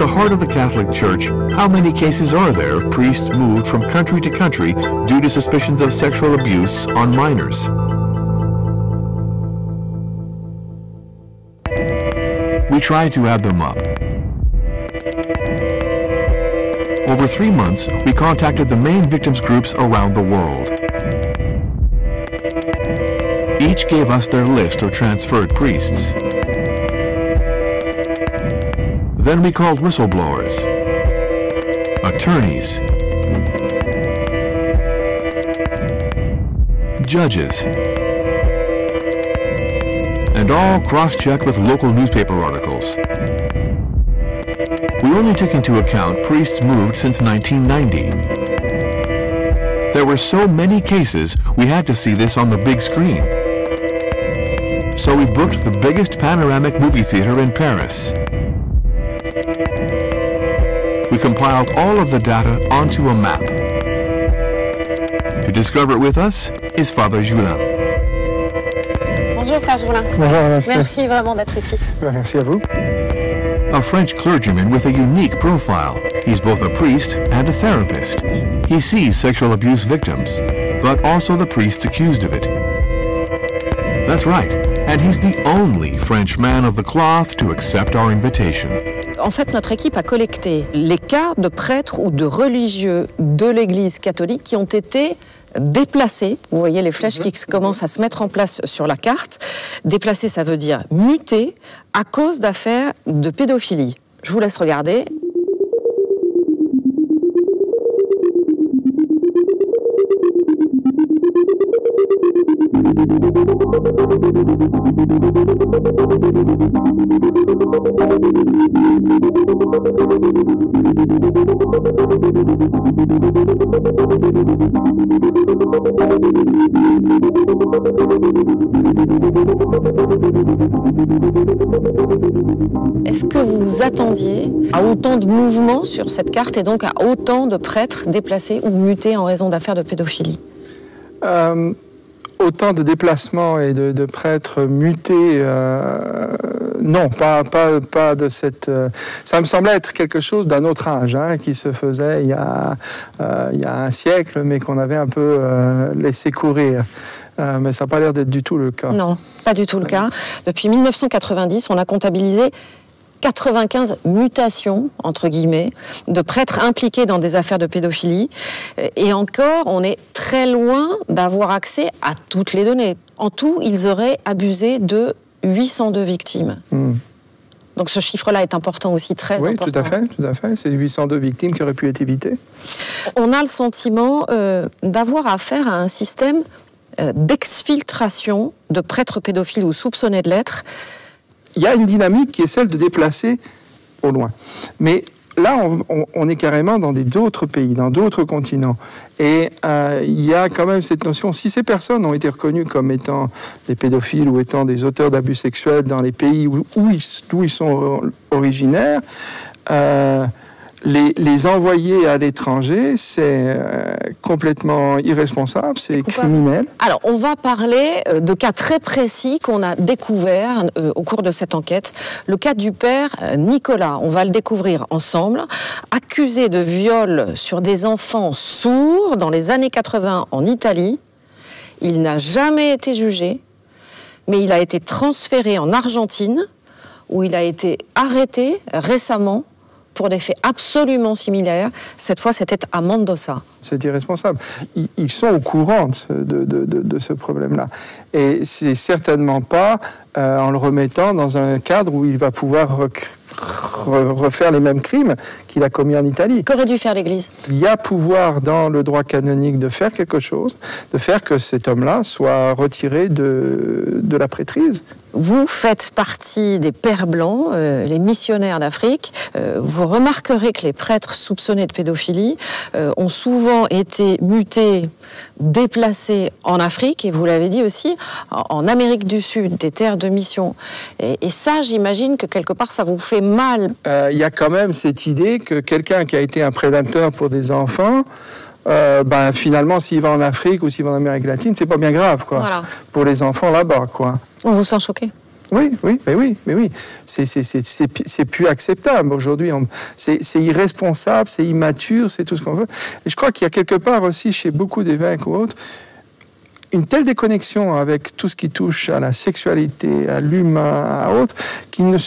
The heart of the Catholic Church, how many cases are there of priests moved from country to country due to suspicions of sexual abuse on minors? We tried to add them up. Over three months, we contacted the main victims groups around the world. Each gave us their list of transferred priests. Then we called whistleblowers, attorneys, judges, and all cross-checked with local newspaper articles. We only took into account priests moved since 1990. There were so many cases, we had to see this on the big screen. So we booked the biggest panoramic movie theater in Paris. Compiled all of the data onto a map. To discover it with us is Father Joulain. Bonjour Frère Joulain. Bonjour, Madame Merci vraiment d'être ici. Merci à vous. A French clergyman with a unique profile. He's both a priest and a therapist. He sees sexual abuse victims, but also the priests accused of it. That's right, and he's the only French man of the cloth to accept our invitation. En fait, notre équipe a collecté les cas de prêtres ou de religieux de l'Église catholique qui ont été déplacés. Vous voyez les flèches qui commencent à se mettre en place sur la carte. Déplacés, ça veut dire mutés à cause d'affaires de pédophilie. Je vous laisse regarder. Que vous vous attendiez à autant de mouvements sur cette carte et donc à autant de prêtres déplacés ou mutés en raison d'affaires de pédophilie Euh, autant de déplacements et de, de prêtres mutés, euh, non, pas, pas, pas de cette. euh, ça me semblait être quelque chose d'un autre âge, hein, qui se faisait il y a, il y a un siècle, mais qu'on avait un peu laissé courir. Euh, mais ça n'a pas l'air d'être du tout le cas. Non, pas du tout le cas. Depuis 1990, on a comptabilisé 95 mutations, entre guillemets, de prêtres impliqués dans des affaires de pédophilie. Et encore, on est très loin d'avoir accès à toutes les données. En tout, ils auraient abusé de 802 victimes. Hmm. Donc ce chiffre-là est important aussi, très Oui, important. tout à fait, tout à fait. C'est 802 victimes qui auraient pu être évitées. On a le sentiment euh, d'avoir affaire à un système euh, d'exfiltration de prêtres pédophiles ou soupçonnés de l'être. Il y a une dynamique qui est celle de déplacer au loin. Mais là, on, est carrément dans d'autres pays, dans d'autres continents. Et euh, il y a quand même cette notion, si ces personnes ont été reconnues comme étant des pédophiles ou étant des auteurs d'abus sexuels dans les pays où, où ils, d'où ils sont originaires, euh, les, les envoyer à l'étranger, c'est euh, complètement irresponsable, c'est criminel. Alors, on va parler euh, de cas très précis qu'on a découverts euh, au cours de cette enquête. Le cas du père Nicolas, on va le découvrir ensemble, accusé de viol sur des enfants sourds dans les années 80 en Italie. Il n'a jamais été jugé, mais il a été transféré en Argentine où il a été arrêté récemment pour des faits absolument similaires. Cette fois, c'était à Mendoza. C'est irresponsable. Ils, sont au courant de ce, problème-là. Et c'est certainement pas euh, en le remettant dans un cadre où il va pouvoir refaire les mêmes crimes qu'il a commis en Italie. Qu'aurait dû faire l'Église? Il y a pouvoir dans le droit canonique de faire quelque chose, de faire que cet homme-là soit retiré de, de la prêtrise. Vous faites partie des pères blancs, euh, les missionnaires d'Afrique. Euh, vous remarquerez que les prêtres soupçonnés de pédophilie euh, ont souvent été mutés, déplacés en Afrique, et vous l'avez dit aussi, en en Amérique du Sud, des terres de mission. Et, et ça, j'imagine que quelque part, ça vous fait mal. Il y a quand même cette idée que quelqu'un qui a été un prédateur pour des enfants, euh, ben, finalement, s'il va en Afrique ou s'il va en Amérique latine, c'est pas bien grave, quoi. Voilà. Pour les enfants là-bas, quoi. On vous sent choqué Oui, oui, mais oui, mais oui. C'est- plus acceptable aujourd'hui. C'est irresponsable, c'est immature, c'est tout ce qu'on veut. Et je crois qu'il y a quelque part aussi chez beaucoup d'évêques ou autres une telle déconnexion avec tout ce qui touche à la sexualité, à l'humain, à autres, qu'ils ne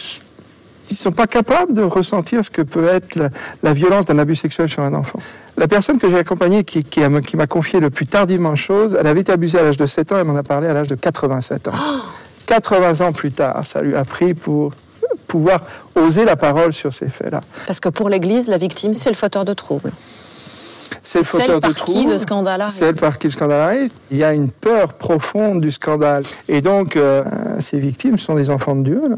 ils sont pas capables de ressentir ce que peut être la, la violence d'un abus sexuel sur un enfant. La personne que j'ai accompagnée, qui, qui a- qui m'a confié le plus tardivement chose, elle avait été abusée à l'âge de 7 ans, elle m'en a parlé à l'âge de 87 ans. 80 ans plus tard, ça lui a pris pour pouvoir oser la parole sur ces faits-là. Parce que pour l'Église, la victime, c'est le fauteur de troubles. C'est le fauteur de par qui troubles. le scandale arrive. Celle par qui le scandale arrive. Il y a une peur profonde du scandale. Et donc, euh, ces victimes sont des enfants de Dieu. là.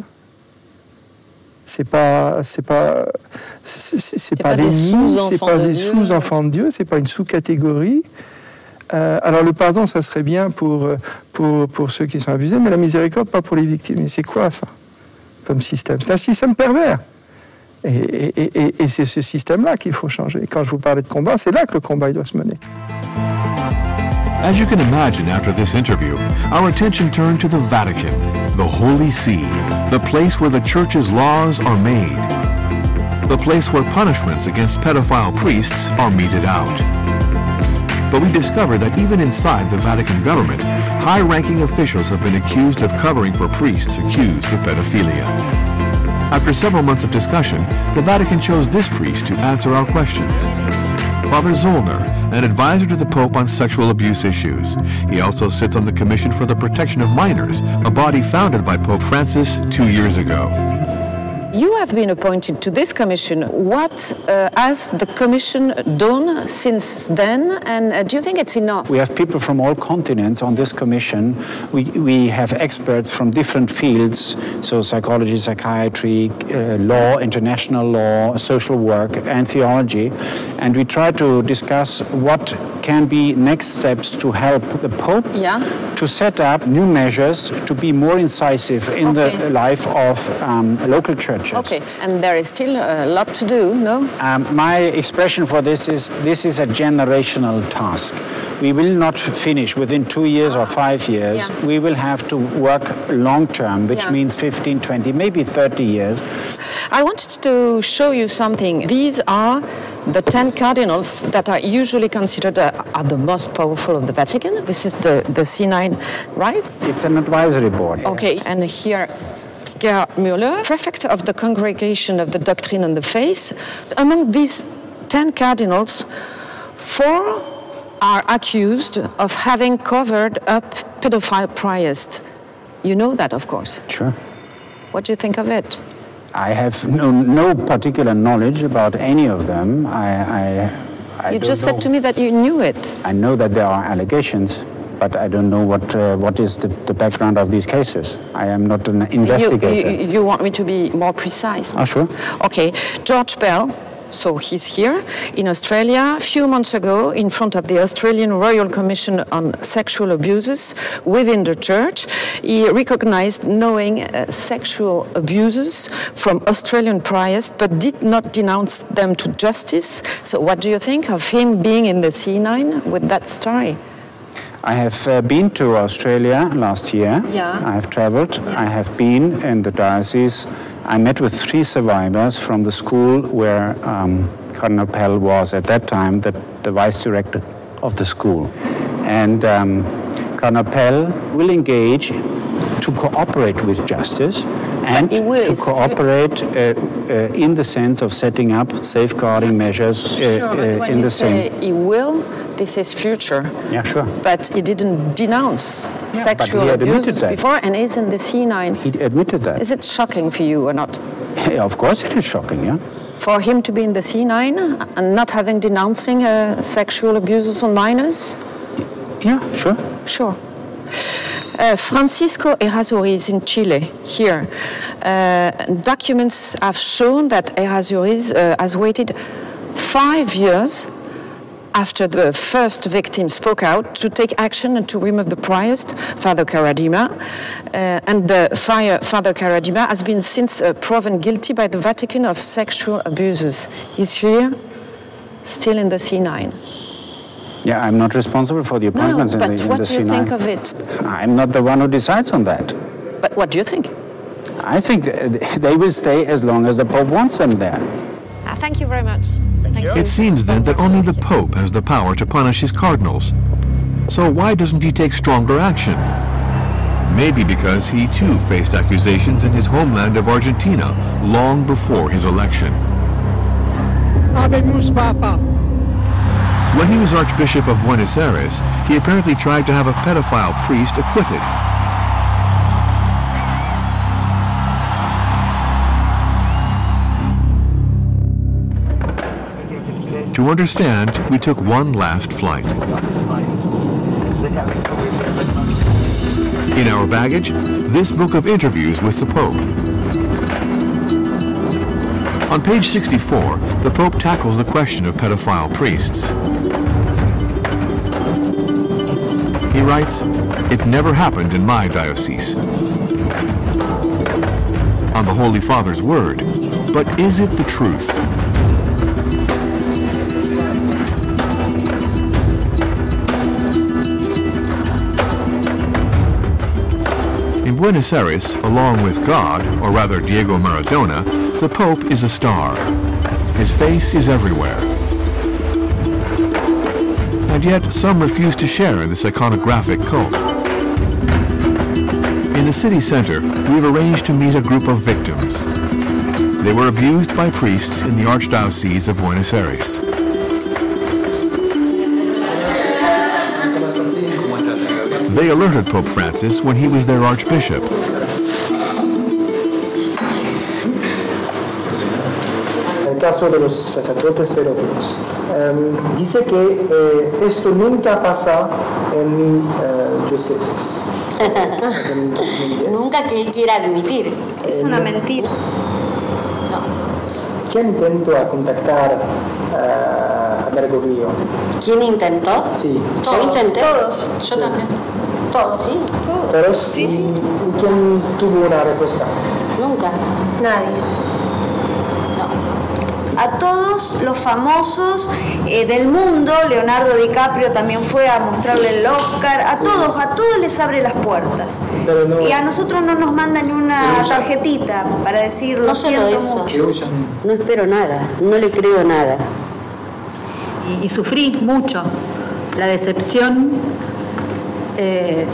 C'est pas, c'est pas, c'est- pas, l'ennemi, c'est pas de des sous-enfants de Dieu, c'est pas une sous-catégorie. Euh, alors le pardon, ça serait bien pour, pour, pour ceux qui sont abusés, mais la miséricorde, pas pour les victimes. Et c'est quoi ça comme système? C'est un système pervers. Et, et- et- c'est ce système-là qu'il faut changer. Quand je vous parlais de combat, c'est là que le combat il doit se mener. As you can imagine after this interview, our attention turned to the Vatican, the Holy See, the place where the Church's laws are made, the place where punishments against pedophile priests are meted out. But we discovered that even inside the Vatican government, high ranking officials have been accused of covering for priests accused of pedophilia. After several months of discussion, the Vatican chose this priest to answer our questions. Father Zollner, an advisor to the Pope on sexual abuse issues. He also sits on the Commission for the Protection of Minors, a body founded by Pope Francis two years ago. You have been appointed to this commission. What uh, has the commission done since then, and uh, do you think it's enough? We have people from all continents on this commission. We, we have experts from different fields, so psychology, psychiatry, uh, law, international law, social work, and theology. And we try to discuss what can be next steps to help the Pope Yeah. to set up new measures to be more incisive in Okay. the life of um, local churches. Okay, and there is still a lot to do, no? Um, my expression for this is this is a generational task. We will not finish within two years or five years. Yeah. We will have to work long term, which Yeah. means 15, 20, maybe 30 years. I wanted to show you something. These are the 10 cardinals that are usually considered uh, are the most powerful of the Vatican. This is the, the C9, right? It's an advisory board. Okay, and here Gerhard Müller, prefect of the Congregation of the Doctrine and the Faith. Among these 10 cardinals, four are accused of having covered up pedophile priests. You know that, of course. Sure. What do you think of it? I have no, no particular knowledge about any of them. I, I, I you just know. said to me that you knew it. I know that there are allegations, but I don't know what, uh, what is the, the background of these cases. I am not an You, investigator. you, you want me to be more precise? Oh, sure. Okay, George Pell. So he's here in Australia. A few months ago, in front of the Australian Royal Commission on Sexual Abuses within the Church, he recognized knowing uh, sexual abuses from Australian priests, but did not denounce them to justice. So, what do you think of him being in the C9 with that story? I have uh, been to Australia last year. Yeah. I have traveled. I have been in the diocese. I met with three survivors from the school where um, Cardinal Pell was at that time the, the vice director of the school. And um, Cardinal Pell will engage to cooperate with justice and he will to cooperate uh, uh, in the sense of setting up safeguarding measures uh, Sure, in the same. he will, this is future. Yeah, sure. But he didn't denounce but sexual abuses before, and he's in the C9. He admitted that. Is it shocking for you or not? Yeah, of course, it is shocking. Yeah. For him to be in the C9 and not having denouncing uh, sexual abuses on minors? Yeah, sure. Sure. Uh, Francisco Errázuriz in Chile, here. Uh, documents have shown that Errázuriz uh, has waited five years after the first victim spoke out to take action and to remove the priest, Father Karadima. Uh, and the fire, Father Karadima has been since uh, proven guilty by the Vatican of sexual abuses. He's here, still in the C9. Yeah, I'm not responsible for the No, appointments in but the, in what the do you think of it? I'm not the one who decides on that. But what do you think? I think they will stay as long as the Pope wants them there. Uh, thank you very much. Thank you. It seems then that only the Pope has the power to punish his cardinals. So why doesn't he take stronger action? Maybe because he too faced accusations in his homeland of Argentina long before his election. Habemus Papa. When he was Archbishop of Buenos Aires, he apparently tried to have a pedophile priest acquitted. To understand, we took one last flight. In our baggage, this book of interviews with the Pope. On page 64, the Pope tackles the question of pedophile priests. He writes, It never happened in my diocese. On the Holy Father's word, but is it the truth? In Buenos Aires, along with God, or rather Diego Maradona, the Pope is a star. His face is everywhere. And yet, some refuse to share in this iconographic cult. In the city center, we've arranged to meet a group of victims. They were abused by priests in the Archdiocese of Buenos Aires. They alerted Pope Francis when he was their Archbishop. el caso de los sacerdotes pedófilos. Em, dice que eh, esto nunca pasa en mi eh, diócesis. Nunca que él quiera admitir. Es una mentira. ¿Quién intentó a contactar eh, a Bergoglio? ¿Quién intentó? Sí. Yo intenté. Todos. Yo también. Todos, sí. Todos. ¿Y, y quién tuvo una respuesta? Nunca. Nadie. A todos los famosos eh, del mundo, Leonardo DiCaprio también fue a mostrarle el Oscar, a todos, a todos les abre las puertas. Pero no- Y a nosotros no nos mandan ni una tarjetita para decir lo No siento eso. mucho. No espero nada, no le creo nada. y, y sufrí mucho la decepción eh,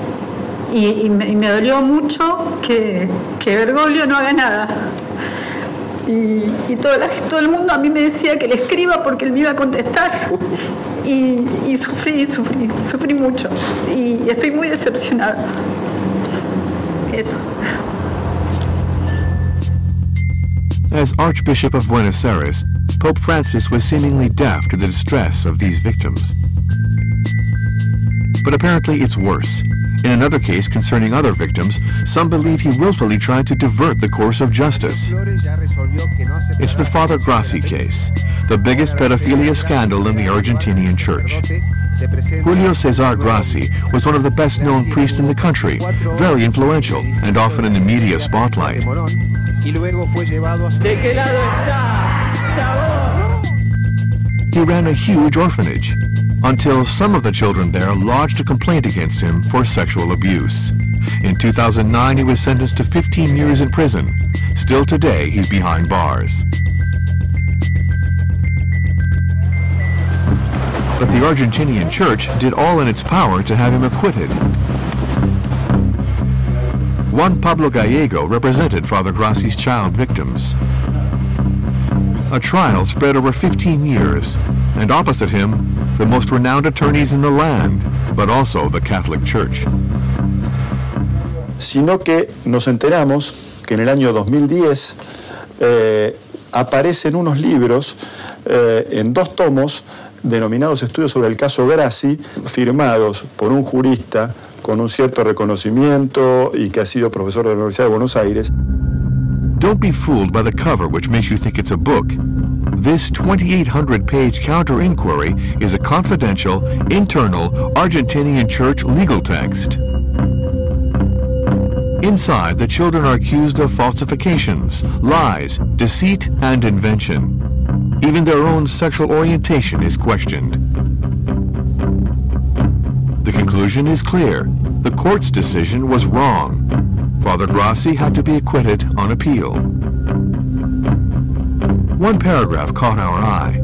y, y me, y me dolió mucho que, que Bergoglio no haga nada. Y, y todo, la- todo el mundo a mí me decía que le escriba porque él me iba a contestar. Y, y sufrí, sufrí, sufrí mucho. Y estoy muy decepcionada. Eso. As Archbishop of Buenos Aires, Pope Francis was seemingly deaf to the distress of these victims. But apparently it's worse. In another case concerning other victims, some believe he willfully tried to divert the course of justice. It's the Father Grassi case, the biggest pedophilia scandal in the Argentinian church. Julio Cesar Grassi was one of the best-known priests in the country, very influential and often in the media spotlight. He ran a huge orphanage until some of the children there lodged a complaint against him for sexual abuse. In 2009, he was sentenced to 15 years in prison. Still today, he's behind bars. But the Argentinian church did all in its power to have him acquitted. Juan Pablo Gallego represented Father Grassi's child victims. A trial spread over 15 years, and opposite him, the most renowned attorneys in the land, but also the Catholic Church. Sino que nos enteramos que en el año 2010 eh, aparecen unos libros eh, en dos tomos denominados Estudios sobre el caso Grassi, firmados por un jurista con un cierto reconocimiento y que ha sido profesor de la Universidad de Buenos Aires. Don't be fooled by the cover, which makes you think it's a book. This 2,800 page counter inquiry is a confidential, internal Argentinian church legal text. Inside, the children are accused of falsifications, lies, deceit, and invention. Even their own sexual orientation is questioned. The conclusion is clear. The court's decision was wrong. Father Grassi had to be acquitted on appeal. One paragraph caught our eye.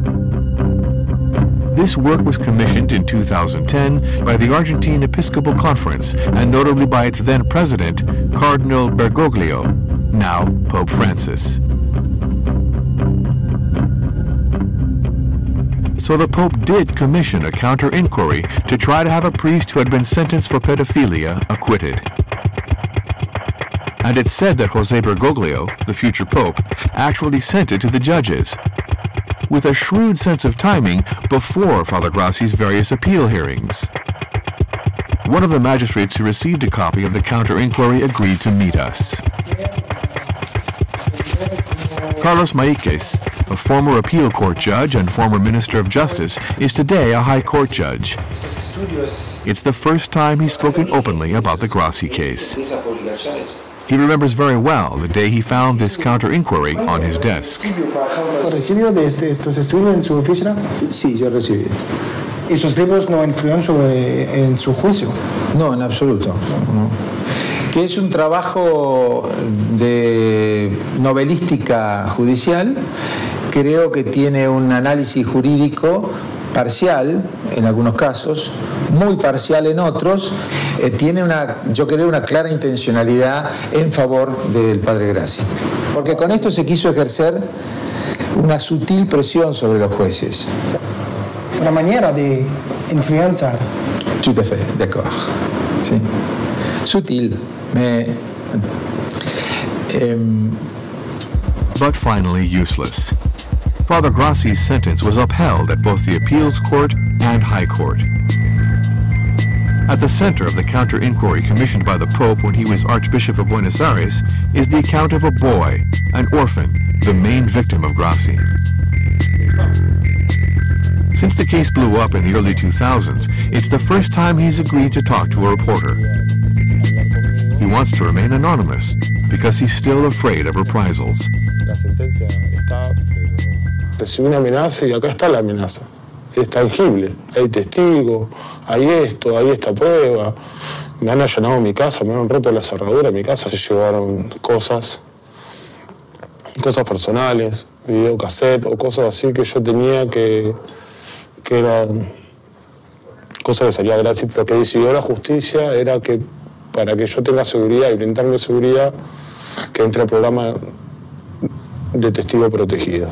This work was commissioned in 2010 by the Argentine Episcopal Conference and notably by its then president, Cardinal Bergoglio, now Pope Francis. So the Pope did commission a counter inquiry to try to have a priest who had been sentenced for pedophilia acquitted. And it's said that Jose Bergoglio, the future Pope, actually sent it to the judges. With a shrewd sense of timing before Father Grassi's various appeal hearings. One of the magistrates who received a copy of the counter inquiry agreed to meet us. Carlos Mahiques, a former appeal court judge and former minister of justice, is today a high court judge. It's the first time he's spoken openly about the Grassi case. He remembers very well the day he found this counter inquiry on his desk. ¿Recibió de este- estos estudios en su oficina? Sí, yo recibí. ¿Estos libros no influyeron sobre en su juicio? No, en absoluto. no. Que es un trabajo de novelística judicial, creo que tiene un análisis jurídico parcial en algunos casos, muy parcial en otros, eh, tiene una, yo creo, una clara intencionalidad en favor del padre Gracia. Porque con esto se quiso ejercer una sutil presión sobre los jueces. Una manera de influenciar. Tout à fait, d'accord. Sí. Sutil, mais. em, but finally useless. Father Grassi's sentence was upheld at both the appeals court and high court. At the center of the counter inquiry commissioned by the Pope when he was Archbishop of Buenos Aires is the account of a boy, an orphan, the main victim of Grassi. Since the case blew up in the early 2000s, it's the first time he's agreed to talk to a reporter. He wants to remain anonymous because he's still afraid of reprisals. La sentencia está, pero recibí una amenaza y acá está la amenaza. Es tangible. Hay testigos, hay esto, hay esta prueba. Me han allanado mi casa, me han roto la cerradura de mi casa, se llevaron cosas, cosas personales, videocassette o cosas así que yo tenía que, que eran cosas que salía gratis, pero que decidió la justicia era que para que yo tenga seguridad y brindarme seguridad, que entre al programa de testigo protegido.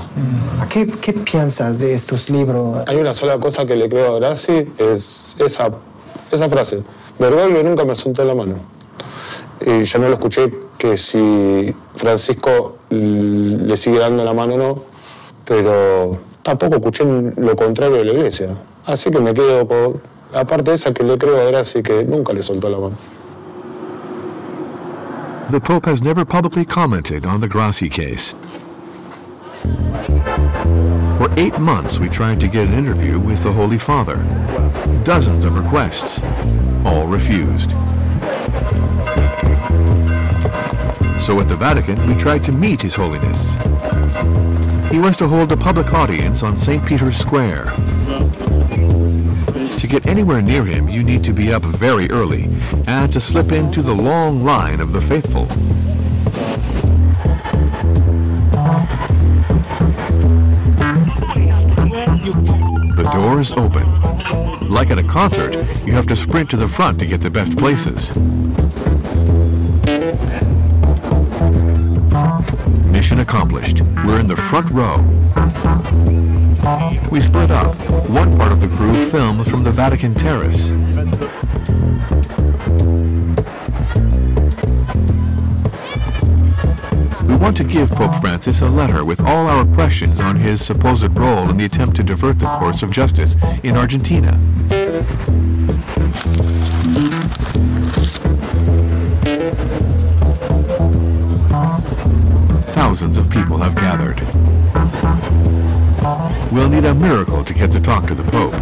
¿A qué, qué piensas de estos libros? Hay una sola cosa que le creo a Graci, es esa, esa frase. Bergoglio nunca me soltó la mano. Y yo no lo escuché que si Francisco le sigue dando la mano o no, pero tampoco escuché lo contrario de la iglesia. Así que me quedo con la parte esa que le creo a Graci, que nunca le soltó la mano. The Pope has never publicly commented on the Grassi case. For eight months, we tried to get an interview with the Holy Father. Dozens of requests, all refused. So at the Vatican, we tried to meet His Holiness. He wants to hold a public audience on St. Peter's Square. To get anywhere near him, you need to be up very early and to slip into the long line of the faithful. the door is open. Like at a concert, you have to sprint to the front to get the best places. Mission accomplished. We're in the front row. We split up. One part of the crew films from the Vatican Terrace. We want to give Pope Francis a letter with all our questions on his supposed role in the attempt to divert the course of justice in Argentina. Thousands of people have gathered. We'll need a miracle to get to talk to the Pope.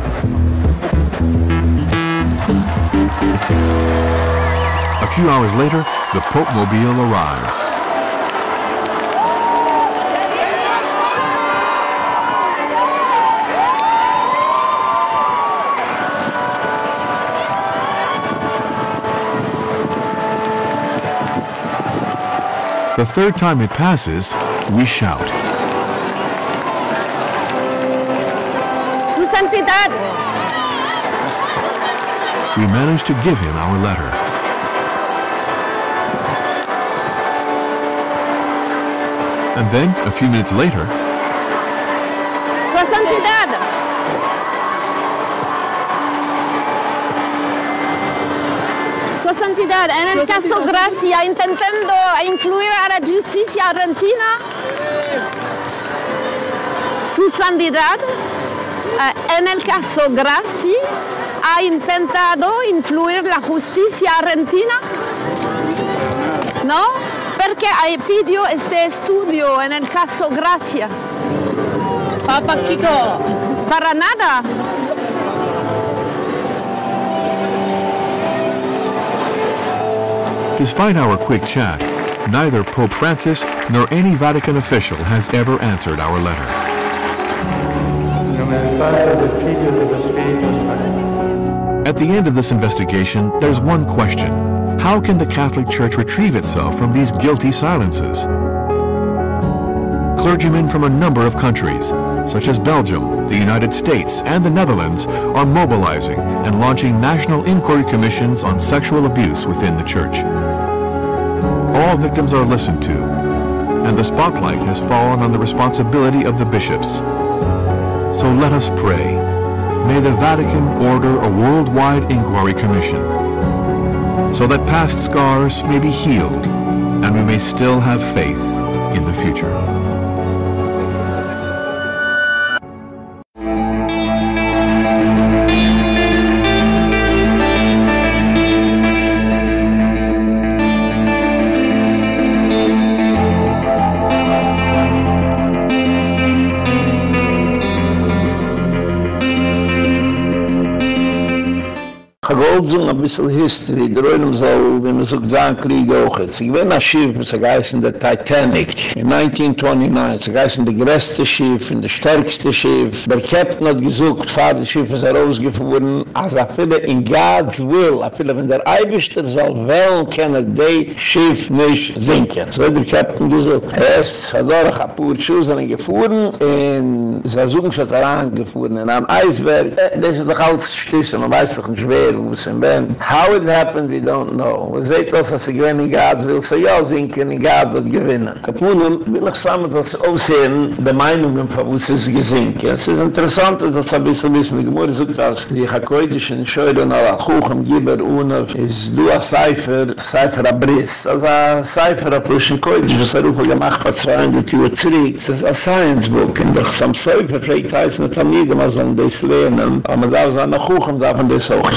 A few hours later, the Pope Mobile arrives. The third time it passes, we shout. Su Santidad. We manage to give him our letter. And then, a few minutes later, En el caso Gracia, intentando influir a la justicia argentina, su Santidad, eh, en el caso Gracia, ha intentado influir la justicia argentina, ¿no? Porque pidió este estudio en el caso Gracia. Papa Kiko. Para nada. Despite our quick chat, neither Pope Francis nor any Vatican official has ever answered our letter. At the end of this investigation, there's one question. How can the Catholic Church retrieve itself from these guilty silences? Clergymen from a number of countries, such as Belgium, the United States, and the Netherlands, are mobilizing and launching national inquiry commissions on sexual abuse within the Church. All victims are listened to, and the spotlight has fallen on the responsibility of the bishops. So let us pray. May the Vatican order a worldwide inquiry commission, so that past scars may be healed and we may still have faith in the future. Bisschen History, Röhrem so, wie man so gesagt, Krieg auch jetzt. Ich bin ein Schiff, es heißt der Titanic, in 1929, es heißt der größte Schiff, in der stärkste Schiff. Der Captain hat gesucht, fahr das Schiff ist herausgefuhren, als er viele in God's will, er viele, wenn der Eiwischter soll wählen, kann er die Schiff nicht sinken. So der Captain gesucht. Er ist, hat er paar Schuhe sind gefahren, in Sazungschatzarang gefahren, in einem Eisberg. Das ist doch alles schließen, man weiß doch nicht wer, wo es in Ben. How it happened, we don't know. Was weet als als ik wen in Gads wil, ze ja zinken in Gads dat gewinnen. Kapunen will ich samen das aussehen, de meinungen von es ist gesinken. Es ist interessant, dass ein bisschen wissen, die Gemüse sucht aus, die chakoidischen Scheuren ala Kuchen, Giber, Unov, ist du a Cipher, Cipher Abriss. Also a Cipher a Fluschen Koidisch, was er rufe gemacht hat, 200 Uhr zurück. Es ist a Science Book, und doch sam Fragt heißen, dass er aber sagen, nach Kuchen darf man das auch.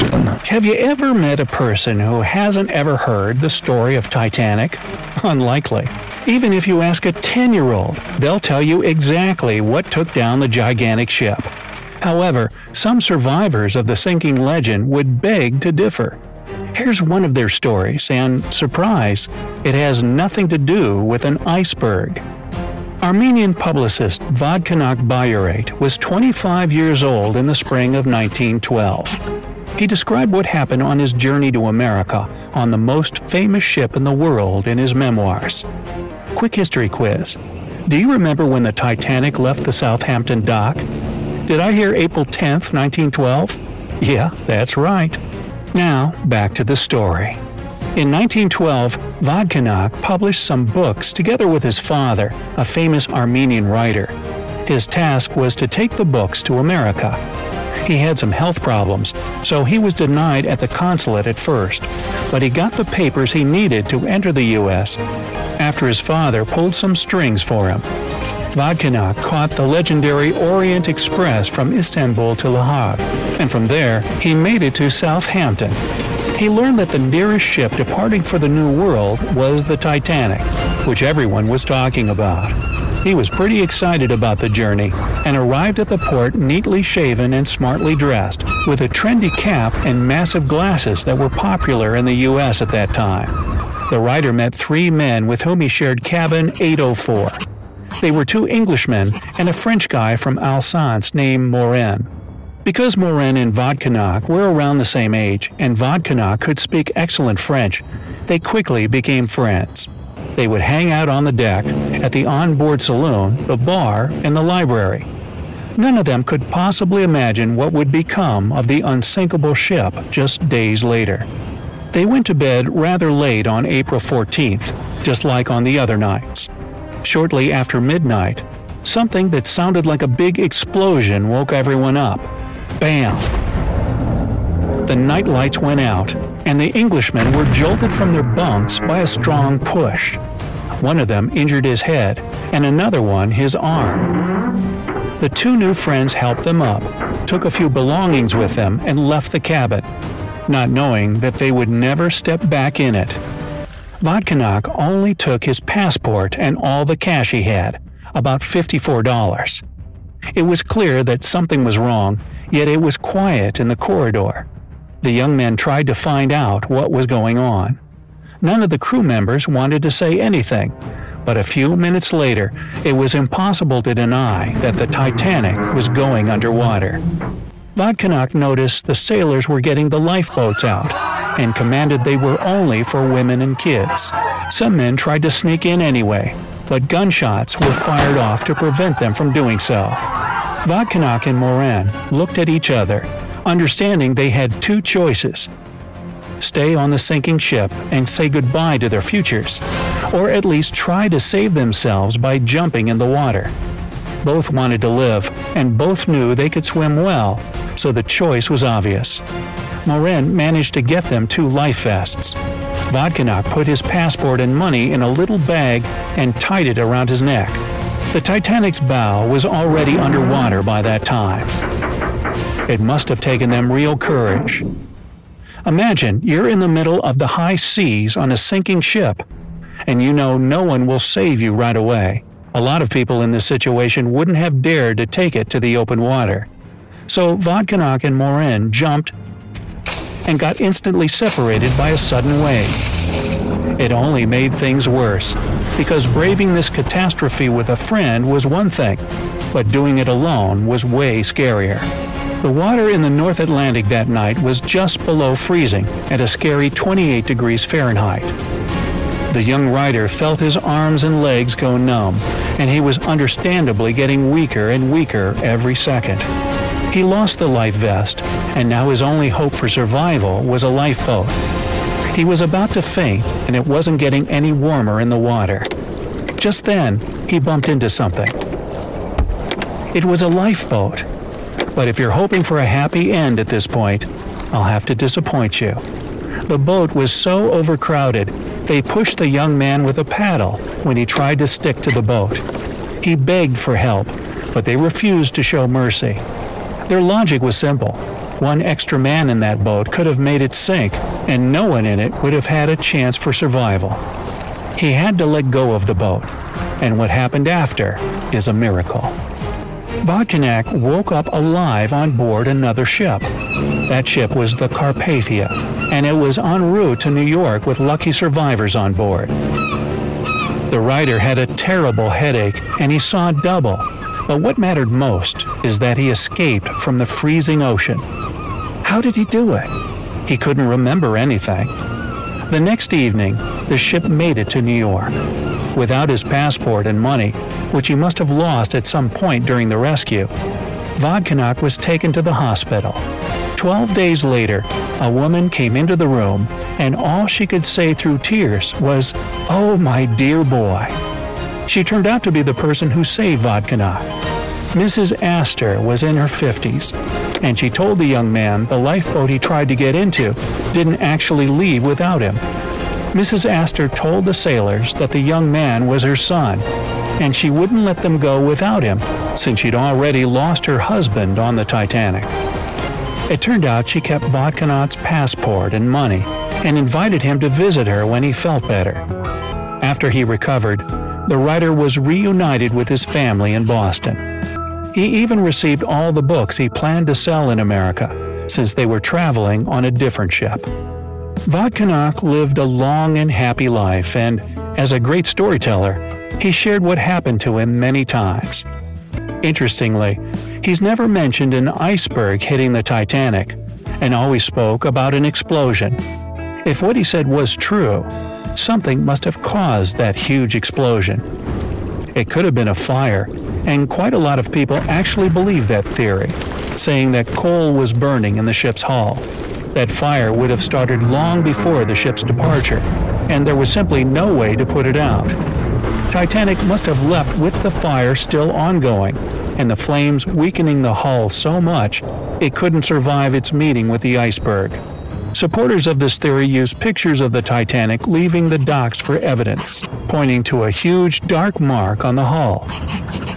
Have you ever met a person who hasn't ever heard the story of Titanic? Unlikely. Even if you ask a 10 year old, they'll tell you exactly what took down the gigantic ship. However, some survivors of the sinking legend would beg to differ. Here's one of their stories, and surprise, it has nothing to do with an iceberg. Armenian publicist Vodkanak Bayurate was 25 years old in the spring of 1912. He described what happened on his journey to America on the most famous ship in the world in his memoirs. Quick history quiz. Do you remember when the Titanic left the Southampton dock? Did I hear April 10th, 1912? Yeah, that's right. Now, back to the story. In 1912, Vodkanak published some books together with his father, a famous Armenian writer. His task was to take the books to America. He had some health problems, so he was denied at the consulate at first, but he got the papers he needed to enter the U.S. after his father pulled some strings for him. Vodkanak caught the legendary Orient Express from Istanbul to Le Havre, and from there he made it to Southampton. He learned that the nearest ship departing for the New World was the Titanic, which everyone was talking about. He was pretty excited about the journey and arrived at the port neatly shaven and smartly dressed, with a trendy cap and massive glasses that were popular in the U.S. at that time. The writer met three men with whom he shared cabin 804. They were two Englishmen and a French guy from Alsace named Morin. Because Morin and Vodkanak were around the same age and Vodkanak could speak excellent French, they quickly became friends. They would hang out on the deck, at the onboard saloon, the bar, and the library. None of them could possibly imagine what would become of the unsinkable ship just days later. They went to bed rather late on April 14th, just like on the other nights. Shortly after midnight, something that sounded like a big explosion woke everyone up. Bam! The night lights went out, and the Englishmen were jolted from their bunks by a strong push. One of them injured his head, and another one his arm. The two new friends helped them up, took a few belongings with them, and left the cabin, not knowing that they would never step back in it. Vodkanak only took his passport and all the cash he had, about $54. It was clear that something was wrong, yet it was quiet in the corridor. The young men tried to find out what was going on. None of the crew members wanted to say anything, but a few minutes later, it was impossible to deny that the Titanic was going underwater. Vodkanak noticed the sailors were getting the lifeboats out and commanded they were only for women and kids. Some men tried to sneak in anyway, but gunshots were fired off to prevent them from doing so. Vodkanak and Moran looked at each other, understanding they had two choices stay on the sinking ship and say goodbye to their futures, or at least try to save themselves by jumping in the water. Both wanted to live, and both knew they could swim well, so the choice was obvious. Morin managed to get them two life vests. Vodkanak put his passport and money in a little bag and tied it around his neck. The Titanic's bow was already underwater by that time. It must have taken them real courage. Imagine you're in the middle of the high seas on a sinking ship, and you know no one will save you right away. A lot of people in this situation wouldn't have dared to take it to the open water. So Vodkanak and Morin jumped and got instantly separated by a sudden wave. It only made things worse, because braving this catastrophe with a friend was one thing, but doing it alone was way scarier. The water in the North Atlantic that night was just below freezing at a scary 28 degrees Fahrenheit. The young writer felt his arms and legs go numb, and he was understandably getting weaker and weaker every second. He lost the life vest, and now his only hope for survival was a lifeboat. He was about to faint, and it wasn't getting any warmer in the water. Just then, he bumped into something. It was a lifeboat. But if you're hoping for a happy end at this point, I'll have to disappoint you. The boat was so overcrowded, they pushed the young man with a paddle when he tried to stick to the boat. He begged for help, but they refused to show mercy. Their logic was simple. One extra man in that boat could have made it sink, and no one in it would have had a chance for survival. He had to let go of the boat, and what happened after is a miracle. Vodkanak woke up alive on board another ship. That ship was the Carpathia, and it was en route to New York with lucky survivors on board. The writer had a terrible headache and he saw double, but what mattered most is that he escaped from the freezing ocean. How did he do it? He couldn't remember anything. The next evening, the ship made it to New York. Without his passport and money, which he must have lost at some point during the rescue, Vodkanak was taken to the hospital. Twelve days later, a woman came into the room, and all she could say through tears was, Oh, my dear boy. She turned out to be the person who saved Vodkanak. Mrs. Astor was in her 50s, and she told the young man the lifeboat he tried to get into didn't actually leave without him. Mrs. Astor told the sailors that the young man was her son, and she wouldn't let them go without him since she'd already lost her husband on the Titanic. It turned out she kept Vodkanot's passport and money and invited him to visit her when he felt better. After he recovered, the writer was reunited with his family in Boston. He even received all the books he planned to sell in America, since they were traveling on a different ship. Vodkanak lived a long and happy life, and as a great storyteller, he shared what happened to him many times. Interestingly, he's never mentioned an iceberg hitting the Titanic, and always spoke about an explosion. If what he said was true, something must have caused that huge explosion. It could have been a fire, and quite a lot of people actually believe that theory, saying that coal was burning in the ship's hull. That fire would have started long before the ship's departure, and there was simply no way to put it out. Titanic must have left with the fire still ongoing, and the flames weakening the hull so much it couldn't survive its meeting with the iceberg. Supporters of this theory use pictures of the Titanic leaving the docks for evidence, pointing to a huge dark mark on the hull.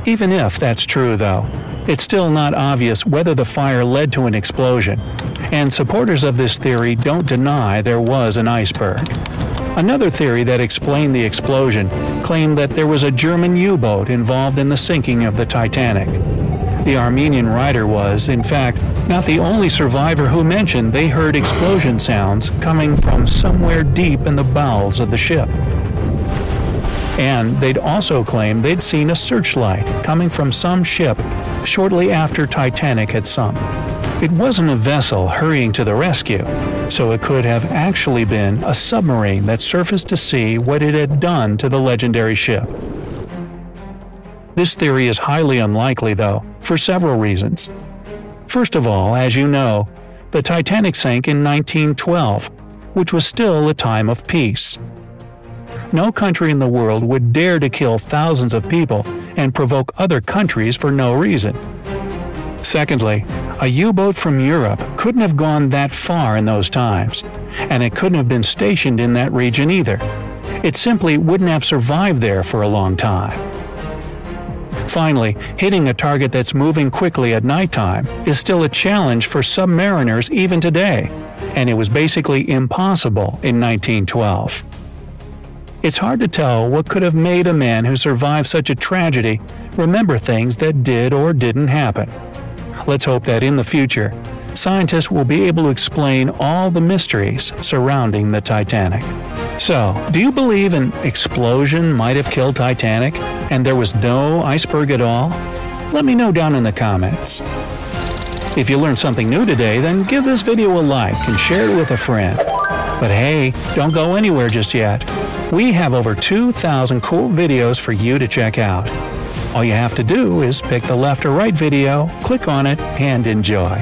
Even if that's true, though, it's still not obvious whether the fire led to an explosion, and supporters of this theory don't deny there was an iceberg. Another theory that explained the explosion claimed that there was a German U-boat involved in the sinking of the Titanic. The Armenian writer was, in fact, not the only survivor who mentioned they heard explosion sounds coming from somewhere deep in the bowels of the ship. And they'd also claimed they'd seen a searchlight coming from some ship shortly after Titanic had sunk. It wasn't a vessel hurrying to the rescue, so it could have actually been a submarine that surfaced to see what it had done to the legendary ship. This theory is highly unlikely, though, for several reasons. First of all, as you know, the Titanic sank in 1912, which was still a time of peace. No country in the world would dare to kill thousands of people and provoke other countries for no reason. Secondly, a U-boat from Europe couldn't have gone that far in those times, and it couldn't have been stationed in that region either. It simply wouldn't have survived there for a long time. Finally, hitting a target that's moving quickly at nighttime is still a challenge for submariners even today, and it was basically impossible in 1912. It's hard to tell what could have made a man who survived such a tragedy remember things that did or didn't happen. Let's hope that in the future, scientists will be able to explain all the mysteries surrounding the Titanic. So, do you believe an explosion might have killed Titanic and there was no iceberg at all? Let me know down in the comments. If you learned something new today, then give this video a like and share it with a friend. But hey, don't go anywhere just yet. We have over 2,000 cool videos for you to check out. All you have to do is pick the left or right video, click on it, and enjoy.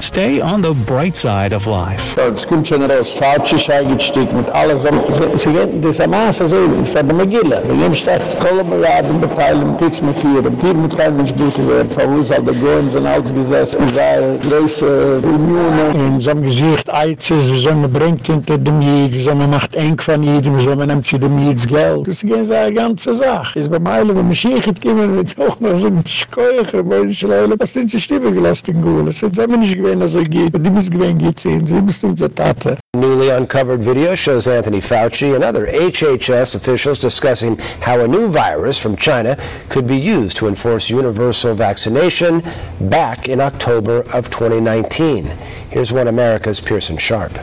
Stay on the bright side of life. Es kommt schon raus, falsches eingestiegen mit alles. Sie- Sie gehen, das ist eine Masse so, ich fand eine Gille. Wir gehen stark, Kolumbiaden beteiligen, Pitz mit hier, und hier mit keinem nicht gut werden. Von wo soll der Gön sind alles gesessen, sei größere Unionen. Und so haben gesagt, eins ist, wieso man bringt hinter dem Jid, wieso man macht eng von jedem, wieso man nimmt zu dem Jids Geld. Das ist eine ganze Sache. Ist bei Meile, wenn man schiechert, kommen wir jetzt auch noch so mit Schkeuchen, weil ich leule, was sind sie Stimme gelassen in Gula? Das sind sie nicht gewähnt, also geht. Die müssen gewähnt, geht sehen, sie müssen zur Tate. Newly uncovered video shows Anthony Fauci and other HHS officials discussing how a new virus from China could be used to enforce universal vaccination back in October of 2019. Here's one America's Pearson Sharp.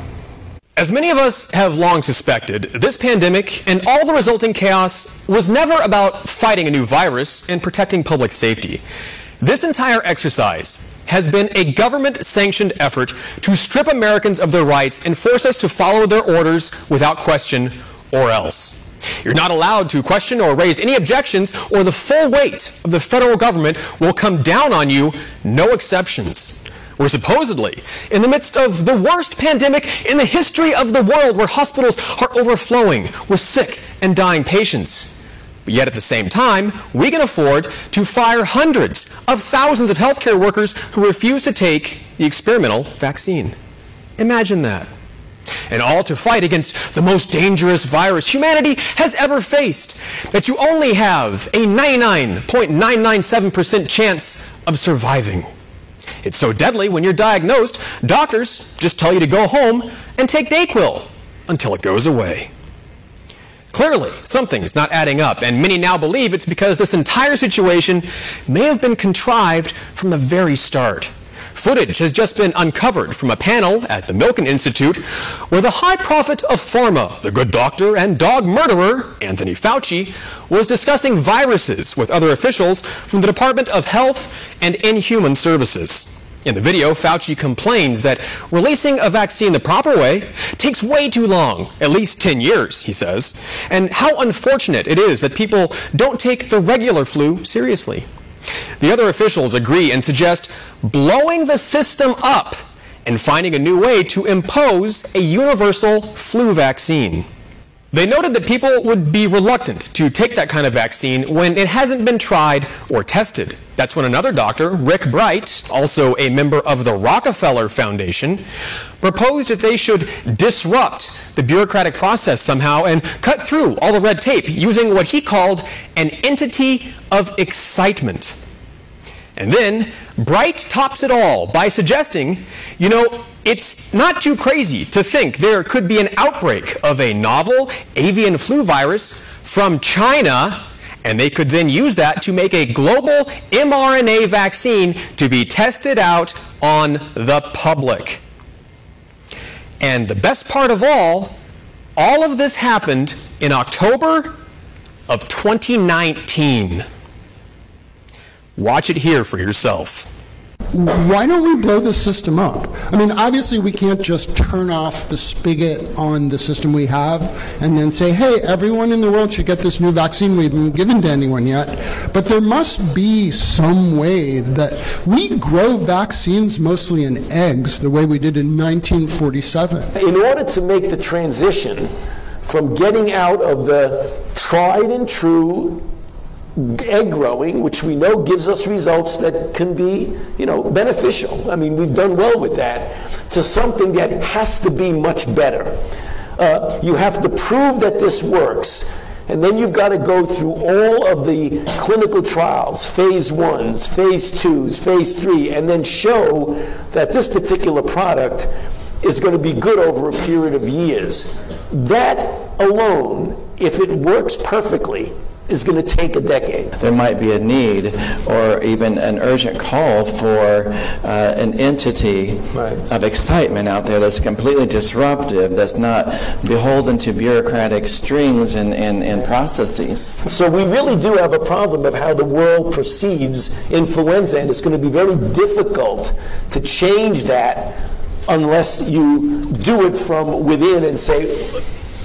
As many of us have long suspected, this pandemic and all the resulting chaos was never about fighting a new virus and protecting public safety. This entire exercise has been a government sanctioned effort to strip Americans of their rights and force us to follow their orders without question or else. You're not allowed to question or raise any objections, or the full weight of the federal government will come down on you, no exceptions. We're supposedly in the midst of the worst pandemic in the history of the world where hospitals are overflowing with sick and dying patients. But yet at the same time, we can afford to fire hundreds of thousands of healthcare workers who refuse to take the experimental vaccine. Imagine that. And all to fight against the most dangerous virus humanity has ever faced. That you only have a 99.997% chance of surviving. It's so deadly when you're diagnosed, doctors just tell you to go home and take Dayquil until it goes away. Clearly, something's not adding up, and many now believe it's because this entire situation may have been contrived from the very start. Footage has just been uncovered from a panel at the Milken Institute where the high prophet of pharma, the good doctor and dog murderer, Anthony Fauci, was discussing viruses with other officials from the Department of Health and Inhuman Services. In the video, Fauci complains that releasing a vaccine the proper way takes way too long, at least 10 years, he says, and how unfortunate it is that people don't take the regular flu seriously. The other officials agree and suggest blowing the system up and finding a new way to impose a universal flu vaccine. They noted that people would be reluctant to take that kind of vaccine when it hasn't been tried or tested. That's when another doctor, Rick Bright, also a member of the Rockefeller Foundation, proposed that they should disrupt the bureaucratic process somehow and cut through all the red tape using what he called an entity of excitement. And then Bright tops it all by suggesting, you know, it's not too crazy to think there could be an outbreak of a novel avian flu virus from China, and they could then use that to make a global mRNA vaccine to be tested out on the public. And the best part of all, all of this happened in October of 2019. Watch it here for yourself. Why don't we blow the system up? I mean, obviously, we can't just turn off the spigot on the system we have and then say, hey, everyone in the world should get this new vaccine we haven't given to anyone yet. But there must be some way that we grow vaccines mostly in eggs, the way we did in 1947. In order to make the transition from getting out of the tried and true egg growing, which we know gives us results that can be, you know, beneficial. I mean, we've done well with that. To something that has to be much better. Uh, you have to prove that this works. And then you've got to go through all of the clinical trials, phase ones, phase twos, phase three, and then show that this particular product is going to be good over a period of years. That alone, if it works perfectly, is going to take a decade. There might be a need or even an urgent call for uh, an entity right. of excitement out there that's completely disruptive, that's not beholden to bureaucratic strings and, and, and processes. So we really do have a problem of how the world perceives influenza, and it's going to be very difficult to change that unless you do it from within and say,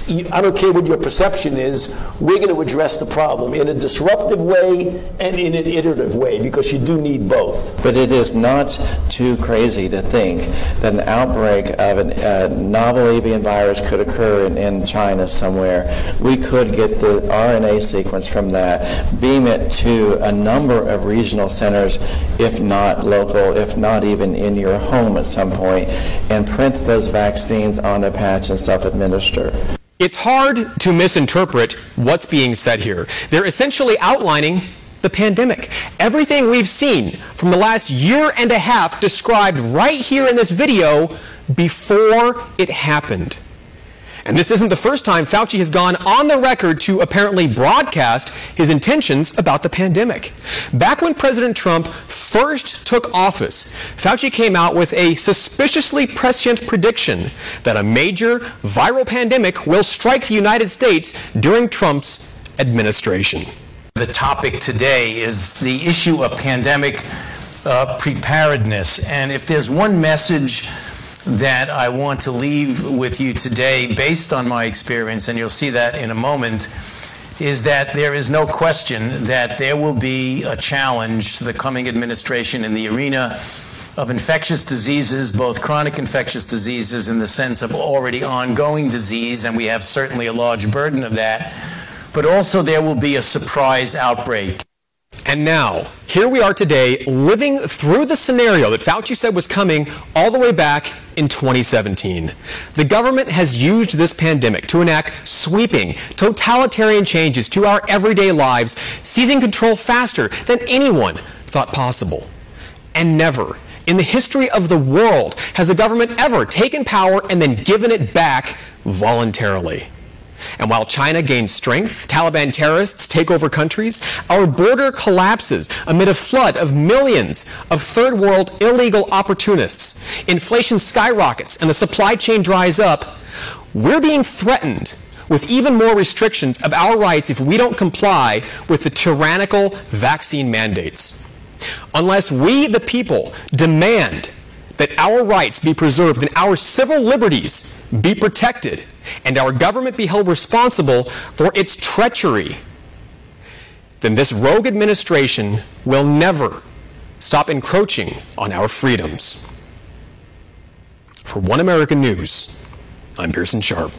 I don't care what your perception is, we're going to address the problem in a disruptive way and in an iterative way because you do need both. But it is not too crazy to think that an outbreak of a uh, novel avian virus could occur in, in China somewhere. We could get the RNA sequence from that, beam it to a number of regional centers, if not local, if not even in your home at some point, and print those vaccines on a patch and self administer. It's hard to misinterpret what's being said here. They're essentially outlining the pandemic. Everything we've seen from the last year and a half described right here in this video before it happened. And this isn't the first time Fauci has gone on the record to apparently broadcast his intentions about the pandemic. Back when President Trump first took office, Fauci came out with a suspiciously prescient prediction that a major viral pandemic will strike the United States during Trump's administration. The topic today is the issue of pandemic uh, preparedness. And if there's one message that I want to leave with you today based on my experience, and you'll see that in a moment, is that there is no question that there will be a challenge to the coming administration in the arena of infectious diseases, both chronic infectious diseases in the sense of already ongoing disease, and we have certainly a large burden of that, but also there will be a surprise outbreak. And now, here we are today living through the scenario that Fauci said was coming all the way back in 2017. The government has used this pandemic to enact sweeping, totalitarian changes to our everyday lives, seizing control faster than anyone thought possible. And never in the history of the world has a government ever taken power and then given it back voluntarily. And while China gains strength, Taliban terrorists take over countries, our border collapses amid a flood of millions of third world illegal opportunists, inflation skyrockets, and the supply chain dries up, we're being threatened with even more restrictions of our rights if we don't comply with the tyrannical vaccine mandates. Unless we, the people, demand that our rights be preserved and our civil liberties be protected, and our government be held responsible for its treachery, then this rogue administration will never stop encroaching on our freedoms. For One American News, I'm Pearson Sharp.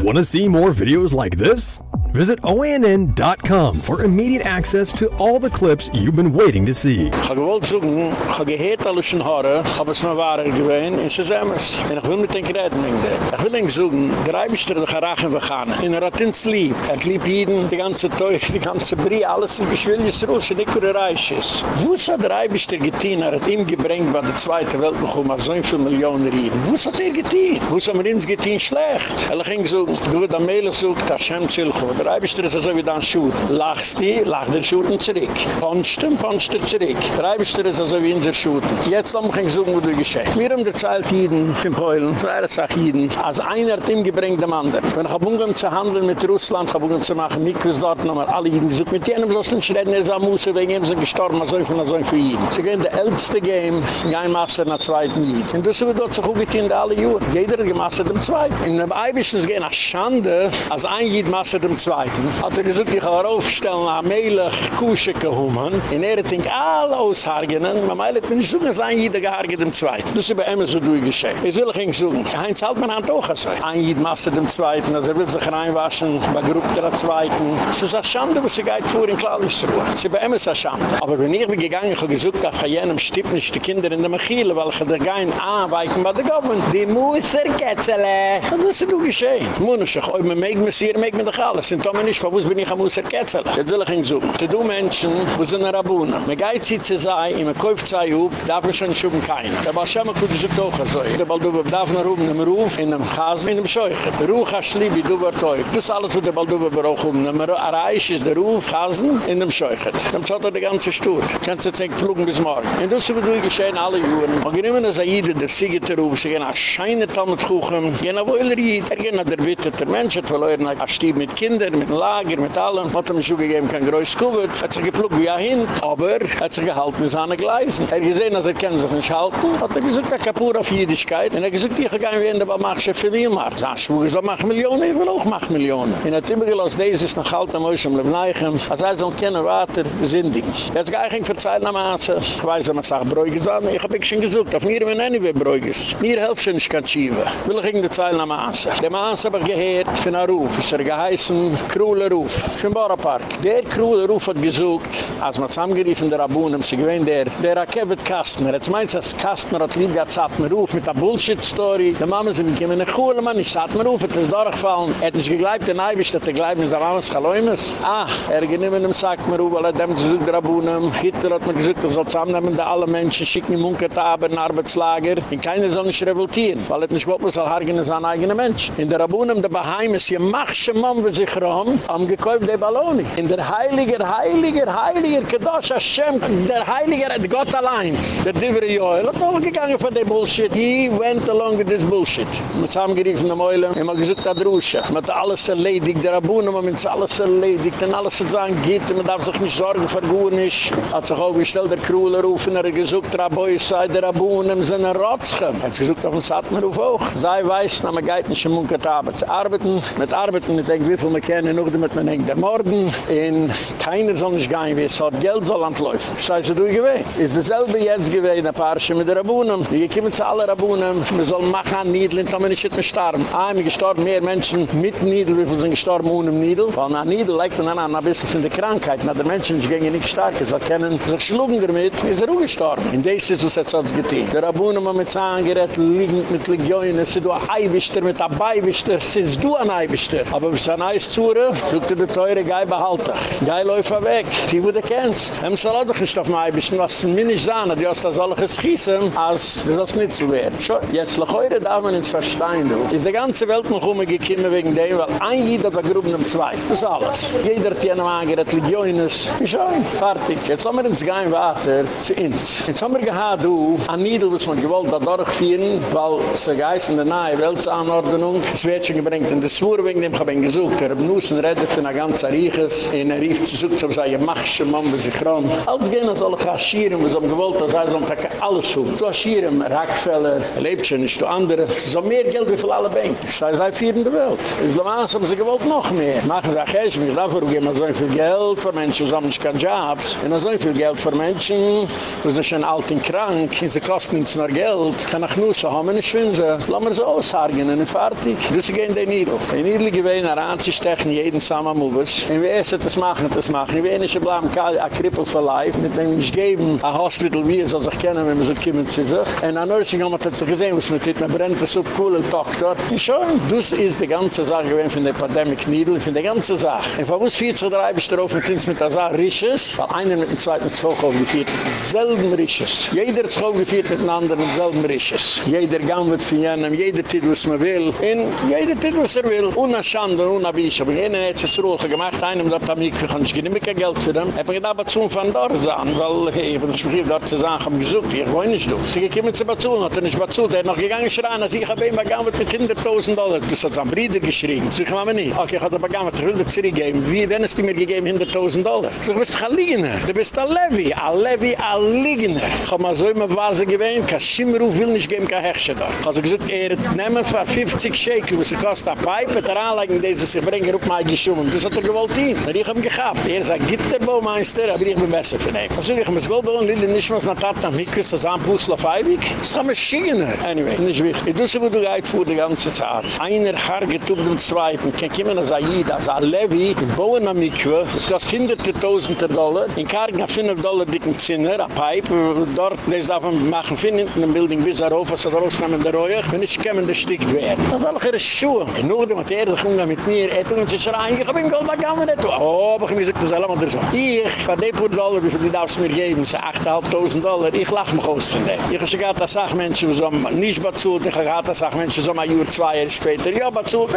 Want to see more videos like this? Visit OANN.com for immediate access to all the clips you've been waiting to see. Ich habe gewollt suchen, ich habe gehört alle schon hören, ich habe es mir wahrer gewesen, in Sezemes. Und ich will mit den Geräten in der. Ich will ihn suchen, der Eibischter, der Garachen begannen. In er hat ins Lieb. Er lieb jeden, die ganze Teug, die ganze Brie, alles ist geschwillig raus, und ich würde reich ist. Wo ist der Eibischter getan? Er hat ihm gebringt bei der Zweite Welt noch um so viel Millionen Rieden. Wo ist er getan? Wo ist er mir ins getan schlecht? Er ging so, du wird am Mehlich sucht, Hashem Zilcho. Der Eibischter ist so wie dann Schuht. Lachst die, lach der Schuhten zurück. Ponst den, ponst der zurück. Der Eibischter ist so wie in der Schuhten. Jetzt haben wir so, wo du geschehen. Wir haben der Zeit Jiden, in Polen, der sagt Jiden, als einer hat ihm gebringt dem anderen. Wenn ich habe umgegangen zu handeln mit Russland, ich habe umgegangen zu machen, Mikros dort, noch mal alle Jiden gesucht. Mit jenem sollst du nicht reden, er am Musse, wegen ihm sind gestorben, so viel, so viel Jiden. Sie gehen der älteste Game, kein Master nach zweiten Jid. Und das wird dort so gut getan, alle Juden. Jeder hat gemastert im Zweiten. In dem Eibischen gehen nach Schande, als ein Jid mastert im Zweiten. Hat er gesagt, ich kann aufstellen, nach Melech, Kusche gehomen. In er hat ihn alle aushargenen, aber meil hat mir nicht so, als ein Jid gehargert im Zweiten. Das ist bei ihm so durchgeschehen. Ich will ihn sagen, Heinz hat auch gesagt, ein Jid mastert im Zweiten, also er will sich reinwaschen, bei Gruppe der Zweiten. Es ist eine Schande, was sie geht vor in Klallisruhe. Es ist bei ihm eine Schande. Aber wenn ich bin gegangen, ich habe gesagt, ich habe jenem Stipp nicht die Kinder in der Mechile, weil ich da kein Anweichen bei der Government. Die Musserketzele. Und das ist doch geschehen. Munus, ich habe mir meeg mir sehr, meeg mir doch alles. Und Tome nicht, wo bin ich am Musserketzele? Jetzt will ich ihn suchen. Sie tun Menschen, wo sind Rabunen. Man geht sie zu sein, man kauft sie auf, darf man schon nicht schuben keinen. Der Balschema kommt sich auch so. Der Balduwe darf nach oben in dem Ruf, in dem Chasen, in dem Scheuche. Der Ruf hat Schliebe, du wird teuer. Das ist alles, was der Balduwe braucht um. Man erreicht ist, der Ruf, Chasen, in dem Scheuche. Dann schaut er die ganze Stuhl. Kannst du jetzt nicht flugen bis morgen. Und das ist wie geschehen alle Juren. Und wir nehmen das Aide, der Siegete Ruf, sie gehen nach Scheine Talmud-Kuchen, gehen nach Wohlerid, er gehen nach der Witte, der Mensch hat verloren, er stieb mit Kindern, mit Lager, mit allem. Hat er mir schon gegeben, kein größtes Kuvert. Hat sich geflogen wie ein Hint, aber hat sich gehalten mit seinen Gleisen. Er gesehen, dass er kann sich nicht halten. Hat er gesagt, er kann pur auf Jüdischkeit. Und er gesagt, ich kann wie Ende, was machst du für mich machen? Sag, Schwuger soll machen Millionen, ich will auch machen Millionen. Und er hat immer gelassen, das ist noch halt am Euschen, bleib neichen. Als er soll kennen, warte, sind die. Jetzt gehe ich ihn verzeihen am Maße. Ich weiß, wenn man sagt, Bräugis an, ich hab ich schon gesucht, auf mir, wenn er nicht Bräugis. Mir helft schon, ich kann schieben. Will ich ihn verzeihen am Maße. Der Maße habe ich gehört, für einen Ruf, ist er geheißen, Kruhle Ruf, den Bauernpark. Der Kruhle Ruf hat gesucht, als man zusammengeriefen der Abunnen, sie gewähnt der, der Rakevet Kastner. Jetzt meint es, Kastner hat lieb gehabt, hat mir Ruf mit der Bullshit-Story. Die Mama sind gekommen, eine Kuhle, Mann, ich hat mir Ruf, hat es durchgefallen. Er hat nicht geglaubt, der Neibisch, dass er glaubt, dass er Mamas Chaläumes. Ach, er genommen ihm, sagt mir Ruf, weil er dem gesucht der Abunnen. Hitler hat mir gesagt, er soll zusammennehmen, da alle Menschen schicken ihm Munketaber in Arbeitslager. Und keiner soll nicht revoltieren, weil er nicht Gott soll hargen in seine eigenen Menschen. In der Abunnen, der Baheimes, je machsche Mann für sich rum, haben gekäupt die Balloni. In der Heiliger, Heiliger, Heiliger, Kedosh Hashem, der Heiliger hat Gott allein. Der Divere Joel hat auch gegangen von dem Bullshit. He went along with this Bullshit. Mit zusammengeriefen am Eulen, gesucht hat Rusche. Mit alles erledigt, der Abunnen, mit alles erledigt, und alles zu sagen geht, man darf sich nicht sorgen, verguren ist. Hat sich aufgestellt, der Kruhle rufen, er gesucht, Raboi sei der Abunnen, sind ein Rotschen. Er hat gesucht auf den Satmerruf auch. Sei weiß, na man geht nicht im Munkert zu arbeiten. Mit arbeiten, mit denk, wie viel man kennt, kennen, noch damit man hängt der Morden, in keiner soll nicht gehen, wie es hat Geld soll antläufen. Das heißt, du gewähnt. Ist dasselbe jetzt gewähnt, ein paar Schuhe mit der Rabunem. Wir kommen zu allen Rabunem, wir sollen machen an Niedel, und dann nicht mehr sterben. Einmal gestorben, mehr Menschen mit Niedel, wie sind gestorben ohne Niedel. Weil ein Niedel legt dann an ein bisschen von der Krankheit, na der Menschen gingen nicht stark, sie kennen sich schlugen damit, ist er auch gestorben. In this ist, hat es getan. Der Rabunem haben mit Zahn gerät, liegend mit Legionen, es ist ein mit einem Beiwischter, es ist du ein Eiwischter. Aber wenn es ein Eis zuhre, sollte er der teure Gei behalten. Gei läuft er weg, die wo du kennst. Hem soll auch doch nicht auf dem Eiwischter, was mir nicht die hast das alle geschießen, als das das nicht zu werden. Schau, jetzt noch heute darf man ins Verstein, du. Ist die ganze Welt noch umgekommen wegen dem, weil ein jeder der Gruppen im Zwei. Das ist alles. Jeder hat jenem angerät, Legionen, schau, fertig. Jetzt haben wir uns gehen weiter zu uns. Jetzt haben wir gehad, du, an Niedel, was man gewollt da durchführen, weil sie geißen der nahe Weltsanordnung, schon gebringt in Schwur, wegen dem hab ihn gesucht, er hat Nussen reddet von einer ganzen Riechers, in er rief zu suchen, so ihr macht schon Mann, wie sich rum. Als gehen als alle Kaschieren, was haben gewollt, das heißt, man kann alles suchen. Du Kaschieren, Rackfeller, lebt schon nicht, du andere, so mehr Geld wie für alle Banken. Das heißt, vier in der Welt. Islamans haben sie gewollt noch mehr. Machen sie, ach, ich mich dafür, geben wir so viel Geld für Menschen, so haben nicht keine Jobs, und so viel Geld für Menschen, wo sie schon alt und krank, sie kosten nichts mehr Geld, kann ich nur so haben, nicht finden sie. Lassen wir sie aushargen und fertig. Das ist gehen die Niedel. Die Niedel gewähnen, er anzustechen, jeden Samamovers. Und wer ist das machen, das machen. Will nicht bleiben, ein Krippel für Life, mit dem ich geben, ein Hospital, wie es soll sich kennen, wenn man so kommen zu sich. Und ein Nursing haben wir das gesehen, was man tut, man brennt das so cool, ein Doktor. Und schon, das ist die ganze Sache gewesen von der Pandemic Niedel, von der ganze Sache. Und von uns 40 drei bist du drauf und trinkst mit der Sache Risches, weil einer mit dem zweiten Zwoch aufgeführt, selben Risches. Jeder hat sich aufgeführt mit einem anderen, selben Risches. Jeder gang wird von jenem, jeder tut, was man will. Und jeder tut, was er will. Ohne Schande, ohne Und einer hat sich ruhig gemacht, einem dort am Mikro, kann ich nicht mehr Geld für dem. Ich habe gedacht, aber zu von dort sein, weil, ich bin nicht mehr dort zu sagen, ich habe gesucht, ich wollte nicht du. Sie gekommen zu Batsun, hat er nicht Batsun, er hat noch gegangen schreien, als ich habe ihm begangen mit 100.000 Dollar. Das hat sein Bruder geschrien. Sie kommen aber nicht. Okay, ich habe begangen mit 100 zurückgegeben. Wie, wenn es dir mir gegeben, 100.000 Dollar? Du bist ein Liegener. Du bist ein Levi. Ein Levi, ein Liegener. Ich habe mal so immer Vase gewähnt, kein Schimmeruf will nicht geben, kein Hechsche da. Ich habe gesagt, er hat nehmen für 50 Shekel, was er kostet eine Pipe, der Anlage, diese sich bringen, auf mein Geschummen. Das hat er gewollt ihn. Und ich habe ihn gehabt. Er sagt, Gitterbaumeister, aber ich bin besser für ihn. Was soll ich, muss bauen, Lille, nicht was nach Tat nach Mikus, das am Pussel auf Eibig? Das haben wir Schiener. Anyway, nicht wichtig. Ich wusste, wo du gehit fuhr die ganze Zeit. Einer Harge tut dem Zweiten, kein Kiemen als Aid, als a Levi, in Bauen am Mikve, das kostet hunderte Tausender Dollar, in Kargen a 5 Dollar dicken Zinner, a Pipe, dort, das darf man machen, finden, in einem Building bis er auf, was er rausnehmen der Reuer, wenn ich kämen, der Stück werden. Das ist alle ihre Schuhe. Und die hat er, die kommen mit mir, er tun sich schreien, ich hab ihm Gold, man nicht. Oh, aber ich muss das alle mal so. Ich, von dem paar Dollar, wie viel die darfst mir geben, so 8.500 Dollar, ich lach mich aus von dem. Ich habe sogar das Sachmenschen, die so nicht bezahlt, ich habe das Sachmenschen, so ein Jahr, zwei Jahre später, ja, bezahlt,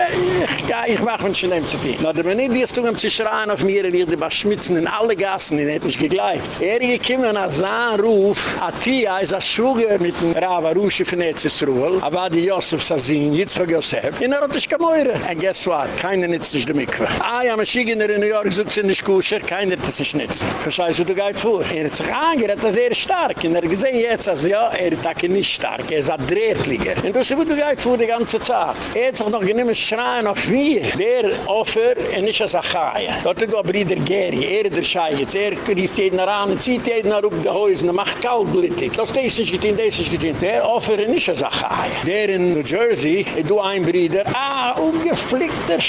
ja, ich mach mich nicht zu viel. Na, wenn ich die Stunde zu schreien auf mir, ich die schmitzen in alle Gassen, ich hätte nicht gegleibt. Er gekommen, als ein Ruf, Atia ist ein Schwuger mit dem Rava Rusche von Ezesruel, aber die Josef Sazin, Yitzchak Yosef, in er hat sich gemäure. And guess what? Keiner nützt sich die Mikve. Ah, ja, man schick in New York, sucht sie nicht kusher, keiner nützt sich nicht. Verscheiße, du gehit vor. Er hat sich angehört, dass er stark. Und er hat gesehen jetzt, als ja, er ist nicht stark, er ist ein Drehtliger. Und du sie, wo du gehit vor die ganze Zeit. Er hat sich noch genommen schreien auf mir. Der Offer, er nicht als Achaia. Dort ist der Bruder Gary, er der Scheitz, er rief jeden an, zieht jeden auf die Häuser, macht kaltblittig. Das ist nicht getan, das ist nicht getan. Der Offer, er nicht als Achaia. Der in New Jersey, du ein Bruder, ah, ungeflickter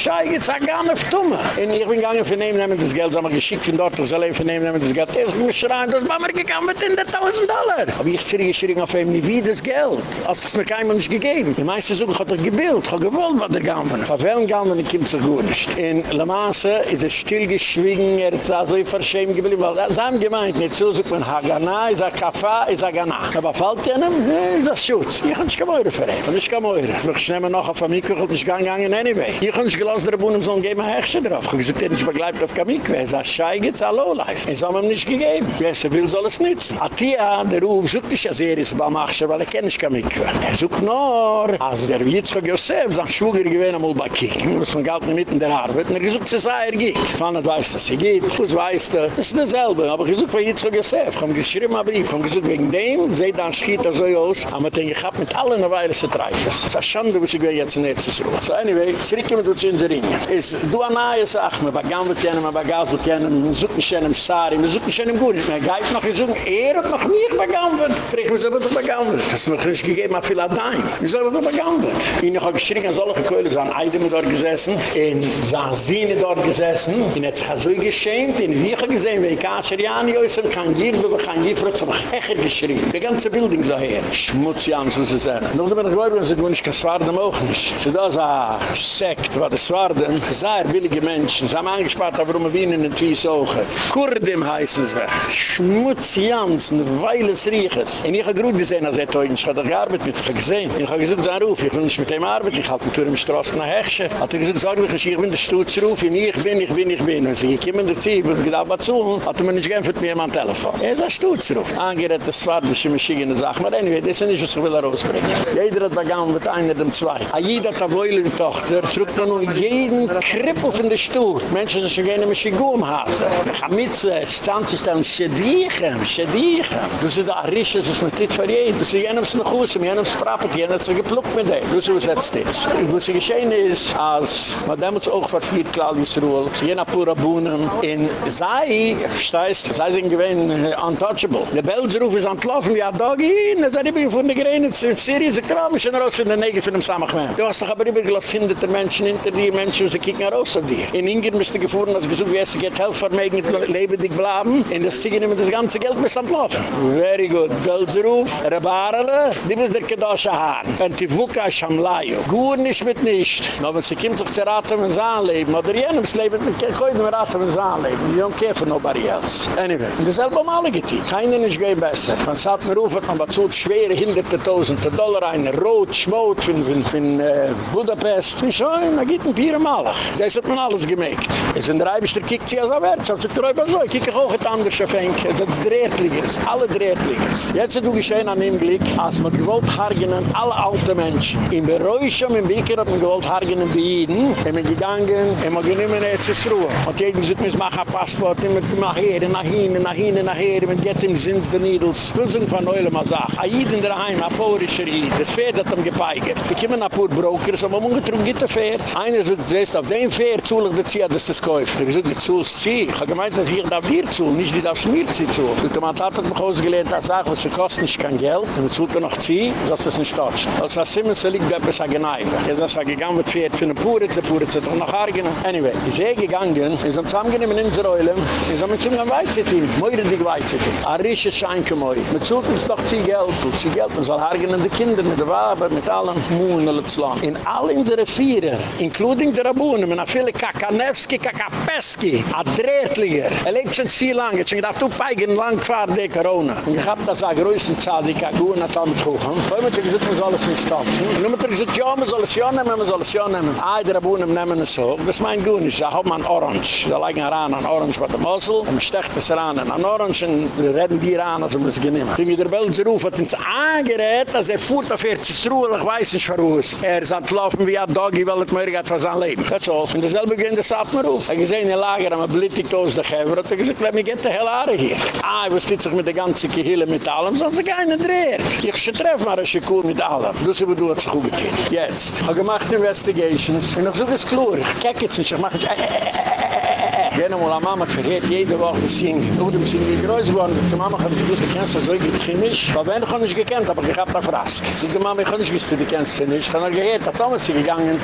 sag gar nicht dumme. Und ich bin gegangen für nehmen, nehmen das Geld, wir geschickt von dort, ich soll eben nehmen, nehmen das Geld. Er ist mir schreien, das war mir gegangen mit 100.000 Dollar. Aber ich schrie, ich schrie auf ihm wie das Geld. Als es mir keinem nicht gegeben. Die meisten suchen, hat er gebildet, hat gewollt, was er gegangen. Auf welchen gegangen, kommt so gut nicht. In La Masse ist er stillgeschwiegen, er ist so verschämt geblieben, weil das haben gemeint, nicht so, so man Hagana, ist er Kafa, ist er Gana. Aber fällt einem, ist er Schutz. Ich kann nicht mehr für ihn. Ich kann mehr. Ich nehme noch auf Amikwe, ich nicht gegangen anyway. Ich kann nicht gelassen, der Buhnen soll geben, ein Hechsche drauf. Ich habe gesagt, er ist begleibt auf Amikwe. Er sagt, Schei geht's all Lowlife. Es haben ihm nicht gegeben. Wer es will, soll es nützen. Atia, der Ruf, sucht nicht, als er ist beim Achsche, weil er kennt nicht Amikwe. Er sucht nur, als der Witzchok Yosef, sein Schwuger gewinnt einmal bei Kik. muss man galt nicht in der Arbeit. Er gesagt, dass er geht. Fannet weiß, dass er geht. Was weiß er? Das ist dasselbe. Aber ich gesagt, von Yitzchak Yosef. Ich habe geschrieben einen Brief. Ich habe gesagt, wegen dem, seht dann schiet er so aus. Aber ich habe mit allen Weile zu treffen. Das ist eine Schande, was ich jetzt in Erzes Ruhe. So anyway, zurückkommen wir zu unserer Ringe. is du a nay sach me bagam mit jenem bagam zu kenen zut mit jenem sari mit zut mit jenem gut me geit noch gesung er hat noch nie bagam wird krieg mir so mit bagam das mir frisch gegeben a viel a dein mir so mit bagam wird. Er in noch geschrik an solche keule san eide mit dort gesessen in sarzine dort gesessen in et hazu geschenkt in wir gesehen we kaser ja ni is kan gib wir kan gib frutz echt geschrik de ganze building so her. Schmutz jans muss es sein noch mit der gwoiben so gunsch kasvar da mochnis so da sekt wat de swarden sehr billige Menschen, sie haben angespart, warum wir Wien in den Twies auch. Kurdim heißen sie, Schmutz, Jans, ein weiles Rieches. Und ich habe gut gesehen, als er teuer, ich habe gearbeitet mit ihm gesehen. Ich habe gesagt, sein Ruf, ich will nicht mit ihm arbeiten, ich halte mich durch die Straße nach Hechsche. Hat er gesagt, sag mich, ich bin der Stutzruf, und ich bin, ich bin, ich bin. Und sie, ich komme in der Zeit, und ich gedacht, was zu, hat er mir nicht geämpft mir am Telefon. Er ist ein Stutzruf. Angerät das Svarden, das ist eine Schiege, Sache, aber anyway, das ist nicht, was ich will herausbringen. Jeder hat begangen mit einer dem zwei. A jeder hat eine Wäule Tochter, drückt man nur jeden Krippel von der Stuhl. Menschen sind schon gerne mit Schigum hasen. Chamitze, es zahnt sich dann Schädichem, Schädichem. Du sie da Risches, das ist mit dit für jeden. Du sie jenem es noch aus, jenem es prappet, jenem es gepluckt mit dem. Du sie was jetzt dit. Was sie geschehen ist, als man damals auch verfliert, Claudius Ruhl, sie jener pura Bohnen, in sei, steißt, sei sind gewähnen untouchable. Der Belseruf ist antlaufen, wie ein Doggy, und er sagt, ich bin von der Grenze, Syrien, sie kramen schon raus in der Nägel von dem Samachmann. Du hast doch aber übergelost hinderte Menschen hinter die Menschen, sie kicken raus auf dir. In Ingen bist du gefahren, als gesucht, wie es geht, helfen, mit lebendig bleiben, in das Ziegen nehmen das ganze Geld bis am Laufen. Very good. Gölzeruf, Rebarele, die bist der Kedosha Haan. Und die Wuka Shamlayo. Gut nicht mit nicht. Aber wenn sie kommt sich zu raten, wenn sie anleben, oder jenem Leben, mit kein Koiden mehr raten, wenn sie anleben. You don't care for nobody else. Anyway, und das selbe um alle getein. Keiner ist gehen besser. Man sagt mir auf, man hat so schwere, hinderte Tausende Dollar, ein Rot, Schmot, von, äh, Budapest. Wie schon, da gibt ein Bier Malach. Das hat man alles gemägt. Es in der Eibischter kickt sie als er wird. So, ich träume so, ich kicke auch et anders Fenk. Es ist Drehtligers, alle Drehtligers. Jetzt hat du geschehen an dem Blick, als man gewollt hargenen, alle alte Menschen. In Beräuschung, in Biker hat man gewollt hargenen die Jiden. Er ist gegangen, er mag genommen, er ist Ruhe. Und jeden sagt, man macht ein Passport, man macht nach hier, nach hin, nach hin, nach hier, man geht in Sins der. Ich will sagen von Neulem, als a Jid in der Heim, a Porischer Jid, das Pferd hat ihm gepeigert. Wir kommen nach Pur Brokers, aber man getrunken geht der Pferd. Einer sagt, auf dem Pferd zuhlig der Zieh, dass das kauft. Er sagt, du zuhlst sie. Ich habe gemeint, dass ich darf dir zuhlen, nicht die darfst mir sie zuhlen. Und der Mann hat mich ausgelehnt, er sagt, was sie kosten, nicht kein Geld. Und man zuhlt er noch zieh, ist es nicht tatschen. Als das Simmels liegt, bleibt es ein Geneiger. Er ist gegangen mit Pferd für eine Puritz, der Puritz hat doch noch Argenen. Anyway, ich sehe gegangen, wir sind zusammengenehmen in unserer Eule, wir sind mit zum Weizetin, Meure die Weizetin. Ein risches Scheinkemäu. Man zuhlt uns doch zieh Geld, zieh Geld, man soll Argenen die Kinder mit der Wabe, mit allen Mohnen, in all unsere Vierer, including der Rabunen, mit viele Kakanewski, Kakapeski, a Drehtliger. Er lebt schon zieh lang, jetzt schon gedacht, du peigen lang fahrt die Corona. Ich hab das a größten Zahl, die Kakunen hat damit kuchen. Vorher hat er gesagt, man soll es nicht stoppen. Und nun hat er gesagt, ja, man soll es ja nehmen, man soll es ja nehmen. Die Rabunen nehmen es so. Das mein Gun da hat man Orange. Da legen ran an Orange mit dem Mossel, und man stecht es ran an Orange, und wir reden die ran, als wir es genehmen. Wenn der Belseruf hat uns angerät, als er fuhrt auf er zu Ruhe, ich weiß nicht, warum Er ist antlaufen wie ein Doggy, weil es mir geht, was an Leben. That's all. Und dasselbe gehen, das hat mir auf. Er gesehen, in Lager, am blittigt aus der Geber, hat er gesagt, let me get the hell out of here. Ah, er steht sich mit der ganzen Kehille mit allem, sonst sich keiner dreht. Ich schon treff mal, ist cool mit allem. Du sie, du hat sich gut getan. Jetzt. Habe gemacht Investigations, und suche es klar. Kenne jetzt ich äh, äh, äh. mal Mama verheert jede Woche Singen. Du, du bist irgendwie groß geworden. Zu Mama hat ich gewusst, du kennst das so gut chemisch. Weil wenn ich nicht gekannt, aber ich hab da verrasst. Sage, Mama, ich kann nicht wissen, du kennst sie nicht. Ich habe gehört, da Thomas sie gegangen.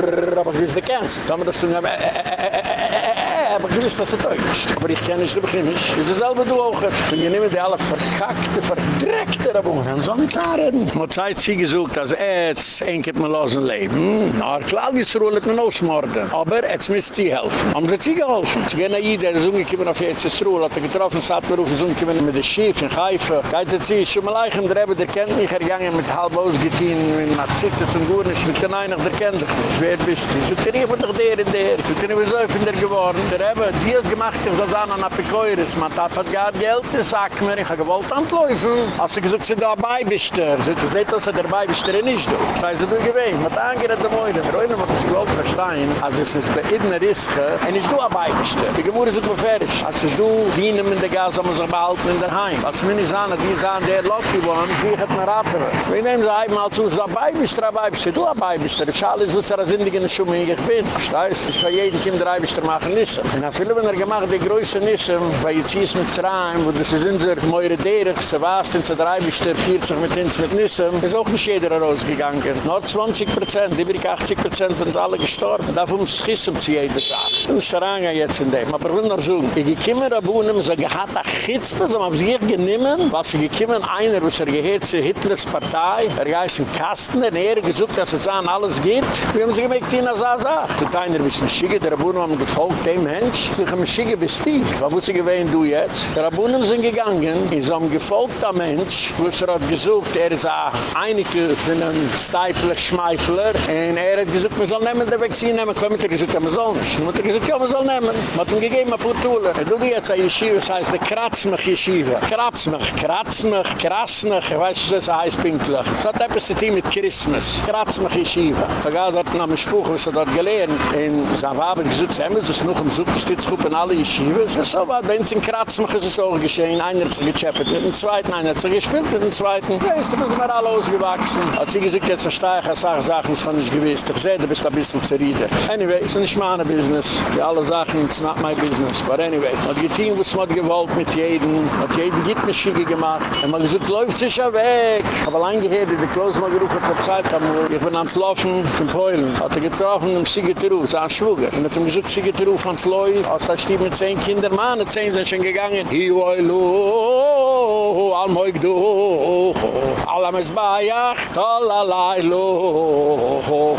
Brrr. Lehrer, aber gewiss de kennst. Da haben wir das tun, aber gewiss, dass er deutsch. Aber ich kenne nicht, ich kenne nicht. Es ist selber du auch. Wenn ihr nehmt die alle verkackte, verdreckte Rabunen, dann soll nicht anreden. Man hat Zeit, sie gesucht, als jetzt ein Kind mal aus dem Leben. Hm, na, klar, die Zerruhe man ausmorden. Aber jetzt müsst sie helfen. Haben sie sie geholfen. Sie gehen nach jeder, sie sind auf jetzt Zerruhe, hat er getroffen, sie hat mir rufen, sie sind mit dem Schiff in Haifa. Geht sie, schon mal leichem, der Rebbe, der kennt mich, er mit halb ausgetein, mit Nazitzes und Gurnisch, mit den Einig, der kennt mich. Wer bist du? So, der Rief hat doch der in der. So, der Rief ist öffner geworden. Der Rebbe, die ist gemacht, ich soll sagen, an Apikoiris, man hat hat gar Geld, das sagt mir, ich habe gewollt antläufen. Als sie gesagt, sie da bist, sie sagt, dass er dabei bist, er nicht du. Ich weiß, du gewähnt, mit angerät der Mäude. Der Reine muss gewollt verstehen, als es ist bei Idner Riske, und ich du dabei bist. Die Gemüse sind fertig. Als du dienen in der Gas, haben wir sich behalten in der Heim. Was mir nicht sagen, die sagen, der Lucky One, wie hat man raten. Wir nehmen sie einmal zu, dabei bist, dabei bist, du dabei bist. Der Schal ist, was er als Indigen schon mal ich bin. Ich weiß, ich kann jeden Kind drei bist, machen Nissen. Und dann viele, wenn er gemacht, die größte Nissen, weil jetzt mit Zerayim, wo das ist unser Meure Derech, Sebastian, zu drei bist, 40 mit uns mit Nissen, ist auch nicht jeder rausgegangen. Nur 20 Prozent, über 80 Prozent sind alle gestorben. Da muss schissen zu jeder Sache. Ist der jetzt in dem. Aber ich will noch sagen, ich gekiemme Rabunem, so gehad a Chitze, so haben sich genommen, was sie gekiemme einer, was er gehört zu Hitlers Partei, er geheißt in Kasten, er gesucht, dass es an alles geht. Wir haben sie gemerkt, in der Sasa. Tut einer, bis ein Schiege, der Rabunem haben gefolgt, dem Mensch, ich habe ein Schiege bis die. Was muss ich gewähnen, du jetzt? Der Rabunem sind gegangen, in so einem gefolgter Mensch, wo er hat gesucht, er ist einige von einem Steifler, Schmeifler, und er hat gesucht, man soll nehmen, der Vaccine nehmen, komm, er gesagt, ja, man soll nicht. Man hat gesagt, ja, man soll nehmen. Man hat ihm gegeben, ein Putule. Er tut jetzt ein Yeshiva, das heißt, der Kratzmach Yeshiva. Kratzmach, Kratzmach, Kratzmach, ich weiß nicht, was das heißt, pinklich. Das hat etwas zu tun mit Christmas. Kratzmach Yeshiva. Da gab dort noch ein Spruch, was er dort gelernt. In gesagt, sie haben es noch im Zug, steht sich in alle Yeshivas. Ist so, wenn es in Kratzmach ist es auch geschehen. Einer hat sich gechappet mit dem Zweiten, einer hat sich gespielt mit dem Zweiten. Das ist, da müssen wir alle ausgewachsen. Hat sie gesagt, jetzt verstehe ich, ich sage Sachen, das fand ich gewiss. Ich sehe, du bist ein bisschen zerriedert. Anyway, ist nicht meine Business. Die alle Sachen, it's not my business. But anyway, hat getein, was man gewollt mit jedem. Hat jeden Gittenschicke gemacht. Und man gesagt, läuft sich ja weg. Aber allein gehört, die Klaus mal gerufen zur Zeit haben, ich bin am Tlaufen in Polen. Hat er getroffen, im so ein Schwuger. Und hat ihm gesagt, Sigeteru von Floy, als er stieb mit zehn Kindern, Mann, zehn sind schon gegangen. Hi, oi, lo, al moig du, alam es bayach, talalai, lo,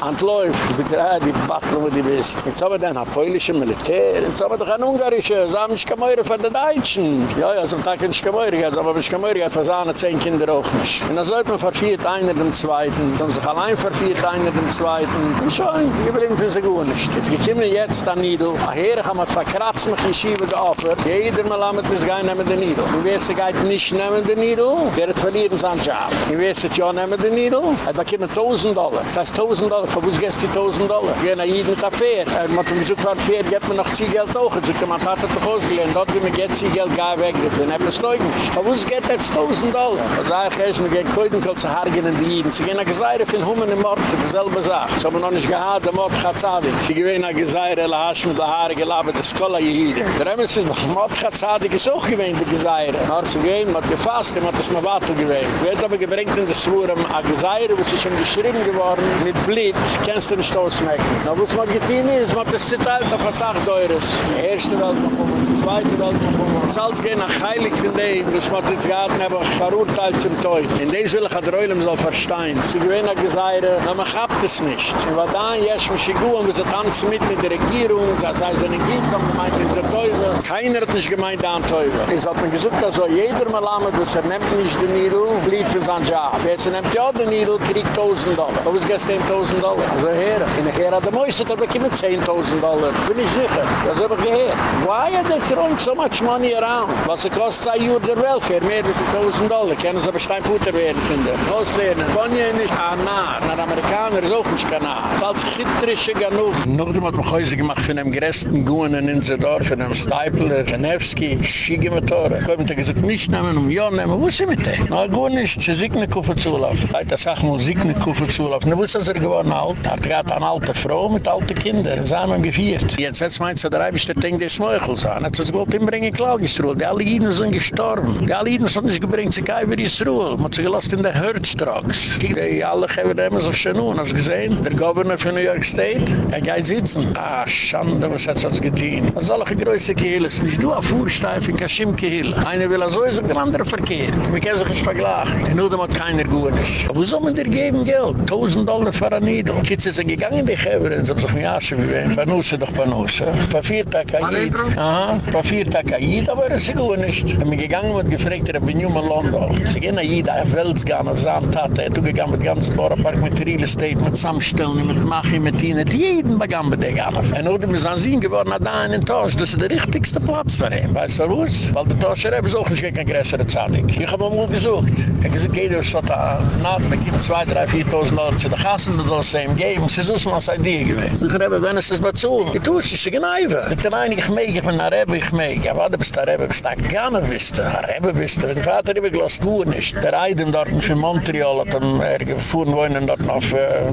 Antläuft, sie gerade die Battle, wo die bist. Jetzt haben wir dann ein polisches Militär, jetzt haben wir doch ein ungarisches, sie haben nicht gemäuert von den Deutschen. Ja, ja, so ein Tag nicht gemäuert, jetzt haben wir nicht gemäuert, jetzt waren zehn Kinder auch nicht. Und dann sollte man verfehlt einer dem Zweiten, dann sich allein verfehlt einer dem Zweiten. Und schon, die geblieben für sie gut nicht. Jetzt gekommen jetzt an Nidl, nachher haben wir verkratzt mit die Schiebe geoffert, jeder mal haben wir gehen nehmen den Nidl. Und wer sie geht nicht nehmen den Nidl, der hat verlieren seinen Job. Und wer sie ja nehmen den Nidl, hat bekommen 1000 Dollar. Das heißt 1000 Dollar, für was gehst die 1000 Dollar? Gehen nach jedem mit der. Er hat mir gesagt, für Fähr geht mir noch Zielgeld auch. Er sagt, man hat das doch ausgelernt. Dort will mir geht Zielgeld gar weg. Hat man es leugnet. Aber was geht jetzt 1000 Dollar? Er sagt, er ist mir gehen Keutenkol zu hargen in die Jiden. Sie gehen nach Geseire den Hummen im Mord für dieselbe Sache. Das haben wir noch nicht gehad, der Mord hat Zadig. Sie gehen nach Geseire, la Hasch mit der Haare gelabert, das Kolla Jehide. Der Emes ist noch, Mord hat Zadig ist auch gewähnt, die Geseire. Na, sie gehen, man hat gefasst, man hat das Wattel gewähnt. Wird aber gebringt in das Wurm, a Geseire, wo sie schon geschrieben geworden, mit Blit, kennst du nicht ausmecken. Na, was man getan ist, man hat das Zitat auf was acht Eures. Die erste Welt noch kommen, die zweite Welt noch kommen. Salz gehen nach Heilig von dem, was man jetzt gehabt hat, aber verurteilt zum Teut. In des will ich hat Reulem soll verstehen. Sie gewähnen a Geseire, na, man habt es nicht. Und was da, jesch mich schigu, und wir sind tanzen mit mit der Regierung, das heißt, eine Giefen, gemeint in der Teufel. Keiner hat nicht gemeint an Teufel. Es hat mir gesagt, dass jeder mal amet, was er nimmt nicht den Niedel, blieb für sein Job. Wer es nimmt ja den Niedel, kriegt 1000 Dollar. Aber es geht 1000 Dollar. Also her. In der Gera der Mäuse, da bekommen 10.000 Dollar. Bin ich sicher. Das habe ich gehört. Why are they throwing so much money around? Was es kostet zwei Uhr der Welfare, mehr als 1000 Dollar. Kennen sie aber Steinfutter werden, finde ich. Auslernen. Bonnie ist ein Narr. Ein Amerikaner ist auch nicht kein Narr. Als Chitrische genug. Noch dem hat man Häuser gemacht von einem größten Gunen in unser Dorf, von einem Stipler, Genevski, Schigemotoren. Kommen sie gesagt, nicht nehmen, um ja nehmen. Wo ist sie mit dem? Na, gut nicht, sie sind nicht zulaufen. Sagen, muss ich nicht Kuffer zulaufen. Na, wo ist das er geworden alt? Er eine alte Frau mit alten Kindern. Sie haben ihn geführt. Jetzt, jetzt meint sie, der Eibisch, der denkt, der ist Meuchels an. Sie es gewollt inbringen, Klagisruhe. Die alle Jiden sind gestorben. Die alle Jiden sind nicht gebringt, sie kann über Israel. Man hat sie gelost in der Herztrags. Die alle geben immer sich schon nun. Hast du gesehen? Der Governor von New York State, er geht sitzen. Ah, Schande, was hat das getan? Das ist alle größte Kehle. Es ist nicht du, ein Fuhrsteif in Kashim-Kehle. Einer will so, ist ein anderer verkehrt. Wir können sich nicht vergleichen. Udem hat keiner gut ist. Wo soll man dir geben Geld? 1000 Dollar für eine Niedel. Kitzel sind gegangen, die Geveren, so sich mir aschen wie wen. Panusse doch Panusse. Papier Takayid. Aha, Papier Takayid, aber es ist gut nicht. Ich bin gegangen und gefragt, er bin Newman Londo. Sie gehen nach Jida, auf Weltsgan, auf Zahntata. Er ist gegangen mit ganzen Bauernpark, mit Real Estate, mit Samstellen, mit Machi, mit Ihnen. Jeden begann mit der Gamme. Und heute ist an Sie geworden, da in den Tosch. Das ist der richtigste Platz für ihn. Weißt du was? Weil der Toscher haben auch nicht kein größere Zahlung. Ich habe mal gesucht. Ich habe gesagt, jeder ist so da, na, man gibt 2, 3, 4.000 Dollar zu der Kassen, das soll es ihm geben. Sie ist aus einer Idee gewesen. Ich habe, wenn es das mal zu, ich tue es, ich sage, nein, ich bin ein, ich mag, ich bin ein Rebbe, ich mag. Ja, warte, bist du ein Rebbe, bist du gar nicht wisst, ein Rebbe bist du. Mein Vater habe gelost, du nicht. Der Eidem dort in Montreal hat ihm, er gefuhren wohnen dort auf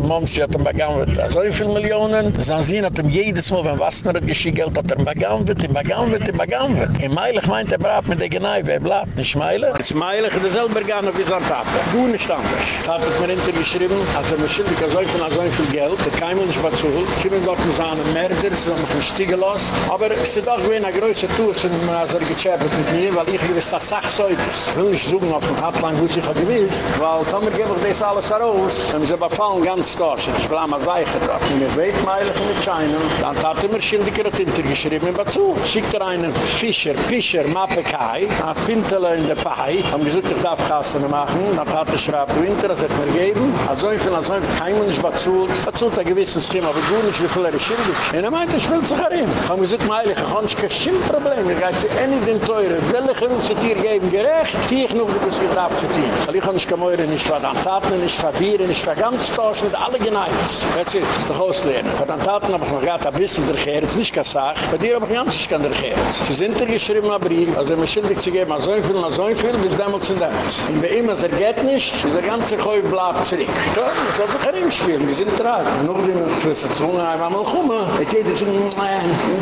Monsi, hat ihm begann wird. So viele Millionen, sehen, hat ihm jedes Mal, wenn Wassner hat geschickt, hat er begann wird, begann wird, begann wird. In Meilig meint er, brav mit der Genei, wer bleibt nicht Meilig? Jetzt Meilig, der selber gar noch wie sein Tate. Du nicht anders. Hat mir hintergeschrieben, als er mir schildig, er soll von so viel Geld, der kein Mensch war zu holen, kommen dort in seine Mörder, sie haben mich nicht stiegen lassen. Aber es ist auch wie eine größere Tour, sind wir also gechappet mit mir, weil ich gewiss, Sach so ist. Ich will nicht suchen auf dem Hartlang, wo sich gewiss, weil dann gebe ich das alles heraus. Und sie befallen ganz durch. Ich will einmal weichen drauf. Und ich weiß, Meilig mit Scheinen, dann hat er mir schildig, er hat hintergeschrieben, aber zu. Schickt er einen Fischer, Fischer, Mappekai, a Pintele in der Pai, haben gesagt, ich darf Kassen machen, dann hat er schraubt Winter, das hat mir gegeben, also ich will, also ich will, bezult, bezult ein gewisses Schema, aber du nicht, wie viel er ist schildig. Und er meint, er spielt sich herin. Haben gesagt, meilig, ich habe kein Schimmproblem, ich gehe sie ähnlich den Teure, welche will sie dir geben, gerecht, die ich noch, bist gedacht zu dir. Weil ich habe nicht gemäuere, nicht verdammt Taten, nicht verdieren, nicht ganz tauschen, mit alle Geneignis. That's it, das ist doch auslernen. Verdammt Taten habe ich noch gerade ein bisschen der Gerz, nicht gesagt, bei dir habe ich ganz nicht der Gerz. Sie sind geschrieben, aber also er mir schildig zu geben, so viel, so viel, bis damals und damals. Und bei ihm, als er geht nicht, ist er ganze Käu bleibt zurück. Ja, man soll sich herim sind dran. Und noch Möglichkeit, zu tun, einmal mal kommen. Er geht jetzt in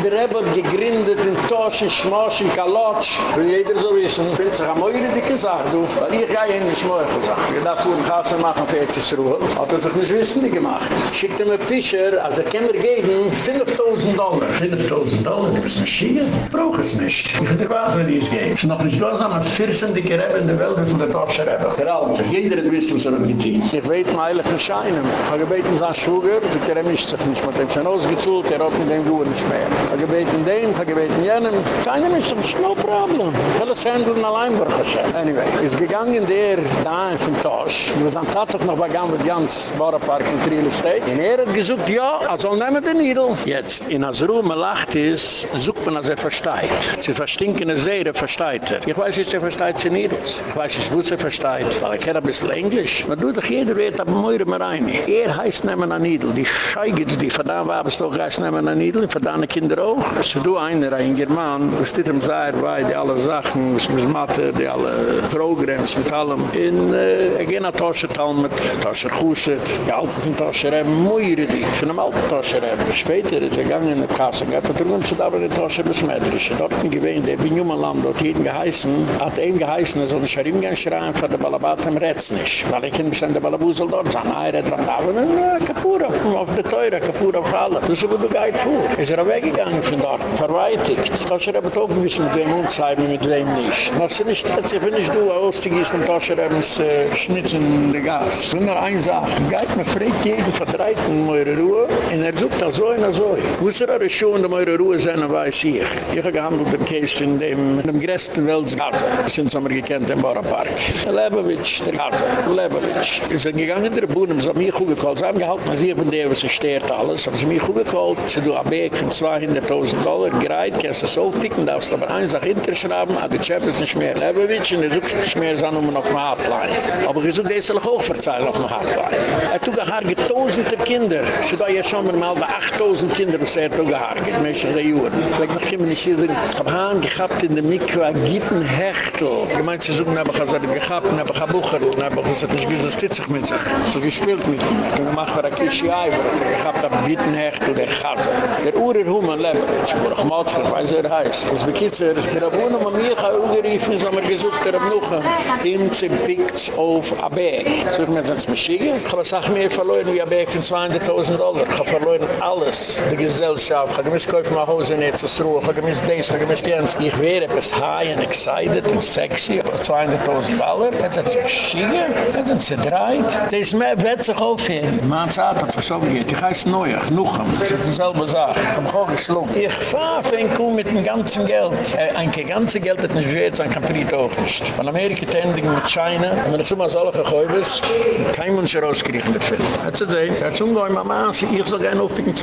der Rebbe gegründet, in Tosch, in Schmosch, in Kalotsch. Will jeder so wissen. Ich bin sich am Eure dicke Sache, du. Weil ich gehe in die Schmöchel, sag. Ich darf vor dem Kassen machen, für jetzt ist Ruhe. Hat er sich nicht wissen, die gemacht. Schickt ihm ein Pischer, als er kann mir geben, 5.000 Dollar. 5.000 Dollar, du bist eine Schiege? Brauch es nicht. Ich hätte was, wenn ich es. Es ist noch nicht los, aber 14 dicke Rebbe in der Welt, wie von der Torsche Rebbe. Der Alte. Jeder hat wissen, was er hat getan. Ich weiß mir eigentlich nicht scheinen. Ich gebeten, sein Schwurger, der mischt sich nicht. Hat ihm schon ausgezult, er hat mit dem Gouren nicht mehr. Habe gebeten dem, habe gebeten jenem. Keiner mischt sich, no problem. Ich will es handeln allein, Baruch Hashem. Anyway, ist gegangen der da in den Tosch. Wir sind tatsächlich noch begangen mit Jans Bauernpark in Real Estate. Und er hat gesagt, ja, er soll nehmen den Niedel. Jetzt, in Azru, man lacht ist, sucht man, als er versteht. Sie verstinkene Seere versteht er. Ich weiß nicht, er versteht sie Niedels. Ich weiß nicht, wo sie versteht. Weil ich kenne ein bisschen Englisch. Man tut doch jeder Wert, aber mehr mehr rein. Er heißt nehmen an Niedel. Die Schei gibt's die. Verdammt war es doch heißt nehmen an Niedel. Verdammt Kinder auch. So du einer, ein German, was dit im Zair bei, die alle Sachen, was mit Mathe, die alle Programms mit allem. In, äh, ich gehe nach Tosche Talmud, Tosche Chusset, die Alten von Tosche Reben, Moire die, von einem alten. Später ist er gegangen in der Kasse, hat er tun sich aber in Tosche Besmeidrische. Dort gewesen, der bin Jumalam, dort jeden geheißen, hat ihm geheißen, er soll nicht Scharim gehen schreien, für die Balabat am Rätz nicht. Weil ich kann mich an der Balabusel dort sein, er hat dran da, und kapur auf, auf der Teure, kapur auf alle. Das ist wo du gehit vor. Ist er weggegangen von dort, verweitigt. Tosche Reben hat auch gewiss mit wem umzeiben, mit wem nicht. Was sie nicht, ich bin nicht du, auszugießen, Tosche Rebens äh, schnitzen in der Gas. Wenn er eins sagt, geht mir fragt jeden verdreiten meure Ruhe, und er sucht das so und so. Wo ist er aber schon, in meure Ruhe sein, weiß ich. Ich habe gehandelt den Case in dem, in dem größten Weltsgasse. sind wir gekannt im Bauernpark. Lebowitsch, der Gasse, Lebowitsch. Wir sind gegangen in der Bühne, sie haben mich gekallt. Sie haben gehalten, man sieht von der, sie stört alles. Sie haben mich gut gekallt. Sie haben ein Weg von 200.000 Dollar gereiht, kannst du so ficken, darfst aber eine Sache hinterschrauben, aber der Chef ist nicht mehr Lebowitsch und er sucht nicht mehr seine Nummer auf dem Hotline. Aber ich suche das auch verzeihen auf dem Hotline. Er tut geharge tausende Kinder. Sie da jetzt schon mal bei 8.000 Kinder, was er tut geharge, in Menschen der Juren. Vielleicht noch kommen nicht hier, ich habe Hahn gehabt in der Mikro, Gitten Hechtel. Ich meine, sie suchen, aber ich habe gehabt, aber ich habe Bucher, aber ich habe nicht gewusst, dass sich mit sich. So gespielt mit ihm. Ich mache mir ein Kishi Eiver, ich habe da Gitten Hechtel, der Chaser. Der Urer Human Leberitsch, wo ich mal weiß, er heißt. Das bekitzer, der Abunnen, man mir kann auch geriefen, so haben wir gesucht, der Abnuchen, in sie pickt auf a Bag. So ich mir jetzt Maschige, ich habe gesagt, mir verloren wie a Bag von 200.000 Dollar. Ich habe verloren alles, die Gesellschaft, ich habe gemisst meine Hose nicht zu Ruhe, ich habe gemisst das, ich habe gemisst Jens. Ich wäre etwas high and excited and sexy, aber 200.000 Dollar, jetzt sind sie Maschige, jetzt sind sie dreit. Das ist mehr, wird sich aufhören. In dat zaad had ik zo gegeven. Ik heet Neuach, Nuchem. Het is dezelfde zaak. Ik heb gewoon geslogen. Ik vaaf en kom met mijn ganzen geld. Äh, en geen ganzen geld het niet weet, dan kan het ook niet. Van Amerika tending er met China. En men zomaar alle gegooid is. Kein mens rausgericht met veel. Het is een. Het is een goeie mama. Ik zal geen oppikken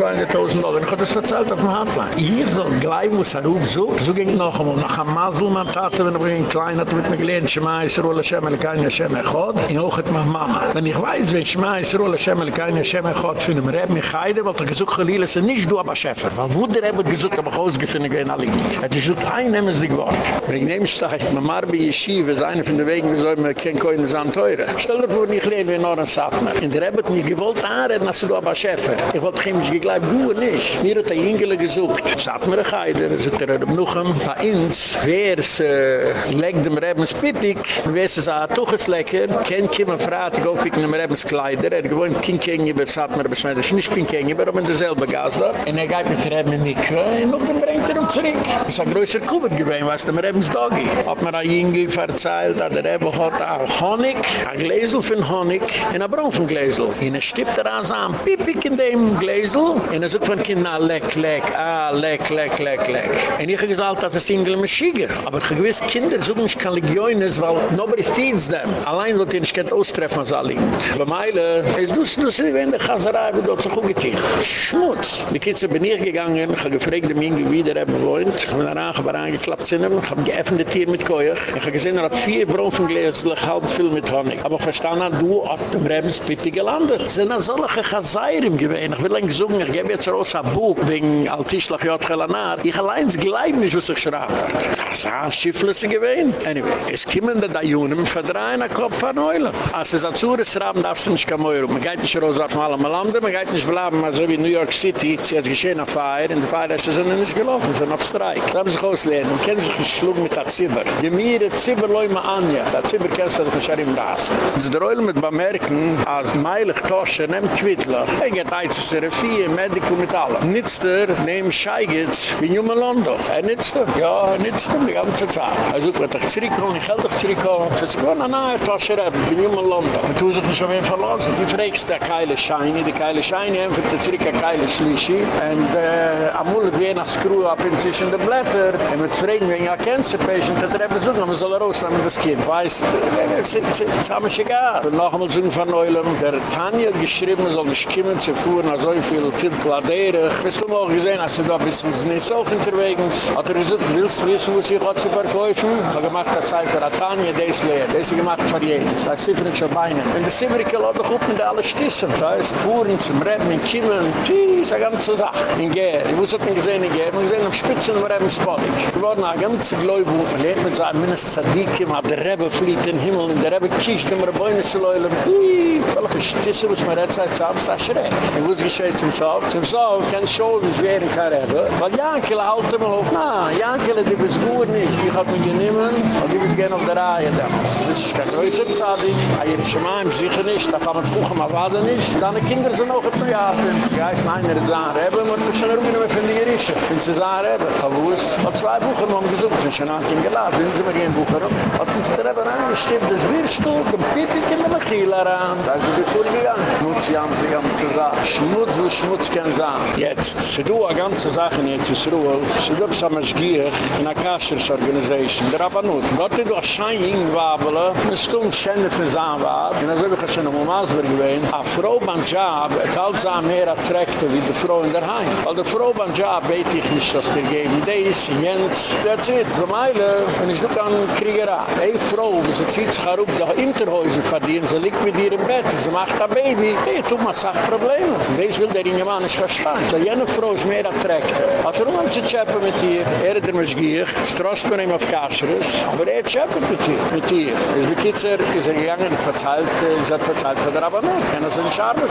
200.000 dollar. Ik had het verzeild op mijn handlijn. Hier zal gelijk moest haar so, Zo ging ik nog om. Nog een mazzel met taten. En er dan ging ik klein. Dat werd me geleerd. Shema Yisroel Hashem. Elkain Hashem Echod. En ook het mijn mama. Wenn ich weiß, wenn Shema Yisroel Hashem Schemmel, keine Schemmel, Gott, für den Reb, mich heide, weil er gesucht, Gelile, sie nicht du, aber Schäfer. Weil wo der Reb hat gesucht, aber ausgefunden, gehen alle gut. Er hat gesucht, ein Nemes, die geworden. Wegen dem Stach, ich mein Marbi, Yeshiva, ist einer von den Wegen, wie soll man kein Koine sein teure. Stell dir vor, ich lebe in Norden Satmer. In der Reb hat mich gewollt anreden, als du, aber Schäfer. Ich wollte ihm geglaubt, du nicht. Mir hat er Ingele gesucht. Satmer, ich heide, er sagt, er hat noch ein paar Inz, wer es, äh, legt dem Rebens Pipik, wer es, er hat auch es lecker, kennt kiemen, fragt, ich hoffe, ich nehme Rebens Kleider, er gewohnt, kein Kengiber, Satmer, besmet, er ist nicht kein Kengiber, aber in derselbe Gasler. Und er geht mit Reben in Mikve, und noch dann bringt er ihn zurück. Das ist ein größer Kuvert gewesen, was dem Rebens Doggy. Hat mir ein Jingi verzeilt, dass der Reben hat ein Honig, ein Gläsel von Honig, und ein Braun von Gläsel. Und er stippt er an, so ein Pipik in dem Gläsel, und er sagt von Kindern, ah, leck, leck, ah, leck, leck, leck, leck. Und ich habe gesagt, das ist Single Maschiger. Aber ich gewiss, Kinder suchen nicht kein Legiones, weil nobody feeds them. Allein wird ihr nicht kein Austreffen, was alle liegt. Bei Meile, es ist dus, dus, wenn der Chazerei wird dort so gut getan. Schmutz. Die Kids bin ich gegangen, ich habe gefragt, wie ich wieder habe gewohnt. Ich habe danach aber angeklappt sind, ich habe geöffnet hier mit Koyach. Ich habe gesehen, er hat vier Bromfengläser, halb viel mit Honig. Aber ich verstanden, du hast dem Rebens Pipi gelandet. Es sind solche Chazerei gewesen. Ich will eigentlich sagen, ich gebe jetzt raus ein Buch, wegen Altischlach Jod Chelanar. Ich allein gleich nicht, was ich schreibe. Das war ein Schifflöse gewesen. Anyway, es kommen die Dajunen, verdrehen den Kopf von Eulen. Als es dazu ist, darfst du nicht kommen. Man geht nicht raus auf alle Lande, man geht nicht bleiben, also wie New York City. Sie hat geschehen auf Feier, in der Feier ist es nicht gelaufen, sie sind auf Streik. Da haben sich auslehren, man kennt sich geschlug mit der Zibber. Die Miere Zibber leume Anja, der Zibber kennst du, das ist im Rasen. Sie der Eulen mit bemerken, als meilig Tosche, nehmt Quittler, er geht eins, Serafie, Medical mit allem. Nitzter, nehmt Scheigitz, wie Newman Londo. Er nitzter, ja, er nitzter die ganze Zeit. Also, ich werde dich zurückkommen, ich halte dich zurückkommen. Das ist gewoon eine neue Tosche, wie Newman Londo. Man tut sich schon mehr verlassen. Du fragst der Keile Scheine, die Keile Scheine, einfach der Zirka Keile Schlischi. Und äh, amul gehen nach Screw up in zwischen den Blätter. Und mit fragen, wenn ja Cancer Patient, hat er eben so, man soll rausnehmen das Kind. Weißt, das haben wir schon gehabt. Und noch einmal so von Neulem, der Tanja hat geschrieben, soll nicht kommen zu fuhren, nach so viel Kindladere. Bist du mal gesehen, als du da bist, ist nicht so unterwegs. Hat er gesagt, willst du wissen, wo sie hat zu verkäufen? Er hat gemacht, das sei für Tanja, das leer. Das ist gemacht für jeden. Das heißt, sie für Beine. Und das Sibrikel hat doch gut mit allen Stissen. Das heißt, fuhren zum Reben, in Kimmeln, die ist eine ganze Sache. In Gär, ich auch nicht gesehen, in ich muss gesehen, am Spitzen im Reben Spodik. Wir waren eine ganze Gläubung, man lernt mit so einem Minnes Zadikim, hat der Rebe fliegt in den Himmel, in der Rebe kischt, in der Beine zu leulen. Solche Stisse, was man sagt, ist das schräg. Und was geschieht zum Sof? Zum Sof kann schon nicht werden, kein Rebe. Weil Jankele halten wir hoch. Na, Jankele, die bist gut nicht. Ich hab mich genommen, und die bist gehen auf der Reihe damals. Das ist kein größer. Aber ich meine, sicher nicht, da kann man kuchen, aber warte nicht. Deine Kinder sind auch ein Theater. Die heißen einer, die sagen, Rebbe, man muss schon rumgehen, wenn die Gerische. Wenn sie sagen, Rebbe, aber wo ist? Hat zwei Bucher noch gesucht, sind schon an Kind geladen. Wenn sie mir gehen Bucher rum. Hat uns der Rebbe angestimmt, das Wirrstuhl, dem Pipik in der Mechila ran. Da ist die Tour gegangen. Schmutz, die haben die ganze Sache. Schmutz, wo Schmutz kann sein. Jetzt, sie do a ganze Sache jetzt ist Ruhe. Sie do so much gear in a Kaschers Organization. Der Rabbanut. Dort do a Schein wabele, eine Stunde schenne für Zahnwab. Und dann habe ich schon am Masber gewesen. A Frau beim Job, et halt sah mehr attrakte wie die Frau in der Heim. Weil die Frau beim Job weet ich nicht, was dir geben. Dies, Jens, that's it. Für Meile, wenn ich noch an Kriegerei. Eine Frau, sie zieht sich herup, die Interhäuser verdienen, sie liegt mit ihr Bett, sie macht ein Baby. Hey, tut mal Sachprobleme. Das will der Inge Mann nicht verstehen. So jene Frau ist mehr attrakte. Als er um zu mit ihr, er hat er mich gier, strost man auf Kascheres, aber er chappet mit ihr. Mit ihr. Es bekitzer, ist er gegangen, verzeilt, ist er verzeilt, hat er aber noch. Kann so nicht arbeiten.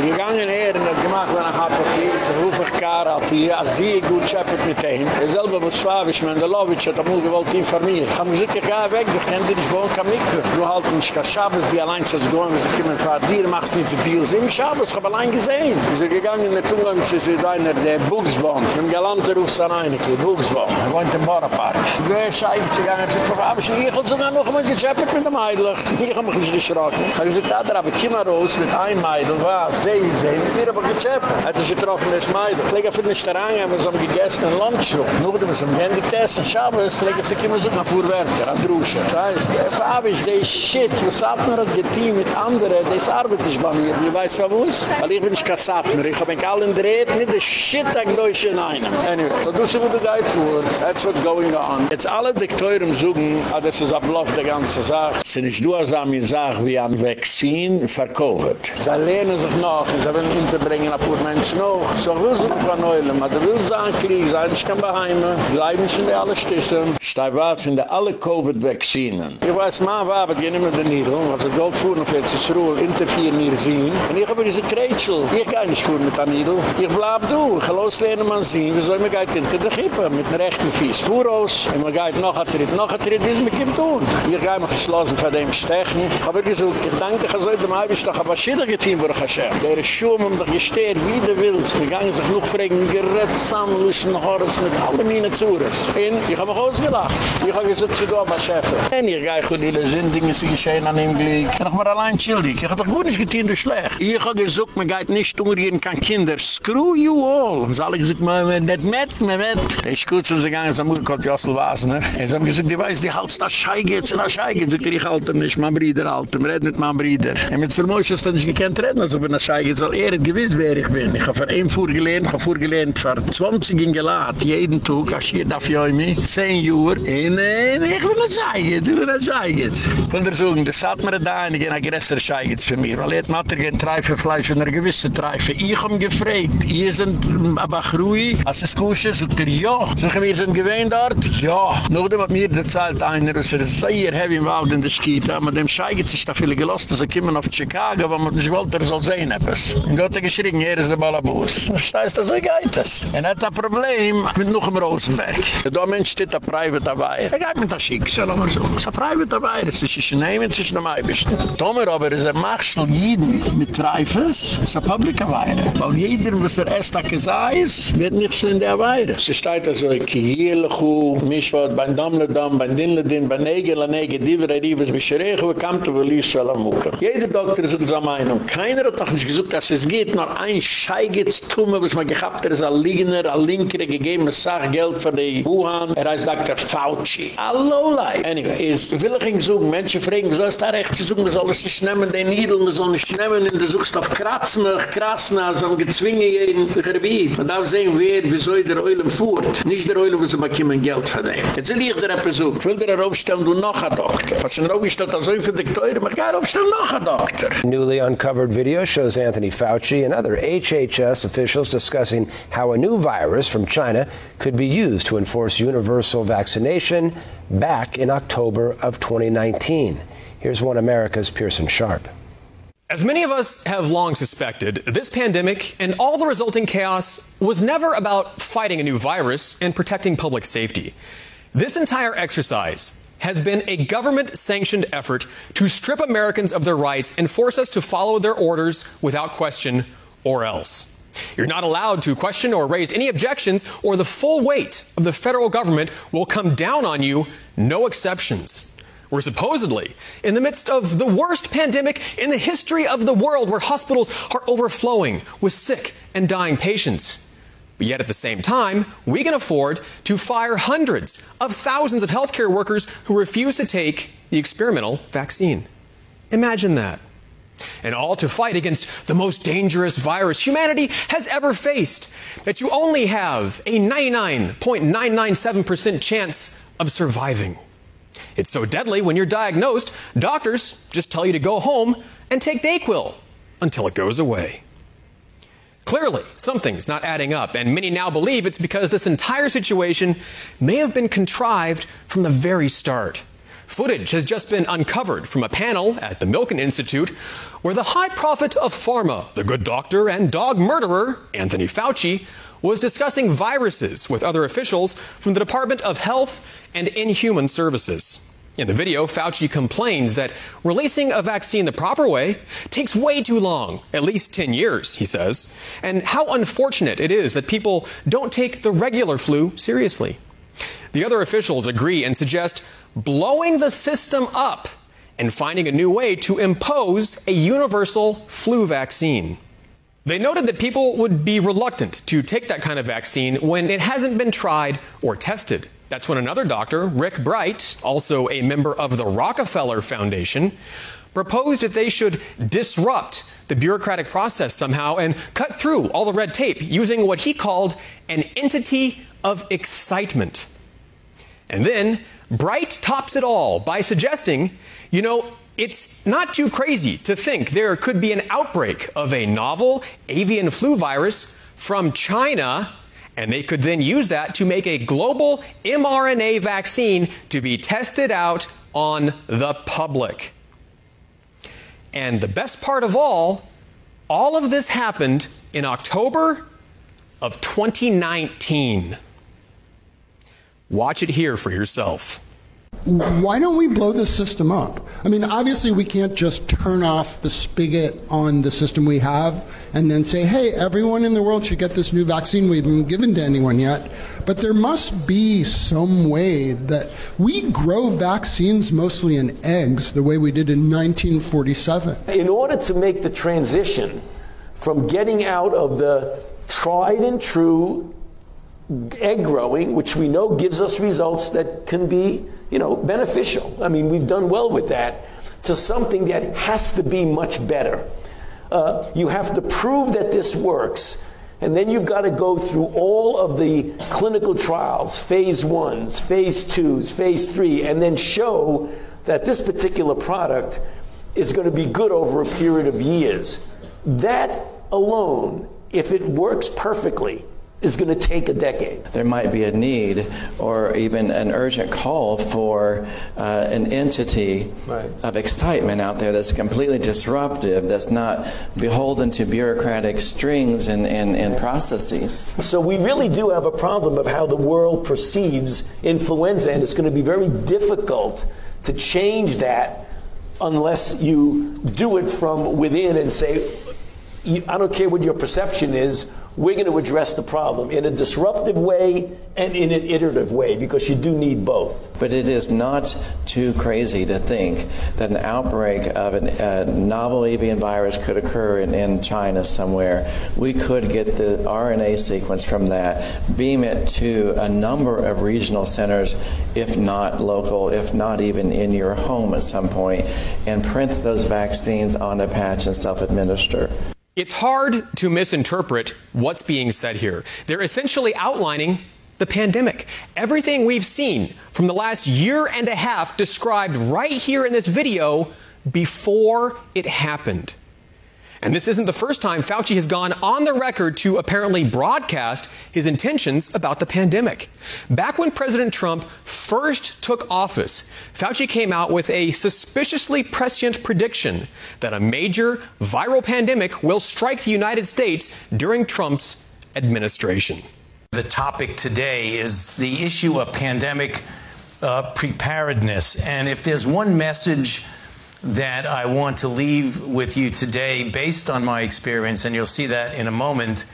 Gegangen her, und hat gemacht, wenn er hat auf ihr, so ruf ich Kara auf ihr, als sie gut chappet mit ihm. Er selber muss Slavisch, Mendelowitsch hat amul gewollt informiert. Ich hab gesagt, ich gehe weg, ich kann dir nicht wohnen, kann mich. Du halt nicht, kein Schabes, die allein zu gehen, wenn sie kommen, fahr dir, machst nicht die Deals im Schabes, ich hab allein gesehen. Wir sind gegangen der Tungang, sie sind einer, der Buchsbaum, im Galante rufst an Eineke, Buchsbaum, er wohnt im Bauernpark. Wer eigentlich zu gehen, er sagt, ich will sogar noch mal gechappet mit dem Eidlich. Ich hab mich nicht geschrocken. Ich hab gesagt, da habe ich immer raus mit ein Meidl, was, die sehen, wir haben gezeppen. Hat sich getroffen, das Meidl. Vielleicht für den Starang haben wir so gegessen in Lunchroom. Nur du musst am Handy testen, Schabes, vielleicht sich immer so nach Purwerker, an Drusche. Das heißt, der Fabi ist der Shit, was man hat getein mit anderen, das arbeitet nicht bei mir. Wie weiß man was? Weil ich bin nicht Kassatner, ich hab mich allen dreht, nicht der Shit, der Gdeusch in einem. Anyway, so du sie, wo du vor, that's what going on. Jetzt alle Dekteuren suchen, ah, das ist ein Bluff der ganze Sache. Sie nicht du als am Sache wie am Vaccine verkauft. Sie lehnen sich noch, sie wollen unterbringen, ein paar Menschen noch. So will sie von Neulen, aber du willst sagen, Krieg, sei nicht kein Beheime, bleiben sie in der alle Stissen. Stei wart in der alle Covid-Vaccinen. Ich weiß, man war, aber gehen immer den Niedel, was er Gold fuhren auf jetzt ist Ruhl, interfieren hier sehen. Und ich habe gesagt, Rachel, ich kann nicht fuhren mit der Niedel. Ich bleib du, ich los lernen man sehen, wieso immer geht hinter der Kippe, mit einem rechten Fies. Fuhr aus, und man geht noch ein Tritt, noch ein Tritt, wie es mir kommt tun. Ich gehe mich geschlossen von dem Stechen. Ich habe gesagt, ich denke, ich soll dem Eibisch doch ein Maschine getein, Baruch Hashem. Der schon, um dich gesteht, wie du willst. Wir gehen sich noch fragen, gerett zusammen, luschen Horus mit allen meinen Zures. Und ich habe mich ausgelacht. Ich habe gesagt, sie do aber Schäfer. Und ich gehe gut, die sind Dinge, die geschehen an ihm glick. Ich habe mir allein schildig. Ich habe doch gut nicht getein, du schlecht. Ich habe gesagt, man geht nicht umgehen, kein Kinder. Screw you all. Und alle gesagt, man nicht mit, man wird. Das ist gut, sie gegangen, sie haben gekocht, Jossel Wasner. Und sie haben gesagt, die weiß, die halt das Schei geht, das Schei geht. Sie ich halte mich, mein Bruder halte red mit meinem Bruder. Und mit Vermosch ist das nicht gekannt reden, als ob ich nach Schei geht, soll er gewiss, wer ich bin. Ich habe für einen vorgelehnt, ich habe vorgelehnt, für 20 in Gelad, jeden Tag, als ich darf ja mich, 10 Uhr, und ich will nicht sagen, ich will nicht sagen. Ich will dir sagen, das hat mir da einige ein größer Schei geht für mich, weil er hat nicht kein Treifenfleisch und ein gewisser Treife. Ich habe ihn gefragt, ihr sind aber ruhig, als es kusche, sagt er, ja. Sagen wir, sind gewähnt dort? Ja. Nachdem hat mir erzählt einer, dass er sehr heavy im Wald in der Schiet, aber dem Schei geht sich da viele gelost, dass er kommen auf Chicago, weil man nicht wollte, er soll sehen etwas. Und Gott hat geschrien, hier ist der Ballabus. Das heißt, so geht es. Er hat ein Problem mit noch im Rosenberg. Der Mensch steht da private dabei. Er geht mit der Schicksal, aber so. Es ist ein private dabei. Es ist ein Nehmen, es ist ein Maibisch. Tomer aber ist ein Machschel jeden mit Treifers. Es ist ein Public dabei. Weil jeder, was er erst da gesagt wird nicht so in der Weide. Es steht also, ich hier, Lechu, Mischwort, beim Dammledam, beim Dinledin, beim Negel, Negel, Diver, Rivas, Bischerege, wir kamen zu Verlies, Salamuka. Jeder Doktor ist unserer Meinung. Keiner hat doch nicht gesagt, dass es geht, nur ein Schei geht's tun, was man gehabt hat, ist ein Liegener, ein Linker, gegeben, es sagt Geld für die Wuhan, er heißt Dr. Fauci. Hallo, like. Anyway, ist, will ich ihn suchen, Menschen fragen, wieso ist da recht zu suchen, wir sollen sich nehmen, den Niedel, wir sollen nicht nehmen, und du suchst auf Kratzen, Kratzen, also am gezwingen jeden Gebiet. Man darf sehen, wer, wieso der Eulen fuhrt. Nicht der Eulen, wo sie bekommen Geld dem. Jetzt will ich dir ein Versuch. Ich will dir aufstellen, du noch ein Doktor. Was schon aufgestellt, als so viele Doktoren, man kann aufstellen noch ein Doktor. Newly uncovered video shows Anthony Fauci and other HHS officials discussing how a new virus from China could be used to enforce universal vaccination back in October of 2019. Here's one America's Pearson Sharp. As many of us have long suspected, this pandemic and all the resulting chaos was never about fighting a new virus and protecting public safety. This entire exercise has been a government sanctioned effort to strip Americans of their rights and force us to follow their orders without question or else. You're not allowed to question or raise any objections, or the full weight of the federal government will come down on you, no exceptions. We're supposedly in the midst of the worst pandemic in the history of the world where hospitals are overflowing with sick and dying patients. But yet at the same time, we can afford to fire hundreds of thousands of healthcare workers who refuse to take the experimental vaccine. Imagine that. And all to fight against the most dangerous virus humanity has ever faced. That you only have a 99.997% chance of surviving. It's so deadly when you're diagnosed, doctors just tell you to go home and take Dayquil until it goes away. Clearly, something's not adding up, and many now believe it's because this entire situation may have been contrived from the very start. Footage has just been uncovered from a panel at the Milken Institute where the high prophet of pharma, the good doctor and dog murderer, Anthony Fauci, was discussing viruses with other officials from the Department of Health and Inhuman Services. In the video, Fauci complains that releasing a vaccine the proper way takes way too long, at least 10 years, he says, and how unfortunate it is that people don't take the regular flu seriously. The other officials agree and suggest blowing the system up and finding a new way to impose a universal flu vaccine. They noted that people would be reluctant to take that kind of vaccine when it hasn't been tried or tested. That's when another doctor, Rick Bright, also a member of the Rockefeller Foundation, proposed that they should disrupt the bureaucratic process somehow and cut through all the red tape using what he called an entity of excitement. And then Bright tops it all by suggesting, you know, it's not too crazy to think there could be an outbreak of a novel avian flu virus from China, and they could then use that to make a global mRNA vaccine to be tested out on the public. And the best part of all, all of this happened in October of 2019. Watch it here for yourself. Why don't we blow the system up? I mean, obviously, we can't just turn off the spigot on the system we have and then say, hey, everyone in the world should get this new vaccine we haven't given to anyone yet. But there must be some way that we grow vaccines mostly in eggs the way we did in 1947. In order to make the transition from getting out of the tried and true egg growing, which we know gives us results that can be, you know, beneficial. I mean, we've done well with that, to something that has to be much better. Uh, you have to prove that this works. And then you've got to go through all of the clinical trials, phase ones, phase twos, phase three, and then show that this particular product is going to be good over a period of years. That alone, if it works perfectly, is going to take a decade. There might be a need or even an urgent call for uh, an entity right. of excitement out there that's completely disruptive, that's not beholden to bureaucratic strings and, and, and processes. So we really do have a problem of how the world perceives influenza, and it's going to be very difficult to change that unless you do it from within and say, I don't care what your perception is, we're going to address the problem in a disruptive way and in an iterative way because you do need both. But it is not too crazy to think that an outbreak of an, a novel avian virus could occur in, in China somewhere. We could get the RNA sequence from that, beam it to a number of regional centers, if not local, if not even in your home at some point, and print those vaccines on a patch and self administer. It's hard to misinterpret what's being said here. They're essentially outlining the pandemic. Everything we've seen from the last year and a half described right here in this video before it happened. And this isn't the first time Fauci has gone on the record to apparently broadcast his intentions about the pandemic. Back when President Trump first took office, Fauci came out with a suspiciously prescient prediction that a major viral pandemic will strike the United States during Trump's administration. The topic today is the issue of pandemic uh, preparedness. And if there's one message that I want to leave with you today based on my experience, and you'll see that in a moment,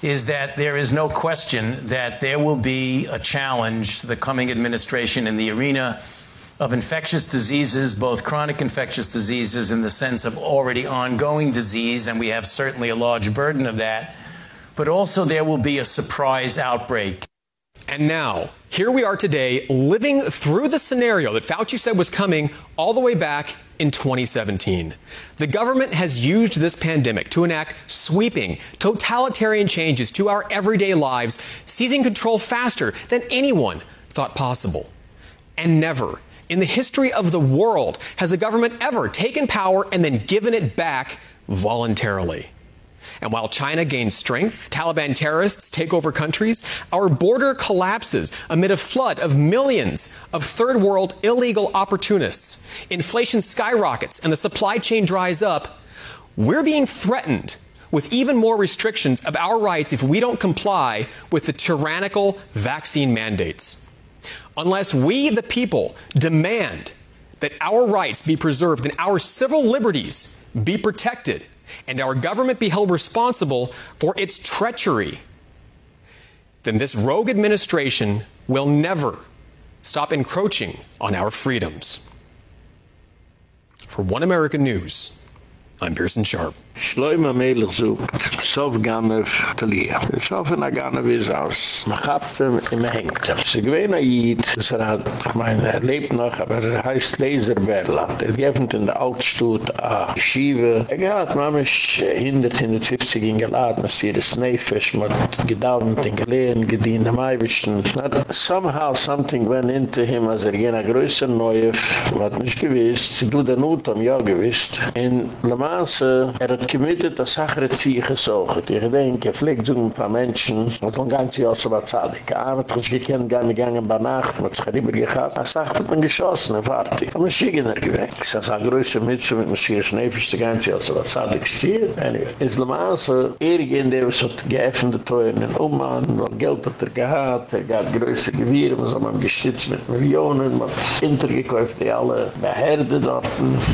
is that there is no question that there will be a challenge to the coming administration in the arena of infectious diseases, both chronic infectious diseases in the sense of already ongoing disease, and we have certainly a large burden of that, but also there will be a surprise outbreak. And now, here we are today living through the scenario that Fauci said was coming all the way back in 2017. The government has used this pandemic to enact sweeping, totalitarian changes to our everyday lives, seizing control faster than anyone thought possible. And never in the history of the world has a government ever taken power and then given it back voluntarily. And while China gains strength, Taliban terrorists take over countries, our border collapses amid a flood of millions of third world illegal opportunists, inflation skyrockets, and the supply chain dries up, we're being threatened with even more restrictions of our rights if we don't comply with the tyrannical vaccine mandates. Unless we, the people, demand that our rights be preserved and our civil liberties be protected, and our government be held responsible for its treachery, then this rogue administration will never stop encroaching on our freedoms. For One American News, I'm Pearson Sharp. Shloima Melech sucht, Sof Ganev Talia. Sof in Ganev is aus. Man gabt ihm und man hängt ihm. Sie gewähne Ayid, das er hat, ich meine, er lebt noch, aber er heißt Leser Berland. Er geöffnet in der Altstut a Yeshiva. Er hat mamisch hindert, hindert 50 in geladen, als hier das Neifisch, mit gedauert in gelehen, gedient am Eiwischen. Somehow something went into him, als er gena größer Neuf, wat nicht gewiss, du den Utam ja gewiss. In Le Mans, er hat committed a sachere Ziege gesogen. Ich denke, fliegt so ein paar Menschen, was man ganz hier aus der Zadig. Ah, man hat sich gekannt, gar nicht gegangen bei Nacht, man hat sich rüber gehabt. Er sagt, hat man geschossen, fertig. Aber man schicken er gewinnt. Es ist eine größere Mütze mit Messias Nefisch, die ganz hier aus der Zadig ziehen. Anyway. In Le er ging, der was hat geöffnet, Teuren in Oman, weil Geld hat er gehabt, er gab größere Gewirr, man hat gestützt mit Millionen, man hat intergekäuft, die alle Beherde dort.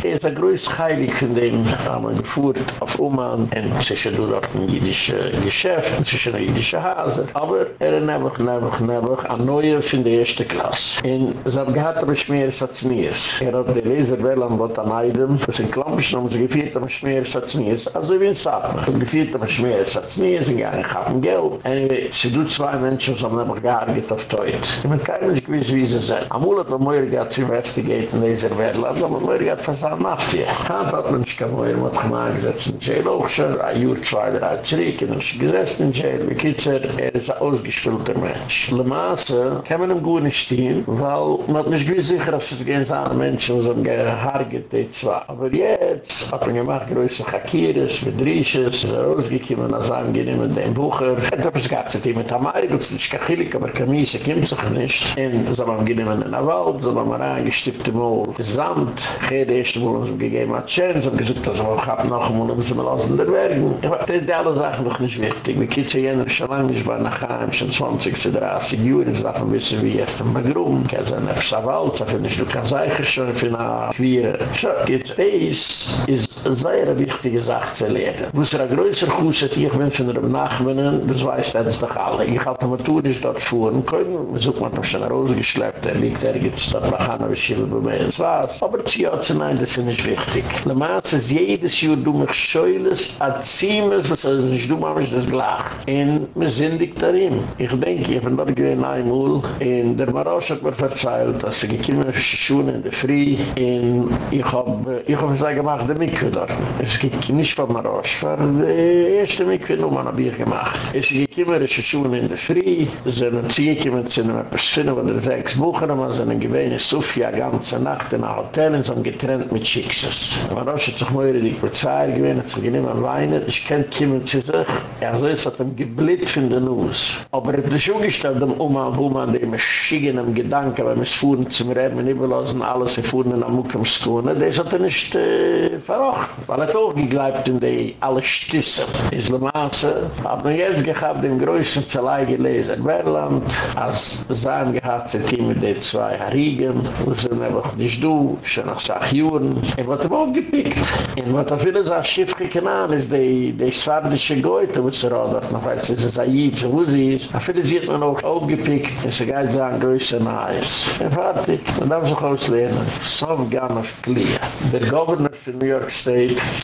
Er ist ein größer Heilig von dem, haben wir gefuhrt, auf Oman und sie schon dort ein jüdische Geschäft, sie schon ein jüdische Hase. Aber er ist nebach, nebach, nebach, ein Neuer von der ersten Klasse. Und es hat gehad am Schmieres hat nies. Er hat die Leserwelle am Wort an Eidem, das in Klampisch haben sie gefeiert am Schmieres hat es nies. Also wie in Sattner. Sie gefeiert am Schmieres hat es nies, sie gehen nicht haben Geld. Anyway, sie do zwei Menschen, sie haben nebach gehargit auf Teut. Ich bin kein Mensch gewiss, wie sie sind. Amul hat am Meuer gehad zu investigaten Leserwelle, aber am Meuer gehad fast an Mafia. Kant hat man sich kein Meuer, man hat gemacht. Gesetzt in jail auch schon, ein Jahr, zwei, drei, zurück, und ist gesessen in jail. Wie geht's er? Er ist ein ausgestellter Mensch. Le Masse kann man ihm gut nicht stehen, weil man nicht gewiss sicher, dass es gehen seine Menschen so ein Gehargert, die zwar. Aber jetzt hat man gemacht, größer Chakiris, mit Risches, ist er ausgekommen, als angenehm mit dem Bucher. Er hat es gatzet ihm mit Amarik, das ist nicht kachilik, aber Kamise kommt sich nicht. Und so haben wir genommen in der Wald, so haben wir reingestippt im Ohl. Samt, jede erste Mal uns gegeben hat Chance, und gesagt, dass wir auch noch einmal müssen wir lassen der Bergen. Ich weiß, die alle Sachen doch nicht wichtig. Wir können sie jener schon lange nicht bei Nachheim, schon 20 zu 30 Jahren, das darf man wissen, wie er von Begrum, kann sein, er ist ein Wald, findet du kein Zeichen schon für eine Quere. So, jetzt, dies ist sehr wichtige Sache zu lernen. Wo es ein größer Kuss hat, ich bin von der Nachmennen, das weiß das doch alle. Ich hatte mal Tourist dort fuhren können, wir suchen mal schon rausgeschleppt, er liegt ergens, da Plachana, wie Schiele bemehren. Das war's. Aber das Jahr zu nein, das ist nicht wichtig. Le Mans ist jedes Jahr, du mich scheules a ziemes was es nicht du mamisch das glach in me sindig darin ich denke ich bin dort gewesen einmal in der Marosch hat mir verzeilt dass ich gekiemen schon in der Fri in ich hab ich hab es gemacht der Mikve dort es gibt nicht von Marosch war die erste Mikve nur man hab ich gemacht. Es gekiemen schon in der Fri sind ein Zieke mit sind ein Persfinnen von der sechs Bucher man sind ein gewähne Sofia ganze Nacht in ein Hotel und sind getrennt mit Schicksals. Marosch hat sich mir die Polizei gewähne hat sich genommen weinen, ich kann kommen zu sich. Er so ist, hat ihm geblitt von der Nuss. Aber er hat sich auch gestellt, dem Oma und Oma, die immer schicken am Gedanken, wenn wir es fuhren zum Reben, überlassen alles, sie fuhren in Amukamskone, das hat er nicht äh, verrocht. Weil er auch geglaubt in die alle Stüsse. Islamaße hat man jetzt gehabt, den größten Zerlei gelesen. Berland, als Zahn gehabt, sie kommen mit den zwei Harigen, wo sie einfach nicht du, schon nach Sachjuren. Er hat ihm auch gepickt. Er hat viele Sachen Schiff gekannt, ist die, Svardische Goethe, wo sie rodert, noch weiß, es ist Ayid, so wo sie ist. A viele sieht man auch aufgepickt, es ist geil sagen, größer Nice. Und fertig, man darf sich auslehnen. Sov of Clear. Der Governor von New York State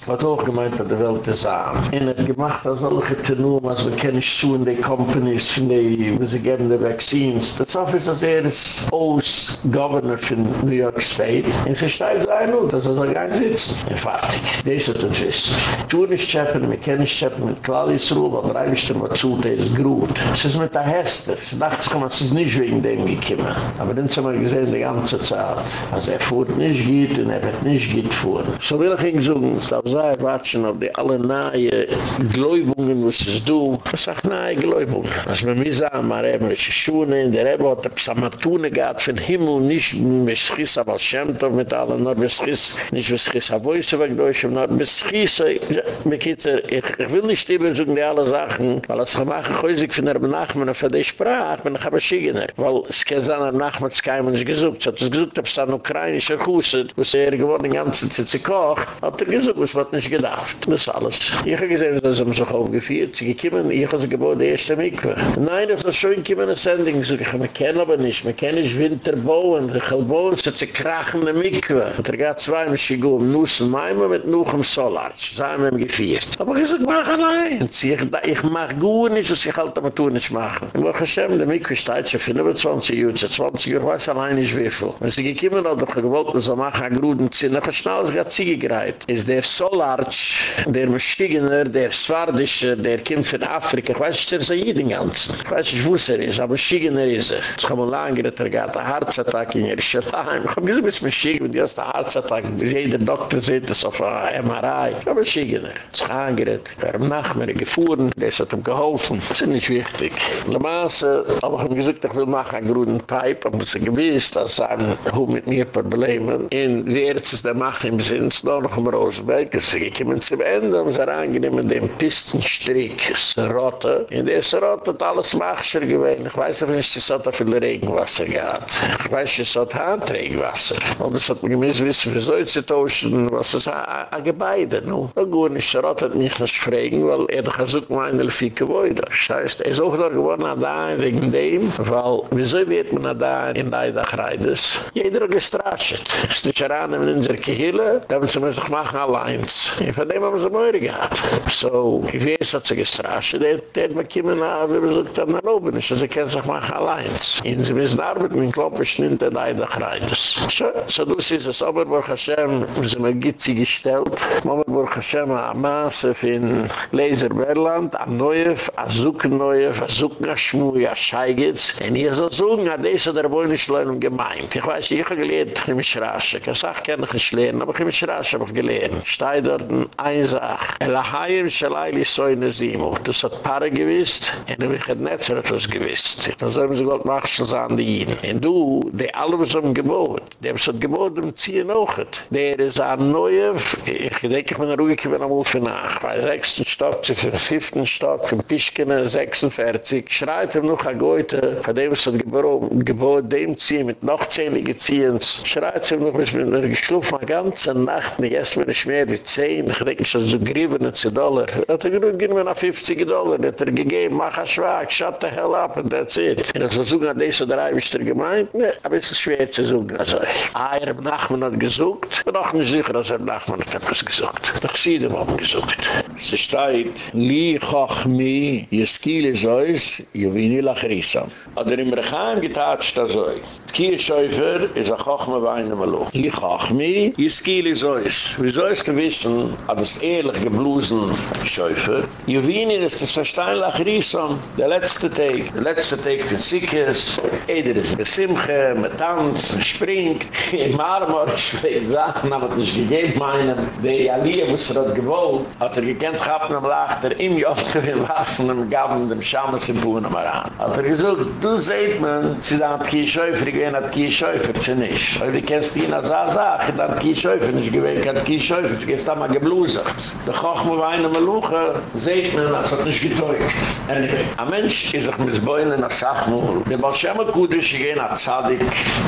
hat auch gemeint, dass die Welt ist an. Er hat gemacht, dass solche Tenum, als wir kennen zu in die Companies, von die, wo sie geben die Vaccines. Das Office, als er ist aus Governor von New York State. Und sie steigt sein, dass er da gar nicht sitzt. Und fertig. Das ist das Wissen. Tu nicht schäppen, wir können nicht schäppen mit Claudius Ruhl, aber bist du mal zu, der ist gut. Es ist mit der Hester. Ich dachte, es ist nicht wegen dem gekommen. Aber dann haben wir gesehen, die ganze Zeit. Also er fuhrt nicht gut und er wird nicht gut fuhren. So will ich ihn sagen, es darf sein, watschen auf die alle nahe Gläubungen, was es du. Ich sag, nahe Gläubungen. Was wir mir sagen, haben die Schuhe, in der Rebbe hat er Psamatune gehabt von Himmel, nicht mit Schiss, aber Schemtov mit allen, nur mit Schiss, nicht mit Schiss, aber ist er weg, nur mit Schiss, So, ja, mein Kitzer, ich, ich will nicht immer sagen die alle Sachen, weil es gemacht ist, häusig von der Benachmen auf der Sprache, bin ich aber Schigener. Weil es kann sein, der Nachmen ist keinem nicht gesucht. Es hat es gesucht, es ein ukrainischer Kusset, wo es er geworden, die ganze Zeit zu kochen, hat er gesucht, was wird nicht gedacht. Das ist alles. Ich habe gesehen, dass sie sich aufgeführt, gekommen, ich habe sie geboren, die erste Mikve. Nein, das ist schon gekommen, eine Sendung, so ich habe kennen aber nicht, wir kennen nicht Winter bauen, ich will bauen, so zu krachen in der Mikve. Und er geht zwei, mit Schigum, Nussen, Meimer mit Nuchem Solarz, sei mir geführt. Aber ich sage, mach allein. Ich mach gut nicht, was ich halt aber tun nicht machen. Ich mach Hashem, der Mikve steht schon 25 Jahre, 20 Jahre, weiß allein nicht wie viel. Wenn sie gekommen hat, doch gewollt, dass er mach ein Gruden ziehen, dann schnell, es geht sie gegreit. Ist der Solarz, der Maschigener, der Swardische, der kommt von Afrika, ich weiß nicht, der ist ja jeden ganzen. Ich weiß nicht, wo er ist, aber Maschigener ist er. Es kann man lange, der geht ein Herzattack in Jerusalem. Ich hab gesagt, bis Maschigener, die hast ein Herzattack, jeder Doktor sieht, das auf einer MRI. Ich hab Maschigener. Es ist angerät, er hat Nachmittag gefahren, das hat ihm geholfen. Das ist nicht wichtig. Le Masse, aber ich hab gesagt, ich will machen einen grünen Pipe, aber es ist gewiss, dass er ein mit mir Probleme in wer es ist der Macht im Sinn, es ist noch im Rosenberg, es ist gekommen zum Ende, um es herangenehmen, den Pistenstrick, es Rotte. In der Rotte hat alles Machscher gewesen. Ich weiß nicht, es hat viel Regenwasser gehabt. Ich weiß nicht, es hat Handregenwasser. Und es hat mir gemiss wissen, wie soll sie tauschen, was es ein Gebäude, no? Na gut, nicht, Rotte hat mich nicht fragen, weil er doch so gemein, der Fieke wollte. Das heißt, er ist auch da geworden, da wegen dem, weil, wieso wird man da in Leidach reides? Jeder gestrascht. Es ist nicht heran in unserer Gehille, da haben sie mir doch machen allein. Und von dem haben sie Meure gehabt. So, ich weiß, hat sie gestrascht. Der hat mir kommen, wie wir gesagt haben, nach oben ist, sie können sich machen allein. Und sie müssen arbeiten, mit dem Kloppen in der Leidach reides. So, so du siehst es, aber Baruch Hashem, wir sind mir Gitzi gestellt. Mama Baruch Hashem, am Maasef in Leser Berland, am Neuf, a Zucken Neuf, a Zucken Aschmui, a Scheigitz. Und ich soll sagen, a Desa der Boinischleunung gemeint. Ich weiß, ich habe gelernt, ich habe mich rasch. Ich sage, ich kann nicht lernen, aber ich habe mich rasch, aber ich gelernt. Ich stehe dort in ein Sach. Elahayim Shalayli Soine Zimu. Das hat Paare gewiss, und ich habe nicht so etwas gewiss. Dann sollen sie Gott machen, so an die Jiden. Und du, die alle was am Gebot, die haben so ein Gebot im Ziehen auch. Der ist ein Neuer, ich denke, ich bin ruhig, ich bin am Ufer nach. Bei sechsten Stock, zu für fünften Stock, für Pischkene, 46, schreit ihm noch ein Goethe, von dem ist ein Gebot, dem Ziehen, mit noch zähnliche Ziehens, schreit ihm noch, bis mir geschlufen, eine ganze Nacht, nicht erst mir nicht mehr wie zehn, ich denke, schon so grieben, zu Dollar. Er hat er gesagt, gehen wir nach 50 Dollar, hat er gegeben, mach ein Schwag, shut the hell up, and that's it. Und ich so an diese drei, wie ist er gemeint? Ne, aber es ist schwer zu suchen, also. Ah, er hat Nachmann hat gesucht, ich bin auch nicht sicher, dass er Nachmann hat etwas gesucht. Doch sie dem haben gesucht. Sie steht, li chochmi, jeskile sois, juvini lachrisa. Hat er im Rechaim getatscht, also. Kier Schäufer ist ein Chochme bei einem Malo. Li chochmi, jeskile sois. Soll es gewissen, hat es ehrlich geblusen Schäufer. Juvini ist das Verstein lachrisa. Der letzte Tag, der letzte Tag für Sikis, Eder ist der Simche, mit Tanz, mit Spring, in Marmor, schweiz Sachen, aber das ist gegeben meinen, der Aliyah, was er hat gewollt, hat er gekannt gehabt, am Lachter, im Jofte, wir warfen, und gaben dem Schammes im Puhn am Aran. Hat er gesagt, du seht man, sie da hat Kie Schäufer, ich gehen hat Kie Schäufer, sie nicht. Aber wie kennst du ihn als sagt, hat Kie Schäufer nicht gewinnt, hat Kie Schäufer, sie gehst da mal geblusert. Der Koch, wo wir eine Meluche, seht man, das hat nicht getäugt. Anyway, ein Mensch ist sich mit Beinen nach Sachmuhl. Der Balschema Kudisch, ich gehe nach Zadig,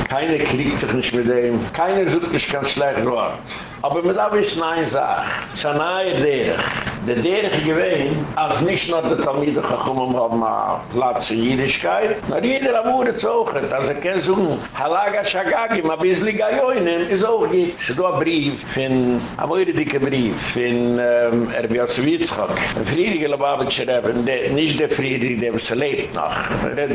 keiner kriegt sich nicht mit dem, keiner sucht nicht ganz schlecht Wort. Aber mit da wissen es eine neue Derech. Der Derech gewähnt, als nicht nur der Talmide gekommen haben, mal Platz in Jüdischkeit, jeder am Ure zogen, als er kann Halaga Shagagi, ma bisli Gajoinen, ist auch. Es ist ein Brief, ein Amore dicke Brief, von ähm, Erbi Otzewitzchak, ein Friedrich Lubavitcher Rebben, nicht der was er lebt noch. Er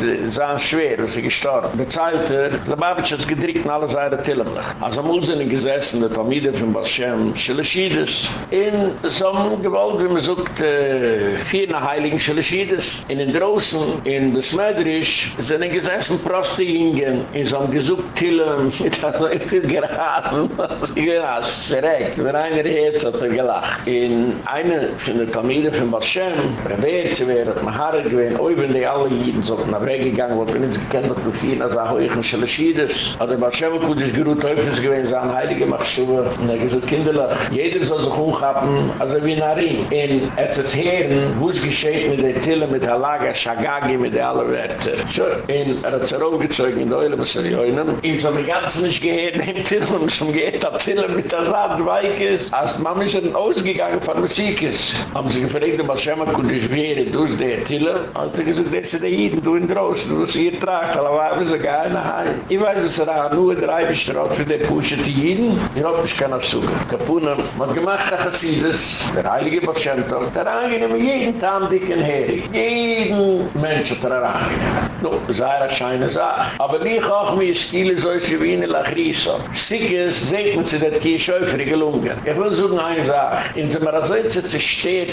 ist schwer, er. Bezahlt er, Lubavitcher hat gedrückt in alle Seite Tillemlich. Als er muss in gesessen, der Talmide von Balshem, Shalashidus, in einem Gewalt wie man sucht, äh, vier nach Heiligen Schlechides. In den Drossen, in Besmeidrisch, sind gesessen Proste Ingen, in einem gesucht Tillem, mit so viel Gerasen, was ich bin Schreck. Wenn einer Herz hat er gelacht. In eine von der Talmide von Barshem, Rebet, sie wäre hat Mahare gewesen, oi wenn die alle Jiden so nach Weg gegangen, wo bin ich gekannt, dass du vier nach Heiligen Schlechides, hat der Barshem gut ist gerut, Teufels gewesen, sein Heilige Machschuhe, und er gesagt, Kinderlach, jeder soll sich hochhaben, also wie Nari. In etzes Heeren, wo es gescheht mit der Tille, mit der Lager, Shagagi, mit der alle Werte. So, in er hat sich aufgezogen, in der Eule, was er joinen. In so einem ganzen nicht gehört, in Tille, und schon geht der Tille mit der Saat, weich ist. Als Mama ist dann ausgegangen von Musik ist. Haben sie gefragt, was Schema konnte ich wäre, du ist der Tille. Hat er gesagt, das ist der Jiden, du in draußen, du ist hier tragt, aber war wir so gar nicht heim. Ich weiß, dass er nur drei bestrott für den Pusche, die Jiden. Ich hoffe, ich kann das suchen. Kapunen, man gemacht hat das Siedes, der Heilige Barschentor, der angenehm jeden Tag dicken Heri. Jeden Mensch hat er angenehm. No, sei er scheine Sache. Aber wie auch mir Skile so ist wie in der Lachriso. Sikes segnen sie das Kie Schäufere gelungen. Ich will sagen eine Sache. In so einer Seite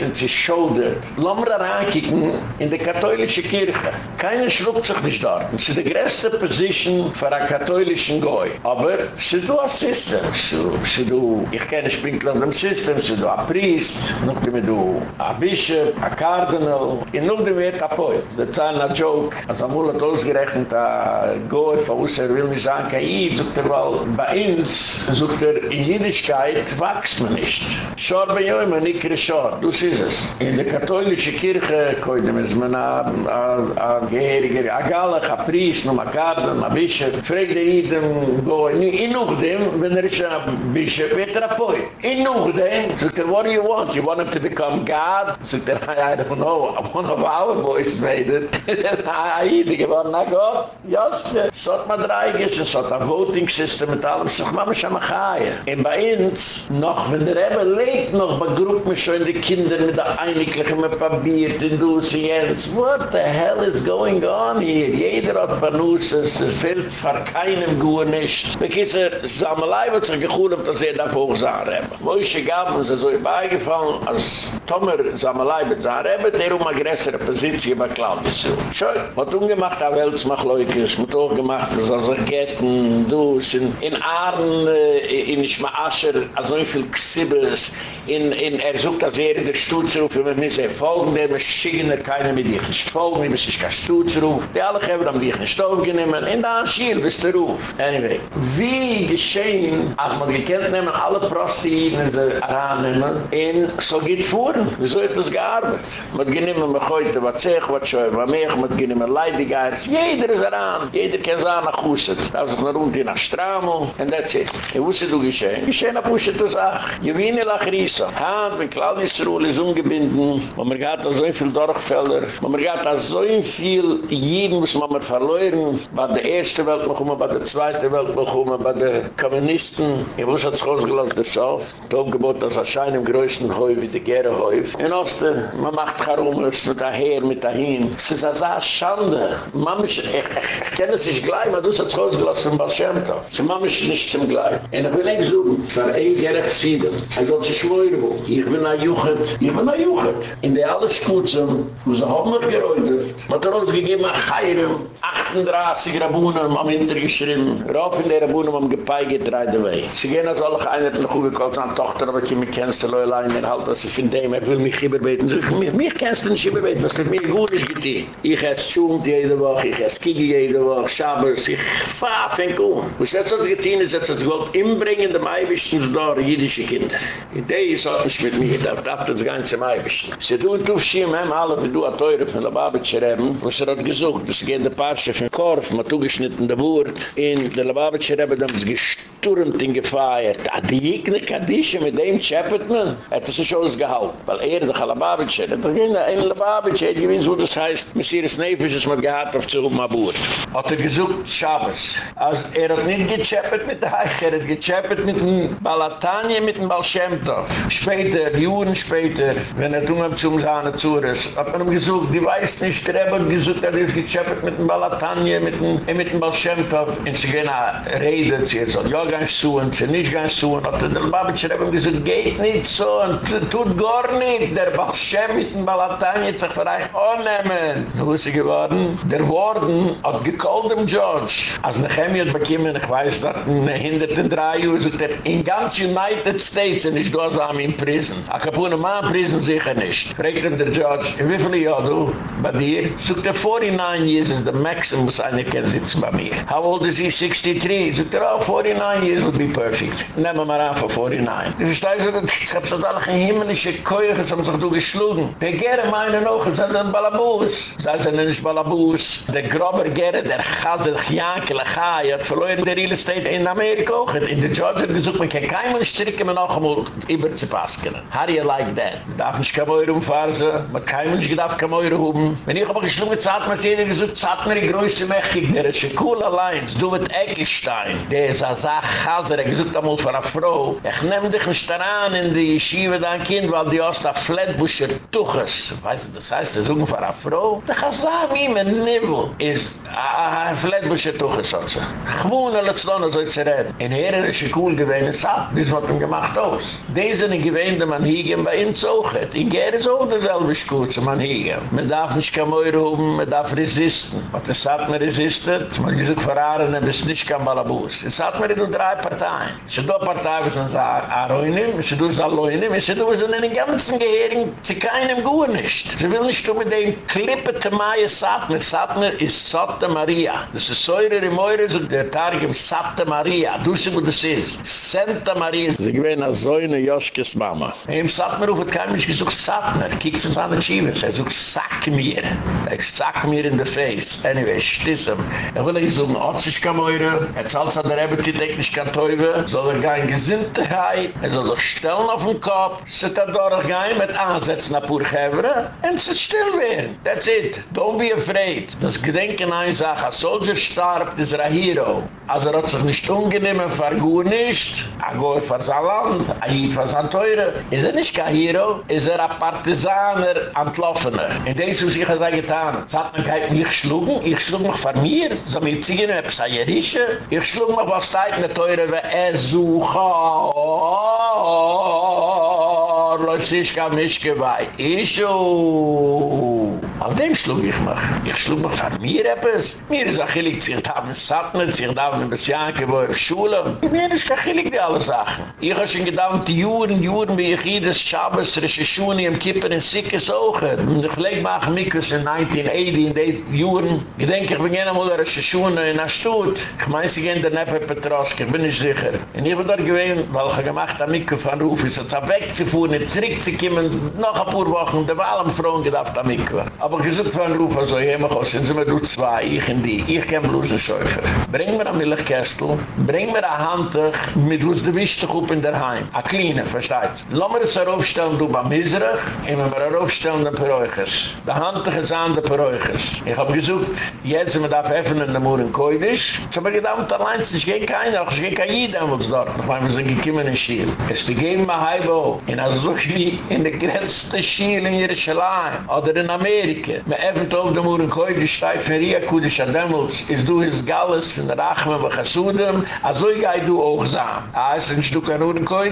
und zu schaudet, lassen wir reinkicken in die katholische Kirche. Keiner schluckt sich nicht dort. Es ist die größte Position für einen katholischen Goy. Aber sie do ein System. Sie do, ich kenne Sprinkler in dem System, sie do ein Priest, noch dem du ein Bishop, ein Cardinal, in noch dem wird ein Poet. Das ist ein Joke. Als Amul hat ausgerechnet, ein Goy, von uns er will nicht sagen, kein Eid, sagt er, weil bei uns, sagt er, in Jüdischkeit wächst man nicht. Schor bei Jöme, nikre Schor, das ist es. In der katholischen Kirche, koidem ist man ein Geheriger, ein Galach, ein Priest, ein Cardinal, ein Bishop, fragt der Eid, in noch dem, wenn er ist ein Bishop, wird er ein Poet. In noch dem, sagt er, what do you want? You want him to become God? Sagt er, I don't know, one of our boys made it. Aide geworden, na Gott, jasche. So hat man drei gessen, so hat ein Voting System mit allem, so hat man schon mal gehaie. Und bei uns, noch, wenn der Ebbe lebt noch, bei Gruppen schon die Kinder mit der Einiglichen mit Papier, den Dussi Jens, what the hell is going on here? Jeder hat Banusses, es fehlt für keinem Guur nicht. Bekitzer, Samalai wird sich gechuert, dass er da hochsahen haben. Moishe gab uns so beigefallen, als Tomer Samalai mit seiner Rebbe, der um eine größere Position bei Claudius. Schau, hat ungemacht, der Weltsmachleukes, hat auch gemacht, dass er sich getten, du, in, Ahren, äh, in Ischmaascher, also in viel Xibbes, in, in, er sucht das Ehre der Stutzruf, wenn wir nicht folgen, der muss schicken, er keine mit dich nicht folgen, wir müssen kein Stutzruf, die alle haben dich nicht aufgenommen, in der Anschiel, bis der Ruf. Anyway, wie geschehen, als man gekannt nehmen, alle Prostien, sie herannehmen, in so geht vor, wieso hat das gearbeitet? Man geniemen mich heute, was sech, was schau, was mich, man geniemen Leidigeirs, jeder ist heran, jeder kann sagen, nach Husset, ist noch rund in der Stramel, and that's it. Und wo ist du geschehen? Geschehen ab Husset, das auch, Gewinne lach Riesa, Hand, wenn Claudius Ruhl ist ungebinden, wo man geht an so viel Dorffelder, wo man geht an so viel Jeden, muss man verloren, bei der erste Welt noch um, bei der zweite Welt noch um, bei der Kommunisten, ich muss jetzt rausgelassen, das auf, Aufgebot, das erscheint im größten Heu wie der Gere Heu. In Osten, man macht Charumus mit daher, mit dahin. Es ist also eine Schande. Man muss, ich, kenne es nicht gleich, aber du hast es rausgelassen von Baal Shem Tov. Sie man muss nicht zum Gleich. Und ich will nicht suchen, für ein Gere Cheside. Er soll sich schwören, ich bin ein Juchat, ich bin ein Juchat. In der alle Schuzen, wo sie haben mich geräutet, hat er uns gegeben, ein Chayram, 38 Rabunen am Hinter geschrieben, rauf in der Rabunen am Gepeige, drei der Wei. Sie gehen als alle Einheiten noch umgekommen, seine Tochter, aber ich mich kennst du, Leulein, er halt, dass ich von dem, er will mich überbeten. So, mich, mich kennst du nicht überbeten, was mit mir gut ist getan. Ich esse Schund jede Woche, ich esse Kiki jede Woche, Schabers, ich fahr, fängt um. Was jetzt hat es getan, ist jetzt hat es gewollt, inbringen dem Eibischtens da, jüdische Kinder. Die Idee ist auch nicht mit mir, da darf das ganze im Eibischten. Sie tun, du schien, haben alle, wie du, a teure von der Babetscher haben, was er hat gesucht, das geht der Parche von Korf, man zugeschnitten der Wurt, in der Babetscher haben, haben sie gestürmt in gefeiert, die Jikne Kadische mit dem Chapitman, hat es sich ausgehalten. Weil er, der Chalababitsche, der Beginn, ein Lababitsche, hat gewiss, wo das heißt, Messias Nefisch, das man gehad auf zu Mabur. Hat er gesucht, Schabes. Also er hat nicht gechappet mit der Heich, er hat gechappet mit dem Balatanje, mit dem Balshemtov. Später, Juren später, wenn er tun hat zum Sahne Zures, hat man ihm gesucht, die weiß nicht, der Rebbe hat gesucht, er hat gechappet mit dem Balatanje, mit dem, mit dem Balshemtov, in sie gehen, redet, sie soll ja soll gar nicht so und sie nicht nicht so und hat der Lubavitcher eben gesagt, geht nicht so und tut gar nicht. Der Balschem mit dem Balatan jetzt sich vielleicht annehmen. Wo ist sie geworden? Der Warden hat gekallt dem Judge. Als Nehemiah hat bekommen, ich weiß, dass in hinderten drei Uhr sagt er, in ganz United States sind ich da so am in Prison. A kapune Mann Prison sicher nicht. Fragt ihm der Judge, in wie viele Jahr du? Bei dir? Sagt er, 49 years is the maximum, was einer kann sitzen bei mir. How old is he? 63? Sagt er, oh, 49 years would be perfect. Nehmen wir mal an für 49. Du verstehst du, ich hab das alle himmlische Keuche, haben sich du geschlagen. Der Gere meinen auch, das ein Balabus. Das ist nicht Balabus. Der grober Gere, der Chazer, Janke, Lachai, hat verloren der Real Estate in Amerika auch. In der Georgia hat gesagt, man kann kein Mensch stricken, man auch einmal über zu passen. How do you like that? Darf nicht kein Meurer umfahren, man kein Mensch gedacht, kein Meurer haben. Wenn ich aber geschlungen, zahlt man jeder gesagt, zahlt mir die größte Mächtig, der ist ein cool allein, du mit Eckelstein. Der ist ein Sach Chazer, er gesagt einmal von einer Frau, ich nehm dich nicht daran in die Yeshiva dein Kind, weil die aus der Flatbuscher Tuches. Weißt du, das heißt, er suchen von einer Frau? Der Chazam ihm ein Nibbel ist ein Flatbuscher Tuches, sie. Gewoon er let's done, so zu reden. In Heeren ist sie cool gewesen, es hat, wie hat ihm gemacht aus. Diese sind gewesen, die man hiegen bei ihm zogen. In ist auch dasselbe Schuze, die man darf nicht kein Meurer haben, man darf resisten. Was es hat man resistet, man ist auch verraten, man ist nicht kein Balabus. Es hat man nur drei Parteien. Es sind doch Parteien, die sind Aroinim, es sind doch Aloinim, es sind in den ganzen Gehirn, sie keinem gut nicht. Sie will nicht mit dem Klippe te Maia Satmer. Satmer ist Sata Maria. Das ist Säure im Eure, so der Targum Sata Maria. Du sie, wo das ist. Santa Maria. Sie gewähnen als Säune Joschkes Mama. Im Satmer ruft kein Mensch gesucht Satmer. Kiekt uns an den Schiebers. Er sucht Sack mir. Er Sack mir in the face. Anyway, stissem. Er will ich suchen Otzischka Meure. Er zahlt sich an der Rebeti technisch kein Teube. Soll er gehen Gesinnterheit. Er soll sich stellen auf den Kopf. Sit er durchgehen mit Ansätzen nach Purchevre. Und sit still werden. That's it. Don't be afraid. Das Gedenken ein Sache. A soldier starb, ist er a hero. Also er hat sich nicht ungenehmen, vergur nicht. A goet für sein Land. A jid für sein Teure. Ist er nicht kein Hero. Ist er a Partisaner. In dem was ich er getan. Sagt man, ich mich schlugen? Ich schlug mich von mir. So ob es ein Ich schlug mich was steigt, eine Teure, wie er sucha. Lois ich kann mich gewei. Ich Auf dem schlug ich mich. Ich schlug mich von mir etwas. Mir ist auch hillig, sich da haben Satner, sich da haben bisschen wo auf Schule. Mir ist auch hillig, die alle Sachen. Ich habe schon gedacht, die Juren, Juren, wie ich jedes Schabes, Rische Schuhe, im Kippen, in Sikkes auch. Und ich lege mal in 1980, in den Juren. Ich denke, ich bin gerne mal Rische Schuhe in der. Ich meine, sie gehen der Neppe Petroske, bin ich sicher. Und ich bin dort gewesen, weil ich gemacht habe, Mikro von Ruf, ist es wegzufuhren, nicht zurückzukommen, noch ein paar Wochen, da war alle Frauen gedacht, am Mikro. Aber gesucht von Ruf, also ich habe mich sind wir durch zwei, ich und die, ich kann bloß ein Schäufer. Bring mir ein Milchkästel, bring mir ein Handtuch, mit was du wisst, ich in der Heim. A kleine, versteht. Lass mir das aufstellen, du beim Miserach, wir mir aufstellen, den Peräuchers. Der Handtuch ist an den Peräuchers. Ich habe gesucht, jetzt sind wir da öffnen, in der Muren Koidisch. Ich habe gedacht, allein, es geht keiner, es geht kein Jid, dort. Ich meine, wir sind gekommen in Schiel. Es ist die Gehen bei Heibo, in also so wie in der größte Schiel in Jerusalem, oder in Amerika. Me evet auf dem Uren koi, die steigt für Ria Kudish Ademels, is du his Galles von der Achme bei Chassudem, also ich gehe du auch sahen. A ist ein Stück an Uren koi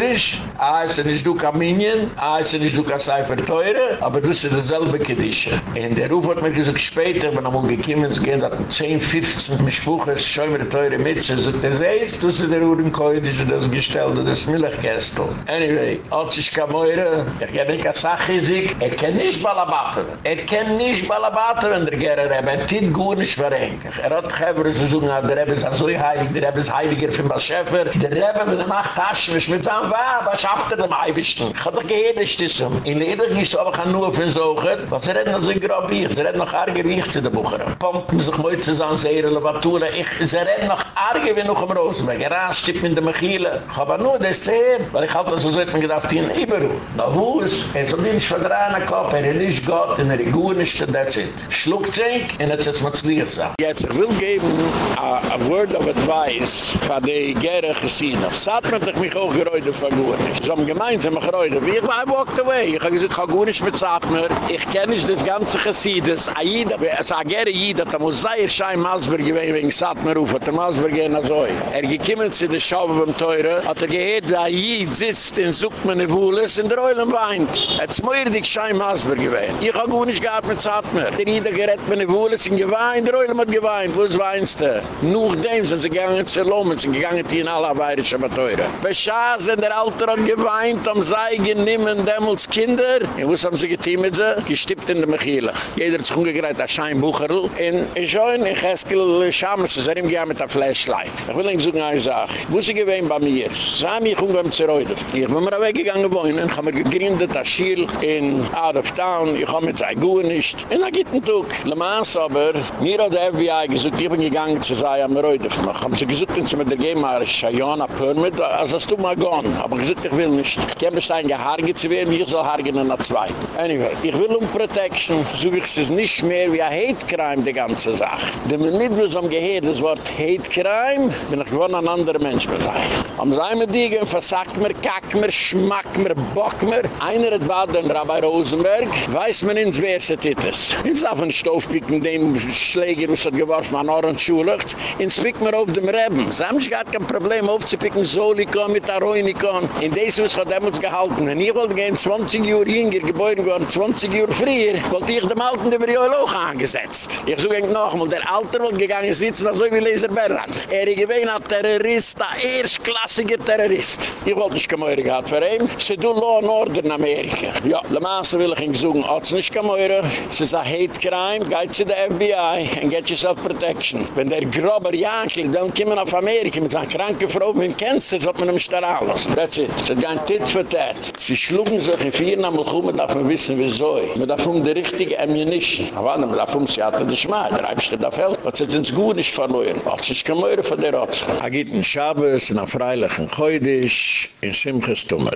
a ist ein Stück an Minien, a ist ein Stück an Seifer Teure, aber du sie dasselbe Kedische. In der Ruf hat mir gesagt, später, wenn er mal gekommen ist, gehen da 10, 15 Mischbuches, schau mir Teure mit, sie sagt, er seist, du sie der Uren koi das gestellte, das Milchkästel. Anyway, hat sich er teure. Er er er der gebe nicht eine Sache riesig. Er kann nicht balabatern. Er kann nicht balabatern, der Gerer Rebbe. Er tut gut nicht verrenken. Er hat Heber, sie sagen, der Rebbe ist so heilig, der Rebbe ist heiliger für den Schäfer. Der Rebbe, wenn er macht Taschen, ist mit einem Wah, was schafft er dem Eiwischen? Ich hatte gehirn, ist das. In Leder ist aber kein Nur für den Socher. Was er hat noch so ein Grab ich? Sie hat noch arge ich zu den Buchern. Pumpen sich mal zu sein, sehr ich, Sie hat noch arge wie noch im Rosenberg. Er anstippt mit dem Achille. Ich habe nur das Zehen, weil ich halte, so sollte man gedacht, in Iberu. Na ist, er soll nicht verdrehen, er ist nicht Gott, er ist gut, nicht, that's it. Sich, und jetzt ist es lieb sein. Jetzt, ich will geben a, a word of advice für die Gerre gesehen. Auf Satmer hat mich auch geräude von Gurnisch. So am gemeinsam geräude. Wie ich war, I walked away. Ich habe gesagt, ich habe Gurnisch mit Satmer. Ich kenne nicht das ganze Gesiedes. Aida, es a Gerre Jida, da muss sehr schein Masber gewesen, wegen Satmer ruf, hat der Masber gehen als oi. Er gekümmert sich der Schaube beim Teure, hat er gehört, da Jid sitzt in meine Wohles, in der Eulen weint. Jetzt muss er dich schein Masber gewesen. Ich habe Gurnisch gehabt mit Satmer. Der Jida gerett meine Wohles, in geweint, der Eulen hat geweint. Wo ist weinst du? Nur dem sind sie gegangen zu Lohmen, sind gegangen in alle Bayerische Mateure. Beschaß sind der Alter hat geweint, um sei geniemen Demmels Kinder. Und was haben sie getein mit sie? Gestippt in der Mechila. Jeder hat sich umgegreift, als Schein Bucherl. Und ich schoen, ich häskel Schames, sie sind ihm gegangen mit der Flashlight. Ich will ihnen sagen eine Sache. Wo sie gewähnt bei mir? Sah mich umgegangen zu Reuter. Ich bin mir weggegangen wohnen, haben wir gegründet, das Schiel in Out of Town. Ich habe mit sei Guhe nicht. Und da geht ein Tug. Le Mans aber, mir hat der FBI gesagt, ich bin gegangen zu sein, am Reuter. Haben sie gesagt, wenn sie mit der GEMA Shayona Permit, also hast du mal gone. Aber gesagt, ich will nicht. Ich kann mich ein Geharge zu werden, ich soll hargen an der Zwei. Anyway, ich will um Protection, so wie ich es nicht mehr wie ein Hate Crime, die ganze Sache. Denn wenn nicht mehr so am Gehirn das Wort Hate Crime, bin ich gewonnen ein anderer Mensch mehr sein. Am sein mir die, versagt mir, kack mir, schmack mir, bock mir. Einer hat war den Rabbi Rosenberg, weiß man ins wer es ist. Ins auf den Stoff picken, dem Schläger, was hat geworfen an Orange Schulucht, ins pick mir auf dem Reben. Sie haben sich gar kein Problem aufzupicken, Solikon mit Aroinikon. In diesem ist hat damals gehalten. Und ich wollte gehen 20 Jahre jünger, geboren geworden 20 Jahre früher, wollte ich dem Alten über die Oilo angesetzt. Ich suche noch einmal, der Alter wollte gegangen sitzen, so wie Leser Berland. Er ist ein Terrorist, ein erstklassiger Terrorist. Ich wollte nicht gemäuer gehabt für ihn. Sie tun In Amerika. Ja, Le Mans will ich ihn suchen, hat es nicht gemäuer. Sie ist ein Hate Crime, geht zu der FBI and get yourself protection. Wenn der grober Jankel, dann kommen auf Amerika mit seiner kranken Frau mit Cancer, sollte man ihm lassen. That's it. Sie gehen tit für tat. Sie schlugen sich in vier Namen man darf man wissen, wieso. Man darf um die richtige Ammunition. Aber man darf um sie hatte der Schmai, der Eibste darf helfen. Was sind sie gut nicht verloren. Ist kein Möhrer von der Rotsch. Er geht in Schabes, in der Freilichen Geudisch, in Simches Tummet.